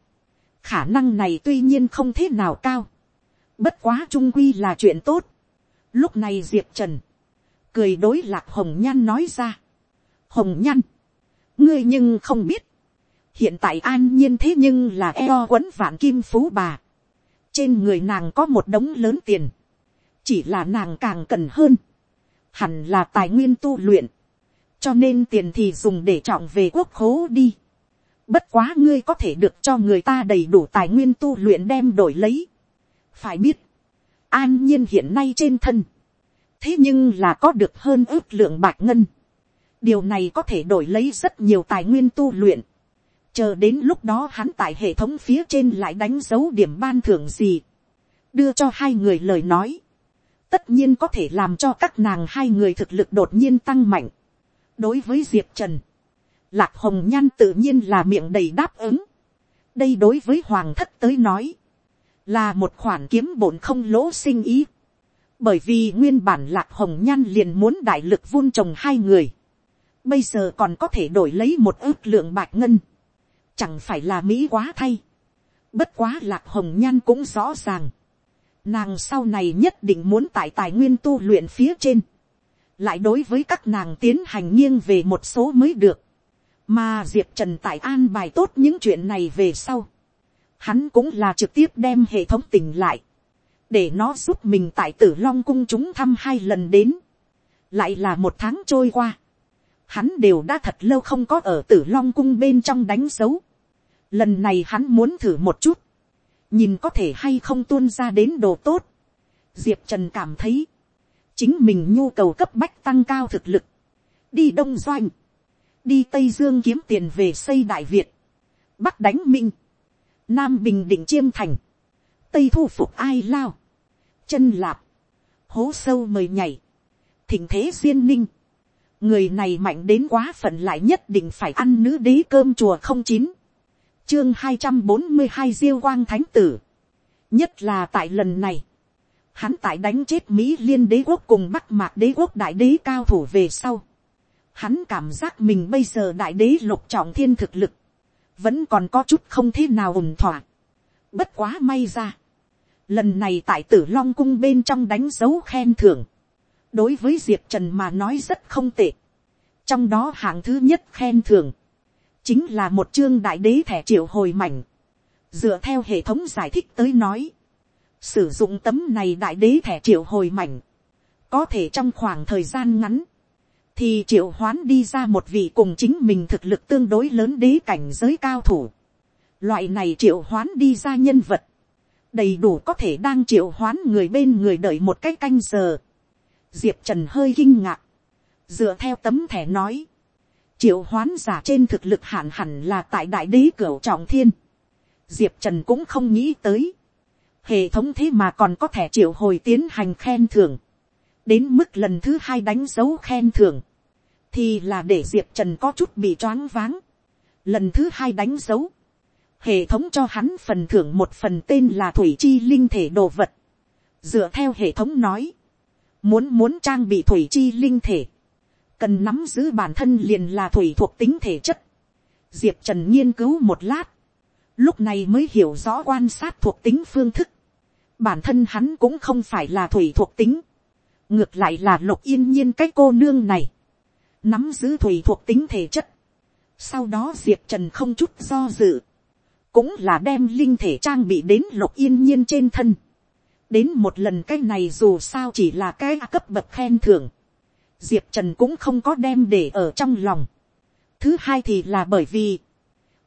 khả năng này tuy nhiên không thế nào cao, bất quá trung quy là chuyện tốt. lúc này diệp trần, cười đối lạc hồng nhan nói ra. hồng nhan, ngươi nhưng không biết, hiện tại an nhiên thế nhưng là eo quấn vạn kim phú bà, trên người nàng có một đống lớn tiền, chỉ là nàng càng cần hơn, hẳn là tài nguyên tu luyện, cho nên tiền thì dùng để trọng về quốc khố đi. Bất quá ngươi có thể được cho người ta đầy đủ tài nguyên tu luyện đem đổi lấy. Phải biết, an nhiên hiện nay trên thân. Thế nhưng là có được hơn ước lượng bạc ngân. Điều này có thể đổi lấy rất nhiều tài nguyên tu luyện. Chờ đến lúc đó hắn tại hệ thống phía trên lại đánh dấu điểm ban thưởng gì. Đưa cho hai người lời nói. Tất nhiên có thể làm cho các nàng hai người thực lực đột nhiên tăng mạnh đối với diệp trần, lạc hồng nhan tự nhiên là miệng đầy đáp ứng. đây đối với hoàng thất tới nói, là một khoản kiếm bổn không lỗ sinh ý. bởi vì nguyên bản lạc hồng nhan liền muốn đại lực vun trồng hai người bây giờ còn có thể đổi lấy một ước lượng bạc ngân. chẳng phải là mỹ quá thay. bất quá lạc hồng nhan cũng rõ ràng. nàng sau này nhất định muốn tại tài nguyên tu luyện phía trên lại đối với các nàng tiến hành nghiêng về một số mới được, mà diệp trần tại an bài tốt những chuyện này về sau, hắn cũng là trực tiếp đem hệ thống tỉnh lại, để nó giúp mình tại tử long cung chúng thăm hai lần đến, lại là một tháng trôi qua, hắn đều đã thật lâu không có ở tử long cung bên trong đánh dấu, lần này hắn muốn thử một chút, nhìn có thể hay không tuôn ra đến đồ tốt, diệp trần cảm thấy, chính mình nhu cầu cấp bách tăng cao thực lực, đi đông doanh, đi tây dương kiếm tiền về xây đại việt, bắc đánh minh, nam bình định chiêm thành, tây thu phục ai lao, chân lạp, hố sâu mời nhảy, thỉnh thế duyên ninh, người này mạnh đến quá phận lại nhất định phải ăn nữ đế cơm chùa không chín, chương hai trăm bốn mươi hai diêu quang thánh tử, nhất là tại lần này, hắn tại đánh chết mỹ liên đế quốc cùng bắc mạc đế quốc đại đế cao thủ về sau. hắn cảm giác mình bây giờ đại đế lục trọng thiên thực lực, vẫn còn có chút không thế nào ổn thỏa. bất quá may ra, lần này tại tử long cung bên trong đánh dấu khen thưởng, đối với diệp trần mà nói rất không tệ, trong đó hạng thứ nhất khen thưởng, chính là một chương đại đế thẻ triệu hồi mảnh, dựa theo hệ thống giải thích tới nói, sử dụng tấm này đại đế thẻ triệu hồi mảnh, có thể trong khoảng thời gian ngắn, thì triệu hoán đi ra một vị cùng chính mình thực lực tương đối lớn đế cảnh giới cao thủ. Loại này triệu hoán đi ra nhân vật, đầy đủ có thể đang triệu hoán người bên người đợi một cái canh giờ. Diệp Trần hơi kinh ngạc, dựa theo tấm thẻ nói, triệu hoán giả trên thực lực hạn hẳn là tại đại đế cửu trọng thiên. Diệp Trần cũng không nghĩ tới, hệ thống thế mà còn có thể triệu hồi tiến hành khen thưởng đến mức lần thứ hai đánh dấu khen thưởng, thì là để diệp trần có chút bị choáng váng. lần thứ hai đánh dấu, hệ thống cho hắn phần thưởng một phần tên là thủy chi linh thể đồ vật. dựa theo hệ thống nói, muốn muốn trang bị thủy chi linh thể, cần nắm giữ bản thân liền là thủy thuộc tính thể chất. diệp trần nghiên cứu một lát, lúc này mới hiểu rõ quan sát thuộc tính phương thức. bản thân hắn cũng không phải là thủy thuộc tính, ngược lại là lục yên nhiên cái cô nương này, nắm giữ thủy thuộc tính thể chất. sau đó diệp trần không chút do dự, cũng là đem linh thể trang bị đến lục yên nhiên trên thân đến một lần cái này dù sao chỉ là cái cấp bậc khen thưởng, diệp trần cũng không có đem để ở trong lòng. thứ hai thì là bởi vì,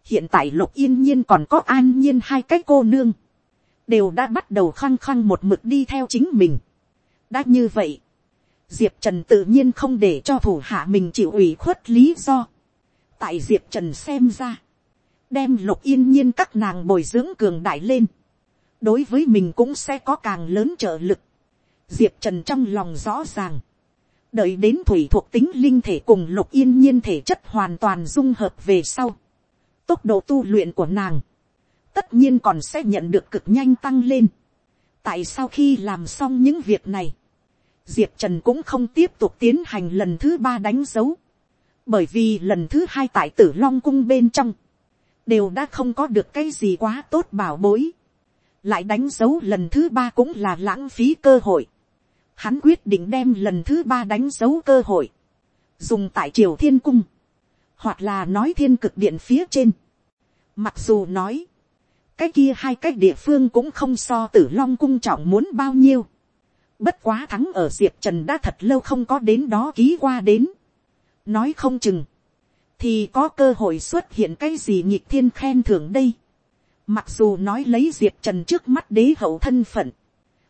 hiện tại lục yên nhiên còn có an nhiên hai cái cô nương, đều đã bắt đầu khăng khăng một mực đi theo chính mình đã như vậy, diệp trần tự nhiên không để cho thủ hạ mình chịu ủy khuất lý do. tại diệp trần xem ra, đem lục yên nhiên các nàng bồi dưỡng cường đại lên, đối với mình cũng sẽ có càng lớn trợ lực. diệp trần trong lòng rõ ràng, đợi đến thủy thuộc tính linh thể cùng lục yên nhiên thể chất hoàn toàn dung hợp về sau, tốc độ tu luyện của nàng, tất nhiên còn sẽ nhận được cực nhanh tăng lên. tại sau khi làm xong những việc này, diệp trần cũng không tiếp tục tiến hành lần thứ ba đánh dấu, bởi vì lần thứ hai tại tử long cung bên trong, đều đã không có được cái gì quá tốt bảo bối, lại đánh dấu lần thứ ba cũng là lãng phí cơ hội, hắn quyết định đem lần thứ ba đánh dấu cơ hội, dùng tại triều thiên cung, hoặc là nói thiên cực điện phía trên. Mặc dù nói, cái kia hai cái địa phương cũng không so tử long cung trọng muốn bao nhiêu. Bất quá thắng ở Diệp Trần đã thật lâu không có đến đó ký qua đến. Nói không chừng. Thì có cơ hội xuất hiện cái gì nhịp thiên khen thưởng đây. Mặc dù nói lấy Diệp Trần trước mắt đế hậu thân phận.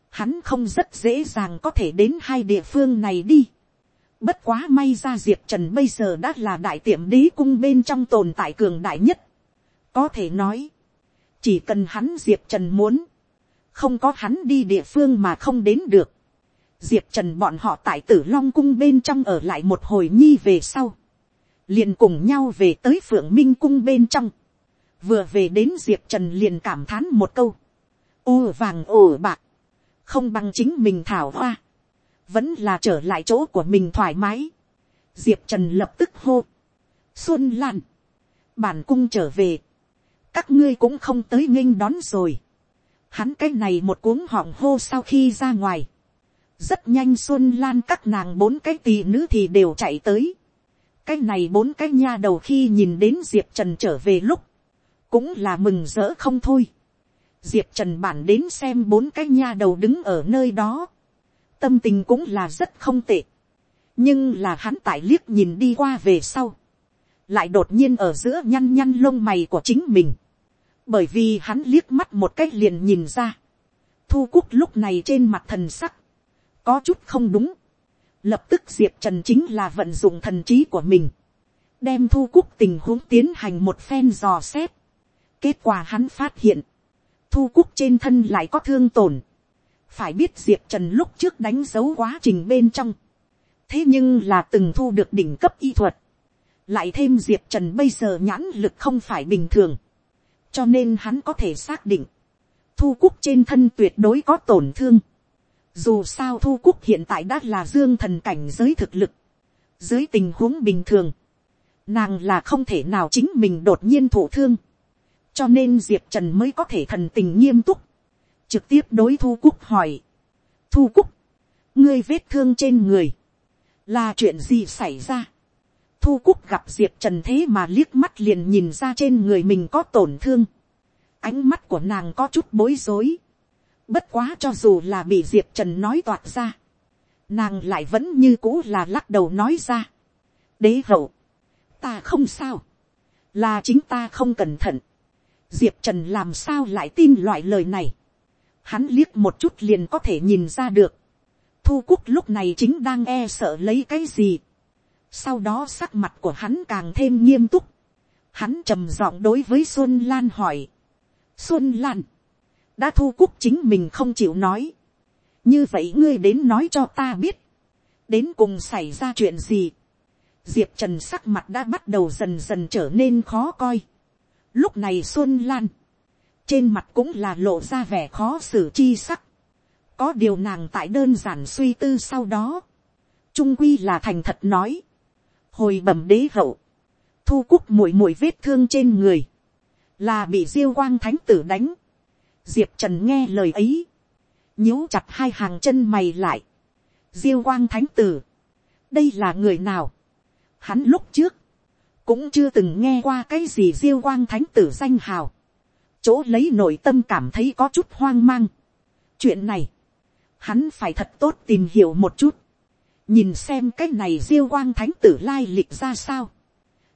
Hắn không rất dễ dàng có thể đến hai địa phương này đi. Bất quá may ra Diệp Trần bây giờ đã là đại tiệm đế cung bên trong tồn tại cường đại nhất. Có thể nói. Chỉ cần hắn Diệp Trần muốn. Không có hắn đi địa phương mà không đến được diệp trần bọn họ tại tử long cung bên trong ở lại một hồi nhi về sau, liền cùng nhau về tới phượng minh cung bên trong, vừa về đến diệp trần liền cảm thán một câu, ô vàng ồ bạc, không bằng chính mình thảo hoa, vẫn là trở lại chỗ của mình thoải mái, diệp trần lập tức hô, xuân lan, bản cung trở về, các ngươi cũng không tới nghinh đón rồi, hắn cái này một cuống họng hô sau khi ra ngoài, rất nhanh xuân lan các nàng bốn cái tỷ nữ thì đều chạy tới. cái này bốn cái nha đầu khi nhìn đến diệp trần trở về lúc, cũng là mừng rỡ không thôi. diệp trần bản đến xem bốn cái nha đầu đứng ở nơi đó. tâm tình cũng là rất không tệ. nhưng là hắn tại liếc nhìn đi qua về sau. lại đột nhiên ở giữa nhăn nhăn lông mày của chính mình. bởi vì hắn liếc mắt một cách liền nhìn ra. thu cúc lúc này trên mặt thần sắc có chút không đúng. Lập tức Diệp Trần chính là vận dụng thần trí của mình. Đem thu cúc tình huống tiến hành một phen dò xét. Kết quả hắn phát hiện. Thu cúc trên thân lại có thương tổn. Phải biết Diệp Trần lúc trước đánh dấu quá trình bên trong. Thế nhưng là từng thu được đỉnh cấp y thuật. Lại thêm Diệp Trần bây giờ nhãn lực không phải bình thường. Cho nên hắn có thể xác định. Thu cúc trên thân tuyệt đối có tổn thương dù sao thu cúc hiện tại đã là dương thần cảnh giới thực lực. Dưới tình huống bình thường. Nàng là không thể nào chính mình đột nhiên thụ thương. Cho nên Diệp Trần mới có thể thần tình nghiêm túc. trực tiếp đối thu cúc hỏi, thu cúc, ngươi vết thương trên người, là chuyện gì xảy ra, thu cúc gặp diệp trần thế mà liếc mắt liền nhìn ra trên người mình có tổn thương, ánh mắt của nàng có chút bối rối, bất quá cho dù là bị diệp trần nói toạc ra, nàng lại vẫn như cũ là lắc đầu nói ra, đế hậu, ta không sao, là chính ta không cẩn thận, diệp trần làm sao lại tin loại lời này, hắn liếc một chút liền có thể nhìn ra được, thu cúc lúc này chính đang e sợ lấy cái gì, sau đó sắc mặt của hắn càng thêm nghiêm túc, hắn trầm giọng đối với xuân lan hỏi, xuân lan, đã thu cúc chính mình không chịu nói, như vậy ngươi đến nói cho ta biết, đến cùng xảy ra chuyện gì, diệp trần sắc mặt đã bắt đầu dần dần trở nên khó coi lúc này xuân lan, trên mặt cũng là lộ ra vẻ khó xử chi sắc. có điều nàng tại đơn giản suy tư sau đó, trung quy là thành thật nói, hồi bẩm đế hậu, thu cúc mũi mũi vết thương trên người, là bị diêu quang thánh tử đánh. diệp trần nghe lời ấy, nhíu chặt hai hàng chân mày lại. diêu quang thánh tử, đây là người nào, Hắn lúc trước, cũng chưa từng nghe qua cái gì diêu quang thánh tử danh hào. Chỗ lấy nội tâm cảm thấy có chút hoang mang. Chuyện này, hắn phải thật tốt tìm hiểu một chút. Nhìn xem cái này diêu quang thánh tử lai lịch ra sao.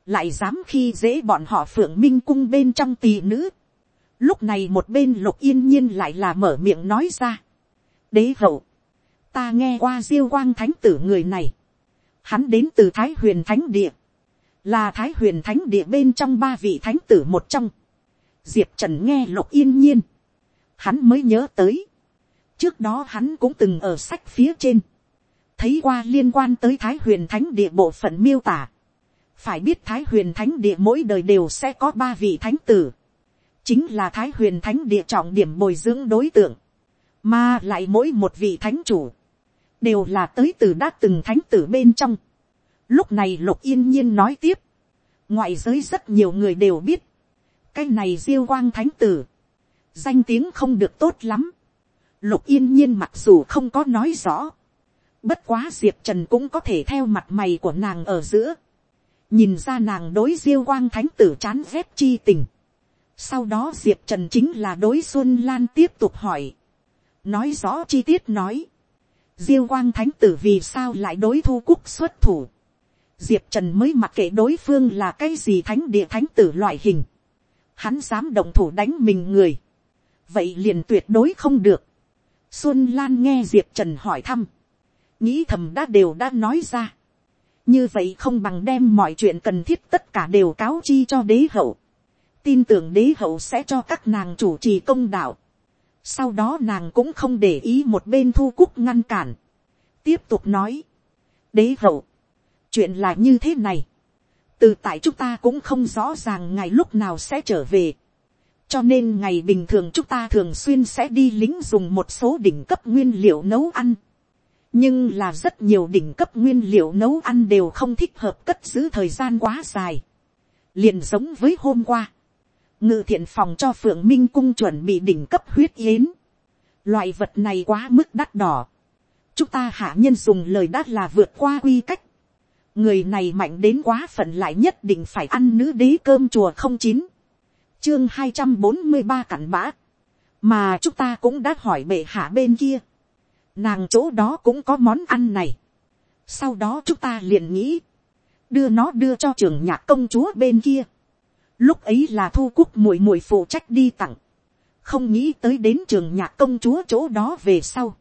Lại dám khi dễ bọn họ phượng minh cung bên trong tỳ nữ. Lúc này một bên lục yên nhiên lại là mở miệng nói ra. Đế hậu, ta nghe qua diêu quang thánh tử người này Hắn đến từ Thái huyền Thánh Địa. Là Thái huyền Thánh Địa bên trong ba vị thánh tử một trong. Diệp Trần nghe lục yên nhiên. Hắn mới nhớ tới. Trước đó hắn cũng từng ở sách phía trên. Thấy qua liên quan tới Thái huyền Thánh Địa bộ phận miêu tả. Phải biết Thái huyền Thánh Địa mỗi đời đều sẽ có ba vị thánh tử. Chính là Thái huyền Thánh Địa trọng điểm bồi dưỡng đối tượng. Mà lại mỗi một vị thánh chủ đều là tới từ đã từng thánh tử bên trong. Lúc này lục yên nhiên nói tiếp, ngoại giới rất nhiều người đều biết, cái này diêu quang thánh tử, danh tiếng không được tốt lắm. Lục yên nhiên mặc dù không có nói rõ, bất quá diệp trần cũng có thể theo mặt mày của nàng ở giữa, nhìn ra nàng đối diêu quang thánh tử chán ghét chi tình. Sau đó diệp trần chính là đối xuân lan tiếp tục hỏi, nói rõ chi tiết nói, diêu quang thánh tử vì sao lại đối thu cúc xuất thủ diệp trần mới mặc kệ đối phương là cái gì thánh địa thánh tử loại hình. hắn dám động thủ đánh mình người. vậy liền tuyệt đối không được. xuân lan nghe diệp trần hỏi thăm. nghĩ thầm đã đều đã nói ra. như vậy không bằng đem mọi chuyện cần thiết tất cả đều cáo chi cho đế hậu. tin tưởng đế hậu sẽ cho các nàng chủ trì công đạo sau đó nàng cũng không để ý một bên thu cúc ngăn cản. Tiếp tục nói. Đế hậu. Chuyện là như thế này. Từ tại chúng ta cũng không rõ ràng ngày lúc nào sẽ trở về. Cho nên ngày bình thường chúng ta thường xuyên sẽ đi lính dùng một số đỉnh cấp nguyên liệu nấu ăn. Nhưng là rất nhiều đỉnh cấp nguyên liệu nấu ăn đều không thích hợp cất giữ thời gian quá dài. liền giống với hôm qua ngự thiện phòng cho phượng minh cung chuẩn bị đỉnh cấp huyết yến. loại vật này quá mức đắt đỏ. chúng ta hạ nhân dùng lời đắt là vượt qua quy cách người này mạnh đến quá phận lại nhất định phải ăn nữ đế cơm chùa không chín. chương hai trăm bốn mươi ba cặn bã. mà chúng ta cũng đã hỏi bệ hạ bên kia. nàng chỗ đó cũng có món ăn này. sau đó chúng ta liền nghĩ, đưa nó đưa cho trường nhạc công chúa bên kia lúc ấy là thu cúc muội muội phụ trách đi tặng, không nghĩ tới đến trường nhạc công chúa chỗ đó về sau.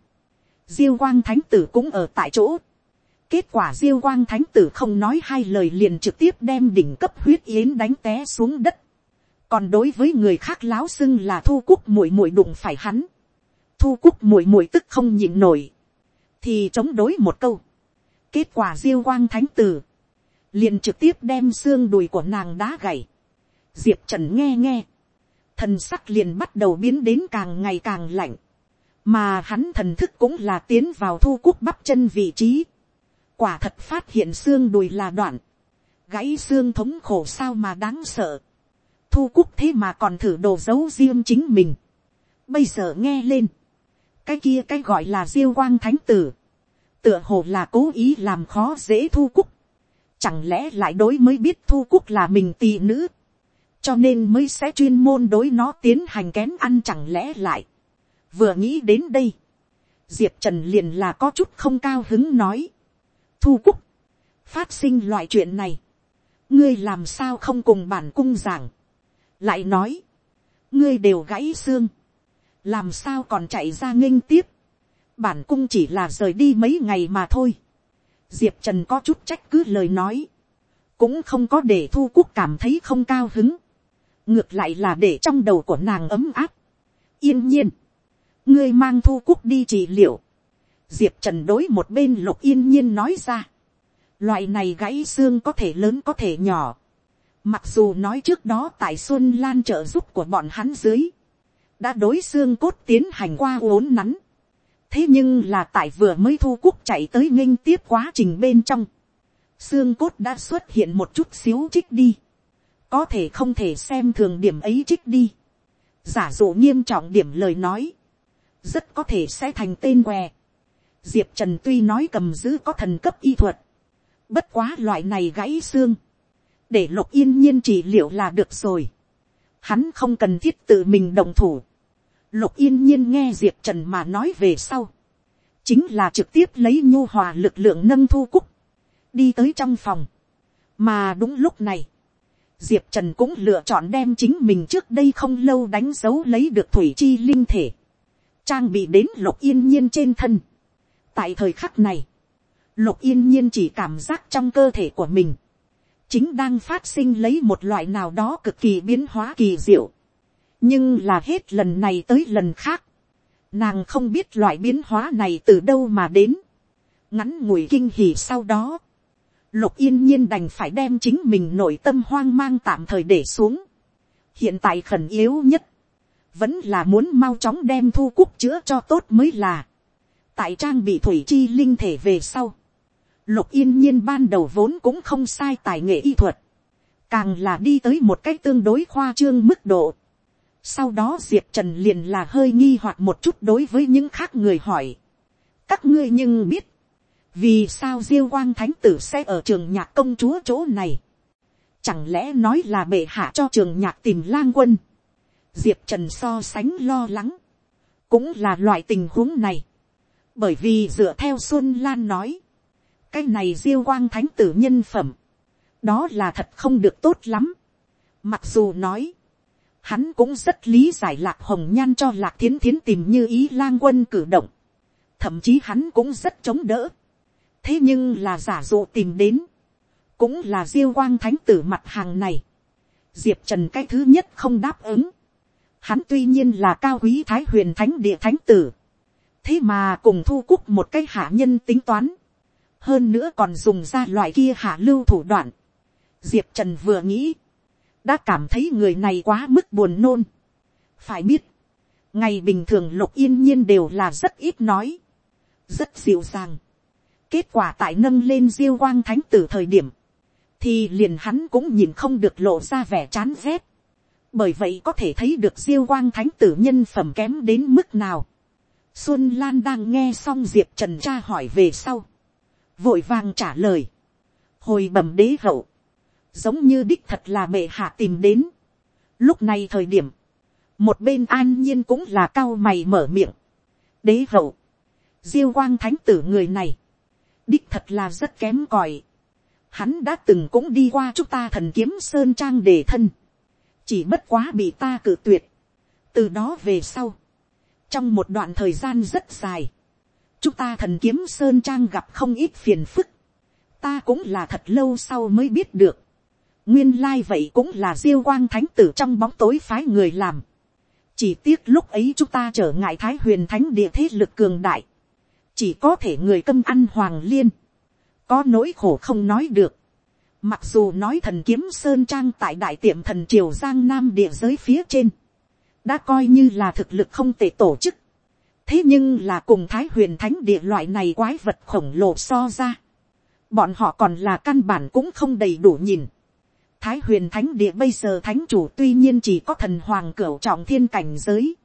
diêu quang thánh tử cũng ở tại chỗ kết quả diêu quang thánh tử không nói hai lời liền trực tiếp đem đỉnh cấp huyết yến đánh té xuống đất. còn đối với người khác láo xưng là thu cúc muội muội đụng phải hắn. thu cúc muội muội tức không nhịn nổi. thì chống đối một câu. kết quả diêu quang thánh tử liền trực tiếp đem xương đùi của nàng đá gãy diệp trần nghe nghe, thần sắc liền bắt đầu biến đến càng ngày càng lạnh, mà hắn thần thức cũng là tiến vào thu cúc bắp chân vị trí, quả thật phát hiện xương đùi là đoạn, gãy xương thống khổ sao mà đáng sợ, thu cúc thế mà còn thử đồ giấu riêng chính mình, bây giờ nghe lên, cái kia cái gọi là diêu quang thánh tử, tựa hồ là cố ý làm khó dễ thu cúc, chẳng lẽ lại đối mới biết thu cúc là mình tỳ nữ, cho nên mới sẽ chuyên môn đối nó tiến hành kén ăn chẳng lẽ lại, vừa nghĩ đến đây, diệp trần liền là có chút không cao hứng nói, thu cúc, phát sinh loại chuyện này, ngươi làm sao không cùng bản cung giảng, lại nói, ngươi đều gãy xương, làm sao còn chạy ra nghênh tiếp, bản cung chỉ là rời đi mấy ngày mà thôi, diệp trần có chút trách cứ lời nói, cũng không có để thu cúc cảm thấy không cao hứng, ngược lại là để trong đầu của nàng ấm áp. yên nhiên, ngươi mang thu cúc đi trị liệu, diệp trần đối một bên lục yên nhiên nói ra, loại này gãy xương có thể lớn có thể nhỏ, mặc dù nói trước đó tại xuân lan trợ giúp của bọn hắn dưới, đã đối xương cốt tiến hành qua uốn nắn, thế nhưng là tại vừa mới thu quốc chạy tới nghênh tiếp quá trình bên trong, xương cốt đã xuất hiện một chút xíu trích đi, có thể không thể xem thường điểm ấy trích đi, giả dụ nghiêm trọng điểm lời nói, rất có thể sẽ thành tên què. Diệp trần tuy nói cầm giữ có thần cấp y thuật, bất quá loại này gãy xương, để lục yên nhiên trị liệu là được rồi, hắn không cần thiết tự mình đồng thủ, lục yên nhiên nghe diệp trần mà nói về sau, chính là trực tiếp lấy nhu hòa lực lượng nâng thu cúc, đi tới trong phòng, mà đúng lúc này, diệp trần cũng lựa chọn đem chính mình trước đây không lâu đánh dấu lấy được thủy chi linh thể, trang bị đến lục yên nhiên trên thân tại thời khắc này, lục yên nhiên chỉ cảm giác trong cơ thể của mình, chính đang phát sinh lấy một loại nào đó cực kỳ biến hóa kỳ diệu. nhưng là hết lần này tới lần khác, nàng không biết loại biến hóa này từ đâu mà đến. ngắn ngủi kinh hỉ sau đó, lục yên nhiên đành phải đem chính mình nội tâm hoang mang tạm thời để xuống. hiện tại khẩn yếu nhất, vẫn là muốn mau chóng đem thu cúc chữa cho tốt mới là tại trang bị thủy chi linh thể về sau, lục yên nhiên ban đầu vốn cũng không sai tài nghệ y thuật, càng là đi tới một cách tương đối khoa trương mức độ. sau đó diệp trần liền là hơi nghi hoặc một chút đối với những khác người hỏi. các ngươi nhưng biết, vì sao diêu quang thánh tử sẽ ở trường nhạc công chúa chỗ này. chẳng lẽ nói là bệ hạ cho trường nhạc tìm lang quân. diệp trần so sánh lo lắng. cũng là loại tình huống này bởi vì dựa theo xuân lan nói, cái này diêu quang thánh tử nhân phẩm, đó là thật không được tốt lắm. mặc dù nói, hắn cũng rất lý giải lạc hồng nhan cho lạc thiến thiến tìm như ý lang quân cử động. thậm chí hắn cũng rất chống đỡ thế nhưng là giả dụ tìm đến, cũng là diêu quang thánh tử mặt hàng này. diệp trần cái thứ nhất không đáp ứng. hắn tuy nhiên là cao quý thái huyền thánh địa thánh tử thế mà cùng thu cúc một cái hạ nhân tính toán. hơn nữa còn dùng ra loại kia hạ lưu thủ đoạn. diệp trần vừa nghĩ, đã cảm thấy người này quá mức buồn nôn. phải biết, ngày bình thường lục yên nhiên đều là rất ít nói, rất dịu dàng Kết quả tại nâng lên diêu quang thánh tử thời điểm, thì liền hắn cũng nhìn không được lộ ra vẻ chán ghét. Bởi vậy có thể thấy được diêu quang thánh tử nhân phẩm kém đến mức nào. Xuân Lan đang nghe xong Diệp Trần tra hỏi về sau. Vội vàng trả lời. Hồi bẩm đế hậu. Giống như đích thật là bệ hạ tìm đến. Lúc này thời điểm. Một bên an nhiên cũng là cao mày mở miệng. Đế hậu. Diêu quang thánh tử người này đích thật là rất kém còi. Hắn đã từng cũng đi qua chúng ta thần kiếm sơn trang để thân, chỉ bất quá bị ta cự tuyệt. từ đó về sau, trong một đoạn thời gian rất dài, chúng ta thần kiếm sơn trang gặp không ít phiền phức, ta cũng là thật lâu sau mới biết được. nguyên lai vậy cũng là diêu quang thánh tử trong bóng tối phái người làm. chỉ tiếc lúc ấy chúng ta trở ngại thái huyền thánh địa thế lực cường đại, chỉ có thể người câm ăn hoàng liên, có nỗi khổ không nói được. Mặc dù nói thần kiếm sơn trang tại đại tiệm thần triều giang nam địa giới phía trên, đã coi như là thực lực không thể tổ chức. thế nhưng là cùng thái huyền thánh địa loại này quái vật khổng lồ so ra, bọn họ còn là căn bản cũng không đầy đủ nhìn. Thái huyền thánh địa bây giờ thánh chủ tuy nhiên chỉ có thần hoàng cửu trọng thiên cảnh giới.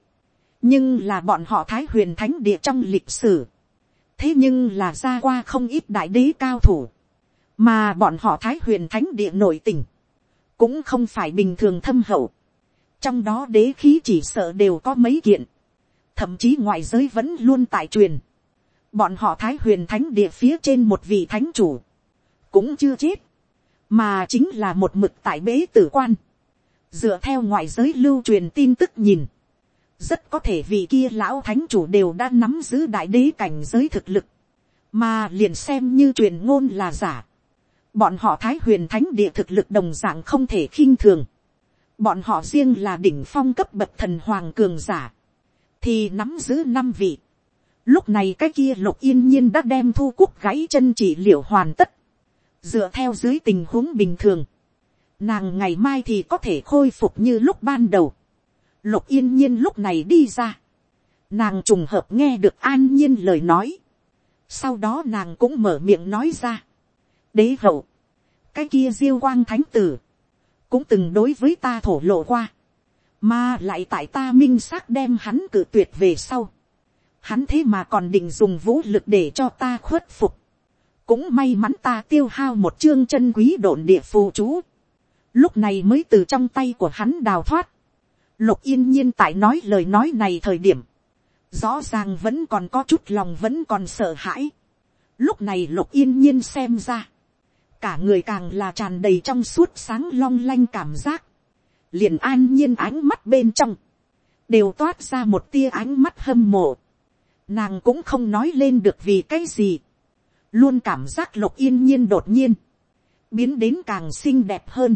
nhưng là bọn họ thái huyền thánh địa trong lịch sử, thế nhưng là ra qua không ít đại đế cao thủ, mà bọn họ thái huyền thánh địa nội tình, cũng không phải bình thường thâm hậu, trong đó đế khí chỉ sợ đều có mấy kiện, thậm chí ngoại giới vẫn luôn tại truyền, bọn họ thái huyền thánh địa phía trên một vị thánh chủ, cũng chưa chết, mà chính là một mực tại bế tử quan, dựa theo ngoại giới lưu truyền tin tức nhìn, rất có thể vị kia lão thánh chủ đều đã nắm giữ đại đế cảnh giới thực lực, mà liền xem như truyền ngôn là giả. Bọn họ thái huyền thánh địa thực lực đồng dạng không thể khinh thường. Bọn họ riêng là đỉnh phong cấp bậc thần hoàng cường giả, thì nắm giữ năm vị. Lúc này cái kia lục yên nhiên đã đem thu cúc gãy chân chỉ liệu hoàn tất. Dựa theo dưới tình huống bình thường, nàng ngày mai thì có thể khôi phục như lúc ban đầu lục yên nhiên lúc này đi ra. Nàng trùng hợp nghe được an nhiên lời nói. Sau đó nàng cũng mở miệng nói ra. Đế hậu. Cái kia diêu quang thánh tử. Cũng từng đối với ta thổ lộ qua. Mà lại tại ta minh xác đem hắn cử tuyệt về sau. Hắn thế mà còn định dùng vũ lực để cho ta khuất phục. Cũng may mắn ta tiêu hao một chương chân quý độn địa phù chú. Lúc này mới từ trong tay của hắn đào thoát Lục yên nhiên tại nói lời nói này thời điểm. Rõ ràng vẫn còn có chút lòng vẫn còn sợ hãi. Lúc này lục yên nhiên xem ra. Cả người càng là tràn đầy trong suốt sáng long lanh cảm giác. Liền an nhiên ánh mắt bên trong. Đều toát ra một tia ánh mắt hâm mộ. Nàng cũng không nói lên được vì cái gì. Luôn cảm giác lục yên nhiên đột nhiên. Biến đến càng xinh đẹp hơn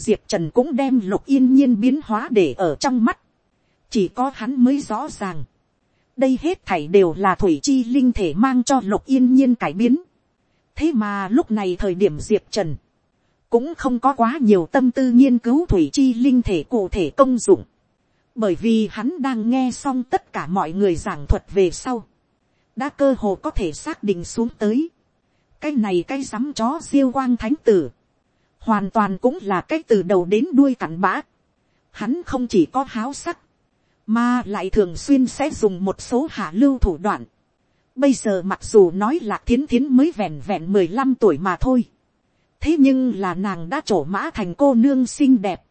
diệp trần cũng đem lục yên nhiên biến hóa để ở trong mắt, chỉ có hắn mới rõ ràng, đây hết thảy đều là thủy chi linh thể mang cho lục yên nhiên cải biến, thế mà lúc này thời điểm diệp trần, cũng không có quá nhiều tâm tư nghiên cứu thủy chi linh thể cụ thể công dụng, bởi vì hắn đang nghe xong tất cả mọi người giảng thuật về sau, đã cơ hồ có thể xác định xuống tới, cái này cái rắm chó siêu quang thánh tử, hoàn toàn cũng là cái từ đầu đến đuôi cặn bã. Hắn không chỉ có háo sắc, mà lại thường xuyên sẽ dùng một số hạ lưu thủ đoạn. Bây giờ mặc dù nói là thiến thiến mới vẹn vẹn mười lăm tuổi mà thôi. Thế nhưng là nàng đã trổ mã thành cô nương xinh đẹp.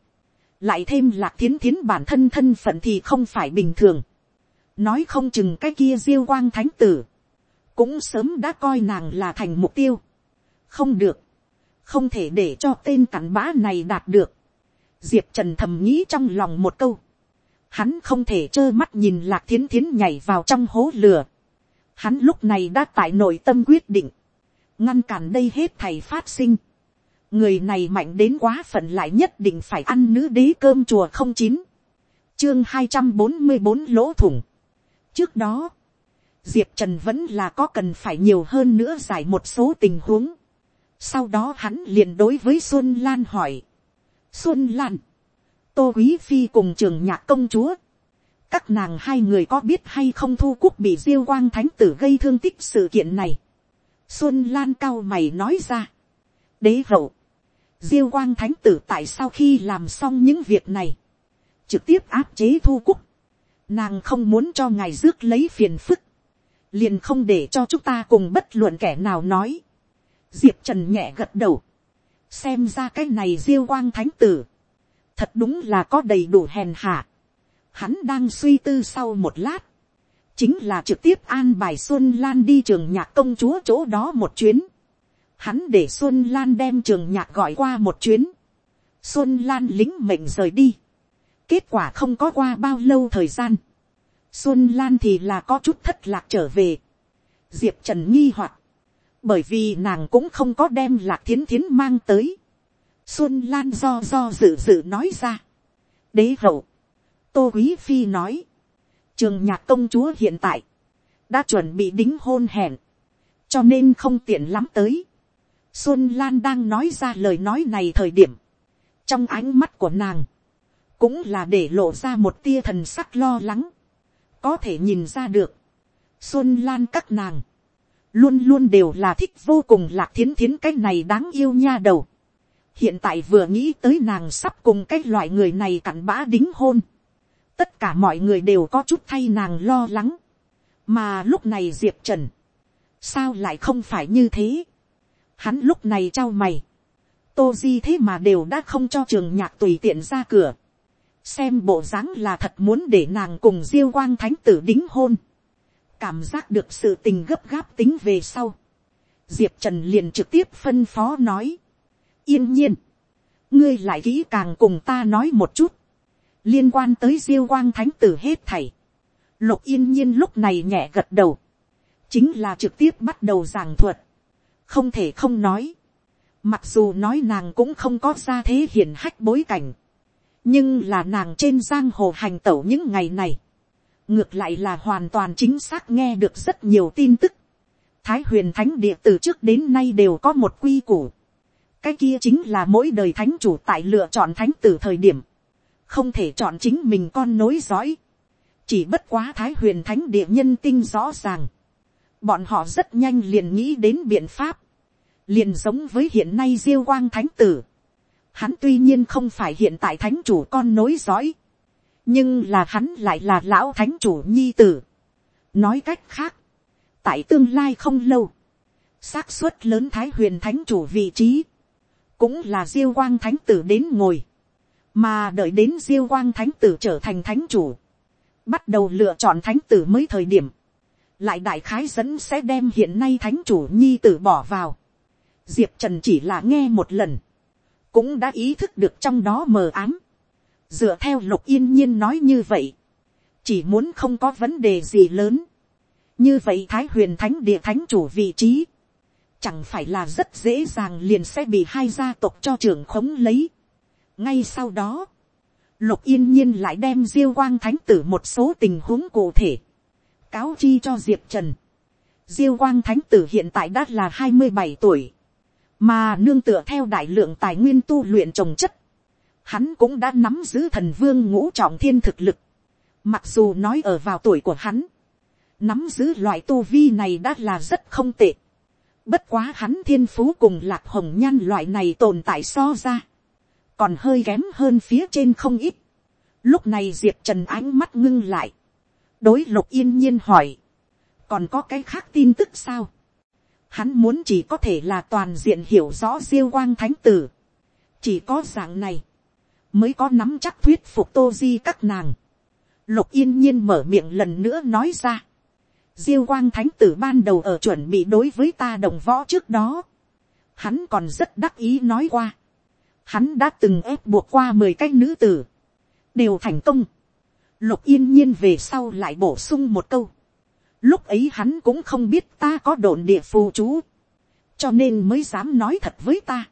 Lại thêm lạc thiến thiến bản thân thân phận thì không phải bình thường. Nói không chừng cái kia diêu quang thánh tử. Cũng sớm đã coi nàng là thành mục tiêu. Không được không thể để cho tên cặn bã này đạt được. diệp trần thầm nghĩ trong lòng một câu. hắn không thể trơ mắt nhìn lạc thiến thiến nhảy vào trong hố lửa hắn lúc này đã tại nội tâm quyết định, ngăn cản đây hết thầy phát sinh. người này mạnh đến quá phận lại nhất định phải ăn nữ đế cơm chùa không chín. chương hai trăm bốn mươi bốn lỗ thủng. trước đó, diệp trần vẫn là có cần phải nhiều hơn nữa giải một số tình huống sau đó hắn liền đối với Xuân Lan hỏi. Xuân Lan. Tô Quý Phi cùng trường nhạc công chúa. Các nàng hai người có biết hay không thu quốc bị diêu quang thánh tử gây thương tích sự kiện này. Xuân Lan cao mày nói ra. Đế hậu. Diêu quang thánh tử tại sao khi làm xong những việc này. Trực tiếp áp chế thu quốc. Nàng không muốn cho ngài rước lấy phiền phức. Liền không để cho chúng ta cùng bất luận kẻ nào nói diệp trần nhẹ gật đầu, xem ra cái này diêu quang thánh tử, thật đúng là có đầy đủ hèn hạ. Hắn đang suy tư sau một lát, chính là trực tiếp an bài xuân lan đi trường nhạc công chúa chỗ đó một chuyến. Hắn để xuân lan đem trường nhạc gọi qua một chuyến. xuân lan lính mệnh rời đi. kết quả không có qua bao lâu thời gian. xuân lan thì là có chút thất lạc trở về. diệp trần nghi hoặc bởi vì nàng cũng không có đem lạc thiến thiến mang tới. xuân lan do do dự dự nói ra. đế hậu, tô quý phi nói, trường nhạc công chúa hiện tại, đã chuẩn bị đính hôn hẹn, cho nên không tiện lắm tới. xuân lan đang nói ra lời nói này thời điểm, trong ánh mắt của nàng, cũng là để lộ ra một tia thần sắc lo lắng, có thể nhìn ra được, xuân lan các nàng, luôn luôn đều là thích vô cùng lạc thiến thiến cái này đáng yêu nha đầu. hiện tại vừa nghĩ tới nàng sắp cùng cái loại người này cặn bã đính hôn, tất cả mọi người đều có chút thay nàng lo lắng, mà lúc này diệp trần, sao lại không phải như thế, hắn lúc này trao mày, tô di thế mà đều đã không cho trường nhạc tùy tiện ra cửa, xem bộ dáng là thật muốn để nàng cùng diêu quang thánh tử đính hôn, cảm giác được sự tình gấp gáp tính về sau, diệp trần liền trực tiếp phân phó nói, yên nhiên, ngươi lại kỹ càng cùng ta nói một chút, liên quan tới diêu quang thánh tử hết thảy, lục yên nhiên lúc này nhẹ gật đầu, chính là trực tiếp bắt đầu giảng thuật, không thể không nói, mặc dù nói nàng cũng không có ra thế hiển hách bối cảnh, nhưng là nàng trên giang hồ hành tẩu những ngày này, ngược lại là hoàn toàn chính xác nghe được rất nhiều tin tức. Thái huyền thánh địa từ trước đến nay đều có một quy củ. cái kia chính là mỗi đời thánh chủ tại lựa chọn thánh tử thời điểm, không thể chọn chính mình con nối dõi. chỉ bất quá thái huyền thánh địa nhân tinh rõ ràng. bọn họ rất nhanh liền nghĩ đến biện pháp, liền giống với hiện nay diêu quang thánh tử Hắn tuy nhiên không phải hiện tại thánh chủ con nối dõi. Nhưng là hắn lại là lão thánh chủ nhi tử. Nói cách khác. Tại tương lai không lâu. xác suất lớn thái huyền thánh chủ vị trí. Cũng là diêu quang thánh tử đến ngồi. Mà đợi đến diêu quang thánh tử trở thành thánh chủ. Bắt đầu lựa chọn thánh tử mới thời điểm. Lại đại khái dẫn sẽ đem hiện nay thánh chủ nhi tử bỏ vào. Diệp Trần chỉ là nghe một lần cũng đã ý thức được trong đó mờ ám. dựa theo lục yên nhiên nói như vậy, chỉ muốn không có vấn đề gì lớn. như vậy thái huyền thánh địa thánh chủ vị trí, chẳng phải là rất dễ dàng liền sẽ bị hai gia tộc cho trưởng khống lấy ngay sau đó, lục yên nhiên lại đem diêu quang thánh tử một số tình huống cụ thể, cáo chi cho diệp trần. diêu quang thánh tử hiện tại đã là hai mươi bảy tuổi mà nương tựa theo đại lượng tài nguyên tu luyện trồng chất, hắn cũng đã nắm giữ thần vương ngũ trọng thiên thực lực, mặc dù nói ở vào tuổi của hắn, nắm giữ loại tu vi này đã là rất không tệ, bất quá hắn thiên phú cùng lạc hồng nhan loại này tồn tại so ra, còn hơi kém hơn phía trên không ít, lúc này diệp trần ánh mắt ngưng lại, đối lục yên nhiên hỏi, còn có cái khác tin tức sao, Hắn muốn chỉ có thể là toàn diện hiểu rõ diêu quang thánh tử. Chỉ có dạng này. Mới có nắm chắc thuyết phục tô di các nàng. Lục yên nhiên mở miệng lần nữa nói ra. Diêu quang thánh tử ban đầu ở chuẩn bị đối với ta đồng võ trước đó. Hắn còn rất đắc ý nói qua. Hắn đã từng ép buộc qua mười cái nữ tử. Đều thành công. Lục yên nhiên về sau lại bổ sung một câu Lúc ấy hắn cũng không biết ta có đồn địa phù chú. Cho nên mới dám nói thật với ta.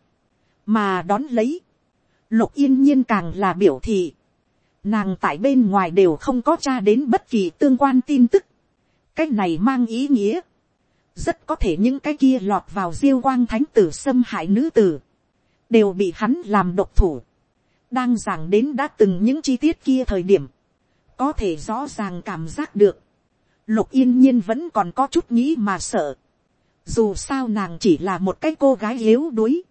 Mà đón lấy. Lục yên nhiên càng là biểu thị. Nàng tại bên ngoài đều không có tra đến bất kỳ tương quan tin tức. Cái này mang ý nghĩa. Rất có thể những cái kia lọt vào diêu quang thánh tử xâm hại nữ tử. Đều bị hắn làm độc thủ. Đang giảng đến đã từng những chi tiết kia thời điểm. Có thể rõ ràng cảm giác được lục yên nhiên vẫn còn có chút nghĩ mà sợ. dù sao nàng chỉ là một cái cô gái yếu đuối.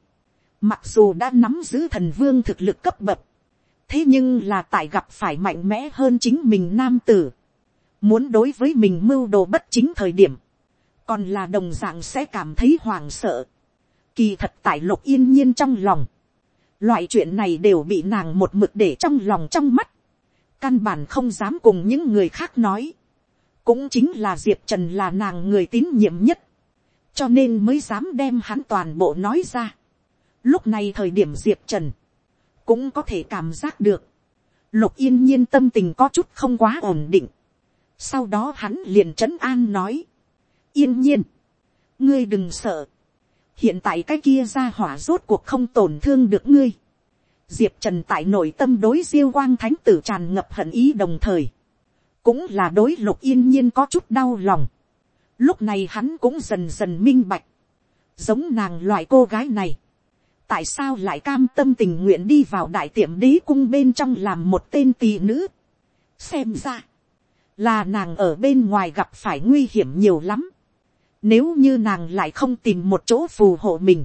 mặc dù đã nắm giữ thần vương thực lực cấp bậc. thế nhưng là tại gặp phải mạnh mẽ hơn chính mình nam tử. muốn đối với mình mưu đồ bất chính thời điểm. còn là đồng dạng sẽ cảm thấy hoảng sợ kỳ thật tại lục yên nhiên trong lòng. loại chuyện này đều bị nàng một mực để trong lòng trong mắt. căn bản không dám cùng những người khác nói cũng chính là diệp trần là nàng người tín nhiệm nhất, cho nên mới dám đem hắn toàn bộ nói ra. Lúc này thời điểm diệp trần, cũng có thể cảm giác được, lục yên nhiên tâm tình có chút không quá ổn định. sau đó hắn liền trấn an nói, yên nhiên, ngươi đừng sợ, hiện tại cái kia ra hỏa rốt cuộc không tổn thương được ngươi. diệp trần tại nội tâm đối diêu quang thánh tử tràn ngập hận ý đồng thời, cũng là đối lục yên nhiên có chút đau lòng. Lúc này hắn cũng dần dần minh bạch. Giống nàng loại cô gái này. Tại sao lại cam tâm tình nguyện đi vào đại tiệm đế cung bên trong làm một tên tỳ nữ. Xem ra. Là nàng ở bên ngoài gặp phải nguy hiểm nhiều lắm. Nếu như nàng lại không tìm một chỗ phù hộ mình.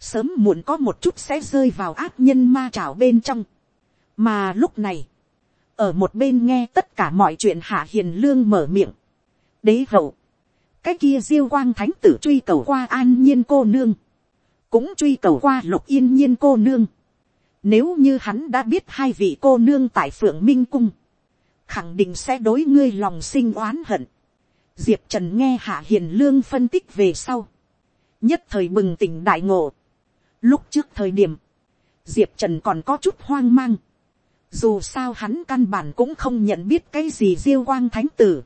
Sớm muộn có một chút sẽ rơi vào ác nhân ma trảo bên trong. Mà lúc này ở một bên nghe tất cả mọi chuyện hạ hiền lương mở miệng, đế hậu, cái kia diêu quang thánh tử truy cầu qua an nhiên cô nương, cũng truy cầu qua lục yên nhiên cô nương, nếu như hắn đã biết hai vị cô nương tại phượng minh cung, khẳng định sẽ đối ngươi lòng sinh oán hận. Diệp Trần nghe Hạ Hiền Lương phân tích về sau. Nhất thời bừng tỉnh đại ngộ. Lúc trước thời điểm, Diệp Trần còn có chút hoang mang. Dù sao hắn căn bản cũng không nhận biết cái gì diêu quang thánh tử.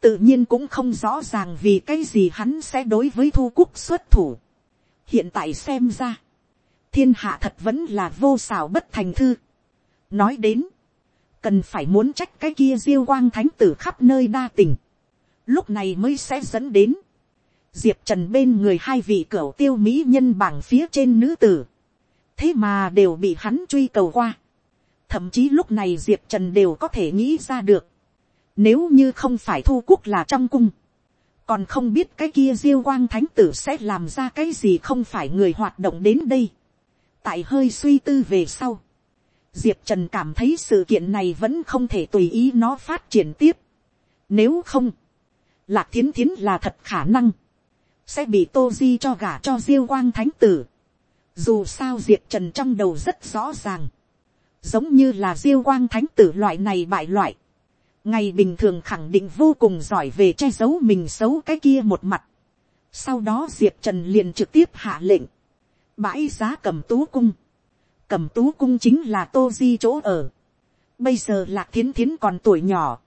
Tự nhiên cũng không rõ ràng vì cái gì hắn sẽ đối với thu quốc xuất thủ. Hiện tại xem ra thiên hạ thật vẫn là vô xảo bất thành thư. nói đến, cần phải muốn trách cái kia diêu quang thánh tử khắp nơi đa tình lúc này mới sẽ dẫn đến, diệp trần bên người hai vị cửa tiêu mỹ nhân bảng phía trên nữ tử. thế mà đều bị hắn truy cầu qua. thậm chí lúc này diệp trần đều có thể nghĩ ra được. nếu như không phải thu quốc là trong cung, còn không biết cái kia diêu quang thánh tử sẽ làm ra cái gì không phải người hoạt động đến đây tại hơi suy tư về sau, diệp trần cảm thấy sự kiện này vẫn không thể tùy ý nó phát triển tiếp. Nếu không, lạc thiến thiến là thật khả năng, sẽ bị tô di cho gả cho diêu quang thánh tử. Dù sao diệp trần trong đầu rất rõ ràng, giống như là diêu quang thánh tử loại này bại loại. ngày bình thường khẳng định vô cùng giỏi về che giấu mình xấu cái kia một mặt. sau đó diệp trần liền trực tiếp hạ lệnh, bãi giá cầm tú cung. cầm tú cung chính là tô di chỗ ở. bây giờ lạc thiến thiến còn tuổi nhỏ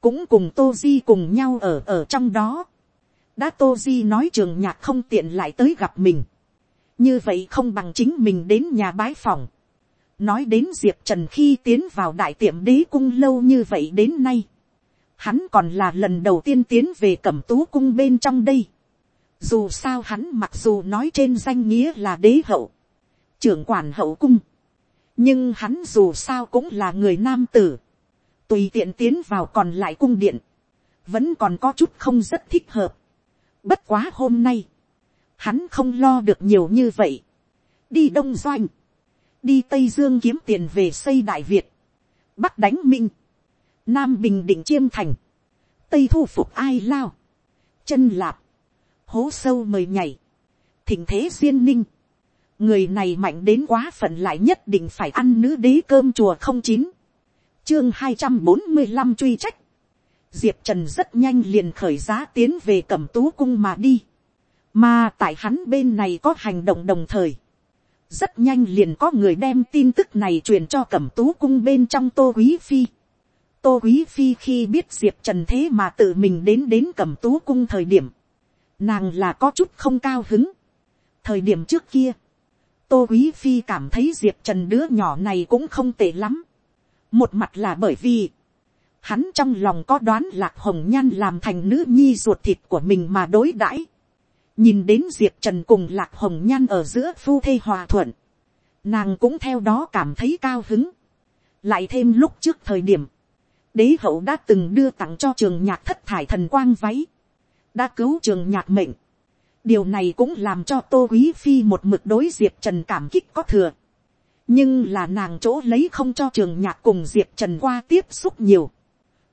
cũng cùng tô di cùng nhau ở ở trong đó. đã tô di nói trường nhạc không tiện lại tới gặp mình. như vậy không bằng chính mình đến nhà bái phòng. nói đến diệp trần khi tiến vào đại tiệm đế cung lâu như vậy đến nay. hắn còn là lần đầu tiên tiến về cẩm tú cung bên trong đây dù sao hắn mặc dù nói trên danh nghĩa là đế hậu, trưởng quản hậu cung, nhưng hắn dù sao cũng là người nam tử, tùy tiện tiến vào còn lại cung điện, vẫn còn có chút không rất thích hợp. Bất quá hôm nay, hắn không lo được nhiều như vậy. đi đông doanh, đi tây dương kiếm tiền về xây đại việt, bắc đánh minh, nam bình định chiêm thành, tây thu phục ai lao, chân lạp, hố sâu mời nhảy, thỉnh thế duyên ninh, người này mạnh đến quá phận lại nhất định phải ăn nữ đế cơm chùa không chín, chương hai trăm bốn mươi năm truy trách, diệp trần rất nhanh liền khởi giá tiến về cẩm tú cung mà đi, mà tại hắn bên này có hành động đồng thời, rất nhanh liền có người đem tin tức này truyền cho cẩm tú cung bên trong tô quý phi. tô quý phi khi biết diệp trần thế mà tự mình đến đến cẩm tú cung thời điểm, nàng là có chút không cao hứng. thời điểm trước kia, tô quý phi cảm thấy diệp trần đứa nhỏ này cũng không tệ lắm một mặt là bởi vì, hắn trong lòng có đoán lạc hồng nhan làm thành nữ nhi ruột thịt của mình mà đối đãi. nhìn đến diệp trần cùng lạc hồng nhan ở giữa phu thê hòa thuận, nàng cũng theo đó cảm thấy cao hứng. lại thêm lúc trước thời điểm, đế hậu đã từng đưa tặng cho trường nhạc thất thải thần quang váy đã cứu trường nhạc mệnh. điều này cũng làm cho tô quý phi một mực đối diệp trần cảm kích có thừa nhưng là nàng chỗ lấy không cho trường nhạc cùng diệp trần qua tiếp xúc nhiều.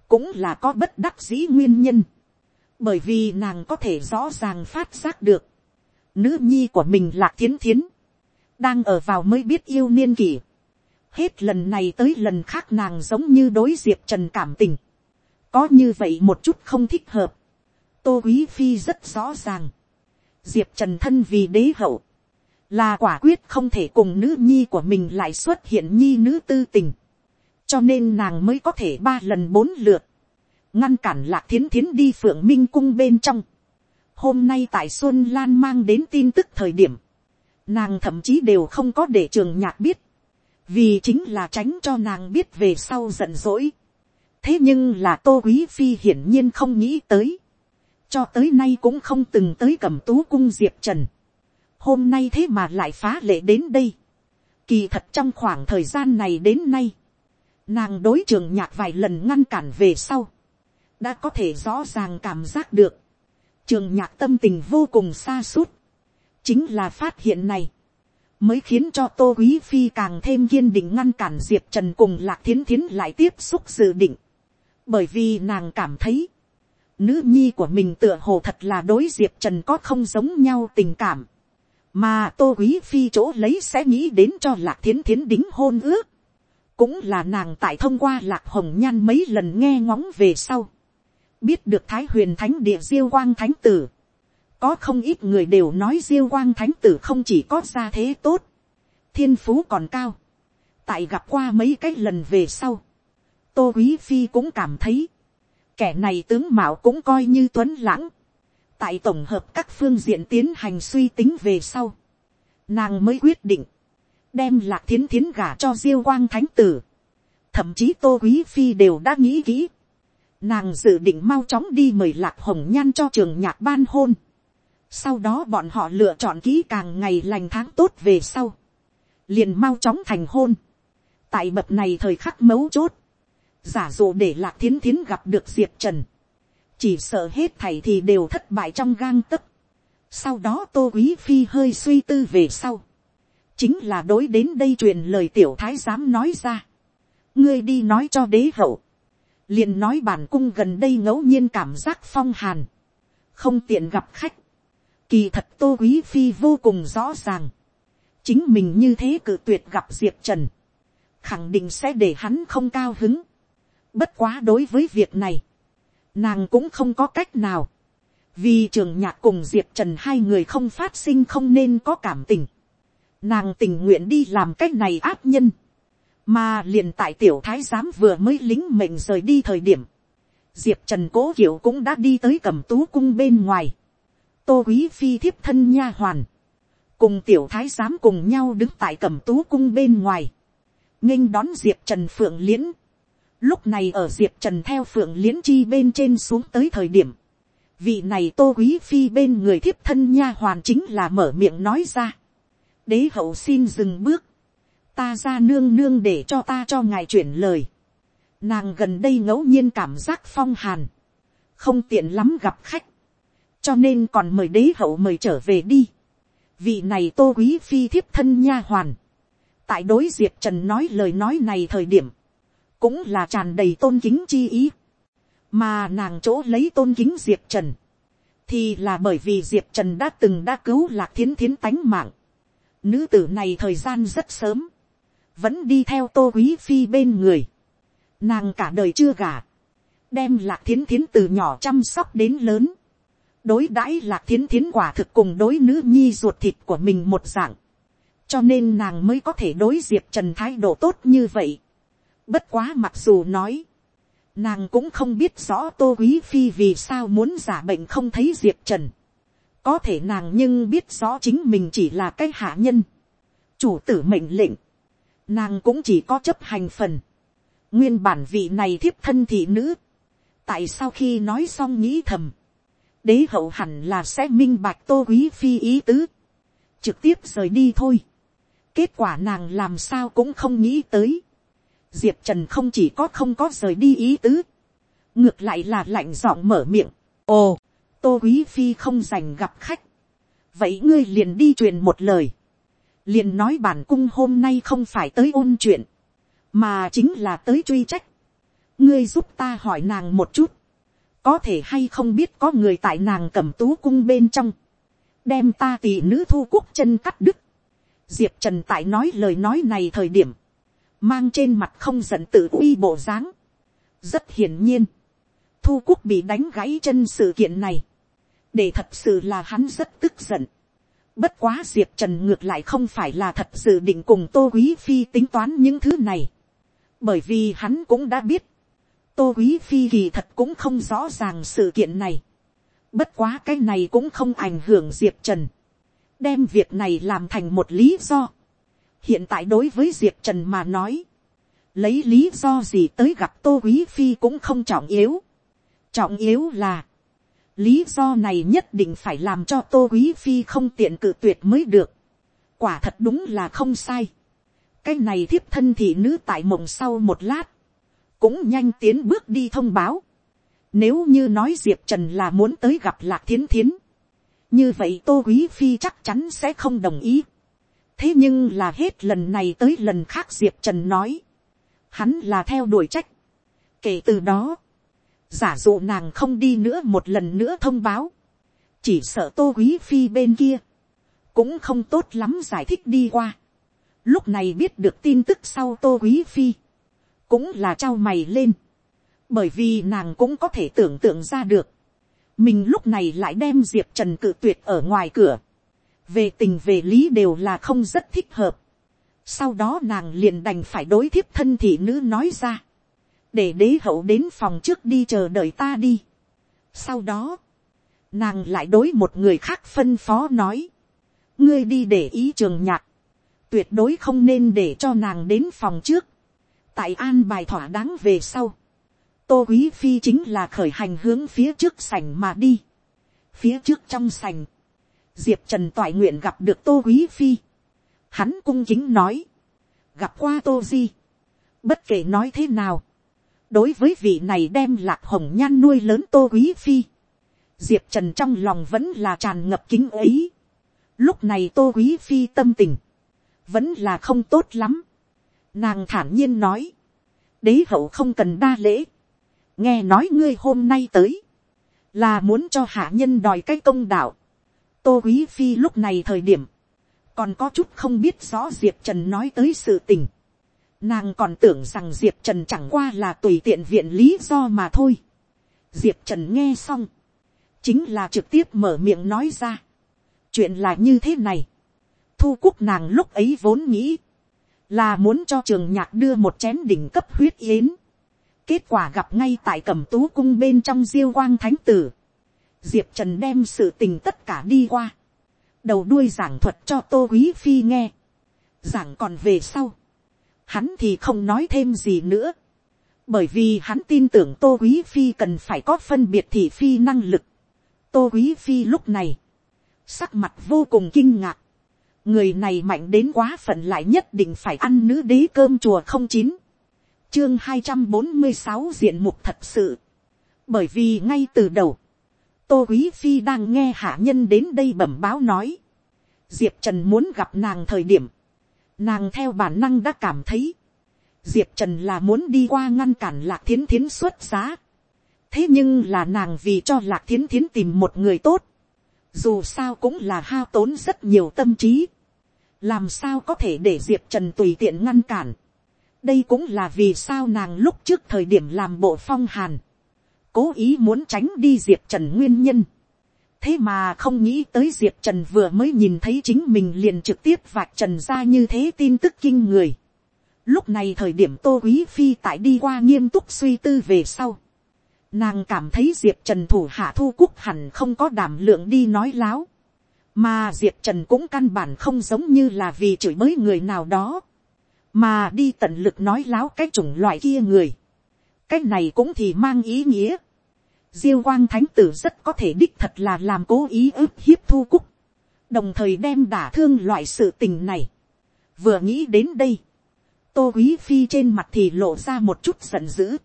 cũng là có bất đắc dĩ nguyên nhân. bởi vì nàng có thể rõ ràng phát giác được. nữ nhi của mình là thiến thiến. đang ở vào mới biết yêu niên kỷ. hết lần này tới lần khác nàng giống như đối diệp trần cảm tình. có như vậy một chút không thích hợp tô quý phi rất rõ ràng. diệp trần thân vì đế hậu, là quả quyết không thể cùng nữ nhi của mình lại xuất hiện nhi nữ tư tình. cho nên nàng mới có thể ba lần bốn lượt, ngăn cản lạc thiến thiến đi phượng minh cung bên trong. hôm nay tại xuân lan mang đến tin tức thời điểm, nàng thậm chí đều không có để trường nhạc biết, vì chính là tránh cho nàng biết về sau giận dỗi. thế nhưng là tô quý phi hiển nhiên không nghĩ tới, cho tới nay cũng không từng tới cầm tú cung diệp trần hôm nay thế mà lại phá lệ đến đây. kỳ thật trong khoảng thời gian này đến nay, nàng đối trường nhạc vài lần ngăn cản về sau, đã có thể rõ ràng cảm giác được, trường nhạc tâm tình vô cùng xa suốt, chính là phát hiện này, mới khiến cho tô quý phi càng thêm kiên định ngăn cản diệp trần cùng lạc thiến thiến lại tiếp xúc dự định, bởi vì nàng cảm thấy, nữ nhi của mình tựa hồ thật là đối diệp trần có không giống nhau tình cảm, mà tô quý phi chỗ lấy sẽ nghĩ đến cho lạc thiến thiến đính hôn ước, cũng là nàng tại thông qua lạc hồng nhan mấy lần nghe ngóng về sau, biết được thái huyền thánh địa diêu quang thánh tử, có không ít người đều nói diêu quang thánh tử không chỉ có gia thế tốt, thiên phú còn cao, tại gặp qua mấy cái lần về sau, tô quý phi cũng cảm thấy, kẻ này tướng mạo cũng coi như tuấn lãng, tại tổng hợp các phương diện tiến hành suy tính về sau, nàng mới quyết định, đem lạc thiến thiến gả cho diêu quang thánh tử, thậm chí tô quý phi đều đã nghĩ kỹ, nàng dự định mau chóng đi mời lạc hồng nhan cho trường nhạc ban hôn, sau đó bọn họ lựa chọn kỹ càng ngày lành tháng tốt về sau, liền mau chóng thành hôn, tại bậc này thời khắc mấu chốt, giả dụ để lạc thiến thiến gặp được diệp trần, chỉ sợ hết thầy thì đều thất bại trong gang tấc. sau đó tô quý phi hơi suy tư về sau, chính là đối đến đây truyền lời tiểu thái giám nói ra, ngươi đi nói cho đế hậu, liền nói bản cung gần đây ngẫu nhiên cảm giác phong hàn, không tiện gặp khách, kỳ thật tô quý phi vô cùng rõ ràng, chính mình như thế cự tuyệt gặp diệp trần, khẳng định sẽ để hắn không cao hứng, Bất quá đối với việc này, nàng cũng không có cách nào. Vì trường nhạc cùng Diệp Trần hai người không phát sinh không nên có cảm tình. Nàng tình nguyện đi làm cách này áp nhân. Mà liền tại tiểu thái giám vừa mới lính mệnh rời đi thời điểm. Diệp Trần cố hiểu cũng đã đi tới cầm tú cung bên ngoài. Tô quý phi thiếp thân nha hoàn. Cùng tiểu thái giám cùng nhau đứng tại cầm tú cung bên ngoài. nghênh đón Diệp Trần phượng liễn Lúc này ở Diệp Trần theo Phượng Liễn Chi bên trên xuống tới thời điểm. Vị này Tô Quý Phi bên người thiếp thân nha hoàn chính là mở miệng nói ra. Đế hậu xin dừng bước. Ta ra nương nương để cho ta cho ngài chuyển lời. Nàng gần đây ngẫu nhiên cảm giác phong hàn. Không tiện lắm gặp khách. Cho nên còn mời đế hậu mời trở về đi. Vị này Tô Quý Phi thiếp thân nha hoàn. Tại đối Diệp Trần nói lời nói này thời điểm cũng là tràn đầy tôn kính chi ý, mà nàng chỗ lấy tôn kính diệp trần, thì là bởi vì diệp trần đã từng đã cứu lạc thiến thiến tánh mạng, nữ tử này thời gian rất sớm, vẫn đi theo tô quý phi bên người, nàng cả đời chưa gả, đem lạc thiến thiến từ nhỏ chăm sóc đến lớn, đối đãi lạc thiến thiến quả thực cùng đối nữ nhi ruột thịt của mình một dạng, cho nên nàng mới có thể đối diệp trần thái độ tốt như vậy. Bất quá mặc dù nói. Nàng cũng không biết rõ tô quý phi vì sao muốn giả bệnh không thấy diệp trần. Có thể nàng nhưng biết rõ chính mình chỉ là cái hạ nhân. Chủ tử mệnh lệnh. Nàng cũng chỉ có chấp hành phần. Nguyên bản vị này thiếp thân thị nữ. Tại sao khi nói xong nghĩ thầm. Đế hậu hẳn là sẽ minh bạch tô quý phi ý tứ. Trực tiếp rời đi thôi. Kết quả nàng làm sao cũng không nghĩ tới diệp trần không chỉ có không có rời đi ý tứ, ngược lại là lạnh giọng mở miệng, ồ, tô quý phi không dành gặp khách, vậy ngươi liền đi truyền một lời, liền nói bản cung hôm nay không phải tới ôn chuyện, mà chính là tới truy trách, ngươi giúp ta hỏi nàng một chút, có thể hay không biết có người tại nàng cầm tú cung bên trong, đem ta tỷ nữ thu quốc chân cắt đứt, diệp trần tại nói lời nói này thời điểm, mang trên mặt không giận tự uy bộ dáng. rất hiển nhiên, thu quốc bị đánh gãy chân sự kiện này, để thật sự là hắn rất tức giận. bất quá diệp trần ngược lại không phải là thật sự định cùng tô quý phi tính toán những thứ này, bởi vì hắn cũng đã biết, tô quý phi kỳ thật cũng không rõ ràng sự kiện này. bất quá cái này cũng không ảnh hưởng diệp trần, đem việc này làm thành một lý do hiện tại đối với diệp trần mà nói, lấy lý do gì tới gặp tô quý phi cũng không trọng yếu. trọng yếu là, lý do này nhất định phải làm cho tô quý phi không tiện cự tuyệt mới được. quả thật đúng là không sai. cái này thiếp thân thị nữ tại mộng sau một lát, cũng nhanh tiến bước đi thông báo. Nếu như nói diệp trần là muốn tới gặp lạc thiến thiến, như vậy tô quý phi chắc chắn sẽ không đồng ý thế nhưng là hết lần này tới lần khác diệp trần nói, hắn là theo đuổi trách. kể từ đó, giả dụ nàng không đi nữa một lần nữa thông báo, chỉ sợ tô quý phi bên kia, cũng không tốt lắm giải thích đi qua. lúc này biết được tin tức sau tô quý phi, cũng là trao mày lên, bởi vì nàng cũng có thể tưởng tượng ra được, mình lúc này lại đem diệp trần cự tuyệt ở ngoài cửa, về tình về lý đều là không rất thích hợp. sau đó nàng liền đành phải đối thiếp thân thị nữ nói ra, để đế hậu đến phòng trước đi chờ đợi ta đi. sau đó, nàng lại đối một người khác phân phó nói, ngươi đi để ý trường nhạc, tuyệt đối không nên để cho nàng đến phòng trước, tại an bài thỏa đáng về sau, tô quý phi chính là khởi hành hướng phía trước sảnh mà đi, phía trước trong sảnh, diệp trần toại nguyện gặp được tô quý phi, hắn cung chính nói, gặp qua tô di, bất kể nói thế nào, đối với vị này đem lạc hồng nhan nuôi lớn tô quý phi, diệp trần trong lòng vẫn là tràn ngập kính ấy. lúc này tô quý phi tâm tình, vẫn là không tốt lắm. nàng thản nhiên nói, đế hậu không cần đa lễ, nghe nói ngươi hôm nay tới, là muốn cho hạ nhân đòi cái công đạo tô quý phi lúc này thời điểm, còn có chút không biết rõ diệp trần nói tới sự tình. Nàng còn tưởng rằng diệp trần chẳng qua là tùy tiện viện lý do mà thôi. diệp trần nghe xong, chính là trực tiếp mở miệng nói ra. chuyện là như thế này. thu cúc nàng lúc ấy vốn nghĩ, là muốn cho trường nhạc đưa một chén đỉnh cấp huyết yến. kết quả gặp ngay tại cẩm tú cung bên trong diêu quang thánh tử diệp trần đem sự tình tất cả đi qua. đầu đuôi giảng thuật cho tô quý phi nghe. giảng còn về sau. hắn thì không nói thêm gì nữa. bởi vì hắn tin tưởng tô quý phi cần phải có phân biệt thị phi năng lực tô quý phi lúc này, sắc mặt vô cùng kinh ngạc, người này mạnh đến quá phận lại nhất định phải ăn nữ đế cơm chùa không chín, chương hai trăm bốn mươi sáu diện mục thật sự, bởi vì ngay từ đầu, tô quý phi đang nghe hạ nhân đến đây bẩm báo nói, diệp trần muốn gặp nàng thời điểm, nàng theo bản năng đã cảm thấy, diệp trần là muốn đi qua ngăn cản lạc thiến thiến xuất giá, thế nhưng là nàng vì cho lạc thiến thiến tìm một người tốt, dù sao cũng là hao tốn rất nhiều tâm trí, làm sao có thể để diệp trần tùy tiện ngăn cản. đây cũng là vì sao nàng lúc trước thời điểm làm bộ phong hàn, cố ý muốn tránh đi diệp trần nguyên nhân. thế mà không nghĩ tới diệp trần vừa mới nhìn thấy chính mình liền trực tiếp vạch trần ra như thế tin tức kinh người. lúc này thời điểm tô quý phi tại đi qua nghiêm túc suy tư về sau Nàng cảm thấy Diệp Trần thủ hạ thu quốc hẳn không có đảm lượng đi nói láo. Mà Diệp Trần cũng căn bản không giống như là vì chửi bới người nào đó. Mà đi tận lực nói láo cái chủng loại kia người. Cái này cũng thì mang ý nghĩa. Diêu quang thánh tử rất có thể đích thật là làm cố ý ức hiếp thu cúc. Đồng thời đem đả thương loại sự tình này. Vừa nghĩ đến đây. Tô quý phi trên mặt thì lộ ra một chút giận dữ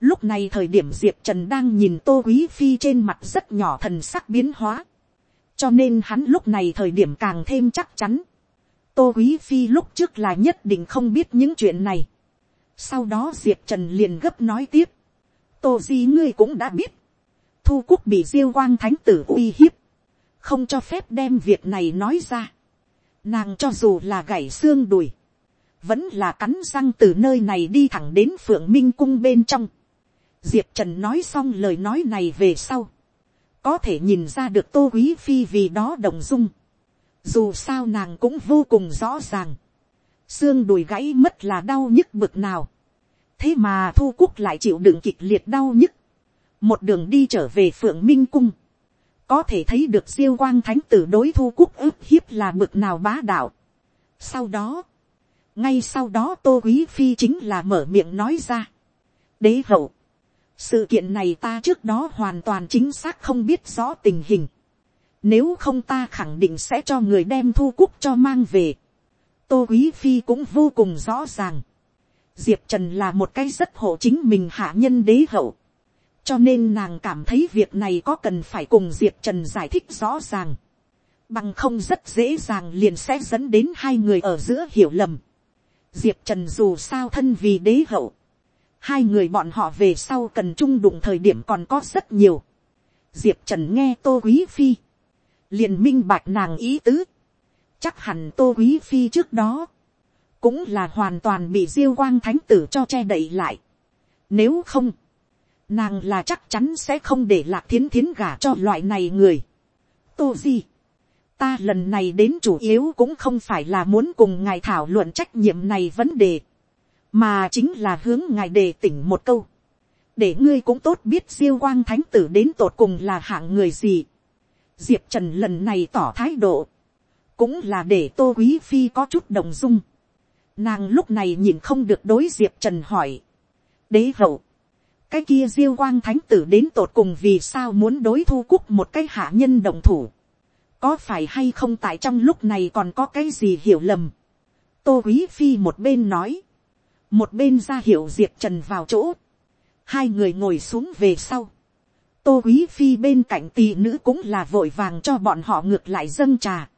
Lúc này thời điểm Diệp Trần đang nhìn Tô Quý Phi trên mặt rất nhỏ thần sắc biến hóa. Cho nên hắn lúc này thời điểm càng thêm chắc chắn. Tô Quý Phi lúc trước là nhất định không biết những chuyện này. Sau đó Diệp Trần liền gấp nói tiếp. Tô Di ngươi cũng đã biết. Thu quốc bị Diêu Quang Thánh Tử uy hiếp. Không cho phép đem việc này nói ra. Nàng cho dù là gãy xương đùi. Vẫn là cắn răng từ nơi này đi thẳng đến Phượng Minh Cung bên trong diệp trần nói xong lời nói này về sau, có thể nhìn ra được tô quý phi vì đó đồng dung, dù sao nàng cũng vô cùng rõ ràng, xương đùi gãy mất là đau nhức bực nào, thế mà thu quốc lại chịu đựng kịch liệt đau nhức, một đường đi trở về phượng minh cung, có thể thấy được siêu quang thánh tử đối thu quốc ức hiếp là bực nào bá đạo. sau đó, ngay sau đó tô quý phi chính là mở miệng nói ra, đế hậu, sự kiện này ta trước đó hoàn toàn chính xác không biết rõ tình hình. Nếu không ta khẳng định sẽ cho người đem thu quốc cho mang về. Tô Quý Phi cũng vô cùng rõ ràng. Diệp Trần là một cái rất hộ chính mình hạ nhân đế hậu. Cho nên nàng cảm thấy việc này có cần phải cùng Diệp Trần giải thích rõ ràng. bằng không rất dễ dàng liền sẽ dẫn đến hai người ở giữa hiểu lầm. diệp trần dù sao thân vì đế hậu, hai người bọn họ về sau cần chung đụng thời điểm còn có rất nhiều. diệp trần nghe tô quý phi, liền minh bạch nàng ý tứ, chắc hẳn tô quý phi trước đó, cũng là hoàn toàn bị diêu quang thánh tử cho che đậy lại. Nếu không, nàng là chắc chắn sẽ không để lạc thiến thiến gả cho loại này người. tô di, ta lần này đến chủ yếu cũng không phải là muốn cùng ngài thảo luận trách nhiệm này vấn đề, mà chính là hướng ngài đề tỉnh một câu, để ngươi cũng tốt biết diêu quang thánh tử đến tột cùng là hạng người gì. diệp trần lần này tỏ thái độ, cũng là để tô quý phi có chút đồng dung. Nàng lúc này nhìn không được đối diệp trần hỏi. đế hậu, cái kia diêu quang thánh tử đến tột cùng vì sao muốn đối thu cúc một cái hạ nhân đồng thủ. có phải hay không tại trong lúc này còn có cái gì hiểu lầm. tô quý phi một bên nói, một bên ra hiệu diệp trần vào chỗ, hai người ngồi xuống về sau. tô quý phi bên cạnh tỳ nữ cũng là vội vàng cho bọn họ ngược lại dâng trà.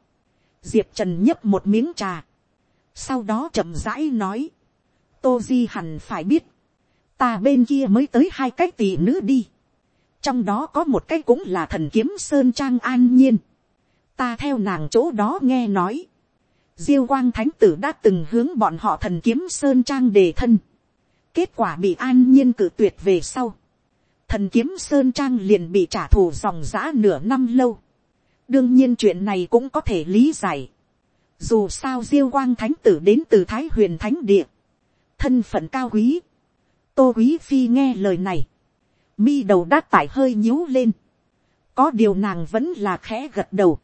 diệp trần nhấp một miếng trà, sau đó chậm rãi nói, tô di hẳn phải biết, ta bên kia mới tới hai cái tỷ nữ đi, trong đó có một cái cũng là thần kiếm sơn trang an nhiên, ta theo nàng chỗ đó nghe nói, diêu quang thánh tử đã từng hướng bọn họ thần kiếm sơn trang đề thân, kết quả bị an nhiên cử tuyệt về sau, thần kiếm sơn trang liền bị trả thù dòng giã nửa năm lâu, đương nhiên chuyện này cũng có thể lý giải, dù sao diêu quang thánh tử đến từ thái huyền thánh địa, thân phận cao quý, tô quý phi nghe lời này, mi đầu đát tải hơi nhíu lên, có điều nàng vẫn là khẽ gật đầu,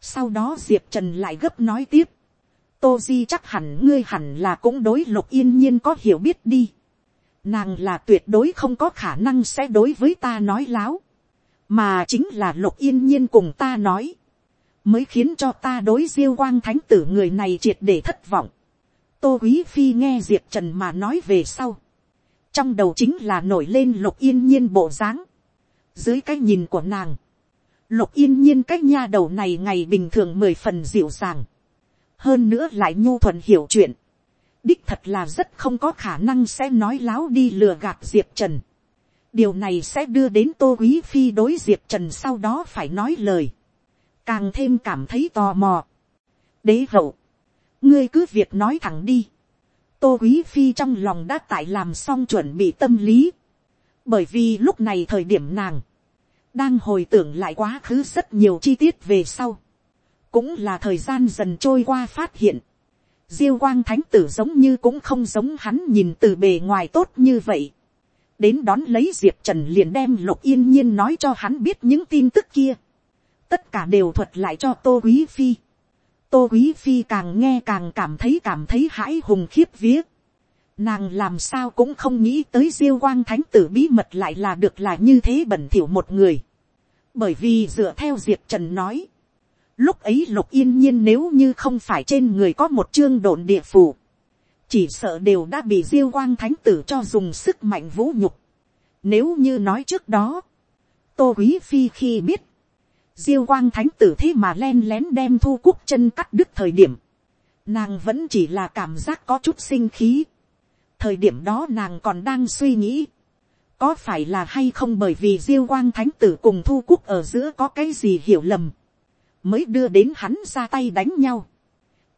sau đó diệp trần lại gấp nói tiếp, tô di chắc hẳn ngươi hẳn là cũng đối lục yên nhiên có hiểu biết đi, nàng là tuyệt đối không có khả năng sẽ đối với ta nói láo, mà chính là lục yên nhiên cùng ta nói, mới khiến cho ta đối diêu quang thánh tử người này triệt để thất vọng. tô quý phi nghe diệp trần mà nói về sau trong đầu chính là nổi lên lục yên nhiên bộ dáng. dưới cái nhìn của nàng, lục yên nhiên cái nha đầu này ngày bình thường mười phần dịu dàng. hơn nữa lại nhu thuận hiểu chuyện. đích thật là rất không có khả năng sẽ nói láo đi lừa gạt diệp trần. điều này sẽ đưa đến tô quý phi đối diệp trần sau đó phải nói lời càng thêm cảm thấy tò mò. đế hậu, ngươi cứ việc nói thẳng đi tô quý phi trong lòng đã tại làm xong chuẩn bị tâm lý. bởi vì lúc này thời điểm nàng, đang hồi tưởng lại quá khứ rất nhiều chi tiết về sau. cũng là thời gian dần trôi qua phát hiện. diêu quang thánh tử giống như cũng không giống hắn nhìn từ bề ngoài tốt như vậy. đến đón lấy diệp trần liền đem lục yên nhiên nói cho hắn biết những tin tức kia tất cả đều thuật lại cho tô quý phi tô quý phi càng nghe càng cảm thấy cảm thấy hãi hùng khiếp vía. nàng làm sao cũng không nghĩ tới diêu quang thánh tử bí mật lại là được là như thế bẩn thỉu một người. bởi vì dựa theo diệp trần nói, lúc ấy lục yên nhiên nếu như không phải trên người có một chương đồn địa phủ, chỉ sợ đều đã bị diêu quang thánh tử cho dùng sức mạnh vũ nhục. Nếu như nói trước đó, tô quý phi khi biết, diêu quang thánh tử thế mà len lén đem thu Cúc chân cắt đứt thời điểm, nàng vẫn chỉ là cảm giác có chút sinh khí. thời điểm đó nàng còn đang suy nghĩ, có phải là hay không bởi vì diêu quang thánh tử cùng thu quốc ở giữa có cái gì hiểu lầm, mới đưa đến hắn ra tay đánh nhau.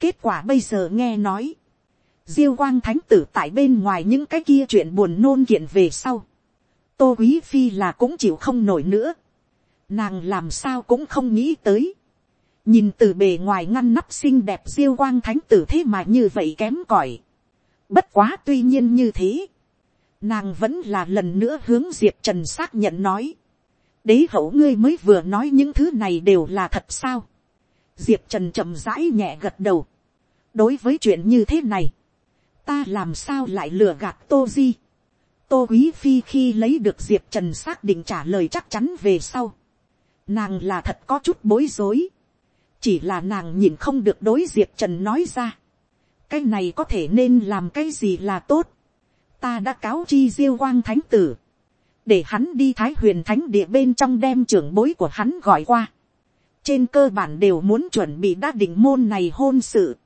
kết quả bây giờ nghe nói, diêu quang thánh tử tại bên ngoài những cái kia chuyện buồn nôn kiện về sau, tô quý phi là cũng chịu không nổi nữa. Nàng làm sao cũng không nghĩ tới. Nhìn từ bề ngoài ngăn nắp xinh đẹp diêu quang thánh tử thế mà như vậy kém cỏi. Bất quá tuy nhiên như thế. Nàng vẫn là lần nữa hướng Diệp Trần xác nhận nói. Đế hậu ngươi mới vừa nói những thứ này đều là thật sao. Diệp Trần chậm rãi nhẹ gật đầu. Đối với chuyện như thế này. Ta làm sao lại lừa gạt Tô Di. Tô Quý Phi khi lấy được Diệp Trần xác định trả lời chắc chắn về sau nàng là thật có chút bối rối, chỉ là nàng nhìn không được đối diệp trần nói ra, cái này có thể nên làm cái gì là tốt, ta đã cáo chi diêu quang thánh tử, để hắn đi thái huyền thánh địa bên trong đem trưởng bối của hắn gọi qua, trên cơ bản đều muốn chuẩn bị đã định môn này hôn sự.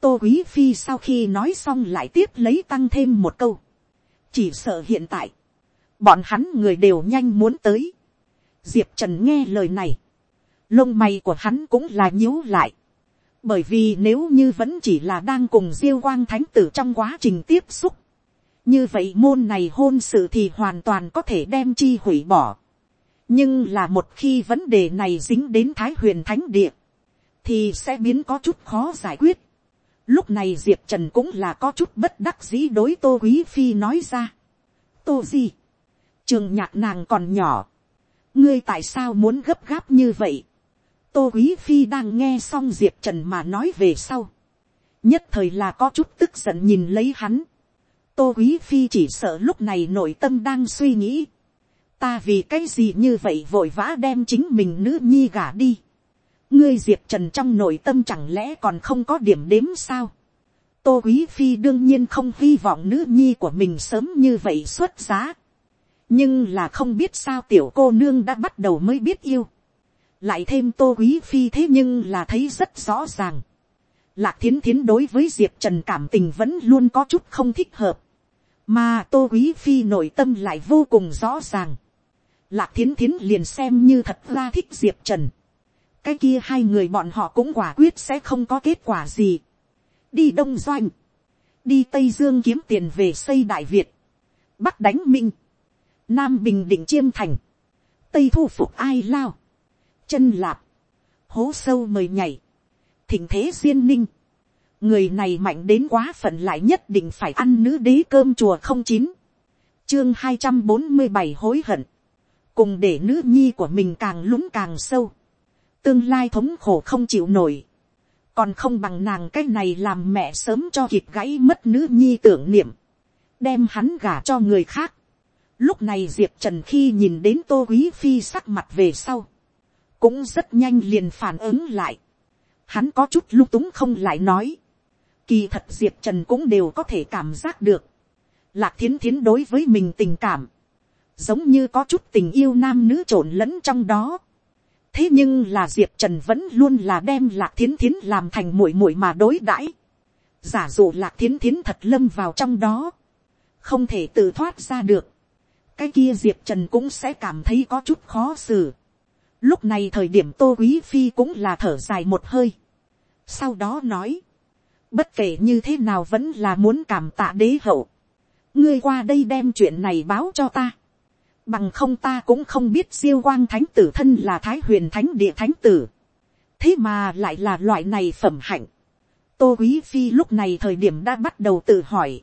tô quý phi sau khi nói xong lại tiếp lấy tăng thêm một câu. chỉ sợ hiện tại, bọn hắn người đều nhanh muốn tới diệp trần nghe lời này, lông mày của hắn cũng là nhíu lại. bởi vì nếu như vẫn chỉ là đang cùng diêu quang thánh tử trong quá trình tiếp xúc, như vậy môn này hôn sự thì hoàn toàn có thể đem chi hủy bỏ. nhưng là một khi vấn đề này dính đến thái huyền thánh địa, thì sẽ biến có chút khó giải quyết. lúc này diệp trần cũng là có chút bất đắc dĩ đối tô quý phi nói ra. tô gì, trường nhạc nàng còn nhỏ, ngươi tại sao muốn gấp gáp như vậy. tô quý phi đang nghe xong diệp trần mà nói về sau. nhất thời là có chút tức giận nhìn lấy hắn tô quý phi chỉ sợ lúc này nội tâm đang suy nghĩ. ta vì cái gì như vậy vội vã đem chính mình nữ nhi gả đi. ngươi diệp trần trong nội tâm chẳng lẽ còn không có điểm đếm sao. tô quý phi đương nhiên không hy vọng nữ nhi của mình sớm như vậy xuất giá nhưng là không biết sao tiểu cô nương đã bắt đầu mới biết yêu. lại thêm tô quý phi thế nhưng là thấy rất rõ ràng. Lạc thiến thiến đối với diệp trần cảm tình vẫn luôn có chút không thích hợp mà tô quý phi nội tâm lại vô cùng rõ ràng. lạc thiến thiến liền xem như thật ra thích diệp trần. cái kia hai người bọn họ cũng quả quyết sẽ không có kết quả gì. đi đông doanh, đi tây dương kiếm tiền về xây đại việt, bắc đánh minh, nam bình định chiêm thành, tây thu phục ai lao, chân lạp, hố sâu mời nhảy, thỉnh thế duyên ninh, người này mạnh đến quá phận lại nhất định phải ăn nữ đế cơm chùa không chín. Chương hai trăm bốn mươi bảy hối hận. Cùng để nữ nhi của mình càng lúng càng sâu. Tương lai thống khổ không chịu nổi. Còn không bằng nàng cái này làm mẹ sớm cho kịp gãy mất nữ nhi tưởng niệm. Đem hắn gả cho người khác lúc này diệp trần khi nhìn đến tô quý phi sắc mặt về sau, cũng rất nhanh liền phản ứng lại hắn có chút lung túng không lại nói Kỳ thật Diệp Trần cũng đều có thể cảm giác được. Lạc thiến thiến đối với mình tình cảm. Giống như có chút tình yêu nam nữ trộn lẫn trong đó. Thế nhưng là Diệp Trần vẫn luôn là đem lạc thiến thiến làm thành muội muội mà đối đãi. Giả dụ lạc thiến thiến thật lâm vào trong đó. Không thể tự thoát ra được. Cái kia Diệp Trần cũng sẽ cảm thấy có chút khó xử. Lúc này thời điểm Tô Quý Phi cũng là thở dài một hơi. Sau đó nói, bất kể như thế nào vẫn là muốn cảm tạ đế hậu. ngươi qua đây đem chuyện này báo cho ta. bằng không ta cũng không biết siêu quang thánh tử thân là thái huyền thánh địa thánh tử. thế mà lại là loại này phẩm hạnh. tô quý phi lúc này thời điểm đã bắt đầu tự hỏi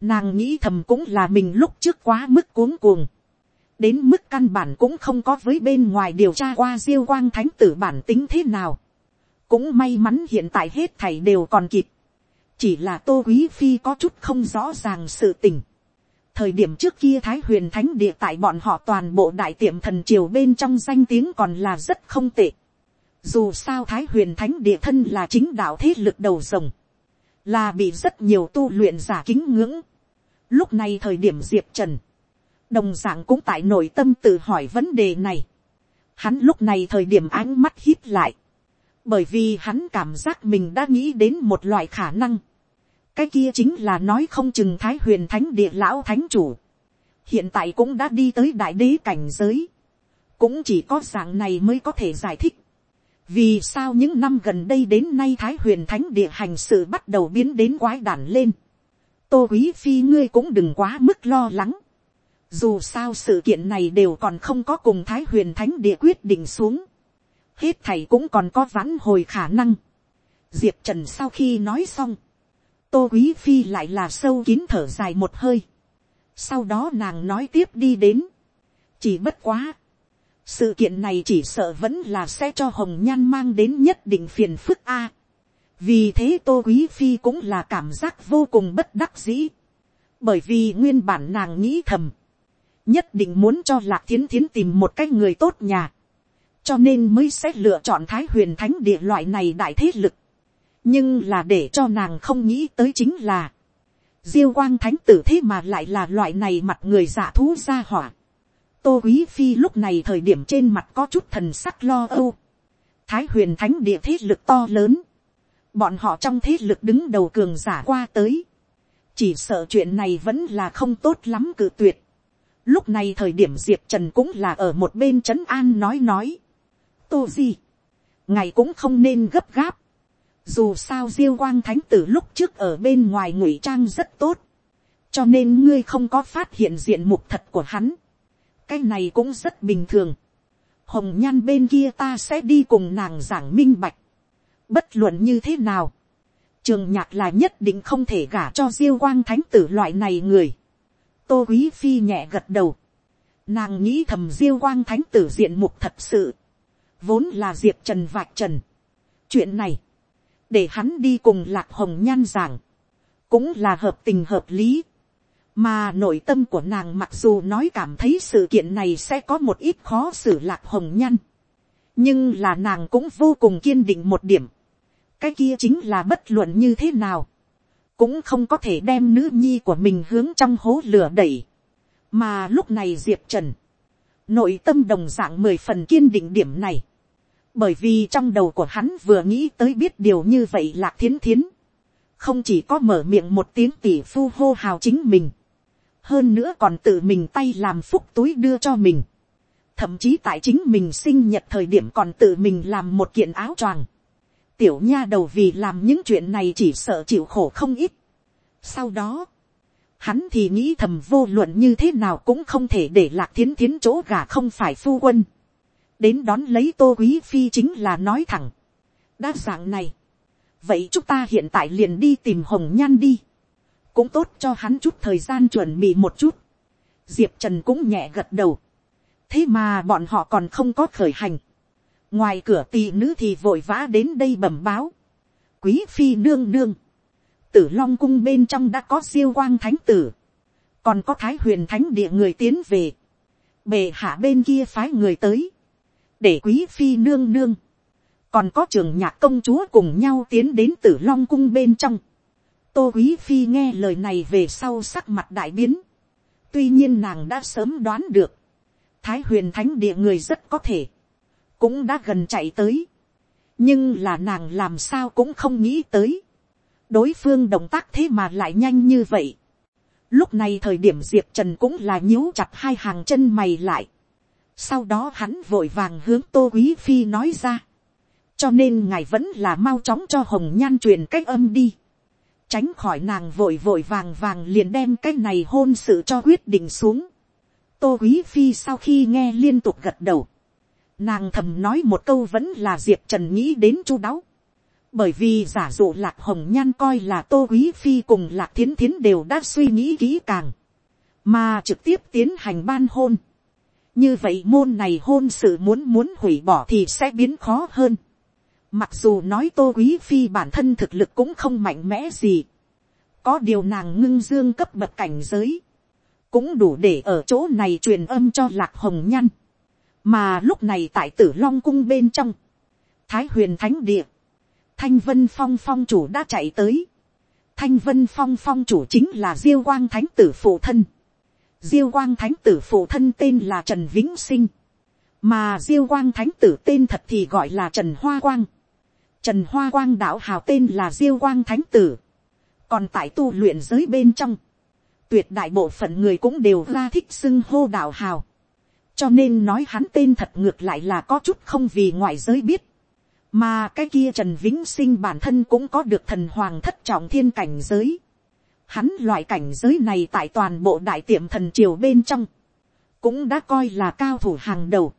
nàng nghĩ thầm cũng là mình lúc trước quá mức cuống cuồng. đến mức căn bản cũng không có với bên ngoài điều tra qua diêu quang thánh tử bản tính thế nào cũng may mắn hiện tại hết thảy đều còn kịp. chỉ là tô quý phi có chút không rõ ràng sự tình. thời điểm trước kia thái huyền thánh địa tại bọn họ toàn bộ đại tiệm thần triều bên trong danh tiếng còn là rất không tệ. dù sao thái huyền thánh địa thân là chính đạo thế lực đầu rồng, là bị rất nhiều tu luyện giả kính ngưỡng lúc này thời điểm diệp trần, đồng dạng cũng tại nội tâm tự hỏi vấn đề này. hắn lúc này thời điểm ánh mắt hít lại bởi vì hắn cảm giác mình đã nghĩ đến một loại khả năng. cái kia chính là nói không chừng thái huyền thánh địa lão thánh chủ. hiện tại cũng đã đi tới đại đế cảnh giới. cũng chỉ có dạng này mới có thể giải thích. vì sao những năm gần đây đến nay thái huyền thánh địa hành sự bắt đầu biến đến quái đản lên tô quý phi ngươi cũng đừng quá mức lo lắng. dù sao sự kiện này đều còn không có cùng thái huyền thánh địa quyết định xuống hết thầy cũng còn có vãn hồi khả năng. diệp trần sau khi nói xong, tô quý phi lại là sâu kín thở dài một hơi. sau đó nàng nói tiếp đi đến. chỉ bất quá. sự kiện này chỉ sợ vẫn là sẽ cho hồng nhan mang đến nhất định phiền phức a vì thế tô quý phi cũng là cảm giác vô cùng bất đắc dĩ. bởi vì nguyên bản nàng nghĩ thầm. nhất định muốn cho lạc thiến thiến tìm một cái người tốt nhà cho nên mới sẽ lựa chọn thái huyền thánh địa loại này đại thế lực. nhưng là để cho nàng không nghĩ tới chính là, diêu quang thánh tử thế mà lại là loại này mặt người giả thú ra hỏa. tô quý phi lúc này thời điểm trên mặt có chút thần sắc lo âu. thái huyền thánh địa thế lực to lớn, bọn họ trong thế lực đứng đầu cường giả qua tới, chỉ sợ chuyện này vẫn là không tốt lắm cự tuyệt. Lúc này thời điểm diệp trần cũng là ở một bên trấn an nói nói, tô gì, ngày cũng không nên gấp gáp, dù sao diêu quang thánh tử lúc trước ở bên ngoài ngụy trang rất tốt, cho nên ngươi không có phát hiện diện mục thật của hắn, cái này cũng rất bình thường, hồng nhan bên kia ta sẽ đi cùng nàng giảng minh bạch, bất luận như thế nào, trường nhạc là nhất định không thể gả cho diêu quang thánh tử loại này người, tô quý phi nhẹ gật đầu, nàng nghĩ thầm diêu quang thánh tử diện mục thật sự, vốn là diệp trần vạch trần. chuyện này, để hắn đi cùng lạc hồng nhan giảng, cũng là hợp tình hợp lý. mà nội tâm của nàng mặc dù nói cảm thấy sự kiện này sẽ có một ít khó xử lạc hồng nhan, nhưng là nàng cũng vô cùng kiên định một điểm cái kia chính là bất luận như thế nào, cũng không có thể đem nữ nhi của mình hướng trong hố lửa đẩy. mà lúc này diệp trần, nội tâm đồng d ạ n g mười phần kiên định điểm này, bởi vì trong đầu của hắn vừa nghĩ tới biết điều như vậy lạc thiến thiến, không chỉ có mở miệng một tiếng tỷ phu hô hào chính mình, hơn nữa còn tự mình tay làm phúc túi đưa cho mình, thậm chí tại chính mình sinh nhật thời điểm còn tự mình làm một kiện áo choàng, tiểu nha đầu vì làm những chuyện này chỉ sợ chịu khổ không ít. sau đó, hắn thì nghĩ thầm vô luận như thế nào cũng không thể để lạc thiến thiến chỗ gà không phải phu quân đến đón lấy tô quý phi chính là nói thẳng. đa dạng này, vậy chúng ta hiện tại liền đi tìm hồng nhan đi, cũng tốt cho hắn chút thời gian chuẩn bị một chút. diệp trần cũng nhẹ gật đầu, thế mà bọn họ còn không có khởi hành ngoài cửa tỳ nữ thì vội vã đến đây bẩm báo. quý phi nương nương, tử long cung bên trong đã có siêu quang thánh tử, còn có thái huyền thánh địa người tiến về, bề hạ bên kia phái người tới, để quý phi nương nương, còn có trường nhạc công chúa cùng nhau tiến đến tử long cung bên trong. tô quý phi nghe lời này về sau sắc mặt đại biến. tuy nhiên nàng đã sớm đoán được, thái huyền thánh địa người rất có thể, cũng đã gần chạy tới. nhưng là nàng làm sao cũng không nghĩ tới. đối phương động tác thế mà lại nhanh như vậy. lúc này thời điểm diệp trần cũng là nhíu chặt hai hàng chân mày lại sau đó hắn vội vàng hướng tô quý phi nói ra. cho nên ngài vẫn là mau chóng cho hồng nhan truyền cách âm đi. tránh khỏi nàng vội vội vàng vàng liền đem cái này hôn sự cho quyết định xuống. tô quý phi sau khi nghe liên tục gật đầu nàng thầm nói một câu vẫn là diệp trần nghĩ đến chu đáo. bởi vì giả dụ lạc hồng nhan coi là tô quý phi cùng lạc thiến thiến đều đã suy nghĩ kỹ càng. mà trực tiếp tiến hành ban hôn như vậy môn này hôn sự muốn muốn hủy bỏ thì sẽ biến khó hơn. Mặc dù nói tô quý phi bản thân thực lực cũng không mạnh mẽ gì. Có điều nàng ngưng dương cấp bậc cảnh giới. Cũng đủ để ở chỗ này truyền âm cho lạc hồng Nhan. Mà lúc này tại tử long cung bên trong. Thái huyền thánh địa. Thanh vân phong phong chủ đã chạy tới. Thanh vân phong phong chủ chính là diêu quang thánh tử phụ thân diêu quang thánh tử phụ thân tên là trần vĩnh sinh, mà diêu quang thánh tử tên thật thì gọi là trần hoa quang. trần hoa quang đạo hào tên là diêu quang thánh tử, còn tại tu luyện giới bên trong, tuyệt đại bộ phận người cũng đều ra thích xưng hô đạo hào, cho nên nói hắn tên thật ngược lại là có chút không vì ngoại giới biết, mà cái kia trần vĩnh sinh bản thân cũng có được thần hoàng thất trọng thiên cảnh giới, Hắn loại cảnh giới này tại toàn bộ đại tiệm thần triều bên trong. Cũng đã coi là cao thủ hàng đầu.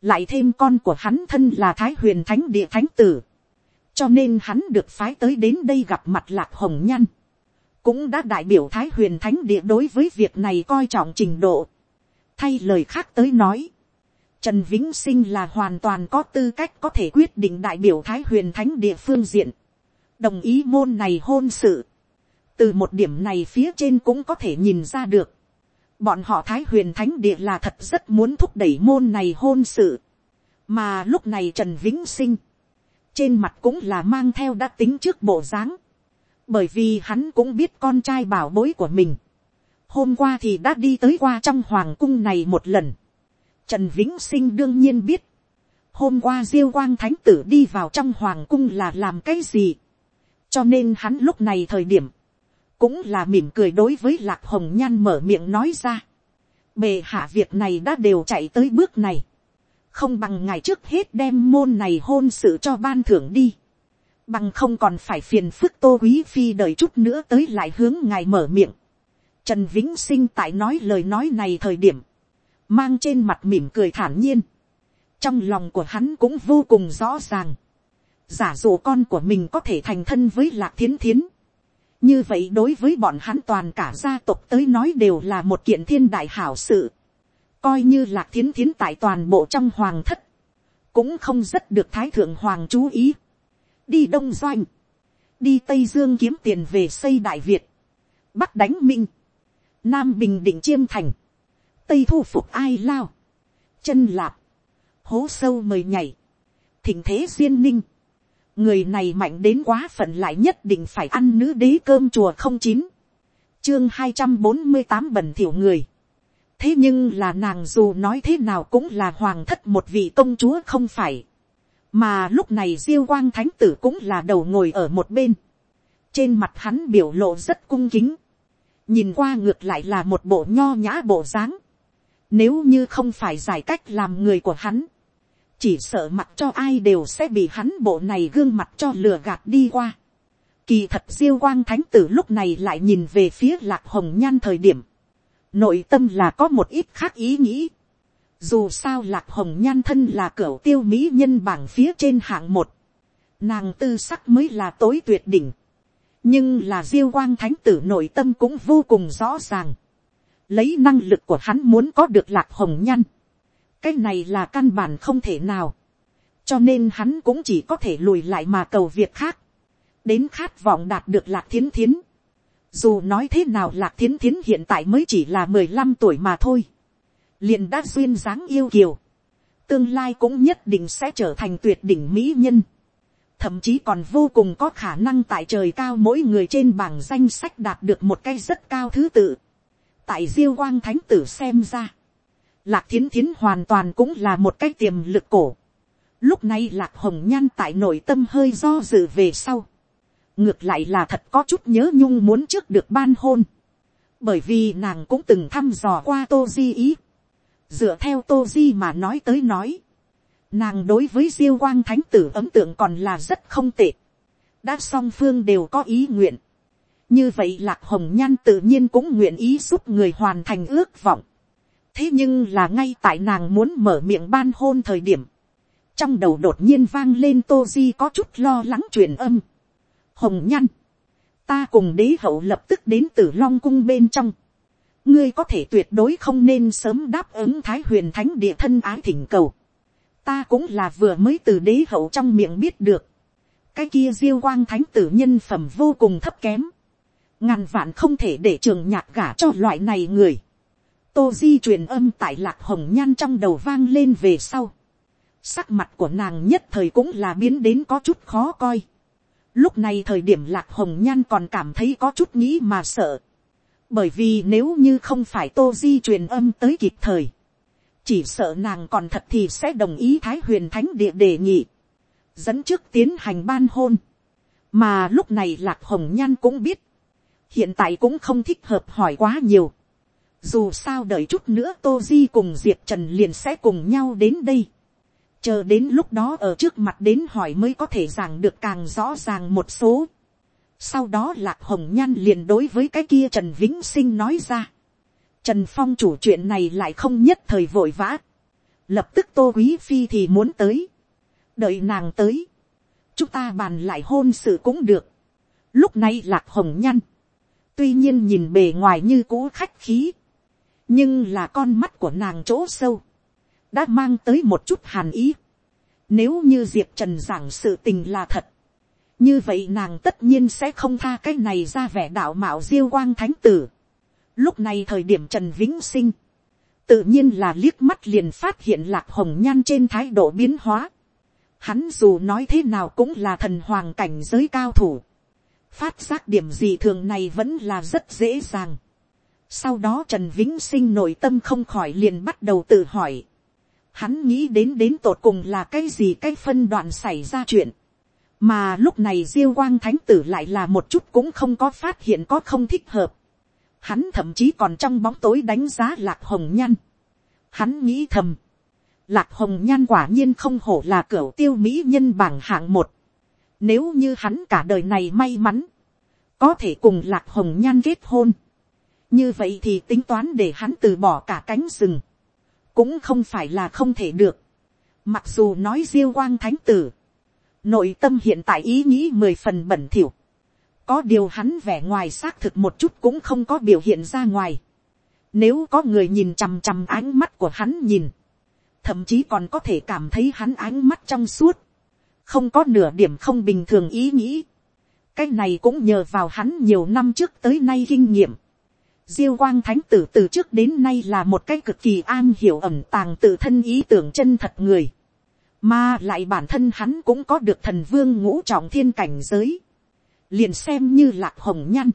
Lại thêm con của hắn thân là Thái huyền thánh địa thánh tử. Cho nên hắn được phái tới đến đây gặp mặt lạc hồng nhăn. Cũng đã đại biểu Thái huyền thánh địa đối với việc này coi trọng trình độ. Thay lời khác tới nói. Trần Vĩnh Sinh là hoàn toàn có tư cách có thể quyết định đại biểu Thái huyền thánh địa phương diện. Đồng ý môn này hôn sự. Từ một điểm này phía trên cũng có thể nhìn ra được, bọn họ thái huyền thánh địa là thật rất muốn thúc đẩy môn này hôn sự, mà lúc này trần vĩnh sinh, trên mặt cũng là mang theo đã tính trước bộ dáng, bởi vì hắn cũng biết con trai bảo bối của mình, hôm qua thì đã đi tới qua trong hoàng cung này một lần, trần vĩnh sinh đương nhiên biết, hôm qua diêu quang thánh tử đi vào trong hoàng cung là làm cái gì, cho nên hắn lúc này thời điểm, cũng là mỉm cười đối với lạc hồng nhan mở miệng nói ra, bề hạ việc này đã đều chạy tới bước này, không bằng ngày trước hết đem môn này hôn sự cho ban thưởng đi, bằng không còn phải phiền phức tô quý phi đợi chút nữa tới lại hướng ngài mở miệng. Trần Vĩnh Sinh tại nói lời nói này thời điểm, mang trên mặt mỉm cười thản nhiên. Trong lòng của hắn cũng vô cùng rõ ràng. Giả dụ con của mình có thể thành thân với Lạc Thiến Thiến. Như vậy đối với bọn hắn toàn cả gia tộc tới nói đều là một kiện thiên đại hảo sự. Coi như Lạc Thiến Thiến tại toàn bộ trong hoàng thất. Cũng không rất được Thái Thượng Hoàng chú ý đi đông doanh, đi tây dương kiếm tiền về xây đại việt, bắc đánh minh, nam bình định chiêm thành, tây thu phục ai lao, chân lạp, hố sâu mời nhảy, thỉnh thế duyên ninh, người này mạnh đến quá phận lại nhất định phải ăn nữ đế cơm chùa không chín, chương hai trăm bốn mươi tám bẩn thiểu người, thế nhưng là nàng dù nói thế nào cũng là hoàng thất một vị công chúa không phải, mà lúc này diêu quang thánh tử cũng là đầu ngồi ở một bên, trên mặt hắn biểu lộ rất cung kính, nhìn qua ngược lại là một bộ nho nhã bộ dáng, nếu như không phải giải cách làm người của hắn, chỉ sợ mặt cho ai đều sẽ bị hắn bộ này gương mặt cho lừa gạt đi qua. Kỳ thật diêu quang thánh tử lúc này lại nhìn về phía lạc hồng nhan thời điểm, nội tâm là có một ít khác ý nghĩ. Dù sao lạc hồng nhan thân là cửa tiêu mỹ nhân bảng phía trên hạng một. Nàng tư sắc mới là tối tuyệt đỉnh. Nhưng là diêu quang thánh tử nội tâm cũng vô cùng rõ ràng. Lấy năng lực của hắn muốn có được lạc hồng nhăn. Cái này là căn bản không thể nào. Cho nên hắn cũng chỉ có thể lùi lại mà cầu việc khác. Đến khát vọng đạt được lạc thiến thiến. Dù nói thế nào lạc thiến thiến hiện tại mới chỉ là mười lăm tuổi mà thôi liền đã duyên dáng yêu kiều, tương lai cũng nhất định sẽ trở thành tuyệt đỉnh mỹ nhân, thậm chí còn vô cùng có khả năng tại trời cao mỗi người trên bảng danh sách đạt được một cái rất cao thứ tự. tại diêu quang thánh tử xem ra, lạc thiến thiến hoàn toàn cũng là một cái tiềm lực cổ. lúc này lạc hồng nhan tại nội tâm hơi do dự về sau. ngược lại là thật có chút nhớ nhung muốn trước được ban hôn. bởi vì nàng cũng từng thăm dò qua tô di ý dựa theo tô di mà nói tới nói, nàng đối với diêu quang thánh tử ấm tượng còn là rất không tệ, đã song phương đều có ý nguyện, như vậy lạc hồng nhan tự nhiên cũng nguyện ý giúp người hoàn thành ước vọng, thế nhưng là ngay tại nàng muốn mở miệng ban hôn thời điểm, trong đầu đột nhiên vang lên tô di có chút lo lắng truyền âm, hồng nhan, ta cùng đế hậu lập tức đến từ long cung bên trong, ngươi có thể tuyệt đối không nên sớm đáp ứng thái huyền thánh địa thân ái thỉnh cầu ta cũng là vừa mới từ đế hậu trong miệng biết được. cái kia diêu quang thánh tử nhân phẩm vô cùng thấp kém. ngàn vạn không thể để trường nhạc gả cho loại này người. tô di truyền âm tại lạc hồng nhan trong đầu vang lên về sau. sắc mặt của nàng nhất thời cũng là biến đến có chút khó coi. lúc này thời điểm lạc hồng nhan còn cảm thấy có chút nghĩ mà sợ bởi vì nếu như không phải tô di truyền âm tới kịp thời, chỉ sợ nàng còn thật thì sẽ đồng ý thái huyền thánh địa đề nghị, dẫn trước tiến hành ban hôn, mà lúc này lạc hồng nhan cũng biết, hiện tại cũng không thích hợp hỏi quá nhiều, dù sao đợi chút nữa tô di cùng diệp trần liền sẽ cùng nhau đến đây, chờ đến lúc đó ở trước mặt đến hỏi mới có thể giảng được càng rõ ràng một số, sau đó lạc hồng nhan liền đối với cái kia trần vĩnh sinh nói ra trần phong chủ chuyện này lại không nhất thời vội vã. lập tức tô quý phi thì muốn tới. đợi nàng tới. chúng ta bàn lại hôn sự cũng được. lúc này lạc hồng Nhăn. tuy nhiên nhìn bề ngoài như cũ khách khí. nhưng là con mắt của nàng chỗ sâu. đã mang tới một chút hàn ý. nếu như diệp trần giảng sự tình là thật như vậy nàng tất nhiên sẽ không tha cái này ra vẻ đạo mạo diêu quang thánh tử lúc này thời điểm trần vĩnh sinh, tự nhiên là liếc mắt liền phát hiện lạc hồng nhan trên thái độ biến hóa. hắn dù nói thế nào cũng là thần hoàng cảnh giới cao thủ. phát giác điểm gì thường này vẫn là rất dễ dàng. sau đó trần vĩnh sinh nội tâm không khỏi liền bắt đầu tự hỏi. Hắn nghĩ đến đến tột cùng là cái gì cái phân đoạn xảy ra chuyện. Mà lúc này diêu quang thánh tử lại là một chút cũng không có phát hiện có không thích hợp. Hắn thậm chí còn trong bóng tối đánh giá lạc hồng nhan. Hắn nghĩ thầm. Lạc hồng nhan quả nhiên không hổ là cửa tiêu mỹ nhân bảng hạng một. Nếu như hắn cả đời này may mắn. Có thể cùng lạc hồng nhan kết hôn. Như vậy thì tính toán để hắn từ bỏ cả cánh rừng cũng không phải là không thể được. Mặc dù nói diêu quang thánh tử, nội tâm hiện tại ý nghĩ mười phần bẩn thỉu. Có điều hắn vẻ ngoài xác thực một chút cũng không có biểu hiện ra ngoài. Nếu có người nhìn chằm chằm ánh mắt của hắn nhìn, thậm chí còn có thể cảm thấy hắn ánh mắt trong suốt, không có nửa điểm không bình thường ý nghĩ. cái này cũng nhờ vào hắn nhiều năm trước tới nay kinh nghiệm Diêu quang thánh tử từ trước đến nay là một cái cực kỳ an hiểu ẩm tàng tự thân ý tưởng chân thật người. Mà lại bản thân hắn cũng có được thần vương ngũ trọng thiên cảnh giới. Liền xem như lạc hồng nhăn.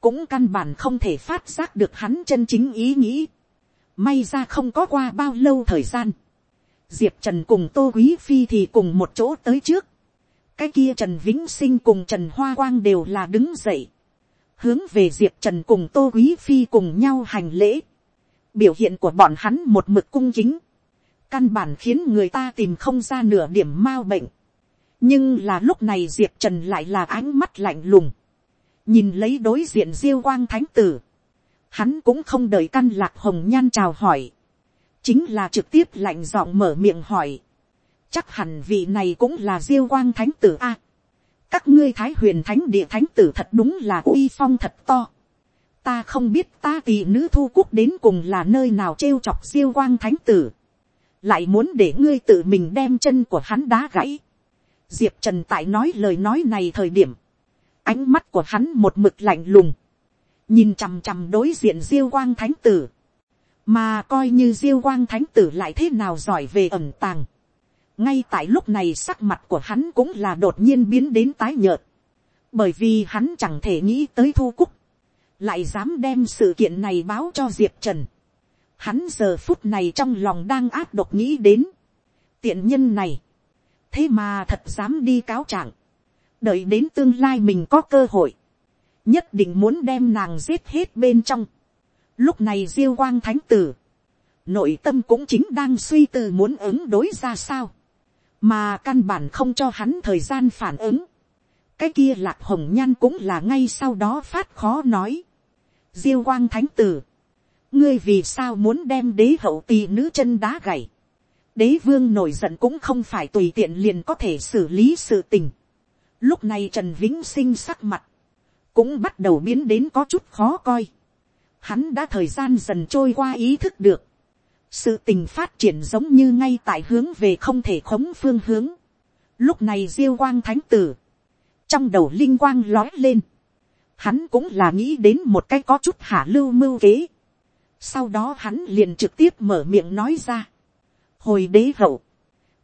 Cũng căn bản không thể phát giác được hắn chân chính ý nghĩ. May ra không có qua bao lâu thời gian. Diệp Trần cùng Tô Quý Phi thì cùng một chỗ tới trước. Cái kia Trần Vĩnh Sinh cùng Trần Hoa Quang đều là đứng dậy hướng về diệp trần cùng tô quý phi cùng nhau hành lễ, biểu hiện của bọn hắn một mực cung kính, căn bản khiến người ta tìm không ra nửa điểm m a u bệnh, nhưng là lúc này diệp trần lại là ánh mắt lạnh lùng, nhìn lấy đối diện diêu quang thánh tử, hắn cũng không đợi căn lạc hồng nhan chào hỏi, chính là trực tiếp lạnh giọng mở miệng hỏi, chắc hẳn vị này cũng là diêu quang thánh tử a, các ngươi thái huyền thánh địa thánh tử thật đúng là uy phong thật to. ta không biết ta tỷ nữ thu quốc đến cùng là nơi nào trêu chọc diêu quang thánh tử. lại muốn để ngươi tự mình đem chân của hắn đá gãy diệp trần tại nói lời nói này thời điểm. ánh mắt của hắn một mực lạnh lùng. nhìn chằm chằm đối diện diêu quang thánh tử. mà coi như diêu quang thánh tử lại thế nào giỏi về ẩm tàng ngay tại lúc này sắc mặt của hắn cũng là đột nhiên biến đến tái nhợt, bởi vì hắn chẳng thể nghĩ tới thu cúc, lại dám đem sự kiện này báo cho diệp trần. Hắn giờ phút này trong lòng đang áp độc nghĩ đến, tiện nhân này, thế mà thật dám đi cáo trạng, đợi đến tương lai mình có cơ hội, nhất định muốn đem nàng giết hết bên trong. Lúc này diêu quang thánh tử, nội tâm cũng chính đang suy tư muốn ứng đối ra sao mà căn bản không cho hắn thời gian phản ứng. cái kia lạc hồng nhan cũng là ngay sau đó phát khó nói. diêu quang thánh tử, ngươi vì sao muốn đem đế hậu tì nữ chân đá gảy đế vương nổi giận cũng không phải tùy tiện liền có thể xử lý sự tình. lúc này trần vĩnh sinh sắc mặt, cũng bắt đầu biến đến có chút khó coi. hắn đã thời gian dần trôi qua ý thức được sự tình phát triển giống như ngay tại hướng về không thể khống phương hướng. Lúc này diêu quang thánh tử, trong đầu linh quang lói lên, hắn cũng là nghĩ đến một cái có chút hạ lưu mưu kế. Sau đó hắn liền trực tiếp mở miệng nói ra. Hồi đế hậu,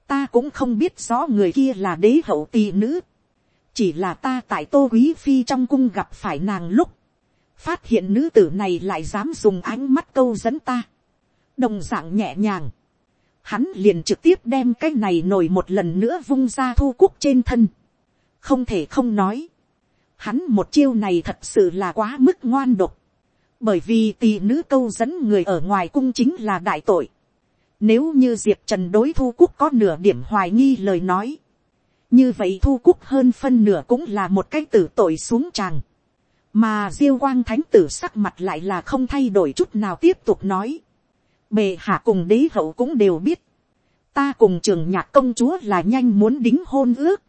ta cũng không biết rõ người kia là đế hậu tỳ nữ. Chỉ là ta tại tô quý phi trong cung gặp phải nàng lúc. Phát hiện nữ tử này lại dám dùng ánh mắt câu dẫn ta đồng dạng nhẹ nhàng, hắn liền trực tiếp đem cái này nổi một lần nữa vung ra thu cúc trên thân. không thể không nói, hắn một chiêu này thật sự là quá mức ngoan độc, bởi vì tỷ nữ câu dẫn người ở ngoài cung chính là đại tội. Nếu như diệp trần đối thu cúc có nửa điểm hoài nghi lời nói, như vậy thu cúc hơn phân nửa cũng là một cái tử tội xuống tràng. mà diêu quang thánh tử sắc mặt lại là không thay đổi chút nào tiếp tục nói. Bề hạ cùng đế hậu cũng đều biết, ta cùng trường nhạc công chúa là nhanh muốn đính hôn ước,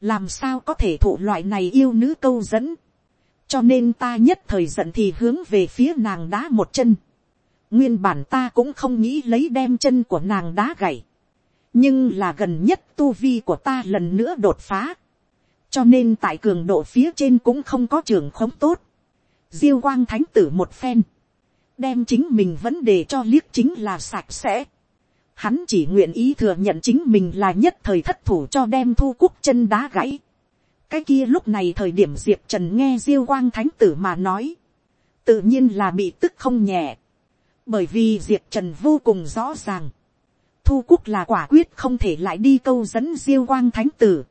làm sao có thể thụ loại này yêu nữ câu dẫn, cho nên ta nhất thời giận thì hướng về phía nàng đá một chân, nguyên bản ta cũng không nghĩ lấy đem chân của nàng đá gãy, nhưng là gần nhất tu vi của ta lần nữa đột phá, cho nên tại cường độ phía trên cũng không có trường khống tốt, diêu quang thánh tử một phen, đem chính mình vấn đề cho liếc chính là sạch sẽ. Hắn chỉ nguyện ý thừa nhận chính mình là nhất thời thất thủ cho đem thu cúc chân đá gãy. cái kia lúc này thời điểm diệp trần nghe diêu quang thánh tử mà nói, tự nhiên là bị tức không nhẹ, bởi vì diệp trần vô cùng rõ ràng, thu quốc là quả quyết không thể lại đi câu dẫn diêu quang thánh tử,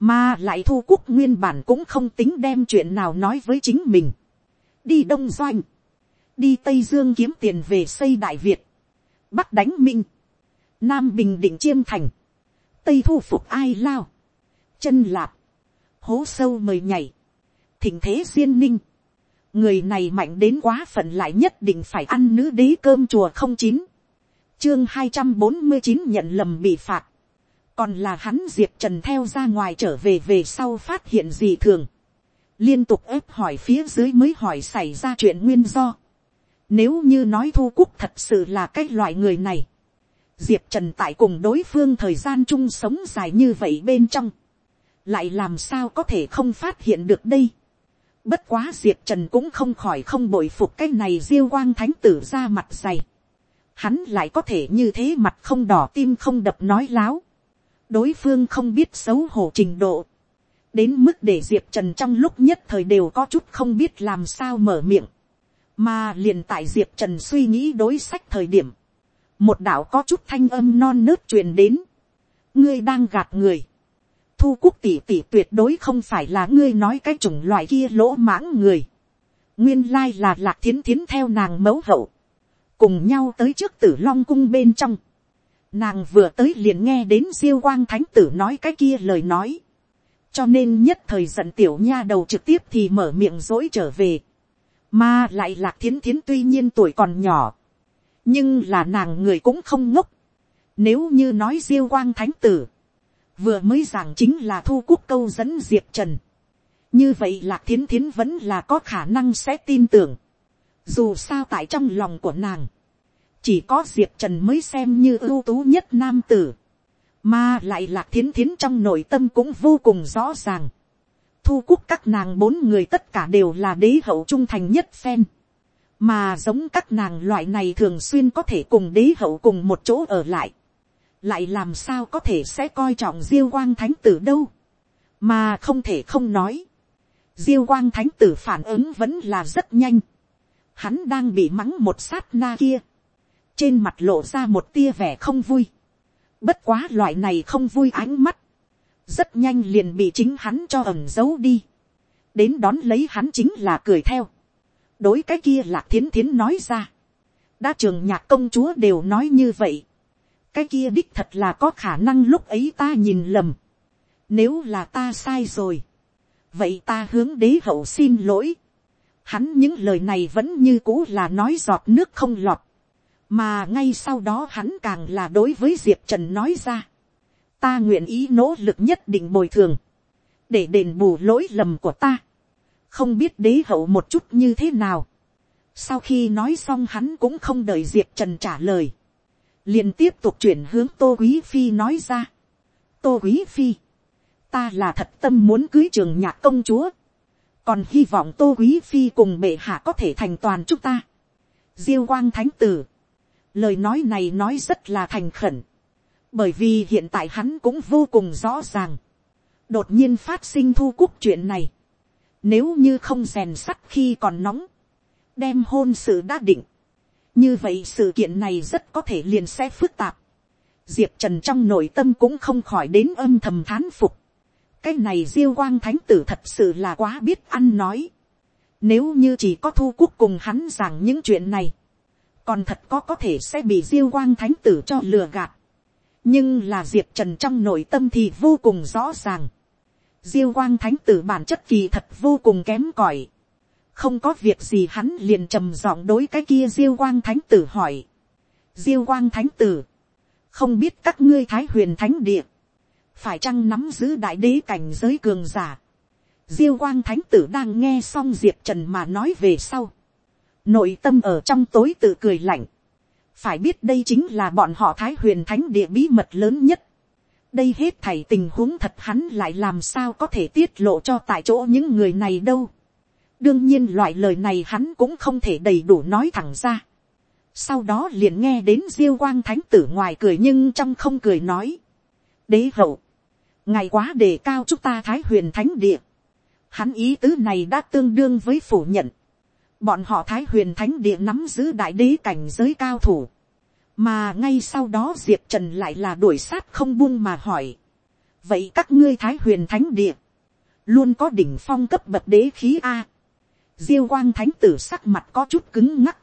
mà lại thu quốc nguyên bản cũng không tính đem chuyện nào nói với chính mình, đi đông doanh, đi tây dương kiếm tiền về xây đại việt, bắc đánh minh, nam bình định chiêm thành, tây thu phục ai lao, chân lạp, hố sâu mời nhảy, thỉnh thế duyên ninh, người này mạnh đến quá phận lại nhất định phải ăn nữ đế cơm chùa không chín, chương hai trăm bốn mươi chín nhận lầm bị phạt, còn là hắn diệp trần theo ra ngoài trở về về sau phát hiện gì thường, liên tục ép hỏi phía dưới mới hỏi xảy ra chuyện nguyên do, nếu như nói thu quốc thật sự là cái loại người này, diệp trần tại cùng đối phương thời gian chung sống dài như vậy bên trong, lại làm sao có thể không phát hiện được đây. Bất quá diệp trần cũng không khỏi không bội phục cái này diêu quang thánh tử ra mặt dày. Hắn lại có thể như thế mặt không đỏ tim không đập nói láo. đối phương không biết xấu hổ trình độ. đến mức để diệp trần trong lúc nhất thời đều có chút không biết làm sao mở miệng. mà liền tại diệp trần suy nghĩ đối sách thời điểm một đạo có chút thanh âm non nớt truyền đến, ngươi đang gạt người, thu quốc tỷ tỷ tuyệt đối không phải là ngươi nói cái chủng loại kia lỗ mãng người, nguyên lai là lạc thiến thiến theo nàng mẫu hậu, cùng nhau tới trước tử long cung bên trong, nàng vừa tới liền nghe đến diêu quang thánh tử nói cái kia lời nói, cho nên nhất thời giận tiểu nha đầu trực tiếp thì mở miệng dối trở về, mà lại lạc thiến thiến tuy nhiên tuổi còn nhỏ, nhưng là nàng người cũng không ngốc. Nếu như nói diêu quang thánh tử, vừa mới giảng chính là thu quốc câu dẫn diệp trần. như vậy lạc thiến thiến vẫn là có khả năng sẽ tin tưởng. dù sao tại trong lòng của nàng, chỉ có diệp trần mới xem như ưu tú nhất nam tử. mà lại lạc thiến thiến trong nội tâm cũng vô cùng rõ ràng. thu quốc các nàng bốn người tất cả đều là đế hậu trung thành nhất phen mà giống các nàng loại này thường xuyên có thể cùng đế hậu cùng một chỗ ở lại, lại làm sao có thể sẽ coi trọng diêu quang thánh tử đâu, mà không thể không nói, diêu quang thánh tử phản ứng vẫn là rất nhanh, hắn đang bị mắng một sát na kia, trên mặt lộ ra một tia vẻ không vui, bất quá loại này không vui ánh mắt, rất nhanh liền bị chính hắn cho ẩm giấu đi, đến đón lấy hắn chính là cười theo, đối cái kia lạc thiến thiến nói ra. đã trường nhạc công chúa đều nói như vậy cái kia đích thật là có khả năng lúc ấy ta nhìn lầm. nếu là ta sai rồi. vậy ta hướng đế hậu xin lỗi. hắn những lời này vẫn như cũ là nói giọt nước không lọt. mà ngay sau đó hắn càng là đối với diệp trần nói ra. ta nguyện ý nỗ lực nhất định bồi thường. để đền bù lỗi lầm của ta không biết đế hậu một chút như thế nào. sau khi nói xong hắn cũng không đợi diệp trần trả lời liền tiếp tục chuyển hướng tô quý phi nói ra. tô quý phi, ta là thật tâm muốn cưới trường nhạc công chúa. còn hy vọng tô quý phi cùng bệ hạ có thể thành toàn chúng ta. diêu quang thánh tử. lời nói này nói rất là thành khẩn. bởi vì hiện tại hắn cũng vô cùng rõ ràng. đột nhiên phát sinh thu cúc chuyện này nếu như không rèn sắt khi còn nóng. Đem hôn sự đã định. Như vậy sự kiện này rất có thể liền sẽ phức tạp. Diệp Trần trong nội tâm cũng không khỏi đến âm thầm thán phục. Cái này diêu quang thánh tử thật sự là quá biết ăn nói. Nếu như chỉ có thu quốc cùng hắn rằng những chuyện này. Còn thật có có thể sẽ bị diêu quang thánh tử cho lừa gạt. Nhưng là Diệp Trần trong nội tâm thì vô cùng rõ ràng diêu quang thánh tử bản chất kỳ thật vô cùng kém cỏi không có việc gì hắn liền trầm giọng đối cái kia diêu quang thánh tử hỏi. diêu quang thánh tử, không biết các ngươi thái huyền thánh địa, phải chăng nắm giữ đại đế cảnh giới cường giả. diêu quang thánh tử đang nghe xong diệp trần mà nói về sau. nội tâm ở trong tối tự cười lạnh. phải biết đây chính là bọn họ thái huyền thánh địa bí mật lớn nhất đây hết thảy tình huống thật hắn lại làm sao có thể tiết lộ cho tại chỗ những người này đâu đương nhiên loại lời này hắn cũng không thể đầy đủ nói thẳng ra. sau đó liền nghe đến diêu quang thánh tử ngoài cười nhưng trong không cười nói. đế hậu, ngày quá đề cao chúng ta thái huyền thánh địa. hắn ý tứ này đã tương đương với phủ nhận. bọn họ thái huyền thánh địa nắm giữ đại đế cảnh giới cao thủ mà ngay sau đó diệp trần lại là đuổi sát không buông mà hỏi, vậy các ngươi thái huyền thánh địa, luôn có đỉnh phong cấp bậc đế khí a, diêu quang thánh tử sắc mặt có chút cứng ngắc,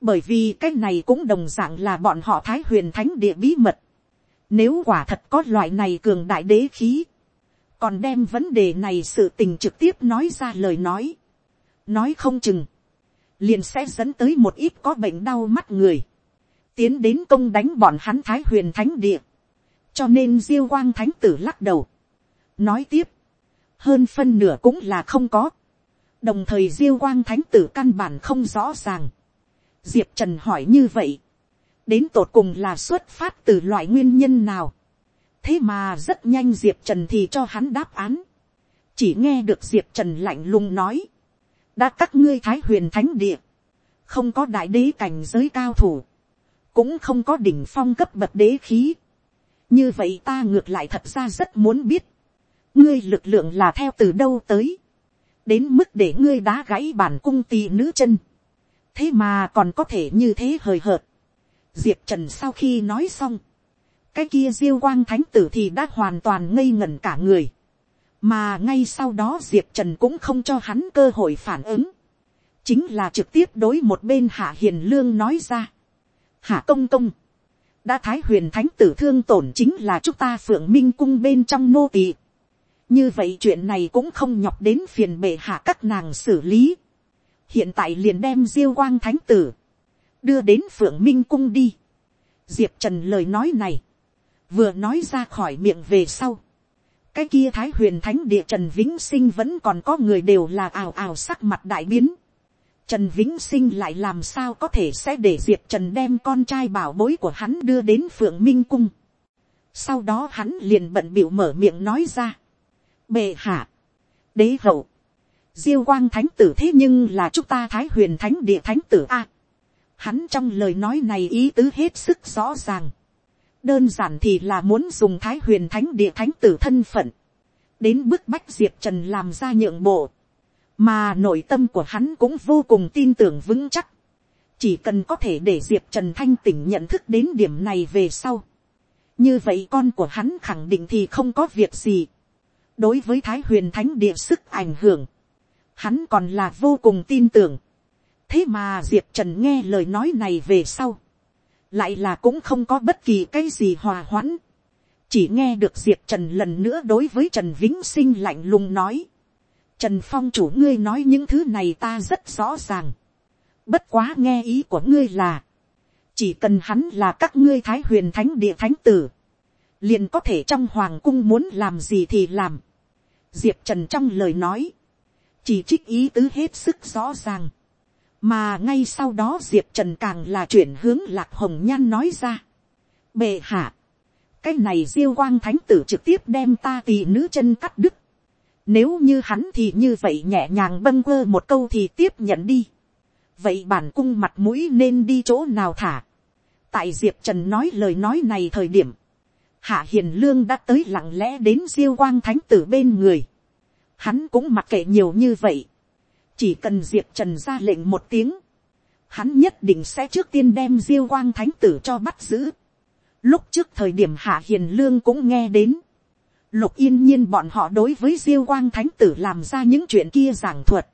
bởi vì cái này cũng đồng d ạ n g là bọn họ thái huyền thánh địa bí mật, nếu quả thật có loại này cường đại đế khí, còn đem vấn đề này sự tình trực tiếp nói ra lời nói, nói không chừng, liền sẽ dẫn tới một ít có bệnh đau mắt người, tiến đến công đánh bọn hắn thái huyền thánh địa, cho nên diêu quang thánh tử lắc đầu, nói tiếp, hơn phân nửa cũng là không có, đồng thời diêu quang thánh tử căn bản không rõ ràng, diệp trần hỏi như vậy, đến tột cùng là xuất phát từ loại nguyên nhân nào, thế mà rất nhanh diệp trần thì cho hắn đáp án, chỉ nghe được diệp trần lạnh lùng nói, đã các ngươi thái huyền thánh địa, không có đại đế cảnh giới cao thủ, cũng không có đỉnh phong cấp bậc đế khí. như vậy ta ngược lại thật ra rất muốn biết, ngươi lực lượng là theo từ đâu tới, đến mức để ngươi đá gãy bản cung tì nữ chân, thế mà còn có thể như thế hời hợt. diệp trần sau khi nói xong, cái kia diêu quang thánh tử thì đã hoàn toàn ngây ngẩn cả người, mà ngay sau đó diệp trần cũng không cho hắn cơ hội phản ứng, chính là trực tiếp đối một bên hạ hiền lương nói ra, hạ công công, đã thái huyền thánh tử thương tổn chính là chúng ta phượng minh cung bên trong nô tỳ như vậy chuyện này cũng không nhọc đến phiền bệ hạ các nàng xử lý. hiện tại liền đem diêu quang thánh tử, đưa đến phượng minh cung đi. diệp trần lời nói này, vừa nói ra khỏi miệng về sau. cái kia thái huyền thánh địa trần vĩnh sinh vẫn còn có người đều là ào ào sắc mặt đại biến Trần Vĩnh Sinh lại làm sao có thể sẽ để Diệp Trần đem con trai bảo bối của hắn đưa đến Phượng Minh Cung. Sau đó hắn liền bận biểu mở miệng nói ra. Bệ hạ. Đế hậu. Diêu quang thánh tử thế nhưng là chúng ta thái huyền thánh địa thánh tử A. Hắn trong lời nói này ý tứ hết sức rõ ràng. Đơn giản thì là muốn dùng thái huyền thánh địa thánh tử thân phận. Đến bức bách Diệp Trần làm ra nhượng bộ mà nội tâm của hắn cũng vô cùng tin tưởng vững chắc, chỉ cần có thể để diệp trần thanh tỉnh nhận thức đến điểm này về sau, như vậy con của hắn khẳng định thì không có việc gì đối với thái huyền thánh địa sức ảnh hưởng, hắn còn là vô cùng tin tưởng. thế mà diệp trần nghe lời nói này về sau, lại là cũng không có bất kỳ cái gì hòa hoãn. chỉ nghe được diệp trần lần nữa đối với trần vĩnh sinh lạnh lùng nói, Trần Phong chủ ngươi nói những thứ này ta rất rõ ràng. Bất quá nghe ý của ngươi là. Chỉ cần hắn là các ngươi thái huyền thánh địa thánh tử. Liền có thể trong hoàng cung muốn làm gì thì làm. Diệp Trần trong lời nói. Chỉ trích ý tứ hết sức rõ ràng. Mà ngay sau đó Diệp Trần càng là chuyển hướng lạc hồng nhan nói ra. Bệ hạ. Cái này diêu quang thánh tử trực tiếp đem ta tì nữ chân cắt đứt nếu như hắn thì như vậy nhẹ nhàng bâng quơ một câu thì tiếp nhận đi. Vậy bản cung mặt mũi nên đi chỗ nào thả. Tại Diệp Trần nói lời nói này thời điểm. Hạ Hiền Lương đã tới lặng lẽ đến diêu quang thánh tử bên người. Hắn cũng mặc kệ nhiều như vậy. Chỉ cần Diệp Trần ra lệnh một tiếng. Hắn nhất định sẽ trước tiên đem diêu quang thánh tử cho bắt giữ. Lúc trước thời điểm Hạ Hiền Lương cũng nghe đến Lục yên nhiên bọn họ đối với diêu quang thánh tử làm ra những chuyện kia giảng thuật.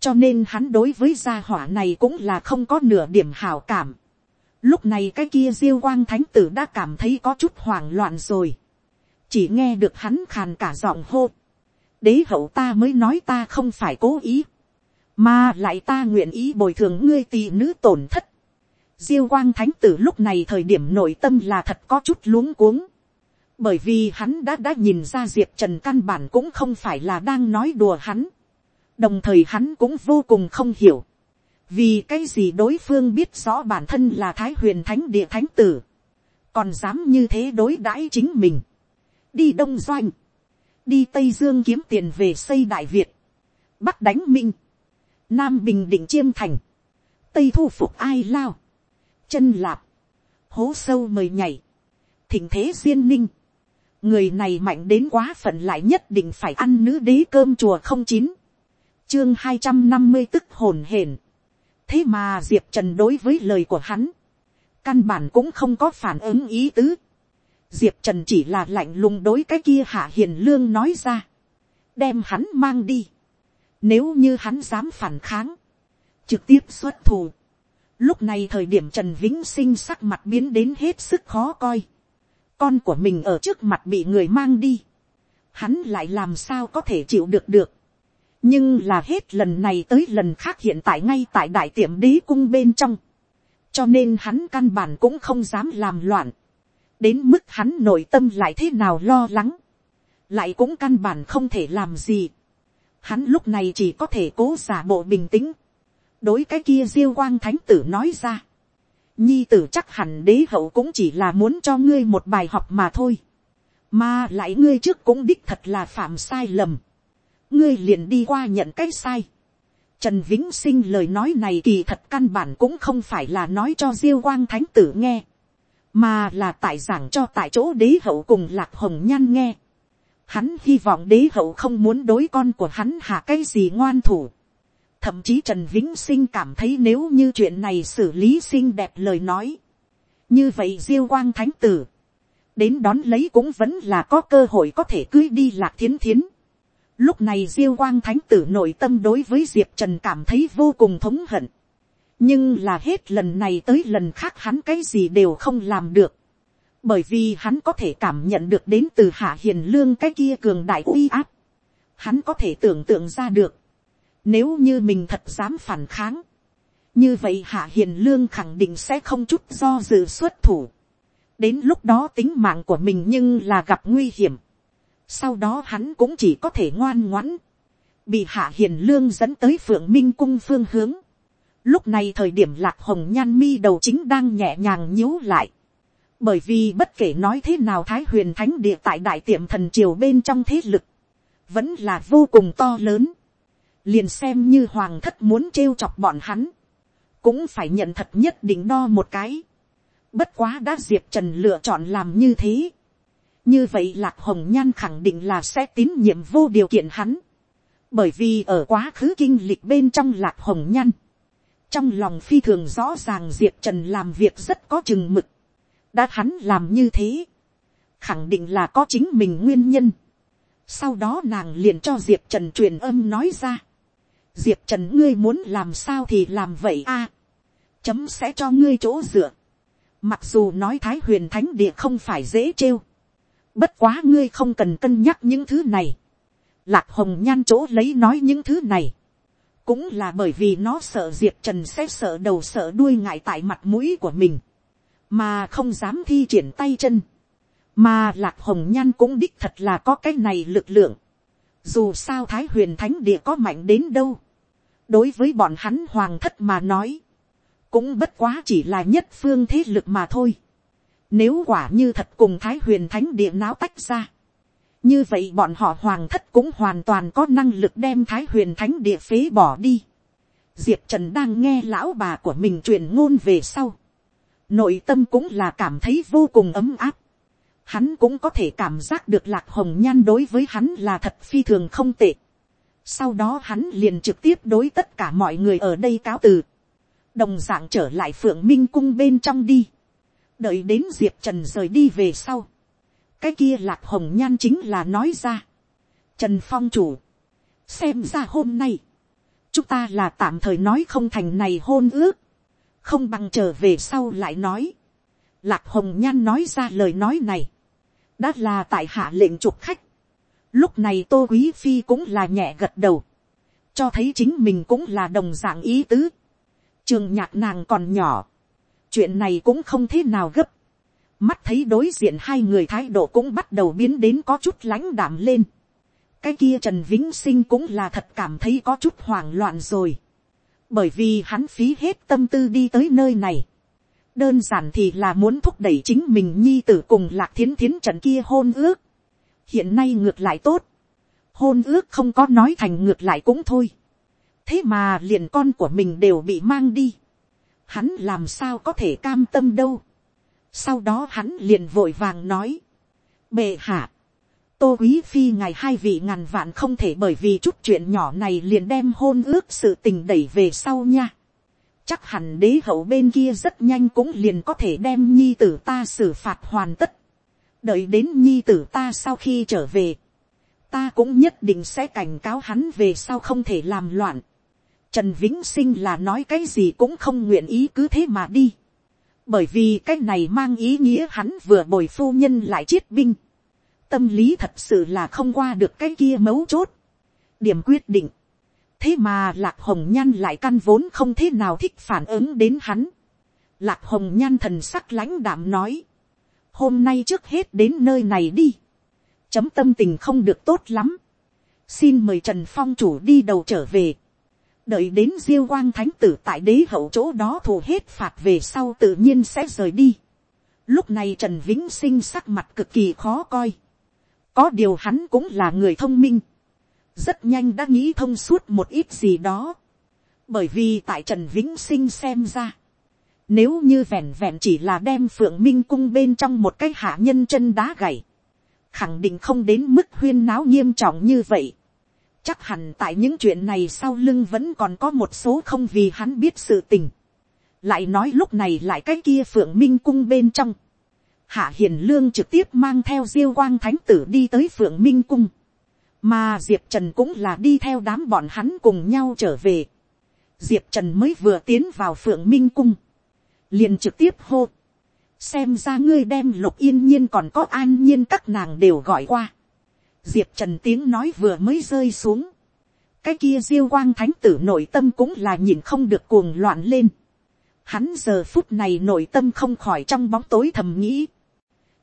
Cho nên hắn đối với gia hỏa này cũng là không có nửa điểm hảo cảm. Lúc này cái kia diêu quang thánh tử đã cảm thấy có chút hoảng loạn rồi. Chỉ nghe được hắn khàn cả giọng hô. Đế hậu ta mới nói ta không phải cố ý. Mà lại ta nguyện ý bồi thường ngươi tỷ nữ tổn thất. Diêu quang thánh tử lúc này thời điểm nội tâm là thật có chút luống cuống bởi vì hắn đã đã nhìn ra diệp trần căn bản cũng không phải là đang nói đùa hắn. đồng thời hắn cũng vô cùng không hiểu vì cái gì đối phương biết rõ bản thân là thái huyền thánh địa thánh tử. còn dám như thế đối đãi chính mình. đi đông doanh. đi tây dương kiếm tiền về xây đại việt. bắc đánh minh. nam bình định chiêm thành. tây thu phục ai lao. chân lạp. hố sâu mời nhảy. thỉnh thế duyên ninh người này mạnh đến quá phận lại nhất định phải ăn nữ đế cơm chùa không chín chương hai trăm năm mươi tức hồn hển thế mà diệp trần đối với lời của hắn căn bản cũng không có phản ứng ý tứ. diệp trần chỉ là lạnh lùng đối cái kia hạ hiền lương nói ra, đem hắn mang đi, nếu như hắn dám phản kháng, trực tiếp xuất thù. Lúc này thời điểm Trần Vĩnh Sinh sắc mặt biến đến hết sức khó coi. Con của mình ở trước mặt bị người mang đi. Hắn lại làm sao có thể chịu được được. Nhưng là hết lần này tới lần khác hiện tại ngay tại đại tiệm đế cung bên trong. Cho nên hắn căn bản cũng không dám làm loạn. Đến mức hắn nội tâm lại thế nào lo lắng. Lại cũng căn bản không thể làm gì. Hắn lúc này chỉ có thể cố giả bộ bình tĩnh đối cái kia diêu quang thánh tử nói ra. nhi tử chắc hẳn đế hậu cũng chỉ là muốn cho ngươi một bài học mà thôi. mà lại ngươi trước cũng đích thật là phạm sai lầm ngươi liền đi qua nhận cái sai. Trần Vĩnh Sinh lời nói này kỳ thật căn bản cũng không phải là nói cho Diêu Quang Thánh Tử nghe. Mà là tại giảng cho tại chỗ đế hậu cùng Lạc Hồng Nhan nghe. Hắn hy vọng đế hậu không muốn đối con của hắn hạ cái gì ngoan thủ. Thậm chí Trần Vĩnh Sinh cảm thấy nếu như chuyện này xử lý xinh đẹp lời nói. Như vậy Diêu Quang Thánh Tử. Đến đón lấy cũng vẫn là có cơ hội có thể cưới đi lạc thiến thiến. Lúc này Diêu Quang Thánh Tử nội tâm đối với Diệp Trần cảm thấy vô cùng thống hận. Nhưng là hết lần này tới lần khác hắn cái gì đều không làm được. Bởi vì hắn có thể cảm nhận được đến từ Hạ Hiền Lương cái kia cường đại uy áp. Hắn có thể tưởng tượng ra được. Nếu như mình thật dám phản kháng. Như vậy Hạ Hiền Lương khẳng định sẽ không chút do dự xuất thủ. Đến lúc đó tính mạng của mình nhưng là gặp nguy hiểm. Sau đó hắn cũng chỉ có thể ngoan ngoãn. Bị Hạ Hiền Lương dẫn tới Phượng Minh Cung phương hướng. Lúc này thời điểm Lạc Hồng Nhan mi đầu chính đang nhẹ nhàng nhíu lại. Bởi vì bất kể nói thế nào Thái Huyền Thánh Địa tại Đại Tiệm Thần Triều bên trong thế lực. Vẫn là vô cùng to lớn liền xem như hoàng thất muốn trêu chọc bọn hắn, cũng phải nhận thật nhất định đo một cái. Bất quá đã diệp trần lựa chọn làm như thế như vậy lạc hồng nhan khẳng định là sẽ tín nhiệm vô điều kiện hắn. bởi vì ở quá khứ kinh lịch bên trong lạc hồng nhan, trong lòng phi thường rõ ràng diệp trần làm việc rất có chừng mực. đã hắn làm như thế, khẳng định là có chính mình nguyên nhân. sau đó nàng liền cho diệp trần truyền âm nói ra diệp trần ngươi muốn làm sao thì làm vậy a. chấm sẽ cho ngươi chỗ dựa. mặc dù nói thái huyền thánh địa không phải dễ trêu bất quá ngươi không cần cân nhắc những thứ này. lạc hồng nhan chỗ lấy nói những thứ này. cũng là bởi vì nó sợ diệp trần sẽ sợ đầu sợ đuôi ngại tại mặt mũi của mình. mà không dám thi triển tay chân. mà lạc hồng nhan cũng đích thật là có cái này lực lượng dù sao thái huyền thánh địa có mạnh đến đâu, đối với bọn hắn hoàng thất mà nói, cũng bất quá chỉ là nhất phương thế lực mà thôi. Nếu quả như thật cùng thái huyền thánh địa náo tách ra, như vậy bọn họ hoàng thất cũng hoàn toàn có năng lực đem thái huyền thánh địa phế bỏ đi. Diệp trần đang nghe lão bà của mình truyền ngôn về sau. Nội tâm cũng là cảm thấy vô cùng ấm áp. Hắn cũng có thể cảm giác được lạc hồng nhan đối với hắn là thật phi thường không tệ. Sau đó hắn liền trực tiếp đối tất cả mọi người ở đây cáo từ. Đồng dạng trở lại phượng minh cung bên trong đi. Đợi đến Diệp Trần rời đi về sau. Cái kia lạc hồng nhan chính là nói ra. Trần Phong chủ. Xem ra hôm nay. Chúng ta là tạm thời nói không thành này hôn ước. Không bằng trở về sau lại nói. Lạc hồng nhan nói ra lời nói này. Đã là tại hạ lệnh chụp khách Lúc này tô quý phi cũng là nhẹ gật đầu. Cho thấy chính mình cũng là đồng dạng ý tứ. Trường nhạc nàng còn nhỏ. Chuyện này cũng không thế nào gấp. Mắt thấy đối diện hai người thái độ cũng bắt đầu biến đến có chút lãnh đảm lên. Cái kia Trần Vĩnh Sinh cũng là thật cảm thấy có chút hoảng loạn rồi. Bởi vì hắn phí hết tâm tư đi tới nơi này. Đơn giản thì là muốn thúc đẩy chính mình nhi tử cùng lạc thiến thiến trận kia hôn ước hiện nay ngược lại tốt, hôn ước không có nói thành ngược lại cũng thôi, thế mà liền con của mình đều bị mang đi, hắn làm sao có thể cam tâm đâu, sau đó hắn liền vội vàng nói, bệ hạ, tô quý phi ngày hai vị ngàn vạn không thể bởi vì chút chuyện nhỏ này liền đem hôn ước sự tình đẩy về sau nha, chắc hẳn đế hậu bên kia rất nhanh cũng liền có thể đem nhi tử ta xử phạt hoàn tất. đợi đến nhi tử ta sau khi trở về, ta cũng nhất định sẽ cảnh cáo hắn về sau không thể làm loạn. Trần Vĩnh Sinh là nói cái gì cũng không nguyện ý cứ thế mà đi. Bởi vì cái này mang ý nghĩa hắn vừa bồi phu nhân lại chiết binh. Tâm lý thật sự là không qua được cái kia mấu chốt. Điểm quyết định thế mà lạc hồng nhan lại căn vốn không thế nào thích phản ứng đến hắn. lạc hồng nhan thần sắc lãnh đạm nói, hôm nay trước hết đến nơi này đi, chấm tâm tình không được tốt lắm, xin mời trần phong chủ đi đầu trở về, đợi đến diêu quang thánh tử tại đế hậu chỗ đó thù hết phạt về sau tự nhiên sẽ rời đi. lúc này trần vĩnh sinh sắc mặt cực kỳ khó coi, có điều hắn cũng là người thông minh, rất nhanh đã nghĩ thông suốt một ít gì đó. bởi vì tại trần vĩnh sinh xem ra, nếu như vẹn vẹn chỉ là đem phượng minh cung bên trong một cái hạ nhân chân đá gãy. khẳng định không đến mức huyên náo nghiêm trọng như vậy chắc hẳn tại những chuyện này sau lưng vẫn còn có một số không vì hắn biết sự tình. lại nói lúc này lại cái kia phượng minh cung bên trong. hạ hiền lương trực tiếp mang theo diêu quang thánh tử đi tới phượng minh cung mà diệp trần cũng là đi theo đám bọn hắn cùng nhau trở về. diệp trần mới vừa tiến vào phượng minh cung, liền trực tiếp hô, xem ra ngươi đem lục yên nhiên còn có an nhiên các nàng đều gọi qua diệp trần tiếng nói vừa mới rơi xuống, cái kia diêu quang thánh tử nội tâm cũng là nhìn không được cuồng loạn lên. Hắn giờ phút này nội tâm không khỏi trong bóng tối thầm nghĩ.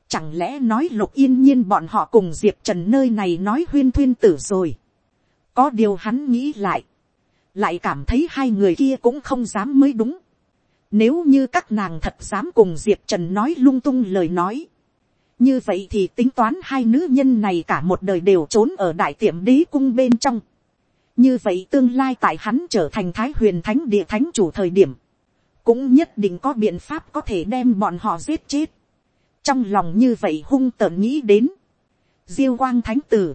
Chẳng lẽ nói lục yên nhiên bọn họ cùng Diệp Trần nơi này nói huyên thuyên tử rồi. Có điều hắn nghĩ lại. Lại cảm thấy hai người kia cũng không dám mới đúng. Nếu như các nàng thật dám cùng Diệp Trần nói lung tung lời nói. Như vậy thì tính toán hai nữ nhân này cả một đời đều trốn ở đại tiệm đế cung bên trong. Như vậy tương lai tại hắn trở thành thái huyền thánh địa thánh chủ thời điểm. Cũng nhất định có biện pháp có thể đem bọn họ giết chết trong lòng như vậy hung tợn nghĩ đến, diêu quang thánh tử,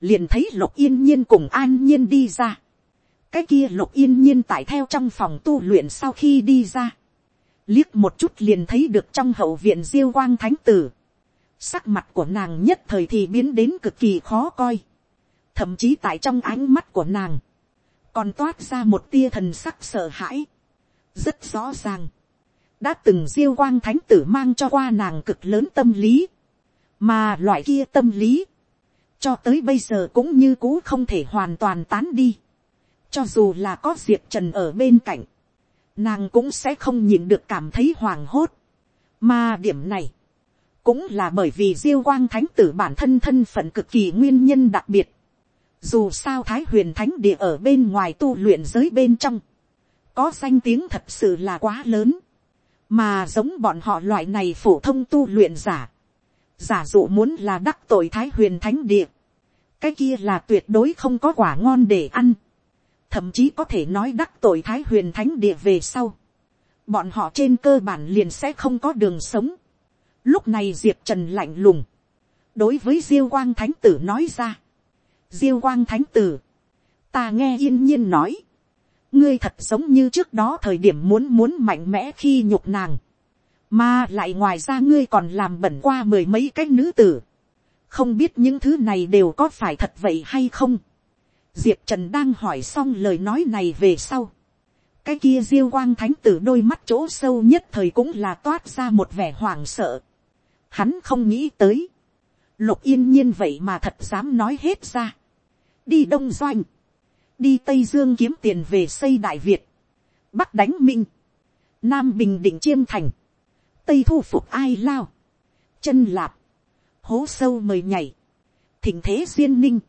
liền thấy lục yên nhiên cùng an nhiên đi ra, cái kia lục yên nhiên tại theo trong phòng tu luyện sau khi đi ra, liếc một chút liền thấy được trong hậu viện diêu quang thánh tử, sắc mặt của nàng nhất thời thì biến đến cực kỳ khó coi, thậm chí tại trong ánh mắt của nàng, còn toát ra một tia thần sắc sợ hãi, rất rõ ràng, đã từng diêu quang thánh tử mang cho qua nàng cực lớn tâm lý, mà loại kia tâm lý, cho tới bây giờ cũng như cũ không thể hoàn toàn tán đi, cho dù là có diệp trần ở bên cạnh, nàng cũng sẽ không nhìn được cảm thấy hoảng hốt, mà điểm này, cũng là bởi vì diêu quang thánh tử bản thân thân phận cực kỳ nguyên nhân đặc biệt, dù sao thái huyền thánh địa ở bên ngoài tu luyện giới bên trong, có danh tiếng thật sự là quá lớn, mà giống bọn họ loại này phổ thông tu luyện giả, giả dụ muốn là đắc tội thái huyền thánh địa, cái kia là tuyệt đối không có quả ngon để ăn, thậm chí có thể nói đắc tội thái huyền thánh địa về sau, bọn họ trên cơ bản liền sẽ không có đường sống. Lúc này diệp trần lạnh lùng, đối với diêu quang thánh tử nói ra, diêu quang thánh tử, ta nghe yên nhiên nói, ngươi thật giống như trước đó thời điểm muốn muốn mạnh mẽ khi nhục nàng, mà lại ngoài ra ngươi còn làm bẩn qua mười mấy cái nữ tử, không biết những thứ này đều có phải thật vậy hay không. diệp trần đang hỏi xong lời nói này về sau, cái kia diêu quang thánh tử đôi mắt chỗ sâu nhất thời cũng là toát ra một vẻ hoảng sợ. Hắn không nghĩ tới. Lục yên nhiên vậy mà thật dám nói hết ra. Đi đông doanh. Đi tây dương kiếm tiền về xây đại việt, bắc đánh minh, nam bình định chiêm thành, tây thu phục ai lao, chân lạp, hố sâu mời nhảy, thỉnh thế duyên ninh,